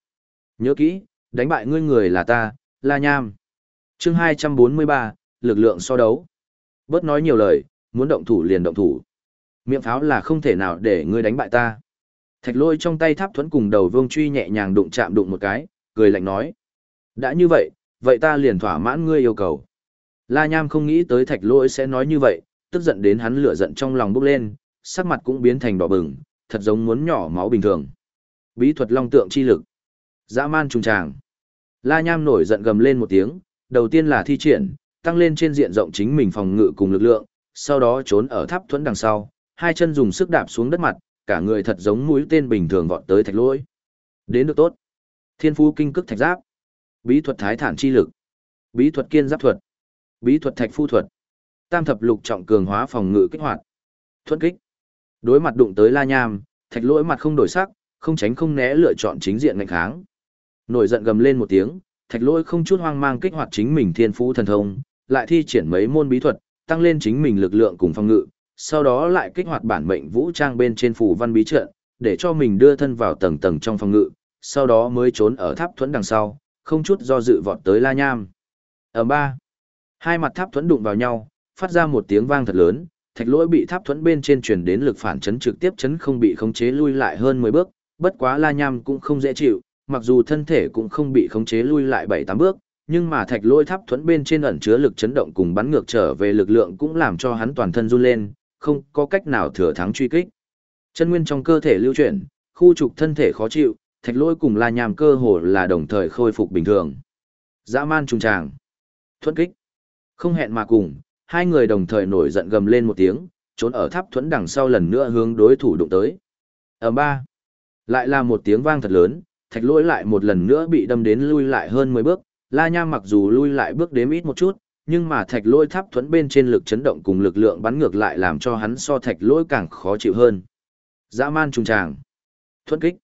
Nhớ kỹ, đánh bại ngươi người là ta, La Nham. chương 243, lực lượng so đấu. Bớt nói nhiều lời, muốn động thủ liền động thủ. Miệng pháo là không thể nào để ngươi đánh bại ta. Thạch lôi trong tay tháp thuẫn cùng đầu vương truy nhẹ nhàng đụng chạm đụng một cái, cười lạnh nói. Đã như vậy, vậy ta liền thỏa mãn ngươi yêu cầu. La Nham không nghĩ tới thạch lôi sẽ nói như vậy, tức giận đến hắn lửa giận trong lòng bốc lên, sắc mặt cũng biến thành đỏ bừng, thật giống muốn nhỏ máu bình thường. Bí thuật long tượng chi lực. Dã man trùng tràng. La Nham nổi giận gầm lên một tiếng, đầu tiên là thi triển, tăng lên trên diện rộng chính mình phòng ngự cùng lực lượng, sau đó trốn ở tháp thuẫn đằng sau, hai chân dùng sức đạp xuống đất mặt, cả người thật giống mũi tên bình thường vọt tới thạch lỗi. Đến được tốt. Thiên phú kinh cức thạch giáp. Bí thuật thái thản chi lực. Bí thuật kiên giáp thuật. Bí thuật thạch phu thuật. Tam thập lục trọng cường hóa phòng ngự kích hoạt. thuận kích. Đối mặt đụng tới La Nham, thạch lỗi mặt không đổi sắc, không tránh không né lựa chọn chính diện ngành kháng. Nổi giận gầm lên một tiếng, thạch lỗi không chút hoang mang kích hoạt chính mình thiên phú thần thông, lại thi triển mấy môn bí thuật, tăng lên chính mình lực lượng cùng phòng ngự, sau đó lại kích hoạt bản mệnh vũ trang bên trên phù văn bí trận, để cho mình đưa thân vào tầng tầng trong phòng ngự, sau đó mới trốn ở tháp thuẫn đằng sau, không chút do dự vọt tới La Nham. Ở ba, hai mặt tháp thuẫn đụng vào nhau, phát ra một tiếng vang thật lớn, thạch lỗi bị tháp thuẫn bên trên truyền đến lực phản chấn trực tiếp chấn không bị khống chế lui lại hơn 10 bước, bất quá La Nham cũng không dễ chịu, mặc dù thân thể cũng không bị khống chế lui lại 7-8 bước, nhưng mà thạch lôi tháp thuẫn bên trên ẩn chứa lực chấn động cùng bắn ngược trở về lực lượng cũng làm cho hắn toàn thân run lên, không có cách nào thừa thắng truy kích. Chân nguyên trong cơ thể lưu chuyển, khu trục thân thể khó chịu, thạch lỗi cùng La nhàm cơ hồ là đồng thời khôi phục bình thường. Dã man trùng tràng. Thuẫn kích. Không hẹn mà cùng, hai người đồng thời nổi giận gầm lên một tiếng, trốn ở tháp thuẫn đằng sau lần nữa hướng đối thủ đụng tới. Ở ba, lại là một tiếng vang thật lớn, thạch lỗi lại một lần nữa bị đâm đến lui lại hơn 10 bước, La Nham mặc dù lui lại bước đếm ít một chút, nhưng mà thạch lỗi tháp thuẫn bên trên lực chấn động cùng lực lượng bắn ngược lại làm cho hắn so thạch lỗi càng khó chịu hơn. Dã man trùng tràng. Thuẫn kích.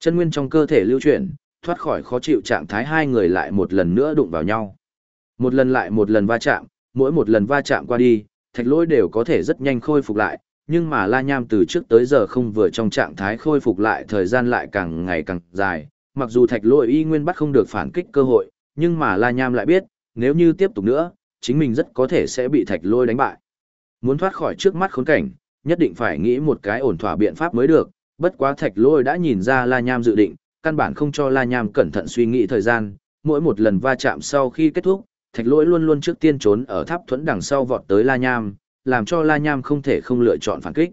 Chân nguyên trong cơ thể lưu chuyển, thoát khỏi khó chịu trạng thái hai người lại một lần nữa đụng vào nhau. Một lần lại một lần va chạm, mỗi một lần va chạm qua đi, thạch lỗi đều có thể rất nhanh khôi phục lại, nhưng mà La Nham từ trước tới giờ không vừa trong trạng thái khôi phục lại thời gian lại càng ngày càng dài, mặc dù thạch lỗi y nguyên bắt không được phản kích cơ hội, nhưng mà La Nham lại biết, nếu như tiếp tục nữa, chính mình rất có thể sẽ bị thạch Lôi đánh bại. Muốn thoát khỏi trước mắt khốn cảnh, nhất định phải nghĩ một cái ổn thỏa biện pháp mới được, bất quá thạch Lôi đã nhìn ra La Nham dự định, căn bản không cho La Nham cẩn thận suy nghĩ thời gian, mỗi một lần va chạm sau khi kết thúc, thạch Lôi luôn luôn trước tiên trốn ở tháp thuẫn đằng sau vọt tới La Nham, làm cho La Nham không thể không lựa chọn phản kích.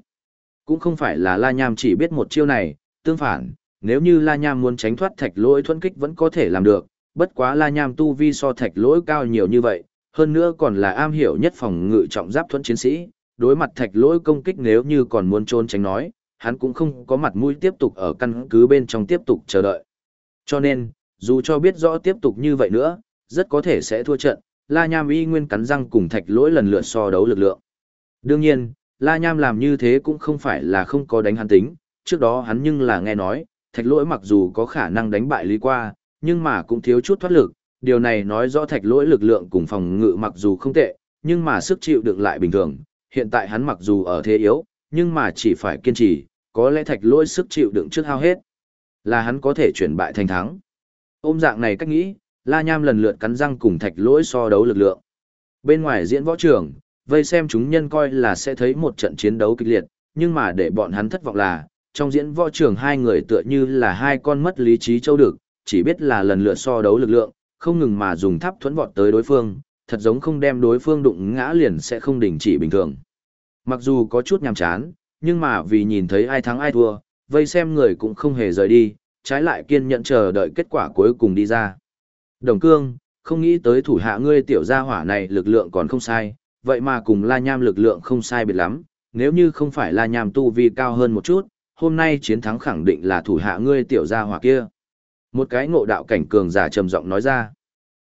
Cũng không phải là La Nham chỉ biết một chiêu này, tương phản, nếu như La Nham muốn tránh thoát thạch Lôi thuẫn kích vẫn có thể làm được, bất quá La Nham tu vi so thạch lỗi cao nhiều như vậy, hơn nữa còn là am hiểu nhất phòng ngự trọng giáp thuẫn chiến sĩ, đối mặt thạch lỗi công kích nếu như còn muốn trốn tránh nói, hắn cũng không có mặt mũi tiếp tục ở căn cứ bên trong tiếp tục chờ đợi. Cho nên, dù cho biết rõ tiếp tục như vậy nữa, rất có thể sẽ thua trận, La Nham y nguyên cắn răng cùng thạch lỗi lần lượt so đấu lực lượng. Đương nhiên, La Nham làm như thế cũng không phải là không có đánh hắn tính, trước đó hắn nhưng là nghe nói, thạch lỗi mặc dù có khả năng đánh bại Lý Qua, nhưng mà cũng thiếu chút thoát lực, điều này nói rõ thạch lỗi lực lượng cùng phòng ngự mặc dù không tệ, nhưng mà sức chịu đựng lại bình thường, hiện tại hắn mặc dù ở thế yếu, nhưng mà chỉ phải kiên trì, có lẽ thạch lỗi sức chịu đựng trước hao hết, là hắn có thể chuyển bại thành thắng. Ôm dạng này cách nghĩ, La Nham lần lượt cắn răng cùng thạch lỗi so đấu lực lượng. Bên ngoài diễn võ trường, vây xem chúng nhân coi là sẽ thấy một trận chiến đấu kịch liệt, nhưng mà để bọn hắn thất vọng là, trong diễn võ trường hai người tựa như là hai con mất lý trí châu được, chỉ biết là lần lượt so đấu lực lượng, không ngừng mà dùng tháp thuẫn vọt tới đối phương, thật giống không đem đối phương đụng ngã liền sẽ không đình chỉ bình thường. Mặc dù có chút nhàm chán, nhưng mà vì nhìn thấy ai thắng ai thua, vây xem người cũng không hề rời đi, trái lại kiên nhẫn chờ đợi kết quả cuối cùng đi ra. Đồng cương, không nghĩ tới thủ hạ ngươi tiểu gia hỏa này lực lượng còn không sai, vậy mà cùng La Nham lực lượng không sai biệt lắm, nếu như không phải La Nham tu vi cao hơn một chút, hôm nay chiến thắng khẳng định là thủ hạ ngươi tiểu gia hỏa kia. Một cái ngộ đạo cảnh cường giả trầm giọng nói ra.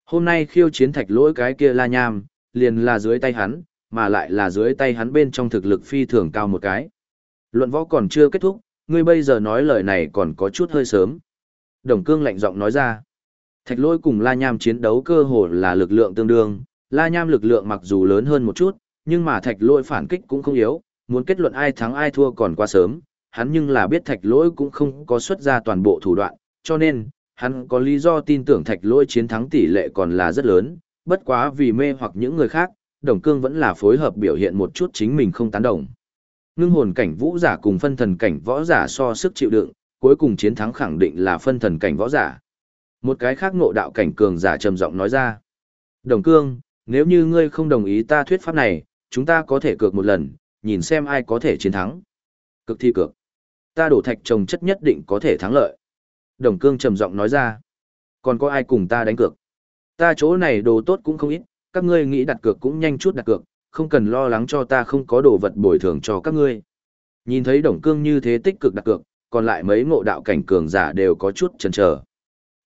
Hôm nay khiêu chiến thạch lỗi cái kia La Nham, liền là dưới tay hắn, mà lại là dưới tay hắn bên trong thực lực phi thường cao một cái. Luận võ còn chưa kết thúc, ngươi bây giờ nói lời này còn có chút hơi sớm. Đồng cương lạnh giọng nói ra. Thạch lôi cùng La Nham chiến đấu cơ hồ là lực lượng tương đương, La Nham lực lượng mặc dù lớn hơn một chút, nhưng mà thạch lôi phản kích cũng không yếu, muốn kết luận ai thắng ai thua còn quá sớm, hắn nhưng là biết thạch lôi cũng không có xuất ra toàn bộ thủ đoạn, cho nên, hắn có lý do tin tưởng thạch Lỗi chiến thắng tỷ lệ còn là rất lớn, bất quá vì mê hoặc những người khác, đồng cương vẫn là phối hợp biểu hiện một chút chính mình không tán đồng. Ngưng hồn cảnh vũ giả cùng phân thần cảnh võ giả so sức chịu đựng, cuối cùng chiến thắng khẳng định là phân thần cảnh võ giả. Một cái khác ngộ đạo cảnh cường giả trầm giọng nói ra. Đồng cương, nếu như ngươi không đồng ý ta thuyết pháp này, chúng ta có thể cược một lần, nhìn xem ai có thể chiến thắng. Cực thi cược. Ta đổ thạch trồng chất nhất định có thể thắng lợi. Đồng cương trầm giọng nói ra. Còn có ai cùng ta đánh cược? Ta chỗ này đồ tốt cũng không ít, các ngươi nghĩ đặt cược cũng nhanh chút đặt cược, không cần lo lắng cho ta không có đồ vật bồi thường cho các ngươi. Nhìn thấy đồng cương như thế tích cực đặt cược, còn lại mấy ngộ đạo cảnh cường giả đều có chút chần chờ.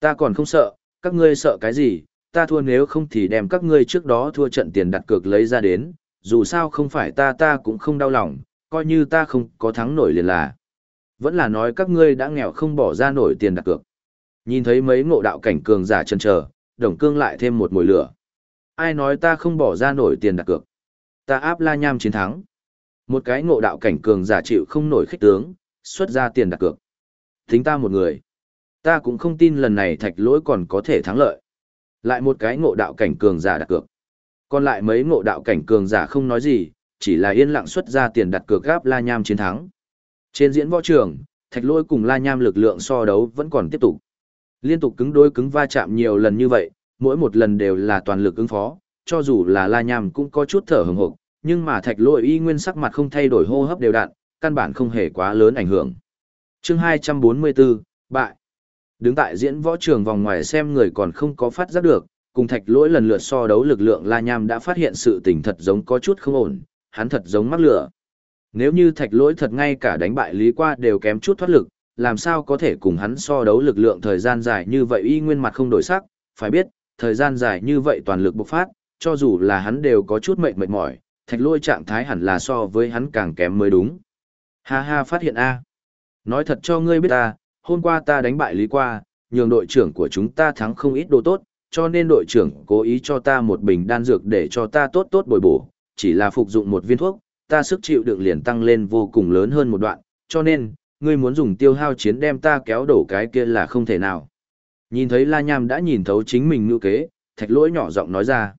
Ta còn không sợ, các ngươi sợ cái gì, ta thua nếu không thì đem các ngươi trước đó thua trận tiền đặt cược lấy ra đến, dù sao không phải ta ta cũng không đau lòng, coi như ta không có thắng nổi liền là. Vẫn là nói các ngươi đã nghèo không bỏ ra nổi tiền đặt cược. Nhìn thấy mấy ngộ đạo cảnh cường giả chân chờ, đồng cương lại thêm một mùi lửa. Ai nói ta không bỏ ra nổi tiền đặt cược. Ta áp la nham chiến thắng. Một cái ngộ đạo cảnh cường giả chịu không nổi khích tướng, xuất ra tiền đặt cược. Tính ta một người. Ta cũng không tin lần này thạch lỗi còn có thể thắng lợi. Lại một cái ngộ đạo cảnh cường giả đặt cược. Còn lại mấy ngộ đạo cảnh cường giả không nói gì, chỉ là yên lặng xuất ra tiền đặt cược gáp La Nham chiến thắng. Trên diễn võ trường, thạch lỗi cùng La Nham lực lượng so đấu vẫn còn tiếp tục. Liên tục cứng đôi cứng va chạm nhiều lần như vậy, mỗi một lần đều là toàn lực ứng phó, cho dù là La Nham cũng có chút thở hừng hực, nhưng mà thạch lỗi y nguyên sắc mặt không thay đổi hô hấp đều đặn, căn bản không hề quá lớn ảnh hưởng. chương 244, bại. Đứng tại diễn võ trường vòng ngoài xem người còn không có phát giác được, cùng thạch lỗi lần lượt so đấu lực lượng La Nham đã phát hiện sự tình thật giống có chút không ổn, hắn thật giống mắc lửa. Nếu như thạch lỗi thật ngay cả đánh bại lý qua đều kém chút thoát lực, làm sao có thể cùng hắn so đấu lực lượng thời gian dài như vậy y nguyên mặt không đổi sắc, phải biết, thời gian dài như vậy toàn lực bộc phát, cho dù là hắn đều có chút mệt mệt mỏi, thạch lỗi trạng thái hẳn là so với hắn càng kém mới đúng. Ha ha phát hiện A. Nói thật cho ngươi biết ta, hôm qua ta đánh bại Lý Qua, nhường đội trưởng của chúng ta thắng không ít đồ tốt, cho nên đội trưởng cố ý cho ta một bình đan dược để cho ta tốt tốt bồi bổ, chỉ là phục dụng một viên thuốc, ta sức chịu đựng liền tăng lên vô cùng lớn hơn một đoạn, cho nên, ngươi muốn dùng tiêu hao chiến đem ta kéo đổ cái kia là không thể nào. Nhìn thấy La Nham đã nhìn thấu chính mình ngữ kế, thạch lỗi nhỏ giọng nói ra.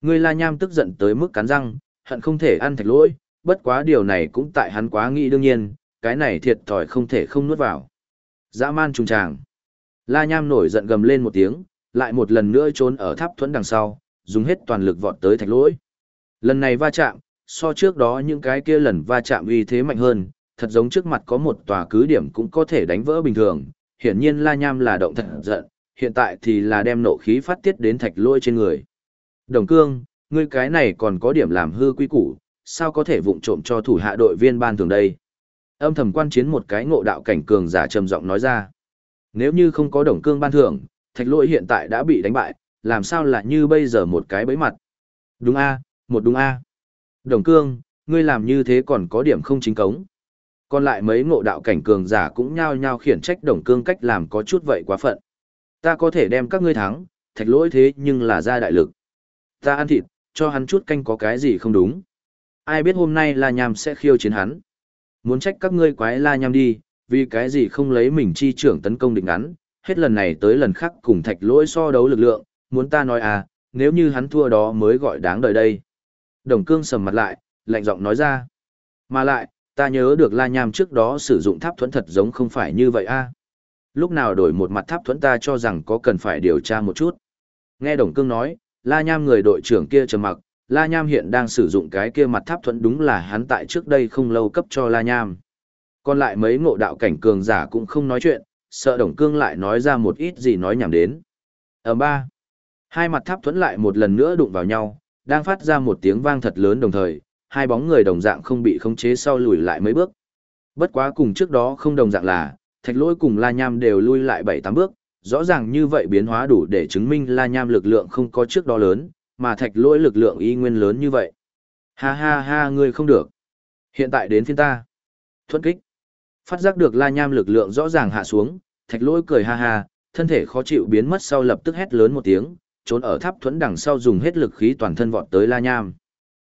Ngươi La Nham tức giận tới mức cắn răng, hận không thể ăn thạch lỗi, bất quá điều này cũng tại hắn quá nghĩ đương nhiên, cái này thiệt thòi không thể không nuốt vào. Dã man trùng tràng. La Nham nổi giận gầm lên một tiếng, lại một lần nữa trốn ở tháp thuẫn đằng sau, dùng hết toàn lực vọt tới thạch lỗi. Lần này va chạm, so trước đó những cái kia lần va chạm uy thế mạnh hơn, thật giống trước mặt có một tòa cứ điểm cũng có thể đánh vỡ bình thường. Hiển nhiên La Nham là động thật giận, hiện tại thì là đem nộ khí phát tiết đến thạch lôi trên người. Đồng cương, ngươi cái này còn có điểm làm hư quy củ, sao có thể vụng trộm cho thủ hạ đội viên ban thường đây? Âm thầm quan chiến một cái ngộ đạo cảnh cường giả trầm giọng nói ra. Nếu như không có đồng cương ban thưởng, thạch lỗi hiện tại đã bị đánh bại, làm sao lại như bây giờ một cái bẫy mặt? Đúng a, một đúng a. Đồng cương, ngươi làm như thế còn có điểm không chính cống. Còn lại mấy ngộ đạo cảnh cường giả cũng nhao nhao khiển trách đồng cương cách làm có chút vậy quá phận. Ta có thể đem các ngươi thắng, thạch lỗi thế nhưng là ra đại lực. Ta ăn thịt, cho hắn chút canh có cái gì không đúng. Ai biết hôm nay La Nham sẽ khiêu chiến hắn. Muốn trách các ngươi quái La Nham đi, vì cái gì không lấy mình chi trưởng tấn công định ngắn, hết lần này tới lần khác cùng thạch lỗi so đấu lực lượng, muốn ta nói à, nếu như hắn thua đó mới gọi đáng đời đây. Đồng cương sầm mặt lại, lạnh giọng nói ra. Mà lại, ta nhớ được La Nham trước đó sử dụng tháp thuẫn thật giống không phải như vậy a. À? Lúc nào đổi một mặt tháp thuẫn ta cho rằng có cần phải điều tra một chút. Nghe Đồng Cương nói, La Nham người đội trưởng kia trầm mặc, La Nham hiện đang sử dụng cái kia mặt tháp thuẫn đúng là hắn tại trước đây không lâu cấp cho La Nham. Còn lại mấy ngộ đạo cảnh cường giả cũng không nói chuyện, sợ Đồng Cương lại nói ra một ít gì nói nhảm đến. Ở ba, hai mặt tháp thuẫn lại một lần nữa đụng vào nhau, đang phát ra một tiếng vang thật lớn đồng thời, hai bóng người đồng dạng không bị khống chế sau lùi lại mấy bước. Bất quá cùng trước đó không đồng dạng là, thạch lỗi cùng La Nham đều lui lại bảy tám bước, rõ ràng như vậy biến hóa đủ để chứng minh La Nham lực lượng không có trước đó lớn, mà thạch lỗi lực lượng y nguyên lớn như vậy. Ha ha ha ngươi không được. Hiện tại đến phiên ta. Thuận kích. Phát giác được La Nham lực lượng rõ ràng hạ xuống, thạch lỗi cười ha ha, thân thể khó chịu biến mất sau lập tức hét lớn một tiếng, trốn ở tháp thuẫn đằng sau dùng hết lực khí toàn thân vọt tới La Nham.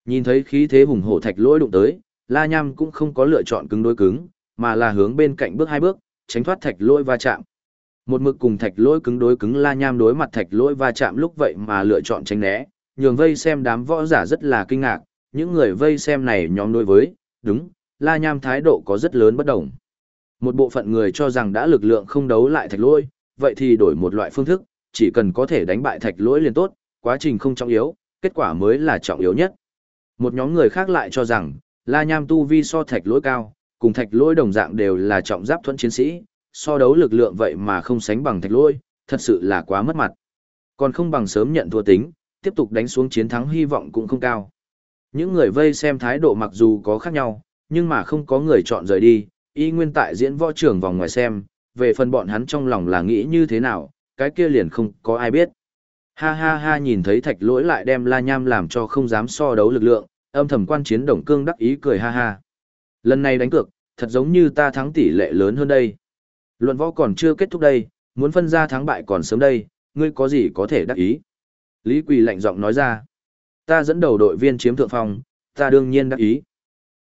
Nhìn thấy khí thế hùng hổ thạch lỗi đụng tới, La Nham cũng không có lựa chọn cứng đối cứng, mà là hướng bên cạnh bước hai bước, tránh thoát thạch lỗi va chạm. Một mực cùng thạch lỗi cứng đối cứng La Nham đối mặt thạch lỗi va chạm lúc vậy mà lựa chọn tránh né, nhường vây xem đám võ giả rất là kinh ngạc, những người vây xem này nhóm đối với, đúng, La Nham thái độ có rất lớn bất đồng. Một bộ phận người cho rằng đã lực lượng không đấu lại thạch lỗi, vậy thì đổi một loại phương thức, chỉ cần có thể đánh bại thạch lỗi liền tốt, quá trình không trọng yếu, kết quả mới là trọng yếu nhất. Một nhóm người khác lại cho rằng, La Nham tu vi so thạch lỗi cao, cùng thạch lỗi đồng dạng đều là trọng giáp thuẫn chiến sĩ, so đấu lực lượng vậy mà không sánh bằng thạch lỗi, thật sự là quá mất mặt. Còn không bằng sớm nhận thua tính, tiếp tục đánh xuống chiến thắng hy vọng cũng không cao. Những người vây xem thái độ mặc dù có khác nhau, nhưng mà không có người chọn rời đi, y nguyên tại diễn võ trưởng vòng ngoài xem, về phần bọn hắn trong lòng là nghĩ như thế nào, cái kia liền không có ai biết. Ha ha ha nhìn thấy thạch lỗi lại đem la nham làm cho không dám so đấu lực lượng, âm thầm quan chiến đồng cương đắc ý cười ha ha. Lần này đánh cược, thật giống như ta thắng tỷ lệ lớn hơn đây. Luận võ còn chưa kết thúc đây, muốn phân ra thắng bại còn sớm đây, ngươi có gì có thể đắc ý. Lý Quỳ lạnh giọng nói ra. Ta dẫn đầu đội viên chiếm thượng phong, ta đương nhiên đắc ý.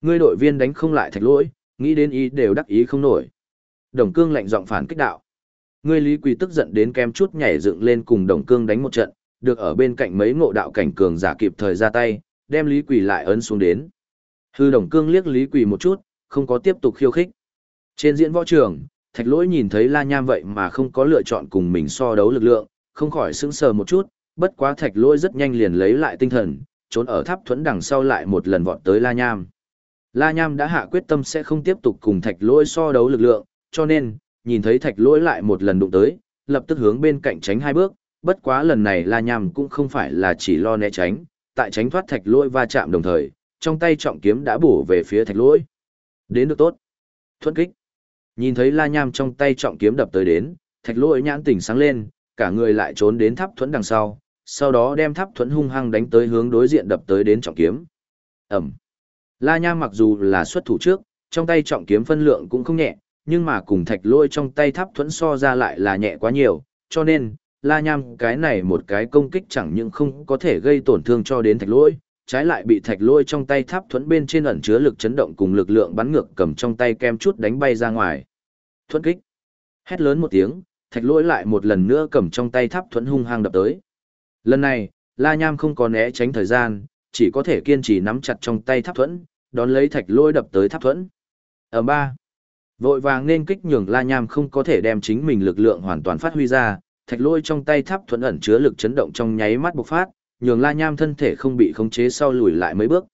Ngươi đội viên đánh không lại thạch lỗi, nghĩ đến ý đều đắc ý không nổi. Đồng cương lạnh giọng phản kích đạo. Ngươi Lý Quỳ tức giận đến kem chút nhảy dựng lên cùng đồng cương đánh một trận, được ở bên cạnh mấy ngộ đạo cảnh cường giả kịp thời ra tay, đem Lý Quỳ lại ấn xuống đến. Hư đồng cương liếc Lý Quỳ một chút, không có tiếp tục khiêu khích. Trên diễn võ trường, thạch lỗi nhìn thấy La Nham vậy mà không có lựa chọn cùng mình so đấu lực lượng, không khỏi sững sờ một chút, bất quá thạch lỗi rất nhanh liền lấy lại tinh thần, trốn ở tháp thuẫn đằng sau lại một lần vọt tới La Nham. La Nham đã hạ quyết tâm sẽ không tiếp tục cùng thạch lỗi so đấu lực lượng, cho nên, nhìn thấy thạch lỗi lại một lần đụng tới, lập tức hướng bên cạnh tránh hai bước, bất quá lần này La Nham cũng không phải là chỉ lo né tránh, tại tránh thoát thạch lỗi va chạm đồng thời, trong tay trọng kiếm đã bổ về phía thạch lỗi. Đến được tốt. Thuận kích. Nhìn thấy La Nham trong tay trọng kiếm đập tới đến, thạch lỗi nhãn tỉnh sáng lên, cả người lại trốn đến tháp thuẫn đằng sau, sau đó đem tháp thuẫn hung hăng đánh tới hướng đối diện đập tới đến trọng kiếm. Ẩm. La Nham mặc dù là xuất thủ trước, trong tay trọng kiếm phân lượng cũng không nhẹ, nhưng mà cùng thạch lôi trong tay tháp thuẫn so ra lại là nhẹ quá nhiều, cho nên, La Nham cái này một cái công kích chẳng những không có thể gây tổn thương cho đến thạch lôi, trái lại bị thạch lôi trong tay tháp thuẫn bên trên ẩn chứa lực chấn động cùng lực lượng bắn ngược cầm trong tay kem chút đánh bay ra ngoài. Thuẫn kích. Hét lớn một tiếng, thạch lôi lại một lần nữa cầm trong tay tháp thuẫn hung hăng đập tới. Lần này, La Nham không có né tránh thời gian, chỉ có thể kiên trì nắm chặt trong tay tháp thuẫn, đón lấy thạch lôi đập tới tháp thuẫn. Ở ba, vội vàng nên kích nhường La Nham không có thể đem chính mình lực lượng hoàn toàn phát huy ra, thạch lôi trong tay tháp thuẫn ẩn chứa lực chấn động trong nháy mắt bộc phát, nhường La Nham thân thể không bị khống chế sau lùi lại mấy bước.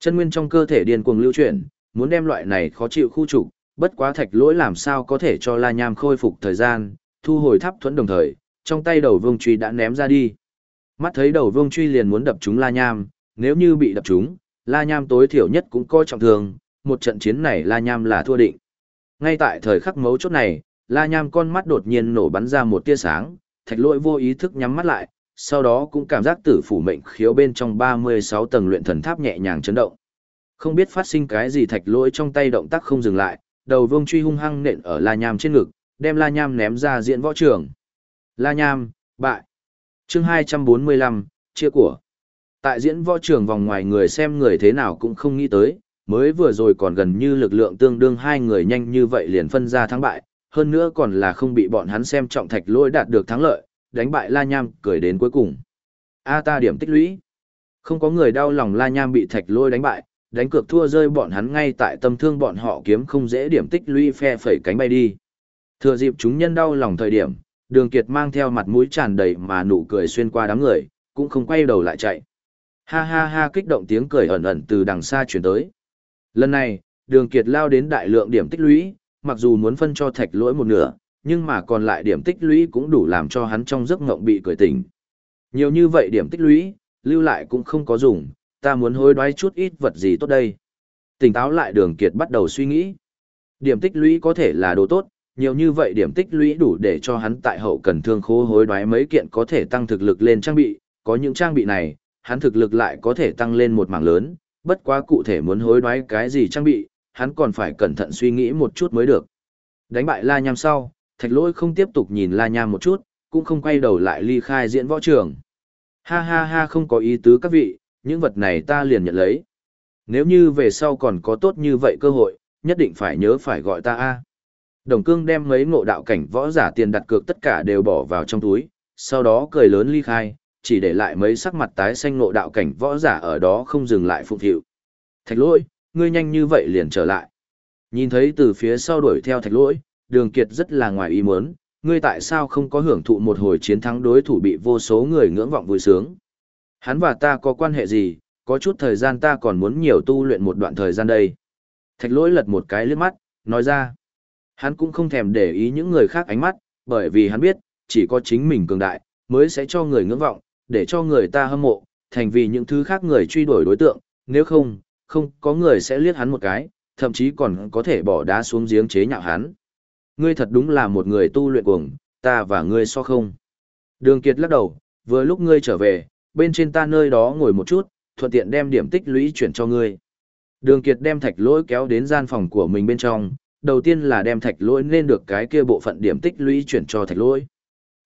Chân nguyên trong cơ thể điên cuồng lưu chuyển, muốn đem loại này khó chịu khu trục, bất quá thạch lỗi làm sao có thể cho La Nham khôi phục thời gian, thu hồi tháp thuẫn đồng thời, trong tay đầu vương truy đã ném ra đi. Mắt thấy đầu vương truy liền muốn đập trúng La Nham, nếu như bị đập trúng, La Nham tối thiểu nhất cũng coi trọng thương, một trận chiến này La Nham là thua định. Ngay tại thời khắc mấu chốt này, La Nham con mắt đột nhiên nổ bắn ra một tia sáng, thạch lỗi vô ý thức nhắm mắt lại, sau đó cũng cảm giác tử phủ mệnh khiếu bên trong 36 tầng luyện thần tháp nhẹ nhàng chấn động. Không biết phát sinh cái gì thạch lỗi trong tay động tác không dừng lại, đầu vương truy hung hăng nện ở La Nham trên ngực, đem La Nham ném ra diện võ trường. La Nham, bại. Chương 245, chia của. Tại diễn võ trường vòng ngoài người xem người thế nào cũng không nghĩ tới, mới vừa rồi còn gần như lực lượng tương đương hai người nhanh như vậy liền phân ra thắng bại, hơn nữa còn là không bị bọn hắn xem trọng thạch lôi đạt được thắng lợi, đánh bại La Nham cười đến cuối cùng. A ta điểm tích lũy. Không có người đau lòng La Nham bị thạch lôi đánh bại, đánh cược thua rơi bọn hắn ngay tại tâm thương bọn họ kiếm không dễ điểm tích lũy phe phẩy cánh bay đi. Thừa dịp chúng nhân đau lòng thời điểm, đường kiệt mang theo mặt mũi tràn đầy mà nụ cười xuyên qua đám người, cũng không quay đầu lại chạy. Ha ha ha kích động tiếng cười ẩn ẩn từ đằng xa chuyển tới. Lần này, đường kiệt lao đến đại lượng điểm tích lũy, mặc dù muốn phân cho thạch lỗi một nửa, nhưng mà còn lại điểm tích lũy cũng đủ làm cho hắn trong giấc ngộng bị cười tỉnh. Nhiều như vậy điểm tích lũy, lưu lại cũng không có dùng, ta muốn hối đoái chút ít vật gì tốt đây. Tỉnh táo lại đường kiệt bắt đầu suy nghĩ. Điểm tích lũy có thể là đồ tốt, nhiều như vậy điểm tích lũy đủ để cho hắn tại hậu cần thương khố hối đoái mấy kiện có thể tăng thực lực lên trang bị, có những trang bị này, hắn thực lực lại có thể tăng lên một mảng lớn, bất quá cụ thể muốn hối đoái cái gì trang bị, hắn còn phải cẩn thận suy nghĩ một chút mới được. Đánh bại La Nham sau, thạch lỗi không tiếp tục nhìn La Nham một chút, cũng không quay đầu lại ly khai diễn võ trường. Ha ha ha không có ý tứ các vị, những vật này ta liền nhận lấy. Nếu như về sau còn có tốt như vậy cơ hội, nhất định phải nhớ phải gọi ta a. Đồng cương đem mấy ngộ đạo cảnh võ giả tiền đặt cược tất cả đều bỏ vào trong túi, sau đó cười lớn ly khai, chỉ để lại mấy sắc mặt tái xanh ngộ đạo cảnh võ giả ở đó không dừng lại phụng thiệu. Thạch lỗi, ngươi nhanh như vậy liền trở lại. Nhìn thấy từ phía sau đuổi theo thạch lỗi, đường kiệt rất là ngoài ý muốn, ngươi tại sao không có hưởng thụ một hồi chiến thắng đối thủ bị vô số người ngưỡng vọng vui sướng. Hắn và ta có quan hệ gì, có chút thời gian ta còn muốn nhiều tu luyện một đoạn thời gian đây. Thạch lỗi lật một cái lướt mắt, nói ra. Hắn cũng không thèm để ý những người khác ánh mắt, bởi vì hắn biết, chỉ có chính mình cường đại, mới sẽ cho người ngưỡng vọng, để cho người ta hâm mộ, thành vì những thứ khác người truy đuổi đối tượng, nếu không, không có người sẽ liếc hắn một cái, thậm chí còn có thể bỏ đá xuống giếng chế nhạo hắn ngươi thật đúng là một người tu luyện cuồng, ta và ngươi so không. Đường Kiệt lắc đầu, vừa lúc ngươi trở về, bên trên ta nơi đó ngồi một chút, thuận tiện đem điểm tích lũy chuyển cho ngươi. Đường Kiệt đem thạch lỗi kéo đến gian phòng của mình bên trong, đầu tiên là đem thạch lỗi nên được cái kia bộ phận điểm tích lũy chuyển cho thạch lỗi.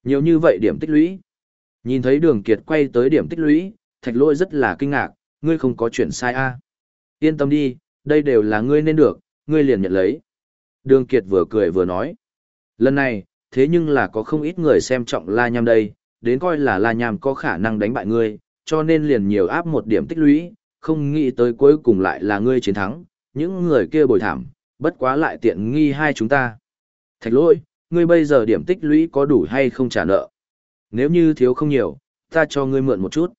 Nhiều như vậy điểm tích lũy. Nhìn thấy đường Kiệt quay tới điểm tích lũy, thạch lỗi rất là kinh ngạc, ngươi không có chuyển sai a Yên tâm đi, đây đều là ngươi nên được, ngươi liền nhận lấy. Đường Kiệt vừa cười vừa nói. Lần này, thế nhưng là có không ít người xem trọng La Nham đây, đến coi là La Nham có khả năng đánh bại ngươi, cho nên liền nhiều áp một điểm tích lũy, không nghĩ tới cuối cùng lại là ngươi chiến thắng, những người kia bồi thảm, bất quá lại tiện nghi hai chúng ta. Thạch lỗi, ngươi bây giờ điểm tích lũy có đủ hay không trả nợ? Nếu như thiếu không nhiều, ta cho ngươi mượn một chút.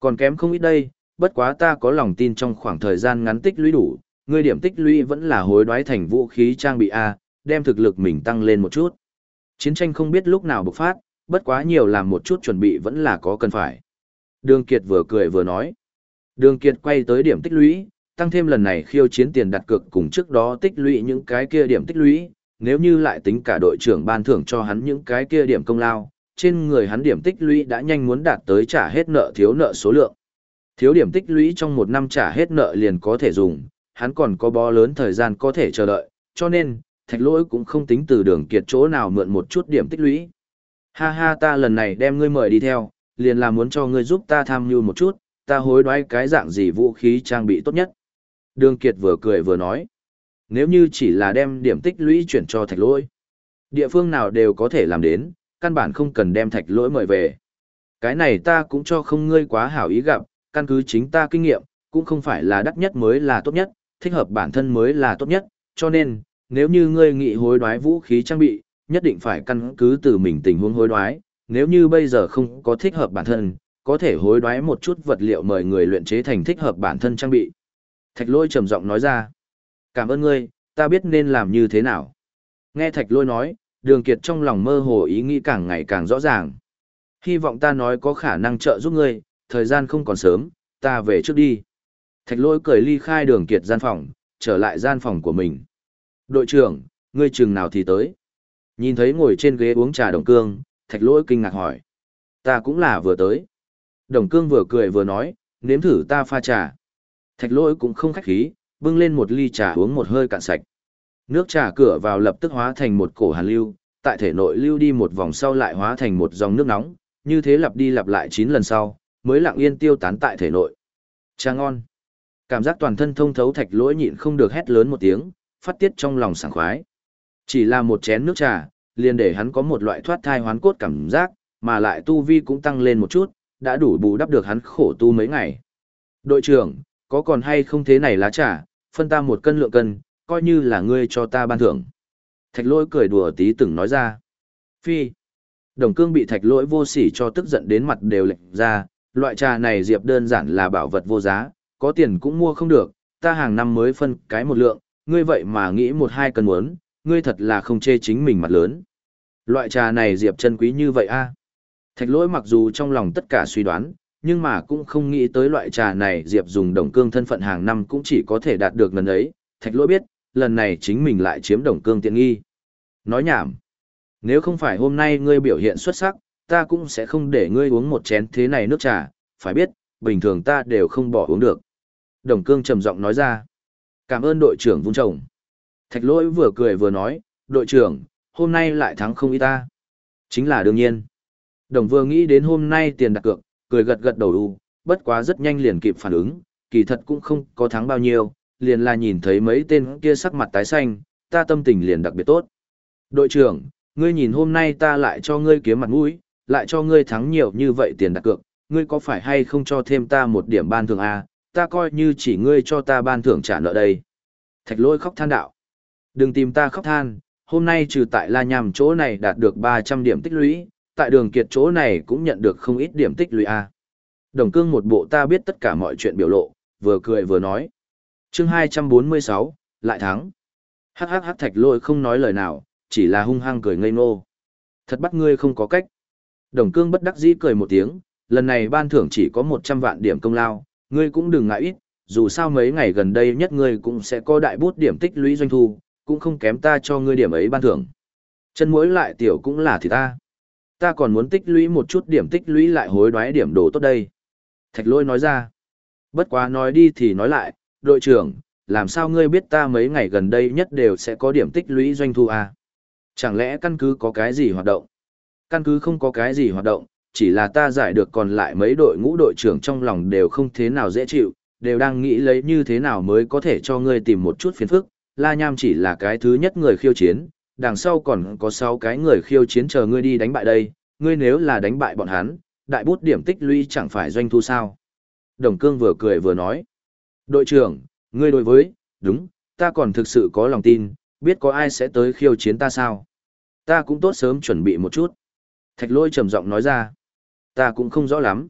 Còn kém không ít đây, bất quá ta có lòng tin trong khoảng thời gian ngắn tích lũy đủ, ngươi điểm tích lũy vẫn là hối đoái thành vũ khí trang bị A, đem thực lực mình tăng lên một chút. Chiến tranh không biết lúc nào bộc phát, bất quá nhiều làm một chút chuẩn bị vẫn là có cần phải. Đường Kiệt vừa cười vừa nói. Đường Kiệt quay tới điểm tích lũy, tăng thêm lần này khiêu chiến tiền đặt cược cùng trước đó tích lũy những cái kia điểm tích lũy, nếu như lại tính cả đội trưởng ban thưởng cho hắn những cái kia điểm công lao, trên người hắn điểm tích lũy đã nhanh muốn đạt tới trả hết nợ thiếu nợ số lượng. Thiếu điểm tích lũy trong một năm trả hết nợ liền có thể dùng, hắn còn có bó lớn thời gian có thể chờ đợi, cho nên, thạch lỗi cũng không tính từ đường kiệt chỗ nào mượn một chút điểm tích lũy. Ha ha ta lần này đem ngươi mời đi theo, liền là muốn cho ngươi giúp ta tham mưu một chút, ta hối đoái cái dạng gì vũ khí trang bị tốt nhất. Đường Kiệt vừa cười vừa nói, nếu như chỉ là đem điểm tích lũy chuyển cho thạch lỗi, địa phương nào đều có thể làm đến, căn bản không cần đem thạch lỗi mời về. Cái này ta cũng cho không ngươi quá hảo ý gặp, căn cứ chính ta kinh nghiệm, cũng không phải là đắt nhất mới là tốt nhất, thích hợp bản thân mới là tốt nhất, cho nên, nếu như ngươi nghị hối đoái vũ khí trang bị, nhất định phải căn cứ từ mình tình huống hối đoái, nếu như bây giờ không có thích hợp bản thân, có thể hối đoái một chút vật liệu mời người luyện chế thành thích hợp bản thân trang bị. Thạch lôi trầm giọng nói ra, cảm ơn ngươi, ta biết nên làm như thế nào. Nghe thạch lôi nói, đường kiệt trong lòng mơ hồ ý nghĩ càng ngày càng rõ ràng. Hy vọng ta nói có khả năng trợ giúp ngươi, thời gian không còn sớm, ta về trước đi. Thạch lôi cười ly khai đường kiệt gian phòng, trở lại gian phòng của mình. Đội trưởng, ngươi chừng nào thì tới. Nhìn thấy ngồi trên ghế uống trà đồng cương, thạch lỗi kinh ngạc hỏi. Ta cũng là vừa tới. Đồng cương vừa cười vừa nói, nếm thử ta pha trà. Thạch lỗi cũng không khách khí, bưng lên một ly trà uống một hơi cạn sạch. Nước trà cửa vào lập tức hóa thành một cổ hàn lưu, tại thể nội lưu đi một vòng sau lại hóa thành một dòng nước nóng, như thế lặp đi lặp lại 9 lần sau, mới lặng yên tiêu tán tại thể nội. Trà ngon. Cảm giác toàn thân thông thấu thạch lỗi nhịn không được hét lớn một tiếng, phát tiết trong lòng sảng khoái. Chỉ là một chén nước trà, liền để hắn có một loại thoát thai hoán cốt cảm giác, mà lại tu vi cũng tăng lên một chút, đã đủ bù đắp được hắn khổ tu mấy ngày. Đội trưởng, có còn hay không thế này lá trà, phân ta một cân lượng cân, coi như là ngươi cho ta ban thưởng. Thạch lỗi cười đùa tí từng nói ra. Phi. Đồng cương bị thạch lỗi vô sỉ cho tức giận đến mặt đều lệnh ra, loại trà này diệp đơn giản là bảo vật vô giá, có tiền cũng mua không được, ta hàng năm mới phân cái một lượng, ngươi vậy mà nghĩ một hai cân muốn, ngươi thật là không chê chính mình mặt lớn. Loại trà này diệp chân quý như vậy a Thạch lỗi mặc dù trong lòng tất cả suy đoán, nhưng mà cũng không nghĩ tới loại trà này diệp dùng đồng cương thân phận hàng năm cũng chỉ có thể đạt được lần ấy. Thạch lỗi biết, lần này chính mình lại chiếm đồng cương tiện nghi. Nói nhảm. Nếu không phải hôm nay ngươi biểu hiện xuất sắc, ta cũng sẽ không để ngươi uống một chén thế này nước trà, phải biết, bình thường ta đều không bỏ uống được. Đồng cương trầm giọng nói ra. Cảm ơn đội trưởng vung trồng. Thạch lỗi vừa cười vừa nói, đội trưởng, hôm nay lại thắng không ít ta. Chính là đương nhiên. Đồng vừa nghĩ đến hôm nay tiền đặt cược, cười gật gật đầu đu, bất quá rất nhanh liền kịp phản ứng, kỳ thật cũng không có thắng bao nhiêu, liền là nhìn thấy mấy tên kia sắc mặt tái xanh, ta tâm tình liền đặc biệt tốt. Đội trưởng, ngươi nhìn hôm nay ta lại cho ngươi kiếm mặt mũi, lại cho ngươi thắng nhiều như vậy tiền đặt cược, ngươi có phải hay không cho thêm ta một điểm ban thưởng A, ta coi như chỉ ngươi cho ta ban thưởng trả nợ đây. Thạch lôi khóc than đạo. Đừng tìm ta khóc than, hôm nay trừ tại La Nhàm chỗ này đạt được 300 điểm tích lũy, tại đường kiệt chỗ này cũng nhận được không ít điểm tích lũy A. Đồng cương một bộ ta biết tất cả mọi chuyện biểu lộ, vừa cười vừa nói chương 246, lại thắng. Hắc hắc hắc thạch lôi không nói lời nào, chỉ là hung hăng cười ngây ngô. Thật bắt ngươi không có cách. Đồng cương bất đắc dĩ cười một tiếng, lần này ban thưởng chỉ có 100 vạn điểm công lao, ngươi cũng đừng ngại ít, dù sao mấy ngày gần đây nhất ngươi cũng sẽ có đại bút điểm tích lũy doanh thu, cũng không kém ta cho ngươi điểm ấy ban thưởng. Chân muối lại tiểu cũng là thì ta. Ta còn muốn tích lũy một chút điểm tích lũy lại hối đoái điểm đồ tốt đây. Thạch lôi nói ra. Bất quá nói đi thì nói lại, đội trưởng, làm sao ngươi biết ta mấy ngày gần đây nhất đều sẽ có điểm tích lũy doanh thu à? Chẳng lẽ căn cứ có cái gì hoạt động? Căn cứ không có cái gì hoạt động, chỉ là ta giải được còn lại mấy đội ngũ đội trưởng trong lòng đều không thế nào dễ chịu, đều đang nghĩ lấy như thế nào mới có thể cho ngươi tìm một chút phiền phức. La Nham chỉ là cái thứ nhất người khiêu chiến, đằng sau còn có 6 cái người khiêu chiến chờ ngươi đi đánh bại đây, ngươi nếu là đánh bại bọn hắn, đại bút điểm tích lũy chẳng phải doanh thu sao. Đồng Cương vừa cười vừa nói. Đội trưởng, ngươi đối với, đúng, ta còn thực sự có lòng tin, biết có ai sẽ tới khiêu chiến ta sao. Ta cũng tốt sớm chuẩn bị một chút. Thạch lôi trầm giọng nói ra. Ta cũng không rõ lắm.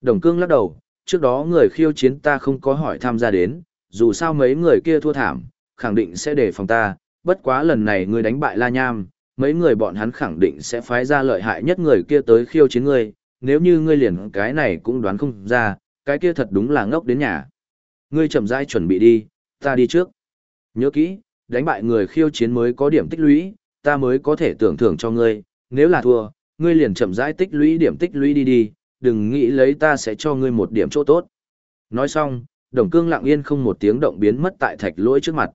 Đồng Cương lắc đầu, trước đó người khiêu chiến ta không có hỏi tham gia đến, dù sao mấy người kia thua thảm, khẳng định sẽ đề phòng ta, bất quá lần này ngươi đánh bại La Nham, mấy người bọn hắn khẳng định sẽ phái ra lợi hại nhất người kia tới khiêu chiến ngươi, nếu như ngươi liền cái này cũng đoán không ra, cái kia thật đúng là ngốc đến nhà. Ngươi chậm rãi chuẩn bị đi, ta đi trước. Nhớ kỹ, đánh bại người khiêu chiến mới có điểm tích lũy, ta mới có thể tưởng thưởng cho ngươi, nếu là thua, ngươi liền chậm rãi tích lũy điểm tích lũy đi đi, đừng nghĩ lấy ta sẽ cho ngươi một điểm chỗ tốt. Nói xong, Đồng Cương lặng yên không một tiếng động biến mất tại thạch lỗi trước mặt.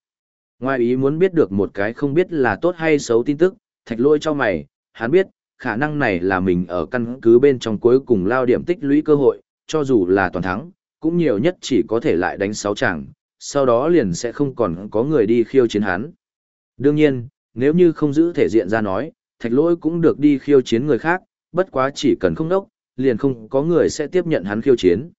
Ngoài ý muốn biết được một cái không biết là tốt hay xấu tin tức, thạch lỗi cho mày, hắn biết, khả năng này là mình ở căn cứ bên trong cuối cùng lao điểm tích lũy cơ hội, cho dù là toàn thắng, cũng nhiều nhất chỉ có thể lại đánh 6 chàng, sau đó liền sẽ không còn có người đi khiêu chiến hắn. Đương nhiên, nếu như không giữ thể diện ra nói, thạch lỗi cũng được đi khiêu chiến người khác, bất quá chỉ cần không đốc, liền không có người sẽ tiếp nhận hắn khiêu chiến.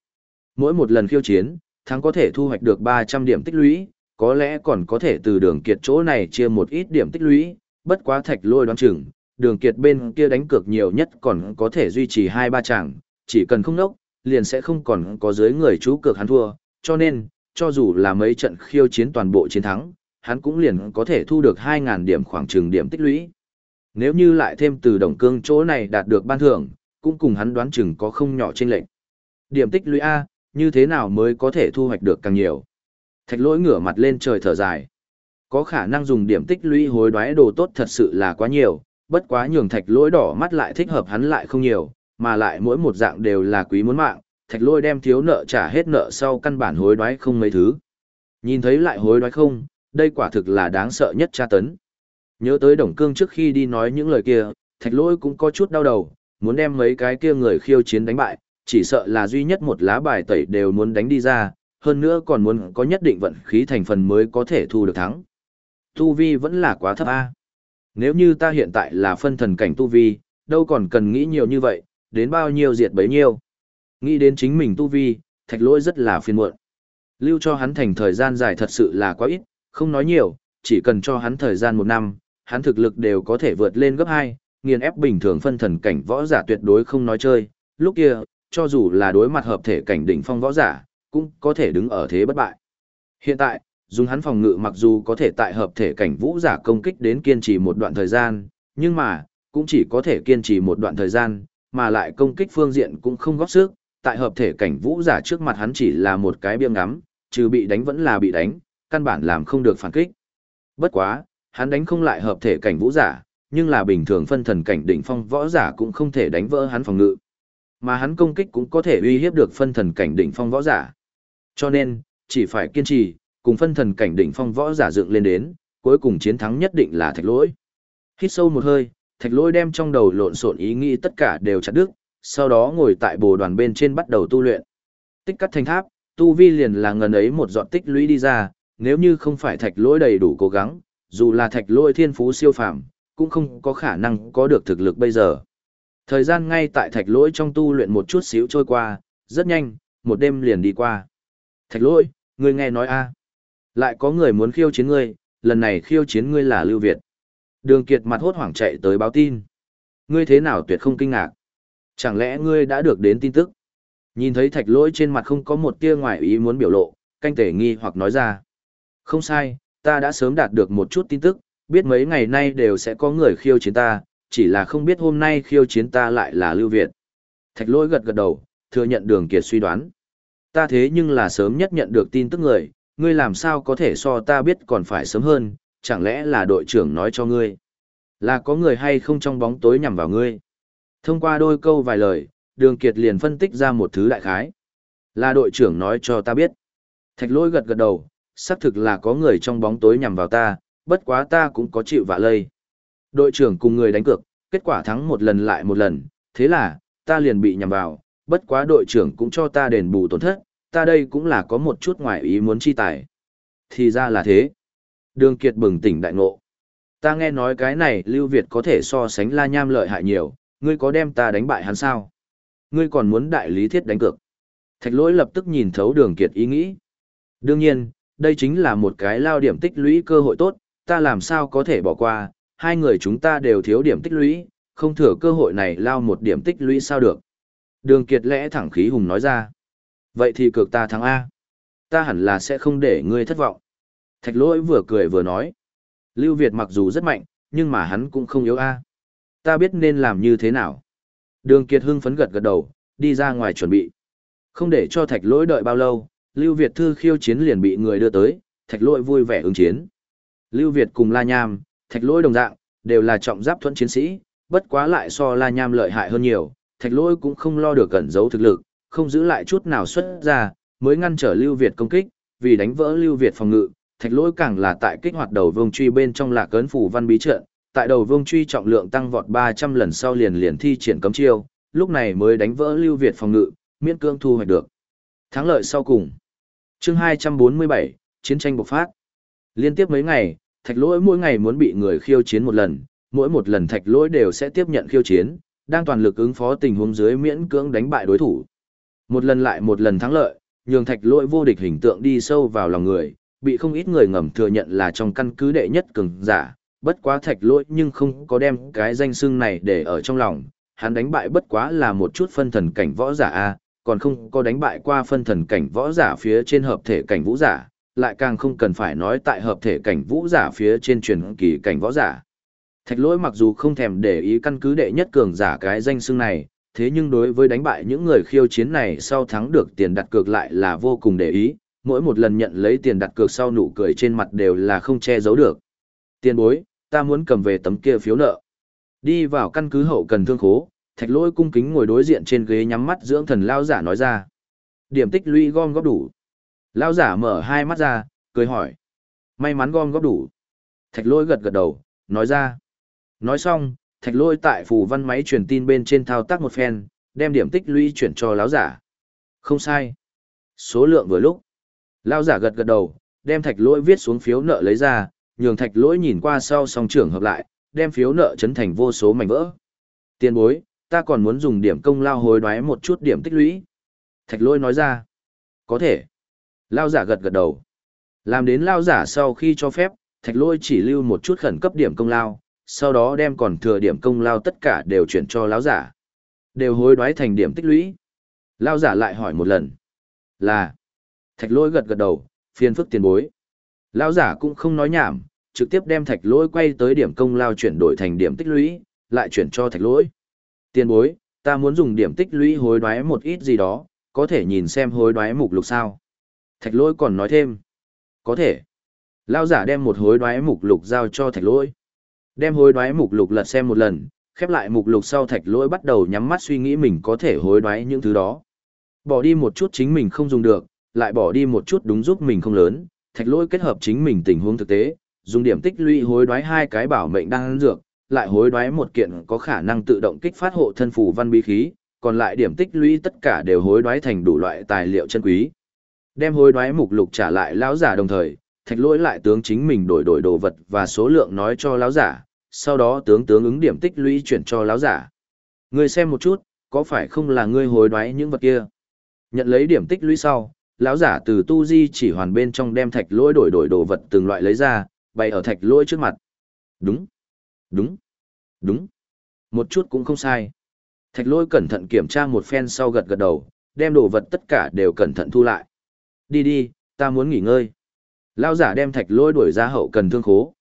Mỗi một lần khiêu chiến, thắng có thể thu hoạch được 300 điểm tích lũy, có lẽ còn có thể từ đường kiệt chỗ này chia một ít điểm tích lũy, bất quá thạch lôi đoán chừng, đường kiệt bên kia đánh cược nhiều nhất còn có thể duy trì 2-3 chàng, chỉ cần không đốc, liền sẽ không còn có dưới người chú cược hắn thua, cho nên, cho dù là mấy trận khiêu chiến toàn bộ chiến thắng, hắn cũng liền có thể thu được 2.000 điểm khoảng trừng điểm tích lũy. Nếu như lại thêm từ đồng cương chỗ này đạt được ban thưởng, cũng cùng hắn đoán chừng có không nhỏ trên lệnh. Điểm tích lũy A, như thế nào mới có thể thu hoạch được càng nhiều. Thạch lỗi ngửa mặt lên trời thở dài. Có khả năng dùng điểm tích lũy hối đoái đồ tốt thật sự là quá nhiều, bất quá nhường thạch lỗi đỏ mắt lại thích hợp hắn lại không nhiều, mà lại mỗi một dạng đều là quý muốn mạng, thạch lỗi đem thiếu nợ trả hết nợ sau căn bản hối đoái không mấy thứ. Nhìn thấy lại hối đoái không, đây quả thực là đáng sợ nhất tra tấn. Nhớ tới đồng cương trước khi đi nói những lời kia, thạch lỗi cũng có chút đau đầu, muốn đem mấy cái kia người khiêu chiến đánh bại, chỉ sợ là duy nhất một lá bài tẩy đều muốn đánh đi ra, hơn nữa còn muốn có nhất định vận khí thành phần mới có thể thu được thắng. Tu vi vẫn là quá thấp a. Nếu như ta hiện tại là phân thần cảnh tu vi, đâu còn cần nghĩ nhiều như vậy, đến bao nhiêu diệt bấy nhiêu. Nghĩ đến chính mình tu vi, thạch lỗi rất là phiền muộn. Lưu cho hắn thành thời gian dài thật sự là quá ít, không nói nhiều, chỉ cần cho hắn thời gian một năm, hắn thực lực đều có thể vượt lên gấp 2, nghiền ép bình thường phân thần cảnh võ giả tuyệt đối không nói chơi, lúc kia, cho dù là đối mặt hợp thể cảnh đỉnh phong võ giả, cũng có thể đứng ở thế bất bại. Hiện tại, dùng hắn phòng ngự mặc dù có thể tại hợp thể cảnh vũ giả công kích đến kiên trì một đoạn thời gian, nhưng mà, cũng chỉ có thể kiên trì một đoạn thời gian, mà lại công kích phương diện cũng không góp sức, tại hợp thể cảnh vũ giả trước mặt hắn chỉ là một cái biêng ngắm, trừ bị đánh vẫn là bị đánh, căn bản làm không được phản kích. Bất quá, hắn đánh không lại hợp thể cảnh vũ giả, nhưng là bình thường phân thần cảnh đỉnh phong võ giả cũng không thể đánh vỡ hắn phòng ngự. Mà hắn công kích cũng có thể uy hiếp được phân thần cảnh đỉnh phong võ giả. Cho nên, chỉ phải kiên trì, cùng phân thần cảnh đỉnh phong võ giả dựng lên đến, cuối cùng chiến thắng nhất định là thạch lỗi. Hít sâu một hơi, thạch lỗi đem trong đầu lộn xộn ý nghĩ tất cả đều chặt đứt, sau đó ngồi tại bồ đoàn bên trên bắt đầu tu luyện. Tích cắt thành tháp, tu vi liền là ngần ấy một dọn tích lũy đi ra, nếu như không phải thạch lỗi đầy đủ cố gắng, dù là thạch lỗi thiên phú siêu phàm, cũng không có khả năng có được thực lực bây giờ. Thời gian ngay tại thạch lỗi trong tu luyện một chút xíu trôi qua, rất nhanh, một đêm liền đi qua. Thạch lỗi, ngươi nghe nói a Lại có người muốn khiêu chiến ngươi, lần này khiêu chiến ngươi là Lưu Việt. Đường Kiệt mặt hốt hoảng chạy tới báo tin. Ngươi thế nào tuyệt không kinh ngạc? Chẳng lẽ ngươi đã được đến tin tức? Nhìn thấy thạch lỗi trên mặt không có một tia ngoài ý muốn biểu lộ, canh tể nghi hoặc nói ra. Không sai, ta đã sớm đạt được một chút tin tức, biết mấy ngày nay đều sẽ có người khiêu chiến ta, chỉ là không biết hôm nay khiêu chiến ta lại là Lưu Việt. Thạch lỗi gật gật đầu, thừa nhận đường kiệt suy đoán. Ta thế nhưng là sớm nhất nhận được tin tức người, ngươi làm sao có thể so ta biết còn phải sớm hơn, chẳng lẽ là đội trưởng nói cho ngươi. Là có người hay không trong bóng tối nhằm vào ngươi. Thông qua đôi câu vài lời, đường kiệt liền phân tích ra một thứ đại khái. Là đội trưởng nói cho ta biết. Thạch lỗi gật gật đầu, xác thực là có người trong bóng tối nhằm vào ta, bất quá ta cũng có chịu vạ lây. Đội trưởng cùng người đánh cược, kết quả thắng một lần lại một lần, thế là, ta liền bị nhằm vào, bất quá đội trưởng cũng cho ta đền bù tổn thất, ta đây cũng là có một chút ngoài ý muốn chi tài. Thì ra là thế. Đường Kiệt bừng tỉnh đại ngộ. Ta nghe nói cái này Lưu Việt có thể so sánh La Nham lợi hại nhiều, ngươi có đem ta đánh bại hắn sao? Ngươi còn muốn đại lý thiết đánh cược. Thạch lỗi lập tức nhìn thấu đường Kiệt ý nghĩ. Đương nhiên, đây chính là một cái lao điểm tích lũy cơ hội tốt, ta làm sao có thể bỏ qua, hai người chúng ta đều thiếu điểm tích lũy, không thừa cơ hội này lao một điểm tích lũy sao được. Đường Kiệt lẽ thẳng khí hùng nói ra. Vậy thì cược ta thắng A. Ta hẳn là sẽ không để ngươi thất vọng. Thạch lỗi vừa cười vừa nói. Lưu Việt mặc dù rất mạnh, nhưng mà hắn cũng không yếu A. Ta biết nên làm như thế nào. Đường Kiệt hưng phấn gật gật đầu, đi ra ngoài chuẩn bị. Không để cho thạch lỗi đợi bao lâu, Lưu Việt thư khiêu chiến liền bị người đưa tới, thạch lỗi vui vẻ ứng chiến. Lưu Việt cùng La Nham, thạch lỗi đồng dạng, đều là trọng giáp thuẫn chiến sĩ, bất quá lại so La Nham lợi hại hơn nhiều, thạch lỗi cũng không lo được cẩn giấu thực lực, không giữ lại chút nào xuất ra, mới ngăn trở Lưu Việt công kích, vì đánh vỡ Lưu Việt phòng ngự, thạch lỗi càng là tại kích hoạt đầu vương truy bên trong lạc ấn phủ văn bí trận, tại đầu vương truy trọng lượng tăng vọt 300 lần sau liền liền thi triển cấm chiêu, lúc này mới đánh vỡ Lưu Việt phòng ngự, miễn cương thu hoạch được. Thắng lợi sau cùng. Chương 247, chiến tranh bộc phát. Liên tiếp mấy ngày, thạch lỗi mỗi ngày muốn bị người khiêu chiến một lần, mỗi một lần thạch lỗi đều sẽ tiếp nhận khiêu chiến, đang toàn lực ứng phó tình huống dưới miễn cưỡng đánh bại đối thủ. Một lần lại một lần thắng lợi, nhường thạch lỗi vô địch hình tượng đi sâu vào lòng người, bị không ít người ngầm thừa nhận là trong căn cứ đệ nhất cường giả, bất quá thạch lỗi nhưng không có đem cái danh xưng này để ở trong lòng, hắn đánh bại bất quá là một chút phân thần cảnh võ giả a, còn không có đánh bại qua phân thần cảnh võ giả phía trên hợp thể cảnh vũ giả, lại càng không cần phải nói tại hợp thể cảnh vũ giả phía trên truyền kỳ cảnh võ giả. Thạch lỗi mặc dù không thèm để ý căn cứ đệ nhất cường giả cái danh xưng này, thế nhưng đối với đánh bại những người khiêu chiến này sau thắng được tiền đặt cược lại là vô cùng để ý, mỗi một lần nhận lấy tiền đặt cược sau nụ cười trên mặt đều là không che giấu được. Tiền bối, ta muốn cầm về tấm kia phiếu nợ. Đi vào căn cứ hậu cần thương khố, thạch lỗi cung kính ngồi đối diện trên ghế nhắm mắt dưỡng thần lao giả nói ra. Điểm tích lũy gom góp đủ. Lao giả mở hai mắt ra, cười hỏi. May mắn gom góp đủ. Thạch lỗi gật gật đầu, nói ra. Nói xong, thạch lỗi tại phù văn máy truyền tin bên trên thao tác một phen, đem điểm tích lũy chuyển cho lão giả. Không sai. Số lượng vừa lúc. Lão giả gật gật đầu, đem thạch lỗi viết xuống phiếu nợ lấy ra, nhường thạch lỗi nhìn qua sau song trưởng hợp lại, đem phiếu nợ chấn thành vô số mảnh vỡ. Tiền bối, ta còn muốn dùng điểm công lao hối đoái một chút điểm tích lũy. Thạch lỗi nói ra. Có thể. Lao giả gật gật đầu. Làm đến lao giả sau khi cho phép, thạch lỗi chỉ lưu một chút khẩn cấp điểm công lao, sau đó đem còn thừa điểm công lao tất cả đều chuyển cho lão giả. Đều hối đoái thành điểm tích lũy. Lao giả lại hỏi một lần. Là. Thạch lỗi gật gật đầu, phiền phức tiền bối. Lao giả cũng không nói nhảm, trực tiếp đem thạch lỗi quay tới điểm công lao chuyển đổi thành điểm tích lũy, lại chuyển cho thạch lỗi. Tiền bối, ta muốn dùng điểm tích lũy hối đoái một ít gì đó, có thể nhìn xem hối đoái mục lục sao. Thạch lỗi còn nói thêm. Có thể. Lao giả đem một hối đoái mục lục giao cho thạch lỗi. Đem hối đoái mục lục lật xem một lần, khép lại mục lục sau thạch lỗi bắt đầu nhắm mắt suy nghĩ mình có thể hối đoái những thứ đó. Bỏ đi một chút chính mình không dùng được, lại bỏ đi một chút đúng giúp mình không lớn, thạch lỗi kết hợp chính mình tình huống thực tế, dùng điểm tích lũy hối đoái hai cái bảo mệnh đang dược, lại hối đoái một kiện có khả năng tự động kích phát hộ thân phù văn bí khí, còn lại điểm tích lũy tất cả đều hối đoái thành đủ loại tài liệu chân quý. Đem hối đoái mục lục trả lại lão giả đồng thời, thạch lỗi lại tướng chính mình đổi đổi đồ vật và số lượng nói cho lão giả, sau đó tướng tướng ứng điểm tích lũy chuyển cho lão giả. người xem một chút, có phải không là ngươi hối đoái những vật kia? Nhận lấy điểm tích lũy sau, lão giả từ tu di chỉ hoàn bên trong đem thạch lỗi đổi đổi đồ vật từng loại lấy ra, bày ở thạch lỗi trước mặt. Đúng, đúng, đúng. Một chút cũng không sai. Thạch lỗi cẩn thận kiểm tra một phen sau gật gật đầu, đem đồ vật tất cả đều cẩn thận thu lại. Đi đi, ta muốn nghỉ ngơi. Lão giả đem thạch lỗi đuổi ra hậu cần thương khố.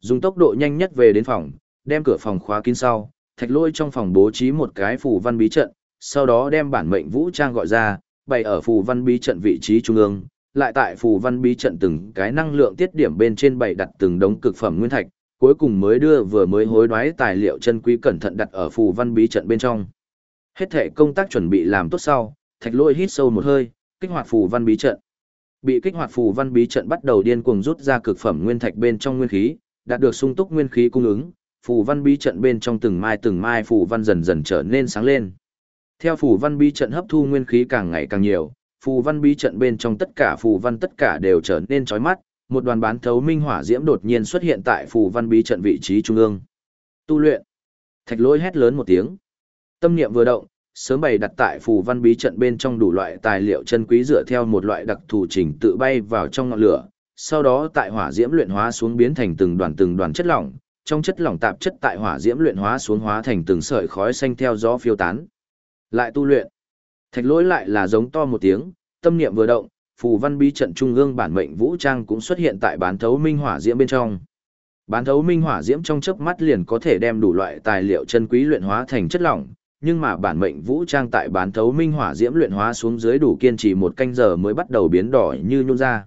Dùng tốc độ nhanh nhất về đến phòng, đem cửa phòng khóa kín sau, thạch lỗi trong phòng bố trí một cái phù văn bí trận, sau đó đem bản mệnh vũ trang gọi ra, bày ở phù văn bí trận vị trí trung ương, lại tại phù văn bí trận từng cái năng lượng tiết điểm bên trên bày đặt từng đống cực phẩm nguyên thạch, cuối cùng mới đưa vừa mới hối đoái tài liệu chân quý cẩn thận đặt ở phù văn bí trận bên trong. Hết thể công tác chuẩn bị làm tốt sau, thạch lôi hít sâu một hơi, kích hoạt phù văn bí trận. Bị kích hoạt phù văn bí trận bắt đầu điên cuồng rút ra cực phẩm nguyên thạch bên trong nguyên khí, đạt được sung túc nguyên khí cung ứng, phù văn bí trận bên trong từng mai từng mai phù văn dần dần trở nên sáng lên. Theo phù văn bí trận hấp thu nguyên khí càng ngày càng nhiều, phù văn bí trận bên trong tất cả phù văn tất cả đều trở nên chói mắt, một đoàn bán thấu minh hỏa diễm đột nhiên xuất hiện tại phù văn bí trận vị trí trung ương. Tu luyện. Thạch Lỗi hét lớn một tiếng. Tâm niệm vừa động, sớm bày đặt tại phù văn bí trận bên trong đủ loại tài liệu chân quý dựa theo một loại đặc thù trình tự bay vào trong ngọn lửa, sau đó tại hỏa diễm luyện hóa xuống biến thành từng đoàn từng đoàn chất lỏng, trong chất lỏng tạp chất tại hỏa diễm luyện hóa xuống hóa thành từng sợi khói xanh theo gió phiêu tán. Lại tu luyện. Thạch lỗi lại là giống to một tiếng, tâm niệm vừa động, phù văn bí trận trung ương bản mệnh vũ trang cũng xuất hiện tại bán thấu minh hỏa diễm bên trong. Bán thấu minh hỏa diễm trong chớp mắt liền có thể đem đủ loại tài liệu chân quý luyện hóa thành chất lỏng, nhưng mà bản mệnh vũ trang tại bán thấu minh hỏa diễm luyện hóa xuống dưới đủ kiên trì một canh giờ mới bắt đầu biến đỏ như nhung ra.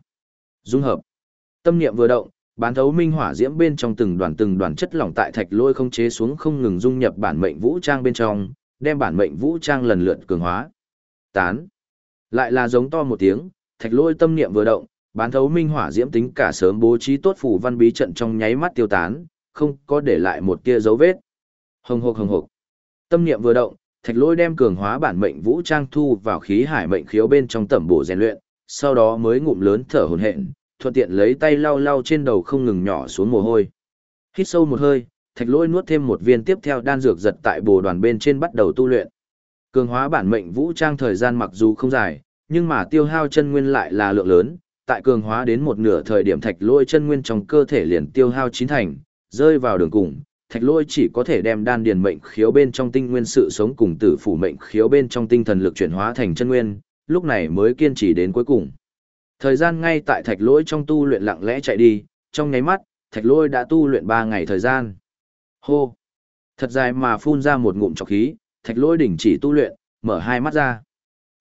Dung hợp. Tâm niệm vừa động, bán thấu minh hỏa diễm bên trong từng đoàn từng đoàn chất lỏng tại thạch lôi không chế xuống không ngừng dung nhập bản mệnh vũ trang bên trong, đem bản mệnh vũ trang lần lượt cường hóa. Tán. Lại là giống to một tiếng, thạch lôi tâm niệm vừa động, bán thấu minh hỏa diễm tính cả sớm bố trí tốt phủ văn bí trận trong nháy mắt tiêu tán, không có để lại một tia dấu vết. Hồng hộc hồng hộc. Tâm niệm vừa động, thạch lôi đem cường hóa bản mệnh vũ trang thu vào khí hải mệnh khiếu bên trong tẩm bổ rèn luyện, sau đó mới ngụm lớn thở hổn hển, thuận tiện lấy tay lau lau trên đầu không ngừng nhỏ xuống mồ hôi. Hít sâu một hơi, thạch lôi nuốt thêm một viên tiếp theo đan dược giật tại bồ đoàn bên trên bắt đầu tu luyện. Cường hóa bản mệnh vũ trang thời gian mặc dù không dài, nhưng mà tiêu hao chân nguyên lại là lượng lớn, tại cường hóa đến một nửa thời điểm thạch lôi chân nguyên trong cơ thể liền tiêu hao chín thành, rơi vào đường cùng, thạch lôi chỉ có thể đem đan điền mệnh khiếu bên trong tinh nguyên sự sống cùng tử phủ mệnh khiếu bên trong tinh thần lực chuyển hóa thành chân nguyên, lúc này mới kiên trì đến cuối cùng. Thời gian ngay tại thạch lôi trong tu luyện lặng lẽ chạy đi, trong nháy mắt, thạch lôi đã tu luyện ba ngày thời gian. Hô! Thật dài mà phun ra một ngụm trọc khí, thạch Lỗi đỉnh chỉ tu luyện, mở hai mắt ra.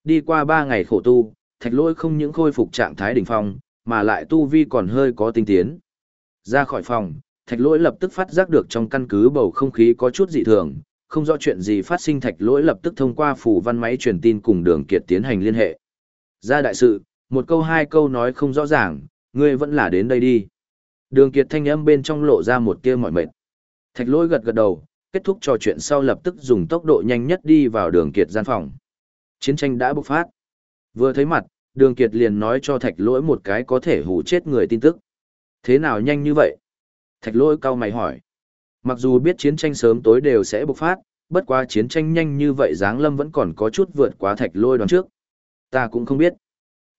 Đi qua ba ngày khổ tu, thạch Lỗi không những khôi phục trạng thái đỉnh phong, mà lại tu vi còn hơi có tinh tiến. Ra khỏi phòng, thạch lỗi lập tức phát giác được trong căn cứ bầu không khí có chút dị thường, không rõ chuyện gì phát sinh thạch lỗi lập tức thông qua phủ văn máy truyền tin cùng đường kiệt tiến hành liên hệ. Ra đại sự, một câu hai câu nói không rõ ràng, ngươi vẫn là đến đây đi. Đường kiệt thanh âm bên trong lộ ra một tia mỏi mệt. Thạch lỗi gật gật đầu, kết thúc trò chuyện sau lập tức dùng tốc độ nhanh nhất đi vào đường kiệt gian phòng. Chiến tranh đã bộc phát. Vừa thấy mặt, đường kiệt liền nói cho thạch lỗi một cái có thể hù chết người tin tức. Thế nào nhanh như vậy? Thạch lỗi cao mày hỏi. Mặc dù biết chiến tranh sớm tối đều sẽ bộc phát, bất quá chiến tranh nhanh như vậy Giáng Lâm vẫn còn có chút vượt quá thạch lôi đoán trước. Ta cũng không biết.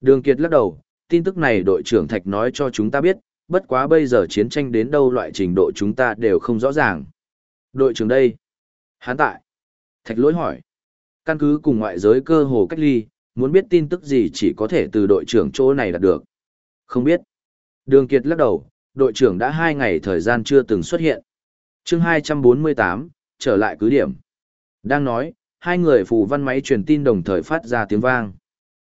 Đường Kiệt lắc đầu, tin tức này đội trưởng Thạch nói cho chúng ta biết, bất quá bây giờ chiến tranh đến đâu loại trình độ chúng ta đều không rõ ràng. Đội trưởng đây. Hán tại. Thạch lỗi hỏi. Căn cứ cùng ngoại giới cơ hồ cách ly, muốn biết tin tức gì chỉ có thể từ đội trưởng chỗ này đạt được. Không biết. Đường Kiệt lắc đầu, đội trưởng đã hai ngày thời gian chưa từng xuất hiện. chương 248, trở lại cứ điểm. Đang nói, hai người phù văn máy truyền tin đồng thời phát ra tiếng vang.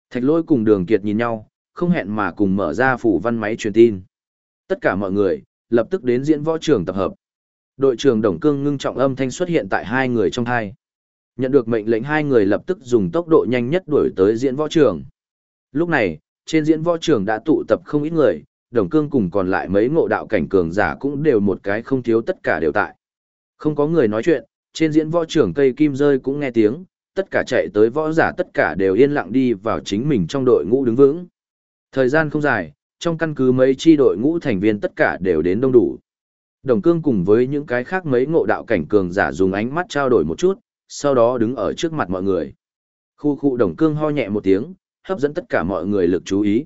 Thạch lỗi cùng đường kiệt nhìn nhau, không hẹn mà cùng mở ra phù văn máy truyền tin. Tất cả mọi người, lập tức đến diễn võ trường tập hợp. Đội trưởng Đồng Cương ngưng trọng âm thanh xuất hiện tại hai người trong hai. Nhận được mệnh lệnh hai người lập tức dùng tốc độ nhanh nhất đuổi tới diễn võ trường. Lúc này, trên diễn võ trường đã tụ tập không ít người, đồng cương cùng còn lại mấy ngộ đạo cảnh cường giả cũng đều một cái không thiếu tất cả đều tại. Không có người nói chuyện, trên diễn võ trường cây kim rơi cũng nghe tiếng, tất cả chạy tới võ giả tất cả đều yên lặng đi vào chính mình trong đội ngũ đứng vững. Thời gian không dài, trong căn cứ mấy chi đội ngũ thành viên tất cả đều đến đông đủ. Đồng cương cùng với những cái khác mấy ngộ đạo cảnh cường giả dùng ánh mắt trao đổi một chút, sau đó đứng ở trước mặt mọi người. Khu khu đồng cương ho nhẹ một tiếng, hấp dẫn tất cả mọi người lực chú ý.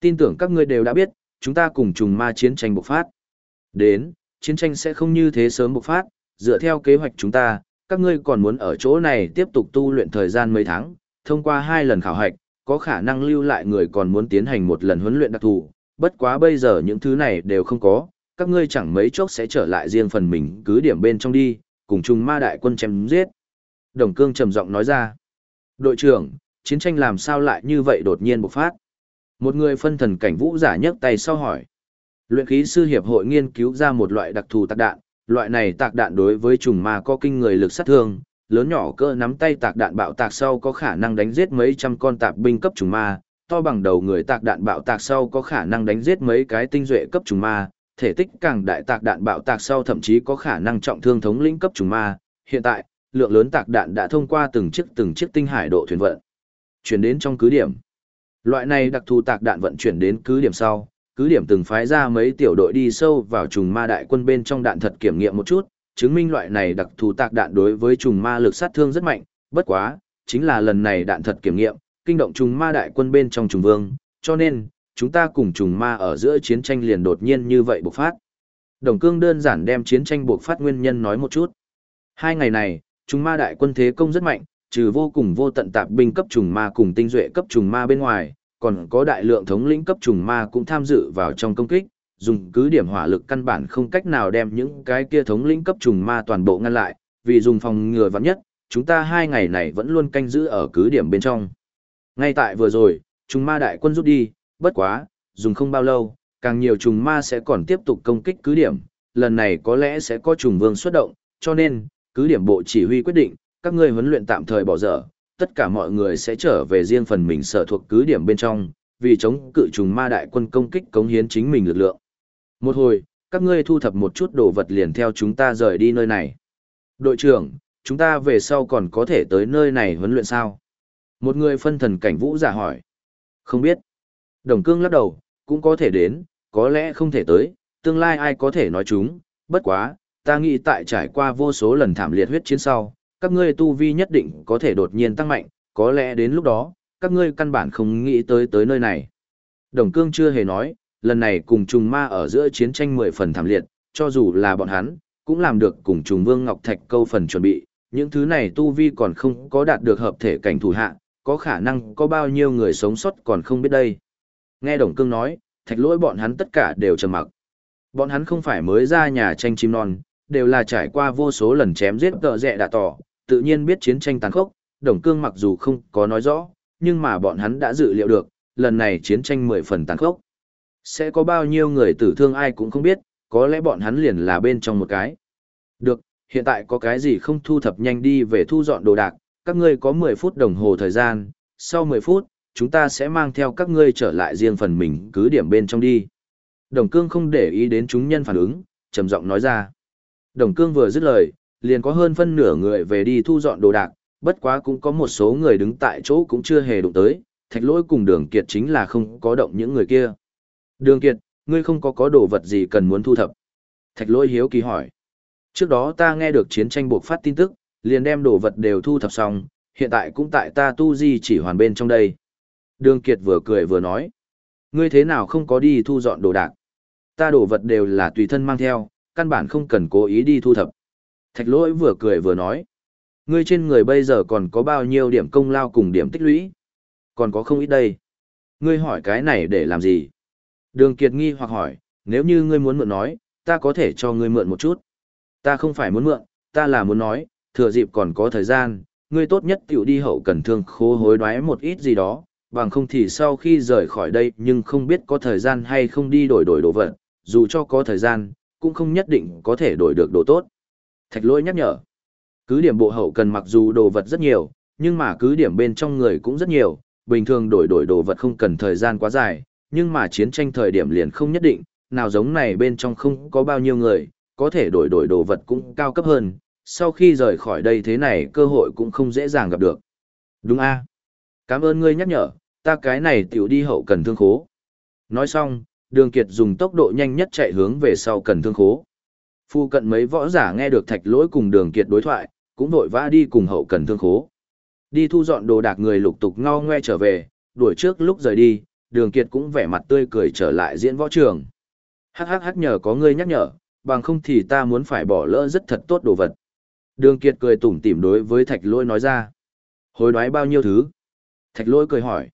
Tin tưởng các ngươi đều đã biết, chúng ta cùng trùng ma chiến tranh bộc phát. Đến, chiến tranh sẽ không như thế sớm bộc phát, dựa theo kế hoạch chúng ta, các ngươi còn muốn ở chỗ này tiếp tục tu luyện thời gian mấy tháng, thông qua hai lần khảo hạch, có khả năng lưu lại người còn muốn tiến hành một lần huấn luyện đặc thù, bất quá bây giờ những thứ này đều không có, các ngươi chẳng mấy chốc sẽ trở lại riêng phần mình cứ điểm bên trong đi, cùng chung ma đại quân chém giết. Đồng cương trầm giọng nói ra, đội trưởng, chiến tranh làm sao lại như vậy đột nhiên bộc phát? Một người phân thần cảnh vũ giả nhấc tay sau hỏi. Luyện khí sư hiệp hội nghiên cứu ra một loại đặc thù tạc đạn, loại này tạc đạn đối với trùng ma có kinh người lực sát thương, lớn nhỏ cơ nắm tay tạc đạn bạo tạc sau có khả năng đánh giết mấy trăm con tạp binh cấp trùng ma, to bằng đầu người tạc đạn bạo tạc sau có khả năng đánh giết mấy cái tinh duệ cấp trùng ma, thể tích càng đại tạc đạn bạo tạc sau thậm chí có khả năng trọng thương thống lĩnh cấp trùng ma. Hiện tại, lượng lớn tạc đạn đã thông qua từng chiếc từng chiếc tinh hải độ thuyền vận, chuyển đến trong cứ điểm. Loại này đặc thù tạc đạn vận chuyển đến cứ điểm sau, cứ điểm từng phái ra mấy tiểu đội đi sâu vào trùng ma đại quân bên trong đạn thật kiểm nghiệm một chút, chứng minh loại này đặc thù tạc đạn đối với trùng ma lực sát thương rất mạnh, bất quá, chính là lần này đạn thật kiểm nghiệm, kinh động trùng ma đại quân bên trong trùng vương, cho nên, chúng ta cùng trùng ma ở giữa chiến tranh liền đột nhiên như vậy bộc phát. Đồng cương đơn giản đem chiến tranh bộc phát nguyên nhân nói một chút. Hai ngày này, trùng ma đại quân thế công rất mạnh, trừ vô cùng vô tận tạp binh cấp trùng ma cùng tinh duệ cấp trùng ma bên ngoài, còn có đại lượng thống lĩnh cấp trùng ma cũng tham dự vào trong công kích, dùng cứ điểm hỏa lực căn bản không cách nào đem những cái kia thống lĩnh cấp trùng ma toàn bộ ngăn lại, vì dùng phòng ngừa vắng nhất, chúng ta hai ngày này vẫn luôn canh giữ ở cứ điểm bên trong. Ngay tại vừa rồi, trùng ma đại quân rút đi, bất quá, dùng không bao lâu, càng nhiều trùng ma sẽ còn tiếp tục công kích cứ điểm, lần này có lẽ sẽ có trùng vương xuất động, cho nên, cứ điểm bộ chỉ huy quyết định, các ngươi huấn luyện tạm thời bỏ dở, tất cả mọi người sẽ trở về riêng phần mình sở thuộc cứ điểm bên trong, vì chống cự trùng ma đại quân công kích cống hiến chính mình lực lượng. Một hồi, các ngươi thu thập một chút đồ vật liền theo chúng ta rời đi nơi này. Đội trưởng, chúng ta về sau còn có thể tới nơi này huấn luyện sao? Một người phân thần cảnh vũ giả hỏi. Không biết. Đồng cương lắc đầu, cũng có thể đến, có lẽ không thể tới, tương lai ai có thể nói chúng, bất quá, ta nghĩ tại trải qua vô số lần thảm liệt huyết chiến sau, các ngươi tu vi nhất định có thể đột nhiên tăng mạnh, có lẽ đến lúc đó, các ngươi căn bản không nghĩ tới tới nơi này. Đồng cương chưa hề nói, lần này cùng trùng ma ở giữa chiến tranh mười phần thảm liệt, cho dù là bọn hắn, cũng làm được cùng trùng vương Ngọc Thạch câu phần chuẩn bị, những thứ này tu vi còn không có đạt được hợp thể cảnh thủ hạ, có khả năng có bao nhiêu người sống sót còn không biết đây. Nghe Đồng Cương nói, thạch lỗi bọn hắn tất cả đều trầm mặc. Bọn hắn không phải mới ra nhà tranh chim non, đều là trải qua vô số lần chém giết tợ rẹ đã tỏ, tự nhiên biết chiến tranh tàn khốc, Đồng Cương mặc dù không có nói rõ, nhưng mà bọn hắn đã dự liệu được, lần này chiến tranh mười phần tàn khốc. Sẽ có bao nhiêu người tử thương ai cũng không biết, có lẽ bọn hắn liền là bên trong một cái. Được, hiện tại có cái gì không thu thập nhanh đi về thu dọn đồ đạc, các ngươi có 10 phút đồng hồ thời gian, sau 10 phút, chúng ta sẽ mang theo các ngươi trở lại riêng phần mình cứ điểm bên trong đi. Đồng cương không để ý đến chúng nhân phản ứng, trầm giọng nói ra. Đồng cương vừa dứt lời, liền có hơn phân nửa người về đi thu dọn đồ đạc, bất quá cũng có một số người đứng tại chỗ cũng chưa hề đụng tới, thạch lỗi cùng đường kiệt chính là không có động những người kia. Đường kiệt, ngươi không có có đồ vật gì cần muốn thu thập. Thạch lỗi hiếu kỳ hỏi. Trước đó ta nghe được chiến tranh buộc phát tin tức, liền đem đồ vật đều thu thập xong, hiện tại cũng tại ta tu di chỉ hoàn bên trong đây. Đường kiệt vừa cười vừa nói. Ngươi thế nào không có đi thu dọn đồ đạc? Ta đồ vật đều là tùy thân mang theo, căn bản không cần cố ý đi thu thập. Thạch lỗi vừa cười vừa nói. Ngươi trên người bây giờ còn có bao nhiêu điểm công lao cùng điểm tích lũy? Còn có không ít đây. Ngươi hỏi cái này để làm gì? Đường Kiệt nghi hoặc hỏi, nếu như ngươi muốn mượn nói, ta có thể cho ngươi mượn một chút. Ta không phải muốn mượn, ta là muốn nói, thừa dịp còn có thời gian, ngươi tốt nhất tiểu đi hậu cần thương khố hối đoái một ít gì đó, bằng không thì sau khi rời khỏi đây nhưng không biết có thời gian hay không đi đổi đổi đồ vật, dù cho có thời gian, cũng không nhất định có thể đổi được đồ tốt. Thạch lỗi nhắc nhở, cứ điểm bộ hậu cần mặc dù đồ vật rất nhiều, nhưng mà cứ điểm bên trong người cũng rất nhiều, bình thường đổi đổi đồ vật không cần thời gian quá dài, nhưng mà chiến tranh thời điểm liền không nhất định, nào giống này bên trong không có bao nhiêu người, có thể đổi đổi đồ vật cũng cao cấp hơn, sau khi rời khỏi đây thế này cơ hội cũng không dễ dàng gặp được. Đúng a Cảm ơn ngươi nhắc nhở, ta cái này tiểu đi hậu cần thương khố. Nói xong, đường kiệt dùng tốc độ nhanh nhất chạy hướng về sau cần thương khố. Phu cận mấy võ giả nghe được thạch lỗi cùng đường kiệt đối thoại, cũng vội vã đi cùng hậu cần thương khố. Đi thu dọn đồ đạc người lục tục ngo ngoe trở về, đuổi trước lúc rời đi, đường kiệt cũng vẻ mặt tươi cười trở lại diễn võ trường. Hắc hắc hắc nhờ có ngươi nhắc nhở, bằng không thì ta muốn phải bỏ lỡ rất thật tốt đồ vật. Đường kiệt cười tủm tỉm đối với thạch lôi nói ra. Hối đoái bao nhiêu thứ? Thạch lôi cười hỏi.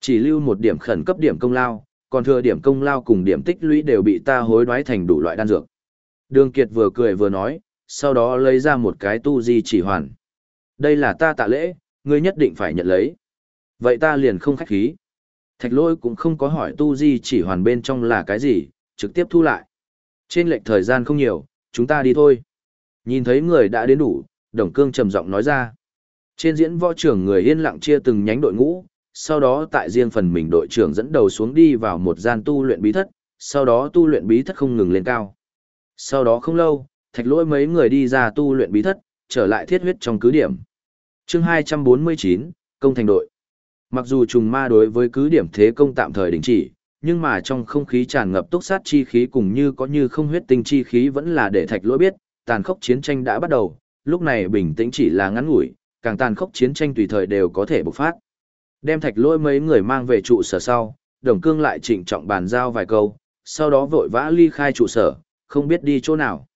Chỉ lưu một điểm khẩn cấp điểm công lao, còn thừa điểm công lao cùng điểm tích lũy đều bị ta hối đoái thành đủ loại đan dược. Đường kiệt vừa cười vừa nói, sau đó lấy ra một cái tu di chỉ hoàn. Đây là ta tạ lễ, ngươi nhất định phải nhận lấy. Vậy ta liền không khách khí. Thạch lôi cũng không có hỏi tu di chỉ hoàn bên trong là cái gì, trực tiếp thu lại. Trên lệch thời gian không nhiều, chúng ta đi thôi. Nhìn thấy người đã đến đủ, Đồng Cương trầm giọng nói ra. Trên diễn võ trưởng người yên lặng chia từng nhánh đội ngũ, sau đó tại riêng phần mình đội trưởng dẫn đầu xuống đi vào một gian tu luyện bí thất, sau đó tu luyện bí thất không ngừng lên cao. Sau đó không lâu, thạch lỗi mấy người đi ra tu luyện bí thất, trở lại thiết huyết trong cứ điểm. chương 249, công thành đội. Mặc dù trùng ma đối với cứ điểm thế công tạm thời đình chỉ, nhưng mà trong không khí tràn ngập túc sát chi khí cùng như có như không huyết tinh chi khí vẫn là để thạch lỗi biết, tàn khốc chiến tranh đã bắt đầu, lúc này bình tĩnh chỉ là ngắn ngủi, càng tàn khốc chiến tranh tùy thời đều có thể bộc phát. Đem thạch lỗi mấy người mang về trụ sở sau, đồng cương lại trịnh trọng bàn giao vài câu, sau đó vội vã ly khai trụ sở, không biết đi chỗ nào.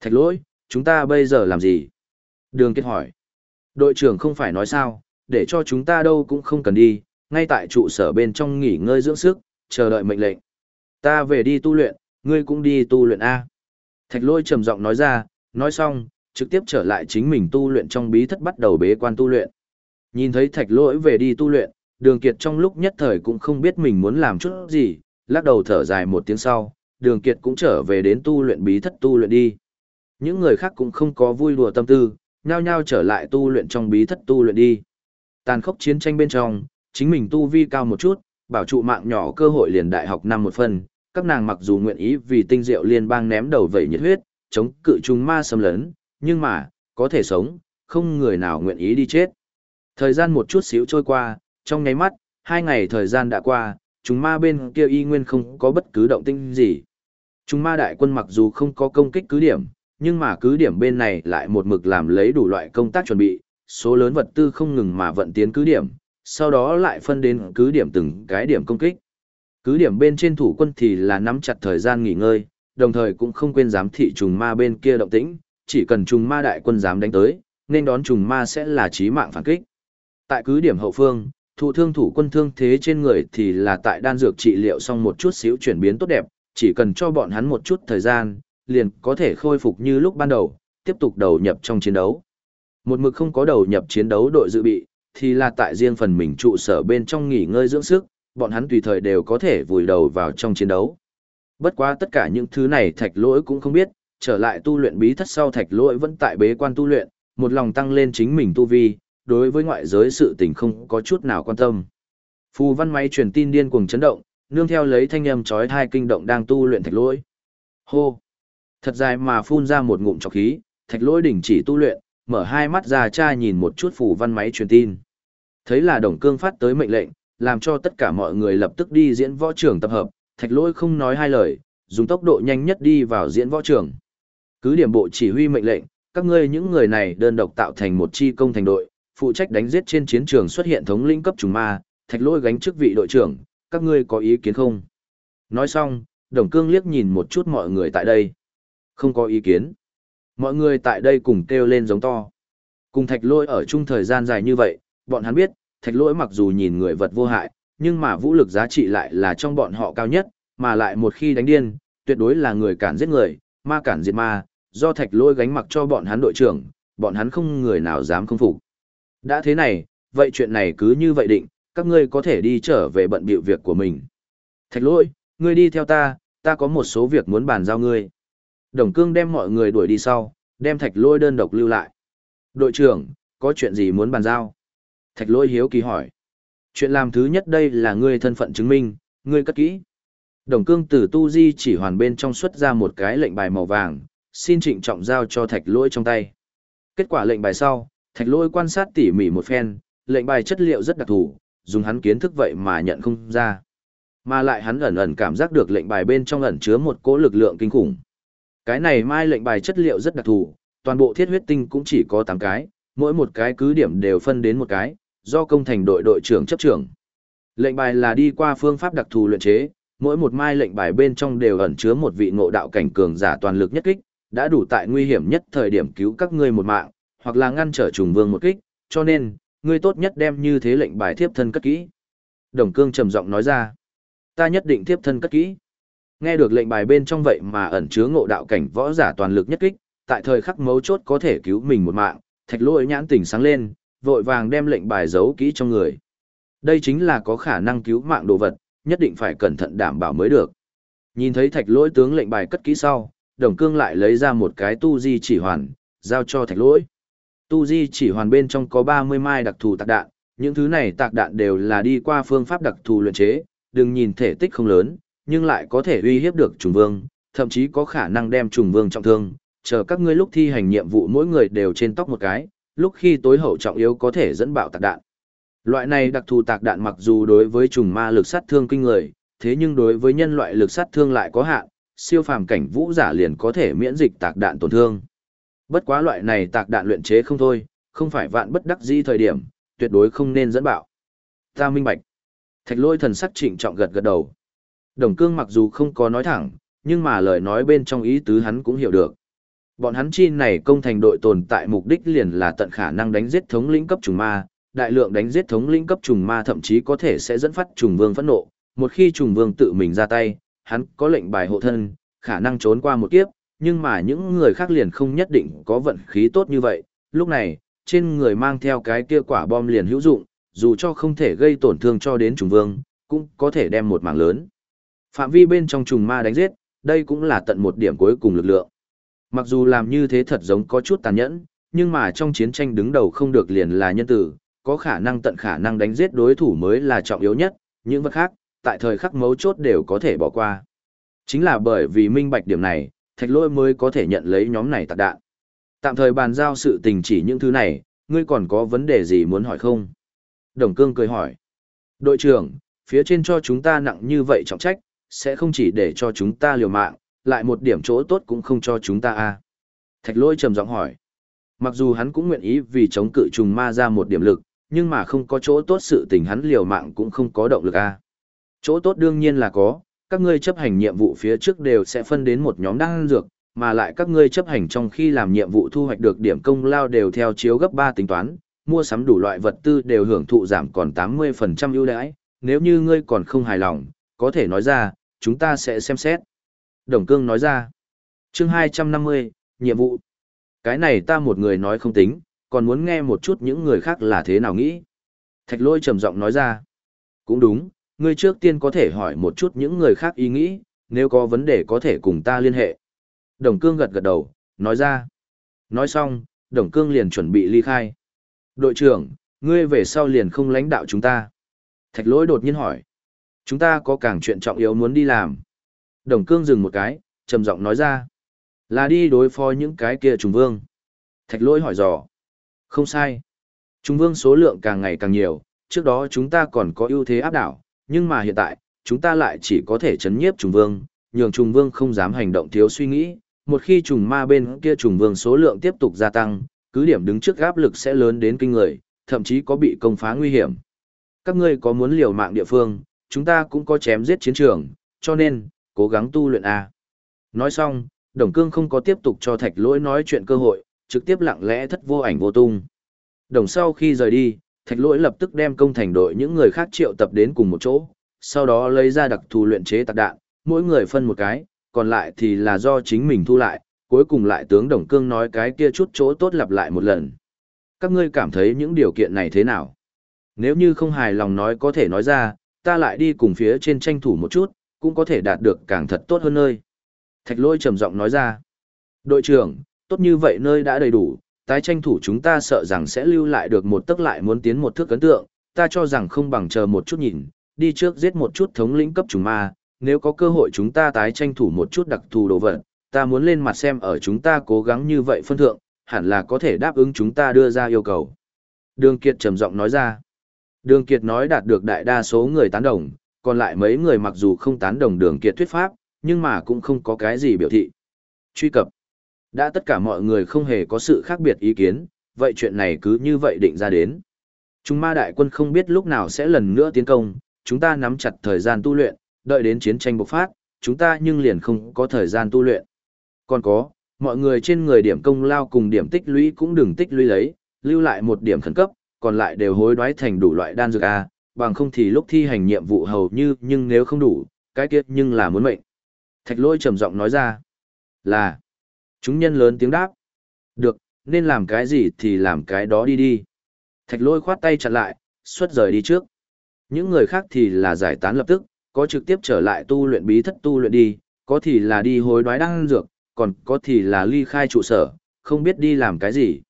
Thạch lỗi, chúng ta bây giờ làm gì? Đường kết hỏi. Đội trưởng không phải nói sao, để cho chúng ta đâu cũng không cần đi, ngay tại trụ sở bên trong nghỉ ngơi dưỡng sức, chờ đợi mệnh lệnh. Ta về đi tu luyện, ngươi cũng đi tu luyện A. Thạch lôi trầm giọng nói ra, nói xong, trực tiếp trở lại chính mình tu luyện trong bí thất bắt đầu bế quan tu luyện. Nhìn thấy thạch lỗi về đi tu luyện, đường kiệt trong lúc nhất thời cũng không biết mình muốn làm chút gì, lắc đầu thở dài một tiếng sau, đường kiệt cũng trở về đến tu luyện bí thất tu luyện đi. Những người khác cũng không có vui đùa tâm tư, nhao nhao trở lại tu luyện trong bí thất tu luyện đi. Tàn khốc chiến tranh bên trong, chính mình tu vi cao một chút, bảo trụ mạng nhỏ cơ hội liền đại học năm một phần, các nàng mặc dù nguyện ý vì tinh diệu liên bang ném đầu vẩy nhiệt huyết, chống cự chúng ma xâm lấn, nhưng mà, có thể sống, không người nào nguyện ý đi chết. Thời gian một chút xíu trôi qua, trong nháy mắt, hai ngày thời gian đã qua, chúng ma bên kia y nguyên không có bất cứ động tinh gì. Chúng ma đại quân mặc dù không có công kích cứ điểm, nhưng mà cứ điểm bên này lại một mực làm lấy đủ loại công tác chuẩn bị, số lớn vật tư không ngừng mà vận tiến cứ điểm, sau đó lại phân đến cứ điểm từng cái điểm công kích. Cứ điểm bên trên thủ quân thì là nắm chặt thời gian nghỉ ngơi, đồng thời cũng không quên giám thị trùng ma bên kia động tĩnh, chỉ cần trùng ma đại quân dám đánh tới, nên đón trùng ma sẽ là chí mạng phản kích. Tại cứ điểm hậu phương, thụ thương thủ quân thương thế trên người thì là tại đan dược trị liệu xong một chút xíu chuyển biến tốt đẹp, chỉ cần cho bọn hắn một chút thời gian, liền có thể khôi phục như lúc ban đầu, tiếp tục đầu nhập trong chiến đấu. Một mực không có đầu nhập chiến đấu đội dự bị, thì là tại riêng phần mình trụ sở bên trong nghỉ ngơi dưỡng sức, bọn hắn tùy thời đều có thể vùi đầu vào trong chiến đấu. Bất quá tất cả những thứ này thạch lỗi cũng không biết, trở lại tu luyện bí thất sau thạch lỗi vẫn tại bế quan tu luyện, một lòng tăng lên chính mình tu vi, đối với ngoại giới sự tình không có chút nào quan tâm. Phù văn máy truyền tin điên cuồng chấn động, nương theo lấy thanh âm chói tai kinh động đang tu luyện thạch lỗi. Hô! Thật dài mà phun ra một ngụm trọc khí, thạch lỗi đình chỉ tu luyện, mở hai mắt ra cha nhìn một chút phủ văn máy truyền tin. Thấy là đồng cương phát tới mệnh lệnh, làm cho tất cả mọi người lập tức đi diễn võ trường tập hợp, thạch lỗi không nói hai lời, dùng tốc độ nhanh nhất đi vào diễn võ trường. Cứ điểm bộ chỉ huy mệnh lệnh, các ngươi những người này đơn độc tạo thành một chi công thành đội, phụ trách đánh giết trên chiến trường xuất hiện thống lĩnh cấp trùng ma, thạch lỗi gánh chức vị đội trưởng, các ngươi có ý kiến không? Nói xong, đồng cương liếc nhìn một chút mọi người tại đây. Không có ý kiến. Mọi người tại đây cùng kêu lên giống to. Cùng thạch lỗi ở chung thời gian dài như vậy, bọn hắn biết, thạch lỗi mặc dù nhìn người vật vô hại, nhưng mà vũ lực giá trị lại là trong bọn họ cao nhất, mà lại một khi đánh điên, tuyệt đối là người cản giết người, ma cản diệt ma, do thạch lỗi gánh mặc cho bọn hắn đội trưởng, bọn hắn không người nào dám không phục. Đã thế này, vậy chuyện này cứ như vậy định, các ngươi có thể đi trở về bận bịu việc của mình. Thạch lỗi, ngươi đi theo ta, ta có một số việc muốn bàn giao ngươi. Đồng cương đem mọi người đuổi đi sau, đem thạch Lôi đơn độc lưu lại. Đội trưởng, có chuyện gì muốn bàn giao? Thạch Lôi hiếu kỳ hỏi. Chuyện làm thứ nhất đây là ngươi thân phận chứng minh, ngươi cất kỹ. Đồng cương từ tu di chỉ hoàn bên trong xuất ra một cái lệnh bài màu vàng, xin trịnh trọng giao cho thạch Lôi trong tay. Kết quả lệnh bài sau, thạch Lôi quan sát tỉ mỉ một phen, lệnh bài chất liệu rất đặc thù, dùng hắn kiến thức vậy mà nhận không ra. Mà lại hắn ẩn ẩn cảm giác được lệnh bài bên trong ẩn chứa một cỗ lực lượng kinh khủng. Cái này mai lệnh bài chất liệu rất đặc thù, toàn bộ thiết huyết tinh cũng chỉ có 8 cái, mỗi một cái cứ điểm đều phân đến một cái, do công thành đội đội trưởng chấp trưởng. Lệnh bài là đi qua phương pháp đặc thù luyện chế, mỗi một mai lệnh bài bên trong đều ẩn chứa một vị ngộ đạo cảnh cường giả toàn lực nhất kích, đã đủ tại nguy hiểm nhất thời điểm cứu các ngươi một mạng, hoặc là ngăn trở trùng vương một kích, cho nên, ngươi tốt nhất đem như thế lệnh bài thiếp thân cất kỹ. Đồng cương trầm giọng nói ra, ta nhất định thiếp thân cất kỹ. Nghe được lệnh bài bên trong vậy mà ẩn chứa ngộ đạo cảnh võ giả toàn lực nhất kích, tại thời khắc mấu chốt có thể cứu mình một mạng, thạch lôi nhãn tỉnh sáng lên, vội vàng đem lệnh bài giấu kỹ trong người. Đây chính là có khả năng cứu mạng đồ vật, nhất định phải cẩn thận đảm bảo mới được. Nhìn thấy thạch lỗi tướng lệnh bài cất kỹ sau, đồng cương lại lấy ra một cái tu di chỉ hoàn, giao cho thạch lỗi. Tu di chỉ hoàn bên trong có 30 mai đặc thù tạc đạn, Những thứ này tạc đạn đều là đi qua phương pháp đặc thù luyện chế, đừng nhìn thể tích không lớn, nhưng lại có thể uy hiếp được trùng vương, thậm chí có khả năng đem trùng vương trọng thương, chờ các ngươi lúc thi hành nhiệm vụ mỗi người đều trên tóc một cái, lúc khi tối hậu trọng yếu có thể dẫn bạo tạc đạn. Loại này đặc thù tạc đạn mặc dù đối với trùng ma lực sát thương kinh người, thế nhưng đối với nhân loại lực sát thương lại có hạn, siêu phàm cảnh vũ giả liền có thể miễn dịch tạc đạn tổn thương. Bất quá loại này tạc đạn luyện chế không thôi, không phải vạn bất đắc dĩ thời điểm, tuyệt đối không nên dẫn bạo. Ta minh bạch. Thạch lôi thần sắc trịnh trọng gật gật đầu. Đồng cương mặc dù không có nói thẳng, nhưng mà lời nói bên trong ý tứ hắn cũng hiểu được. Bọn hắn chi này công thành đội tồn tại mục đích liền là tận khả năng đánh giết thống lĩnh cấp trùng ma, đại lượng đánh giết thống lĩnh cấp trùng ma thậm chí có thể sẽ dẫn phát trùng vương phẫn nộ, một khi trùng vương tự mình ra tay, hắn có lệnh bài hộ thân, khả năng trốn qua một kiếp, nhưng mà những người khác liền không nhất định có vận khí tốt như vậy, lúc này, trên người mang theo cái kia quả bom liền hữu dụng, dù cho không thể gây tổn thương cho đến trùng vương, cũng có thể đem một mảng lớn. Phạm vi bên trong trùng ma đánh giết, đây cũng là tận một điểm cuối cùng lực lượng. Mặc dù làm như thế thật giống có chút tàn nhẫn, nhưng mà trong chiến tranh đứng đầu không được liền là nhân tử, có khả năng tận khả năng đánh giết đối thủ mới là trọng yếu nhất, những vật khác, tại thời khắc mấu chốt đều có thể bỏ qua. Chính là bởi vì minh bạch điểm này, thạch lôi mới có thể nhận lấy nhóm này tạc đạn. Tạm thời bàn giao sự tình chỉ những thứ này, ngươi còn có vấn đề gì muốn hỏi không? Đồng cương cười hỏi. Đội trưởng, phía trên cho chúng ta nặng như vậy trọng trách, sẽ không chỉ để cho chúng ta liều mạng, lại một điểm chỗ tốt cũng không cho chúng ta a à? Thạch lôi trầm giọng hỏi. Mặc dù hắn cũng nguyện ý vì chống cự trùng ma ra một điểm lực, nhưng mà không có chỗ tốt sự tình hắn liều mạng cũng không có động lực a à? Chỗ tốt đương nhiên là có, các ngươi chấp hành nhiệm vụ phía trước đều sẽ phân đến một nhóm đan dược, mà lại các ngươi chấp hành trong khi làm nhiệm vụ thu hoạch được điểm công lao đều theo chiếu gấp 3 tính toán, mua sắm đủ loại vật tư đều hưởng thụ giảm còn 80% ưu đãi, nếu như ngươi còn không hài lòng, có thể nói ra, chúng ta sẽ xem xét. Đồng Cương nói ra, chương 250, nhiệm vụ. Cái này ta một người nói không tính, còn muốn nghe một chút những người khác là thế nào nghĩ. Thạch lôi trầm giọng nói ra, cũng đúng, ngươi trước tiên có thể hỏi một chút những người khác ý nghĩ, nếu có vấn đề có thể cùng ta liên hệ. Đồng Cương gật gật đầu, nói ra. Nói xong, Đồng Cương liền chuẩn bị ly khai. Đội trưởng, ngươi về sau liền không lãnh đạo chúng ta. Thạch lỗi đột nhiên hỏi. Chúng ta có càng chuyện trọng yếu muốn đi làm. Đồng Cương dừng một cái, trầm giọng nói ra. Là đi đối phó những cái kia trùng vương. Thạch lỗi hỏi dò. Không sai. Trùng vương số lượng càng ngày càng nhiều, trước đó chúng ta còn có ưu thế áp đảo, nhưng mà hiện tại, chúng ta lại chỉ có thể chấn nhiếp trùng vương, nhường trùng vương không dám hành động thiếu suy nghĩ, một khi trùng ma bên kia trùng vương số lượng tiếp tục gia tăng, cứ điểm đứng trước áp lực sẽ lớn đến kinh người, thậm chí có bị công phá nguy hiểm. Các ngươi có muốn liều mạng địa phương, chúng ta cũng có chém giết chiến trường, cho nên, cố gắng tu luyện A. Nói xong, Đồng Cương không có tiếp tục cho thạch lỗi nói chuyện cơ hội, trực tiếp lặng lẽ thất vô ảnh vô tung. Đồng sau khi rời đi, thạch lỗi lập tức đem công thành đội những người khác triệu tập đến cùng một chỗ, sau đó lấy ra đặc thù luyện chế tạc đạn, mỗi người phân một cái, còn lại thì là do chính mình thu lại, cuối cùng lại tướng Đồng Cương nói cái kia chút chỗ tốt lặp lại một lần. Các ngươi cảm thấy những điều kiện này thế nào? Nếu như không hài lòng nói có thể nói ra, ta lại đi cùng phía trên tranh thủ một chút, cũng có thể đạt được càng thật tốt hơn nơi. Thạch lôi trầm giọng nói ra. Đội trưởng, tốt như vậy nơi đã đầy đủ, tái tranh thủ chúng ta sợ rằng sẽ lưu lại được một tức lại muốn tiến một thước ấn tượng, ta cho rằng không bằng chờ một chút nhìn, đi trước giết một chút thống lĩnh cấp trùng ma, nếu có cơ hội chúng ta tái tranh thủ một chút đặc thù đồ vật, ta muốn lên mặt xem ở chúng ta cố gắng như vậy phân thượng, hẳn là có thể đáp ứng chúng ta đưa ra yêu cầu. Đường Kiệt trầm giọng nói ra. Đường Kiệt nói đạt được đại đa số người tán đồng, còn lại mấy người mặc dù không tán đồng Đường Kiệt thuyết pháp, nhưng mà cũng không có cái gì biểu thị. Truy cập. Đã tất cả mọi người không hề có sự khác biệt ý kiến, vậy chuyện này cứ như vậy định ra đến. Chúng ma đại quân không biết lúc nào sẽ lần nữa tiến công, chúng ta nắm chặt thời gian tu luyện, đợi đến chiến tranh bộc phát, chúng ta nhưng liền không có thời gian tu luyện. Còn có, mọi người trên người điểm công lao cùng điểm tích lũy cũng đừng tích lũy lấy, lưu lại một điểm khẩn cấp, còn lại đều hối đoái thành đủ loại đan dược A, bằng không thì lúc thi hành nhiệm vụ hầu như nhưng nếu không đủ, cái kiết nhưng là muốn mệnh. Thạch lôi trầm giọng nói ra, là, chúng nhân lớn tiếng đáp, được, nên làm cái gì thì làm cái đó đi đi. Thạch lôi khoát tay chặn lại, xuất rời đi trước. Những người khác thì là giải tán lập tức, có trực tiếp trở lại tu luyện bí thất tu luyện đi, có thì là đi hối đoái đan dược, còn có thì là ly khai trụ sở, không biết đi làm cái gì.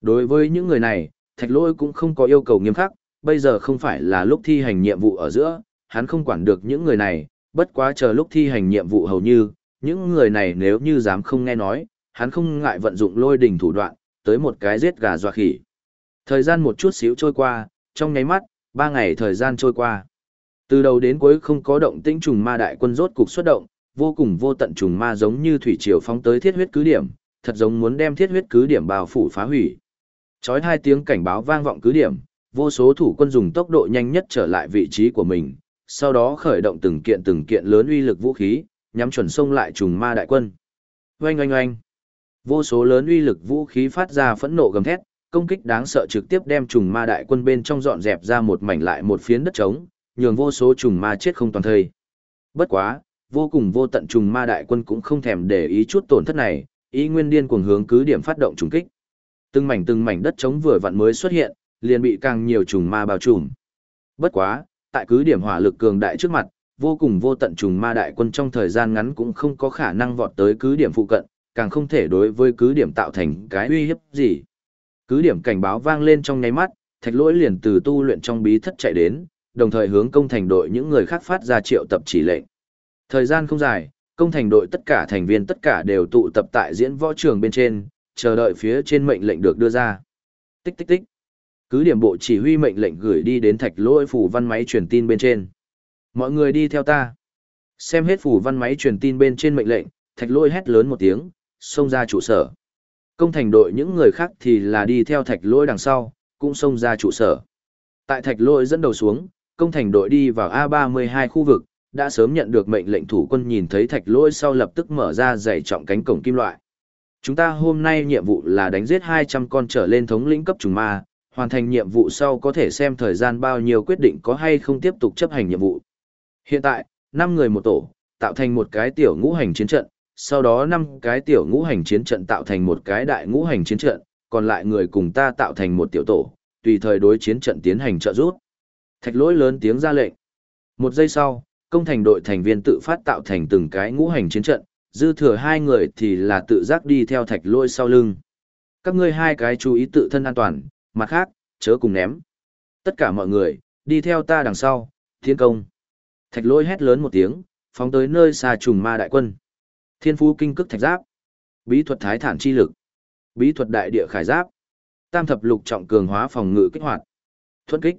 Đối với những người này, thạch lôi cũng không có yêu cầu nghiêm khắc, bây giờ không phải là lúc thi hành nhiệm vụ ở giữa, hắn không quản được những người này, bất quá chờ lúc thi hành nhiệm vụ hầu như, những người này nếu như dám không nghe nói, hắn không ngại vận dụng lôi đình thủ đoạn, tới một cái giết gà dọa khỉ. Thời gian một chút xíu trôi qua, trong nháy mắt, ba ngày thời gian trôi qua. Từ đầu đến cuối không có động tĩnh trùng ma đại quân rốt cục xuất động, vô cùng vô tận trùng ma giống như thủy triều phóng tới thiết huyết cứ điểm, thật giống muốn đem thiết huyết cứ điểm bao phủ phá hủy. Chói hai tiếng cảnh báo vang vọng cứ điểm, vô số thủ quân dùng tốc độ nhanh nhất trở lại vị trí của mình, sau đó khởi động từng kiện từng kiện lớn uy lực vũ khí, nhắm chuẩn xông lại trùng ma đại quân. Oanh oanh oanh. Vô số lớn uy lực vũ khí phát ra phẫn nộ gầm thét, công kích đáng sợ trực tiếp đem trùng ma đại quân bên trong dọn dẹp ra một mảnh lại một phiến đất trống, nhường vô số trùng ma chết không toàn thây. Bất quá, vô cùng vô tận trùng ma đại quân cũng không thèm để ý chút tổn thất này, ý nguyên điên cuồng hướng cứ điểm phát động trùng kích. Từng mảnh từng mảnh đất trống vừa vặn mới xuất hiện, liền bị càng nhiều trùng ma bao trùm. Bất quá, tại cứ điểm hỏa lực cường đại trước mặt, vô cùng vô tận trùng ma đại quân trong thời gian ngắn cũng không có khả năng vọt tới cứ điểm phụ cận, càng không thể đối với cứ điểm tạo thành cái uy hiếp gì. Cứ điểm cảnh báo vang lên trong nháy mắt, thạch lỗi liền từ tu luyện trong bí thất chạy đến, đồng thời hướng công thành đội những người khác phát ra triệu tập chỉ lệnh. Thời gian không dài, công thành đội tất cả thành viên tất cả đều tụ tập tại diễn võ trường bên trên, chờ đợi phía trên mệnh lệnh được đưa ra. Tích tích tích. Cứ điểm bộ chỉ huy mệnh lệnh gửi đi đến thạch lỗi phủ văn máy truyền tin bên trên. Mọi người đi theo ta. Xem hết phủ văn máy truyền tin bên trên mệnh lệnh, thạch lỗi hét lớn một tiếng, xông ra trụ sở. Công thành đội những người khác thì là đi theo thạch lỗi đằng sau, cũng xông ra trụ sở. Tại thạch lỗi dẫn đầu xuống, công thành đội đi vào A32 khu vực, đã sớm nhận được mệnh lệnh thủ quân nhìn thấy thạch lỗi sau lập tức mở ra dày trọng cánh cổng kim loại. Chúng ta hôm nay nhiệm vụ là đánh giết 200 con trở lên thống lĩnh cấp trùng ma, hoàn thành nhiệm vụ sau có thể xem thời gian bao nhiêu quyết định có hay không tiếp tục chấp hành nhiệm vụ. Hiện tại, 5 người một tổ, tạo thành một cái tiểu ngũ hành chiến trận, sau đó 5 cái tiểu ngũ hành chiến trận tạo thành một cái đại ngũ hành chiến trận, còn lại người cùng ta tạo thành một tiểu tổ, tùy thời đối chiến trận tiến hành trợ giúp. Thạch lỗi lớn tiếng ra lệnh. Một giây sau, công thành đội thành viên tự phát tạo thành từng cái ngũ hành chiến trận, dư thừa hai người thì là tự giác đi theo thạch lôi sau lưng. Các ngươi hai cái chú ý tự thân an toàn, mặt khác, chớ cùng ném. Tất cả mọi người, đi theo ta đằng sau, thiên công. Thạch lôi hét lớn một tiếng, phóng tới nơi xa trùng ma đại quân. Thiên phú kinh cức thạch giáp. Bí thuật thái thản chi lực. Bí thuật đại địa khải giáp. Tam thập lục trọng cường hóa phòng ngự kích hoạt. Thuận kích.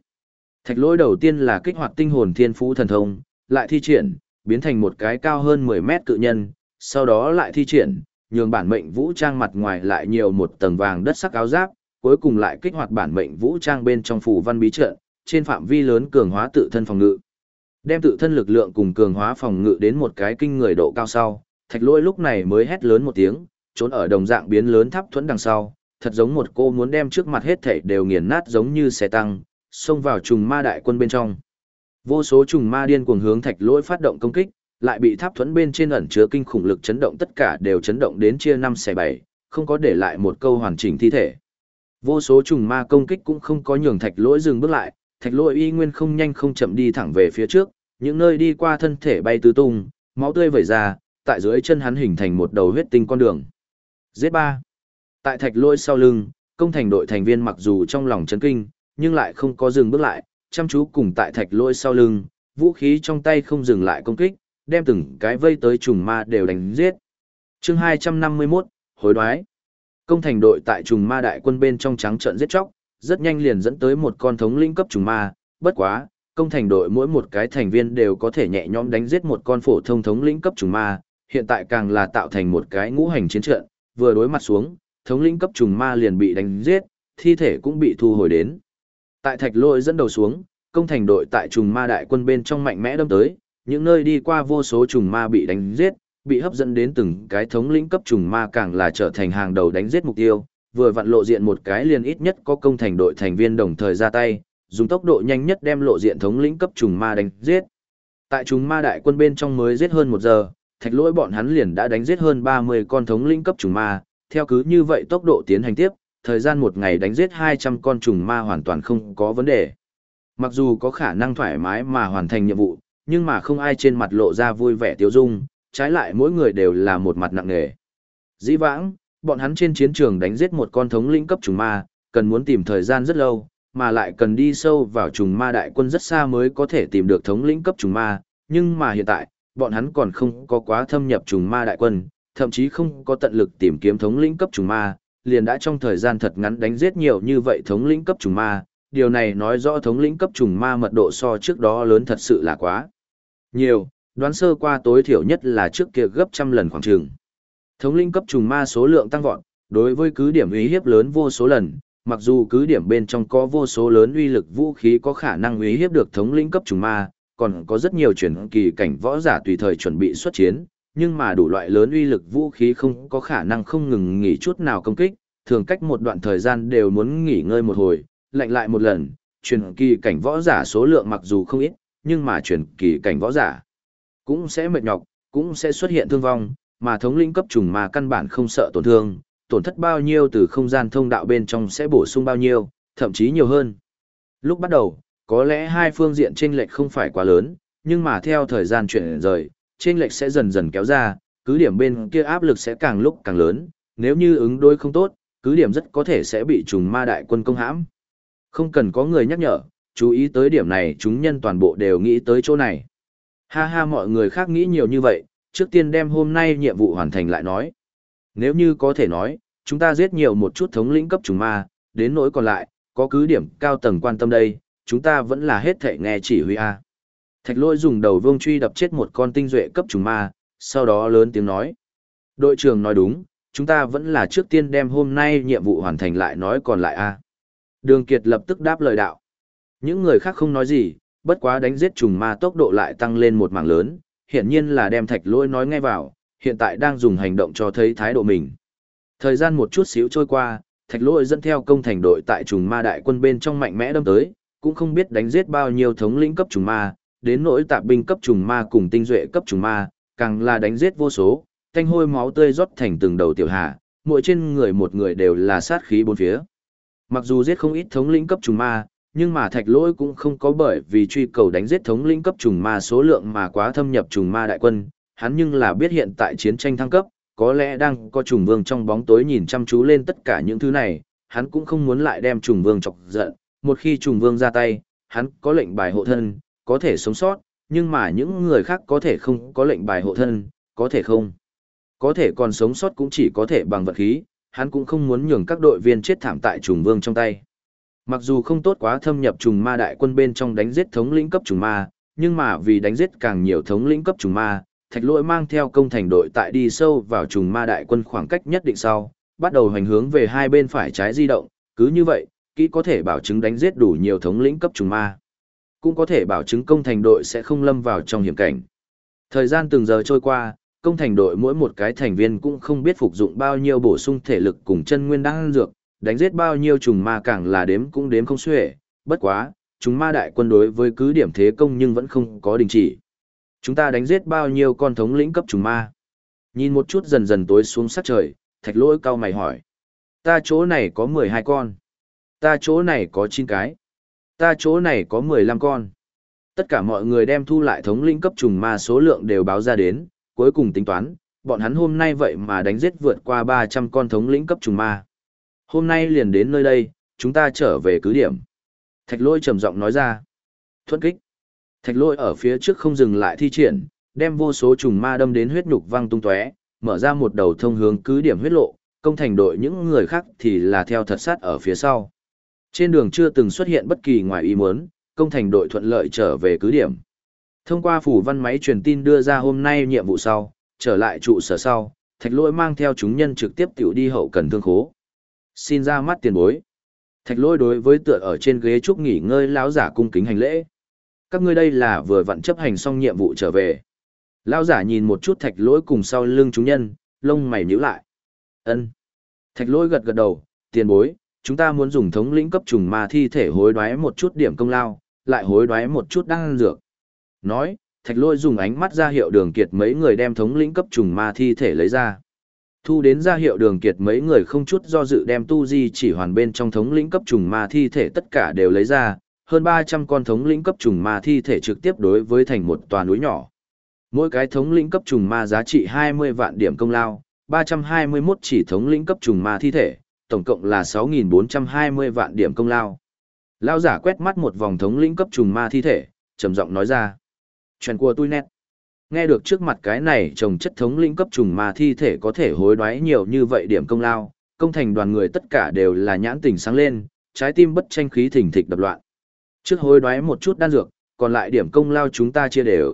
Thạch lôi đầu tiên là kích hoạt tinh hồn thiên phú thần thông, lại thi triển, biến thành một cái cao hơn 10 mét cự nhân, sau đó lại thi triển, nhường bản mệnh vũ trang mặt ngoài lại nhiều một tầng vàng đất sắc áo giáp, cuối cùng lại kích hoạt bản mệnh vũ trang bên trong phủ văn bí trận, trên phạm vi lớn cường hóa tự thân phòng ngự. Đem tự thân lực lượng cùng cường hóa phòng ngự đến một cái kinh người độ cao sau, thạch lôi lúc này mới hét lớn một tiếng, trốn ở đồng dạng biến lớn tháp thuẫn đằng sau, thật giống một cô muốn đem trước mặt hết thảy đều nghiền nát giống như xe tăng, xông vào trùng ma đại quân bên trong. Vô số trùng ma điên cuồng hướng thạch lỗi phát động công kích, lại bị tháp thuẫn bên trên ẩn chứa kinh khủng lực chấn động tất cả đều chấn động đến chia năm xẻ bảy, không có để lại một câu hoàn chỉnh thi thể. Vô số trùng ma công kích cũng không có nhường thạch lỗi dừng bước lại, thạch lỗi y nguyên không nhanh không chậm đi thẳng về phía trước, những nơi đi qua thân thể bay tứ tung, máu tươi vẩy ra, tại dưới chân hắn hình thành một đầu huyết tinh con đường. z ba. Tại thạch lỗi sau lưng, công thành đội thành viên mặc dù trong lòng chấn kinh, nhưng lại không có dừng bước lại, chăm chú cùng tại thạch lỗi sau lưng, vũ khí trong tay không dừng lại công kích, đem từng cái vây tới trùng ma đều đánh giết. chương 251, hối đoái. Công thành đội tại trùng ma đại quân bên trong trắng trận giết chóc, rất nhanh liền dẫn tới một con thống lĩnh cấp trùng ma, bất quá, công thành đội mỗi một cái thành viên đều có thể nhẹ nhõm đánh giết một con phổ thông thống lĩnh cấp trùng ma, hiện tại càng là tạo thành một cái ngũ hành chiến trận, vừa đối mặt xuống, thống lĩnh cấp trùng ma liền bị đánh giết, thi thể cũng bị thu hồi đến. Tại thạch lôi dẫn đầu xuống, công thành đội tại trùng ma đại quân bên trong mạnh mẽ đâm tới, những nơi đi qua vô số trùng ma bị đánh giết, bị hấp dẫn đến từng cái thống lĩnh cấp trùng ma càng là trở thành hàng đầu đánh giết mục tiêu, vừa vặn lộ diện một cái liền ít nhất có công thành đội thành viên đồng thời ra tay, dùng tốc độ nhanh nhất đem lộ diện thống lĩnh cấp trùng ma đánh giết. Tại trùng ma đại quân bên trong mới giết hơn một giờ, thạch lỗi bọn hắn liền đã đánh giết hơn 30 con thống lĩnh cấp trùng ma, theo cứ như vậy tốc độ tiến hành tiếp, thời gian một ngày đánh giết 200 con trùng ma hoàn toàn không có vấn đề. Mặc dù có khả năng thoải mái mà hoàn thành nhiệm vụ, nhưng mà không ai trên mặt lộ ra vui vẻ tiêu dung, trái lại mỗi người đều là một mặt nặng nề. Dĩ vãng, bọn hắn trên chiến trường đánh giết một con thống lĩnh cấp trùng ma, cần muốn tìm thời gian rất lâu, mà lại cần đi sâu vào trùng ma đại quân rất xa mới có thể tìm được thống lĩnh cấp trùng ma, nhưng mà hiện tại, bọn hắn còn không có quá thâm nhập trùng ma đại quân, thậm chí không có tận lực tìm kiếm thống lĩnh cấp trùng ma, liền đã trong thời gian thật ngắn đánh giết nhiều như vậy thống lĩnh cấp trùng ma, điều này nói rõ thống lĩnh cấp trùng ma mật độ so trước đó lớn thật sự là quá nhiều, đoán sơ qua tối thiểu nhất là trước kia gấp trăm lần khoảng trường. Thống lĩnh cấp trùng ma số lượng tăng vọt, đối với cứ điểm uy hiếp lớn vô số lần, mặc dù cứ điểm bên trong có vô số lớn uy lực vũ khí có khả năng uy hiếp được thống lĩnh cấp trùng ma, còn có rất nhiều chuyển kỳ cảnh võ giả tùy thời chuẩn bị xuất chiến, nhưng mà đủ loại lớn uy lực vũ khí không có khả năng không ngừng nghỉ chút nào công kích, thường cách một đoạn thời gian đều muốn nghỉ ngơi một hồi, lạnh lại một lần, truyền kỳ cảnh võ giả số lượng mặc dù không ít, nhưng mà truyền kỳ cảnh võ giả cũng sẽ mệt nhọc, cũng sẽ xuất hiện thương vong, mà thống lĩnh cấp trùng ma căn bản không sợ tổn thương, tổn thất bao nhiêu từ không gian thông đạo bên trong sẽ bổ sung bao nhiêu, thậm chí nhiều hơn. Lúc bắt đầu, có lẽ hai phương diện chênh lệch không phải quá lớn, nhưng mà theo thời gian chuyển rời, chênh lệch sẽ dần dần kéo ra, cứ điểm bên kia áp lực sẽ càng lúc càng lớn, nếu như ứng đối không tốt, cứ điểm rất có thể sẽ bị trùng ma đại quân công hãm. Không cần có người nhắc nhở, chú ý tới điểm này chúng nhân toàn bộ đều nghĩ tới chỗ này. Ha ha mọi người khác nghĩ nhiều như vậy, trước tiên đem hôm nay nhiệm vụ hoàn thành lại nói. Nếu như có thể nói, chúng ta giết nhiều một chút thống lĩnh cấp trùng ma, đến nỗi còn lại, có cứ điểm cao tầng quan tâm đây, chúng ta vẫn là hết thể nghe chỉ huy A. Thạch lôi dùng đầu vương truy đập chết một con tinh duệ cấp trùng ma, sau đó lớn tiếng nói. Đội trưởng nói đúng, chúng ta vẫn là trước tiên đem hôm nay nhiệm vụ hoàn thành lại nói còn lại A. Đường Kiệt lập tức đáp lời đạo. Những người khác không nói gì, bất quá đánh giết trùng ma tốc độ lại tăng lên một mảng lớn, hiện nhiên là đem thạch lôi nói ngay vào, hiện tại đang dùng hành động cho thấy thái độ mình. Thời gian một chút xíu trôi qua, thạch lôi dẫn theo công thành đội tại trùng ma đại quân bên trong mạnh mẽ đâm tới, cũng không biết đánh giết bao nhiêu thống lĩnh cấp trùng ma, đến nỗi tạp binh cấp trùng ma cùng tinh duệ cấp trùng ma, càng là đánh giết vô số, thanh hôi máu tươi rót thành từng đầu tiểu hạ, mỗi trên người một người đều là sát khí bốn phía. Mặc dù giết không ít thống lĩnh cấp trùng ma, nhưng mà thạch lỗi cũng không có bởi vì truy cầu đánh giết thống lĩnh cấp trùng ma số lượng mà quá thâm nhập trùng ma đại quân, hắn nhưng là biết hiện tại chiến tranh thăng cấp, có lẽ đang có trùng vương trong bóng tối nhìn chăm chú lên tất cả những thứ này, hắn cũng không muốn lại đem trùng vương chọc giận, một khi trùng vương ra tay, hắn có lệnh bài hộ thân, có thể sống sót, nhưng mà những người khác có thể không có lệnh bài hộ thân, có thể không. Có thể còn sống sót cũng chỉ có thể bằng vật khí, hắn cũng không muốn nhường các đội viên chết thảm tại trùng vương trong tay. Mặc dù không tốt quá thâm nhập trùng ma đại quân bên trong đánh giết thống lĩnh cấp trùng ma, nhưng mà vì đánh giết càng nhiều thống lĩnh cấp trùng ma, thạch lỗi mang theo công thành đội tại đi sâu vào trùng ma đại quân khoảng cách nhất định sau, bắt đầu hành hướng về hai bên phải trái di động, cứ như vậy, kỹ có thể bảo chứng đánh giết đủ nhiều thống lĩnh cấp trùng ma. Cũng có thể bảo chứng công thành đội sẽ không lâm vào trong hiểm cảnh. Thời gian từng giờ trôi qua, công thành đội mỗi một cái thành viên cũng không biết phục dụng bao nhiêu bổ sung thể lực cùng chân nguyên đang dược, đánh giết bao nhiêu trùng ma càng là đếm cũng đếm không xuể, bất quá, chúng ma đại quân đối với cứ điểm thế công nhưng vẫn không có đình chỉ. Chúng ta đánh giết bao nhiêu con thống lĩnh cấp trùng ma. Nhìn một chút dần dần tối xuống sát trời, thạch lỗi cao mày hỏi. Ta chỗ này có 12 con. Ta chỗ này có 9 cái. Ta chỗ này có 15 con. Tất cả mọi người đem thu lại thống lĩnh cấp trùng ma số lượng đều báo ra đến, cuối cùng tính toán, bọn hắn hôm nay vậy mà đánh giết vượt qua 300 con thống lĩnh cấp trùng ma. Hôm nay liền đến nơi đây, chúng ta trở về cứ điểm. Thạch lôi trầm giọng nói ra. Thuận kích. Thạch lôi ở phía trước không dừng lại thi triển, đem vô số trùng ma đâm đến huyết nhục văng tung tóe, mở ra một đầu thông hướng cứ điểm huyết lộ, công thành đội những người khác thì là theo thật sát ở phía sau. Trên đường chưa từng xuất hiện bất kỳ ngoài ý muốn, công thành đội thuận lợi trở về cứ điểm. Thông qua phủ văn máy truyền tin đưa ra hôm nay nhiệm vụ sau, trở lại trụ sở sau, thạch lỗi mang theo chúng nhân trực tiếp tiểu đi hậu cần thương khố. Xin ra mắt tiền bối. Thạch lôi đối với tựa ở trên ghế trúc nghỉ ngơi lão giả cung kính hành lễ. Các ngươi đây là vừa vặn chấp hành xong nhiệm vụ trở về. Lão giả nhìn một chút thạch lỗi cùng sau lưng chúng nhân, lông mày nhíu lại. Ân. Thạch lỗi gật gật đầu, tiền bối, chúng ta muốn dùng thống lĩnh cấp trùng ma thi thể hối đoái một chút điểm công lao, lại hối đoái một chút đăng dược. Nói, thạch lôi dùng ánh mắt ra hiệu đường kiệt mấy người đem thống lĩnh cấp trùng ma thi thể lấy ra. Thu đến ra hiệu đường kiệt mấy người không chút do dự đem tu di chỉ hoàn bên trong thống lĩnh cấp trùng ma thi thể tất cả đều lấy ra, hơn 300 con thống lĩnh cấp trùng ma thi thể trực tiếp đối với thành một tòa núi nhỏ. Mỗi cái thống lĩnh cấp trùng ma giá trị 20 vạn điểm công lao, 321 chỉ thống lĩnh cấp trùng ma thi thể, tổng cộng là 6.420 vạn điểm công lao. Lao giả quét mắt một vòng thống lĩnh cấp trùng ma thi thể, trầm giọng nói ra. Chuyện của tôi nét. Nghe được trước mặt cái này trồng chất thống lĩnh cấp trùng ma thi thể có thể hối đoái nhiều như vậy điểm công lao, công thành đoàn người tất cả đều là nhãn tình sáng lên, trái tim bất tranh khí thỉnh thịch đập loạn. Trước hối đoái một chút đan dược, còn lại điểm công lao chúng ta chia đều.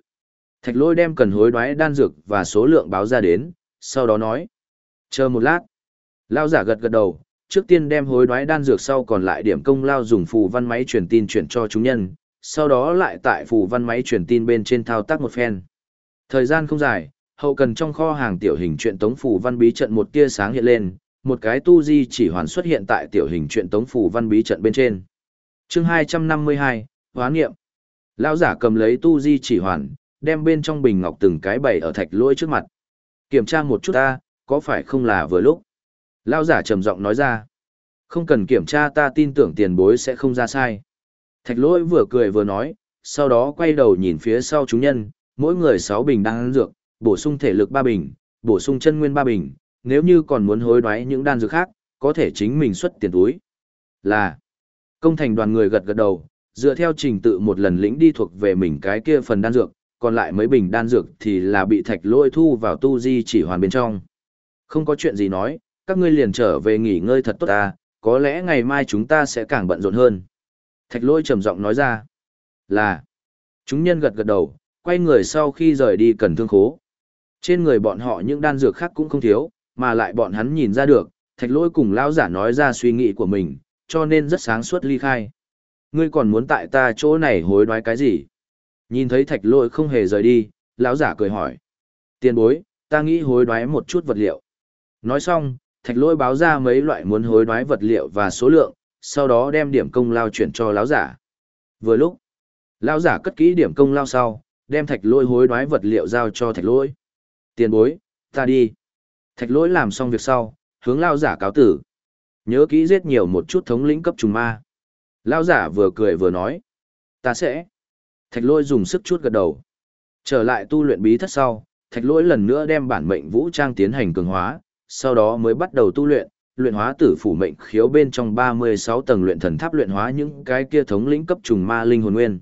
Thạch lôi đem cần hối đoái đan dược và số lượng báo ra đến, sau đó nói. Chờ một lát. Lao giả gật gật đầu, trước tiên đem hối đoái đan dược sau còn lại điểm công lao dùng phù văn máy truyền tin chuyển cho chúng nhân, sau đó lại tại phù văn máy truyền tin bên trên thao tác một phen. Thời gian không dài, hậu cần trong kho hàng tiểu hình truyện tống phủ văn bí trận một tia sáng hiện lên, một cái tu di chỉ hoàn xuất hiện tại tiểu hình truyện tống phủ văn bí trận bên trên. Chương 252, Hóa nghiệm. Lão giả cầm lấy tu di chỉ hoàn, đem bên trong bình ngọc từng cái bày ở thạch lỗi trước mặt. Kiểm tra một chút ta, có phải không là vừa lúc? Lão giả trầm giọng nói ra. Không cần kiểm tra ta tin tưởng tiền bối sẽ không ra sai. Thạch lỗi vừa cười vừa nói, sau đó quay đầu nhìn phía sau chúng nhân, mỗi người 6 bình đan dược, bổ sung thể lực 3 bình, bổ sung chân nguyên 3 bình, nếu như còn muốn hối đoái những đan dược khác, có thể chính mình xuất tiền túi. Là, công thành đoàn người gật gật đầu, dựa theo trình tự một lần lĩnh đi thuộc về mình cái kia phần đan dược, còn lại mấy bình đan dược thì là bị thạch lôi thu vào tu di chỉ hoàn bên trong. Không có chuyện gì nói, các ngươi liền trở về nghỉ ngơi thật tốt ta, có lẽ ngày mai chúng ta sẽ càng bận rộn hơn. Thạch lôi trầm giọng nói ra, là, chúng nhân gật gật đầu, quay người sau khi rời đi cần thương khố. Trên người bọn họ những đan dược khác cũng không thiếu, mà lại bọn hắn nhìn ra được, thạch lỗi cùng lão giả nói ra suy nghĩ của mình, cho nên rất sáng suốt ly khai. Ngươi còn muốn tại ta chỗ này hối đoái cái gì? Nhìn thấy thạch lỗi không hề rời đi, lão giả cười hỏi. Tiền bối, ta nghĩ hối đoái một chút vật liệu. Nói xong, thạch lỗi báo ra mấy loại muốn hối đoái vật liệu và số lượng, sau đó đem điểm công lao chuyển cho lão giả. Vừa lúc, lão giả cất kỹ điểm công lao sau, đem thạch lôi hối đoái vật liệu giao cho thạch lỗi. Tiền bối, ta đi. Thạch lỗi làm xong việc sau, hướng lao giả cáo tử. Nhớ kỹ giết nhiều một chút thống lĩnh cấp trùng ma. Lao giả vừa cười vừa nói. Ta sẽ. Thạch lỗi dùng sức chút gật đầu. Trở lại tu luyện bí thất sau, thạch lỗi lần nữa đem bản mệnh vũ trang tiến hành cường hóa, sau đó mới bắt đầu tu luyện, luyện hóa tử phủ mệnh khiếu bên trong 36 tầng luyện thần tháp luyện hóa những cái kia thống lĩnh cấp trùng ma linh hồn nguyên.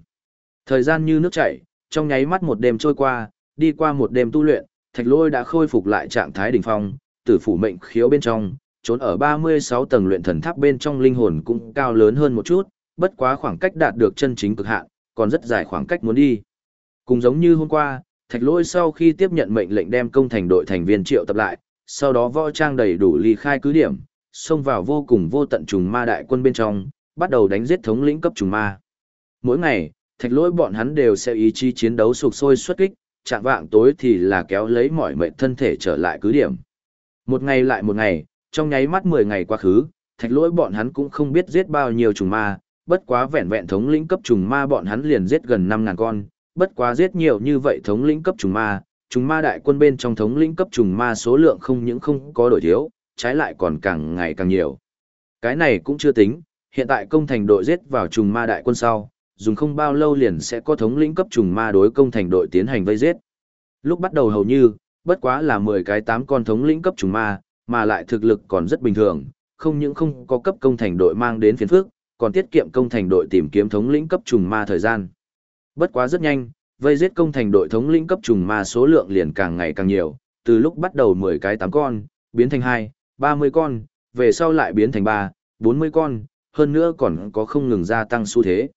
Thời gian như nước chảy, trong nháy mắt một đêm trôi qua, đi qua một đêm tu luyện, thạch lôi đã khôi phục lại trạng thái đỉnh phong, tử phủ mệnh khiếu bên trong, trốn ở 36 tầng luyện thần tháp bên trong linh hồn cũng cao lớn hơn một chút, bất quá khoảng cách đạt được chân chính cực hạn, còn rất dài khoảng cách muốn đi. Cùng giống như hôm qua, thạch lôi sau khi tiếp nhận mệnh lệnh đem công thành đội thành viên triệu tập lại, sau đó võ trang đầy đủ ly khai cứ điểm, xông vào vô cùng vô tận trùng ma đại quân bên trong, bắt đầu đánh giết thống lĩnh cấp trùng ma. Mỗi ngày, thạch lỗi bọn hắn đều sẽ ý chí chiến đấu sục sôi xuất kích, chạm vạng tối thì là kéo lấy mọi mệnh thân thể trở lại cứ điểm. Một ngày lại một ngày, trong nháy mắt 10 ngày quá khứ, thạch lỗi bọn hắn cũng không biết giết bao nhiêu trùng ma, bất quá vẹn vẹn thống lĩnh cấp trùng ma bọn hắn liền giết gần năm ngàn con, bất quá giết nhiều như vậy thống lĩnh cấp trùng ma, trùng ma đại quân bên trong thống lĩnh cấp trùng ma số lượng không những không có đổi thiếu, trái lại còn càng ngày càng nhiều. Cái này cũng chưa tính, hiện tại công thành đội giết vào trùng ma đại quân sau, dùng không bao lâu liền sẽ có thống lĩnh cấp trùng ma đối công thành đội tiến hành vây giết. Lúc bắt đầu hầu như, bất quá là 10 cái 8 con thống lĩnh cấp trùng ma, mà lại thực lực còn rất bình thường, không những không có cấp công thành đội mang đến phiền phức, còn tiết kiệm công thành đội tìm kiếm thống lĩnh cấp trùng ma thời gian. Bất quá rất nhanh, vây giết công thành đội thống lĩnh cấp trùng ma số lượng liền càng ngày càng nhiều, từ lúc bắt đầu 10 cái 8 con, biến thành 2, 30 con, về sau lại biến thành 3, 40 con, hơn nữa còn có không ngừng gia tăng xu thế.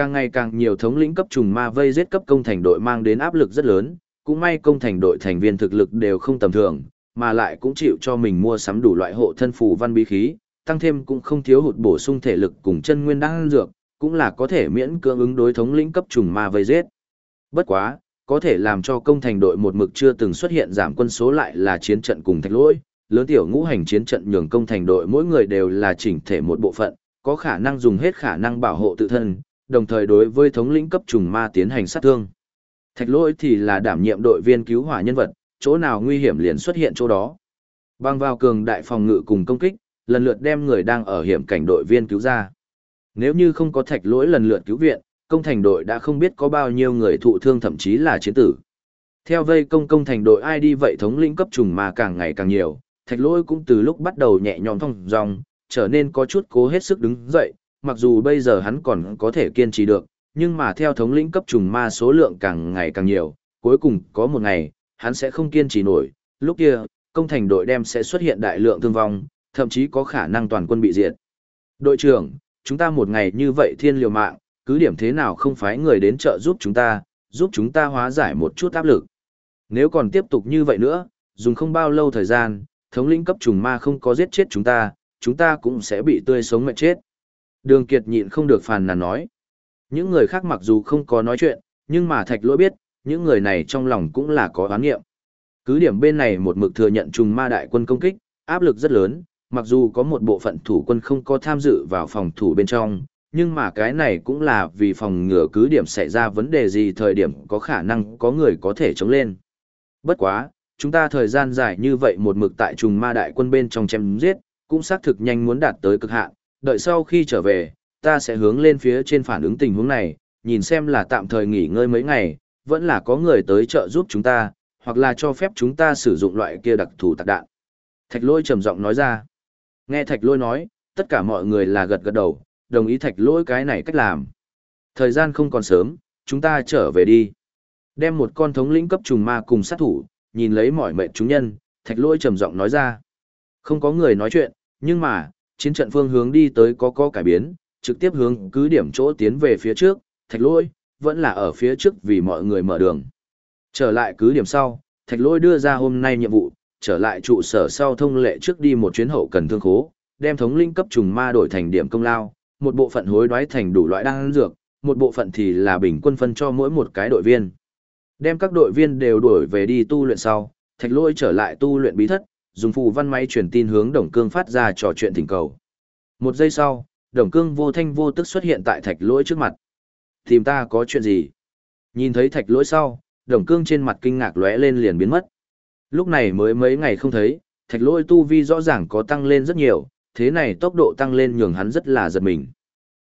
Càng ngày càng nhiều thống lĩnh cấp trùng ma vây giết cấp công thành đội mang đến áp lực rất lớn, cũng may công thành đội thành viên thực lực đều không tầm thường, mà lại cũng chịu cho mình mua sắm đủ loại hộ thân phù văn bí khí, tăng thêm cũng không thiếu hụt bổ sung thể lực cùng chân nguyên đan dược, cũng là có thể miễn cưỡng ứng đối thống lĩnh cấp trùng ma vây giết. Bất quá, có thể làm cho công thành đội một mực chưa từng xuất hiện giảm quân số lại là chiến trận cùng thạch lỗi, lớn tiểu ngũ hành chiến trận nhường công thành đội mỗi người đều là chỉnh thể một bộ phận, có khả năng dùng hết khả năng bảo hộ tự thân, đồng thời đối với thống lĩnh cấp trùng ma tiến hành sát thương. Thạch lỗi thì là đảm nhiệm đội viên cứu hỏa nhân vật, chỗ nào nguy hiểm liền xuất hiện chỗ đó. Bang vào cường đại phòng ngự cùng công kích, lần lượt đem người đang ở hiểm cảnh đội viên cứu ra. Nếu như không có thạch lỗi lần lượt cứu viện, công thành đội đã không biết có bao nhiêu người thụ thương thậm chí là chiến tử. Theo vây công công thành đội ai đi vậy thống lĩnh cấp trùng ma càng ngày càng nhiều, thạch lỗi cũng từ lúc bắt đầu nhẹ nhõm thông dòng, trở nên có chút cố hết sức đứng dậy, mặc dù bây giờ hắn còn có thể kiên trì được, nhưng mà theo thống lĩnh cấp trùng ma số lượng càng ngày càng nhiều, cuối cùng có một ngày, hắn sẽ không kiên trì nổi, lúc kia, công thành đội đem sẽ xuất hiện đại lượng thương vong, thậm chí có khả năng toàn quân bị diệt. Đội trưởng, chúng ta một ngày như vậy thiên liều mạng, cứ điểm thế nào không phái người đến trợ giúp chúng ta, giúp chúng ta hóa giải một chút áp lực. Nếu còn tiếp tục như vậy nữa, dùng không bao lâu thời gian, thống lĩnh cấp trùng ma không có giết chết chúng ta, chúng ta cũng sẽ bị tươi sống mệt chết. Đường Kiệt nhịn không được phàn nàn nói. Những người khác mặc dù không có nói chuyện, nhưng mà thạch lỗi biết, những người này trong lòng cũng là có oán nghiệm. Cứ điểm bên này một mực thừa nhận trùng ma đại quân công kích, áp lực rất lớn, mặc dù có một bộ phận thủ quân không có tham dự vào phòng thủ bên trong, nhưng mà cái này cũng là vì phòng ngừa cứ điểm xảy ra vấn đề gì thời điểm có khả năng có người có thể chống lên. Bất quá, chúng ta thời gian dài như vậy một mực tại trùng ma đại quân bên trong chém giết, cũng xác thực nhanh muốn đạt tới cực hạn, đợi sau khi trở về, ta sẽ hướng lên phía trên phản ứng tình huống này, nhìn xem là tạm thời nghỉ ngơi mấy ngày, vẫn là có người tới trợ giúp chúng ta, hoặc là cho phép chúng ta sử dụng loại kia đặc thù tạc đạn. Thạch lôi trầm giọng nói ra. Nghe thạch lôi nói, tất cả mọi người là gật gật đầu, đồng ý thạch lôi cái này cách làm. Thời gian không còn sớm, chúng ta trở về đi. Đem một con thống lĩnh cấp trùng ma cùng sát thủ, nhìn lấy mọi mệnh chúng nhân, thạch lôi trầm giọng nói ra. Không có người nói chuyện, nhưng mà, chiến trận phương hướng đi tới có có cải biến, trực tiếp hướng cứ điểm chỗ tiến về phía trước, thạch lôi, vẫn là ở phía trước vì mọi người mở đường. Trở lại cứ điểm sau, thạch lôi đưa ra hôm nay nhiệm vụ, trở lại trụ sở sau thông lệ trước đi một chuyến hậu cần thương khố, đem thống linh cấp trùng ma đổi thành điểm công lao, một bộ phận hối đoái thành đủ loại đan dược, một bộ phận thì là bình quân phân cho mỗi một cái đội viên. Đem các đội viên đều đuổi về đi tu luyện sau, thạch lôi trở lại tu luyện bí thất, dùng phù văn máy truyền tin hướng Đồng Cương phát ra trò chuyện thỉnh cầu. Một giây sau, Đồng Cương vô thanh vô tức xuất hiện tại thạch lỗi trước mặt. Tìm ta có chuyện gì? Nhìn thấy thạch lỗi sau, Đồng Cương trên mặt kinh ngạc lóe lên liền biến mất. Lúc này mới mấy ngày không thấy, thạch lỗi tu vi rõ ràng có tăng lên rất nhiều, thế này tốc độ tăng lên nhường hắn rất là giật mình.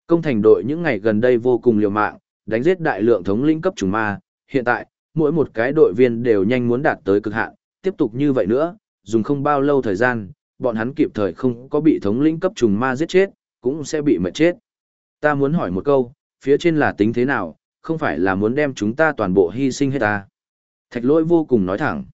Công thành đội những ngày gần đây vô cùng liều mạng, đánh giết đại lượng thống lĩnh cấp trùng ma, hiện tại, mỗi một cái đội viên đều nhanh muốn đạt tới cực hạn, tiếp tục như vậy nữa, dùng không bao lâu thời gian, bọn hắn kịp thời không có bị thống lĩnh cấp trùng ma giết chết, cũng sẽ bị mệt chết. Ta muốn hỏi một câu, phía trên là tính thế nào, không phải là muốn đem chúng ta toàn bộ hy sinh hết ta. Thạch lỗi vô cùng nói thẳng.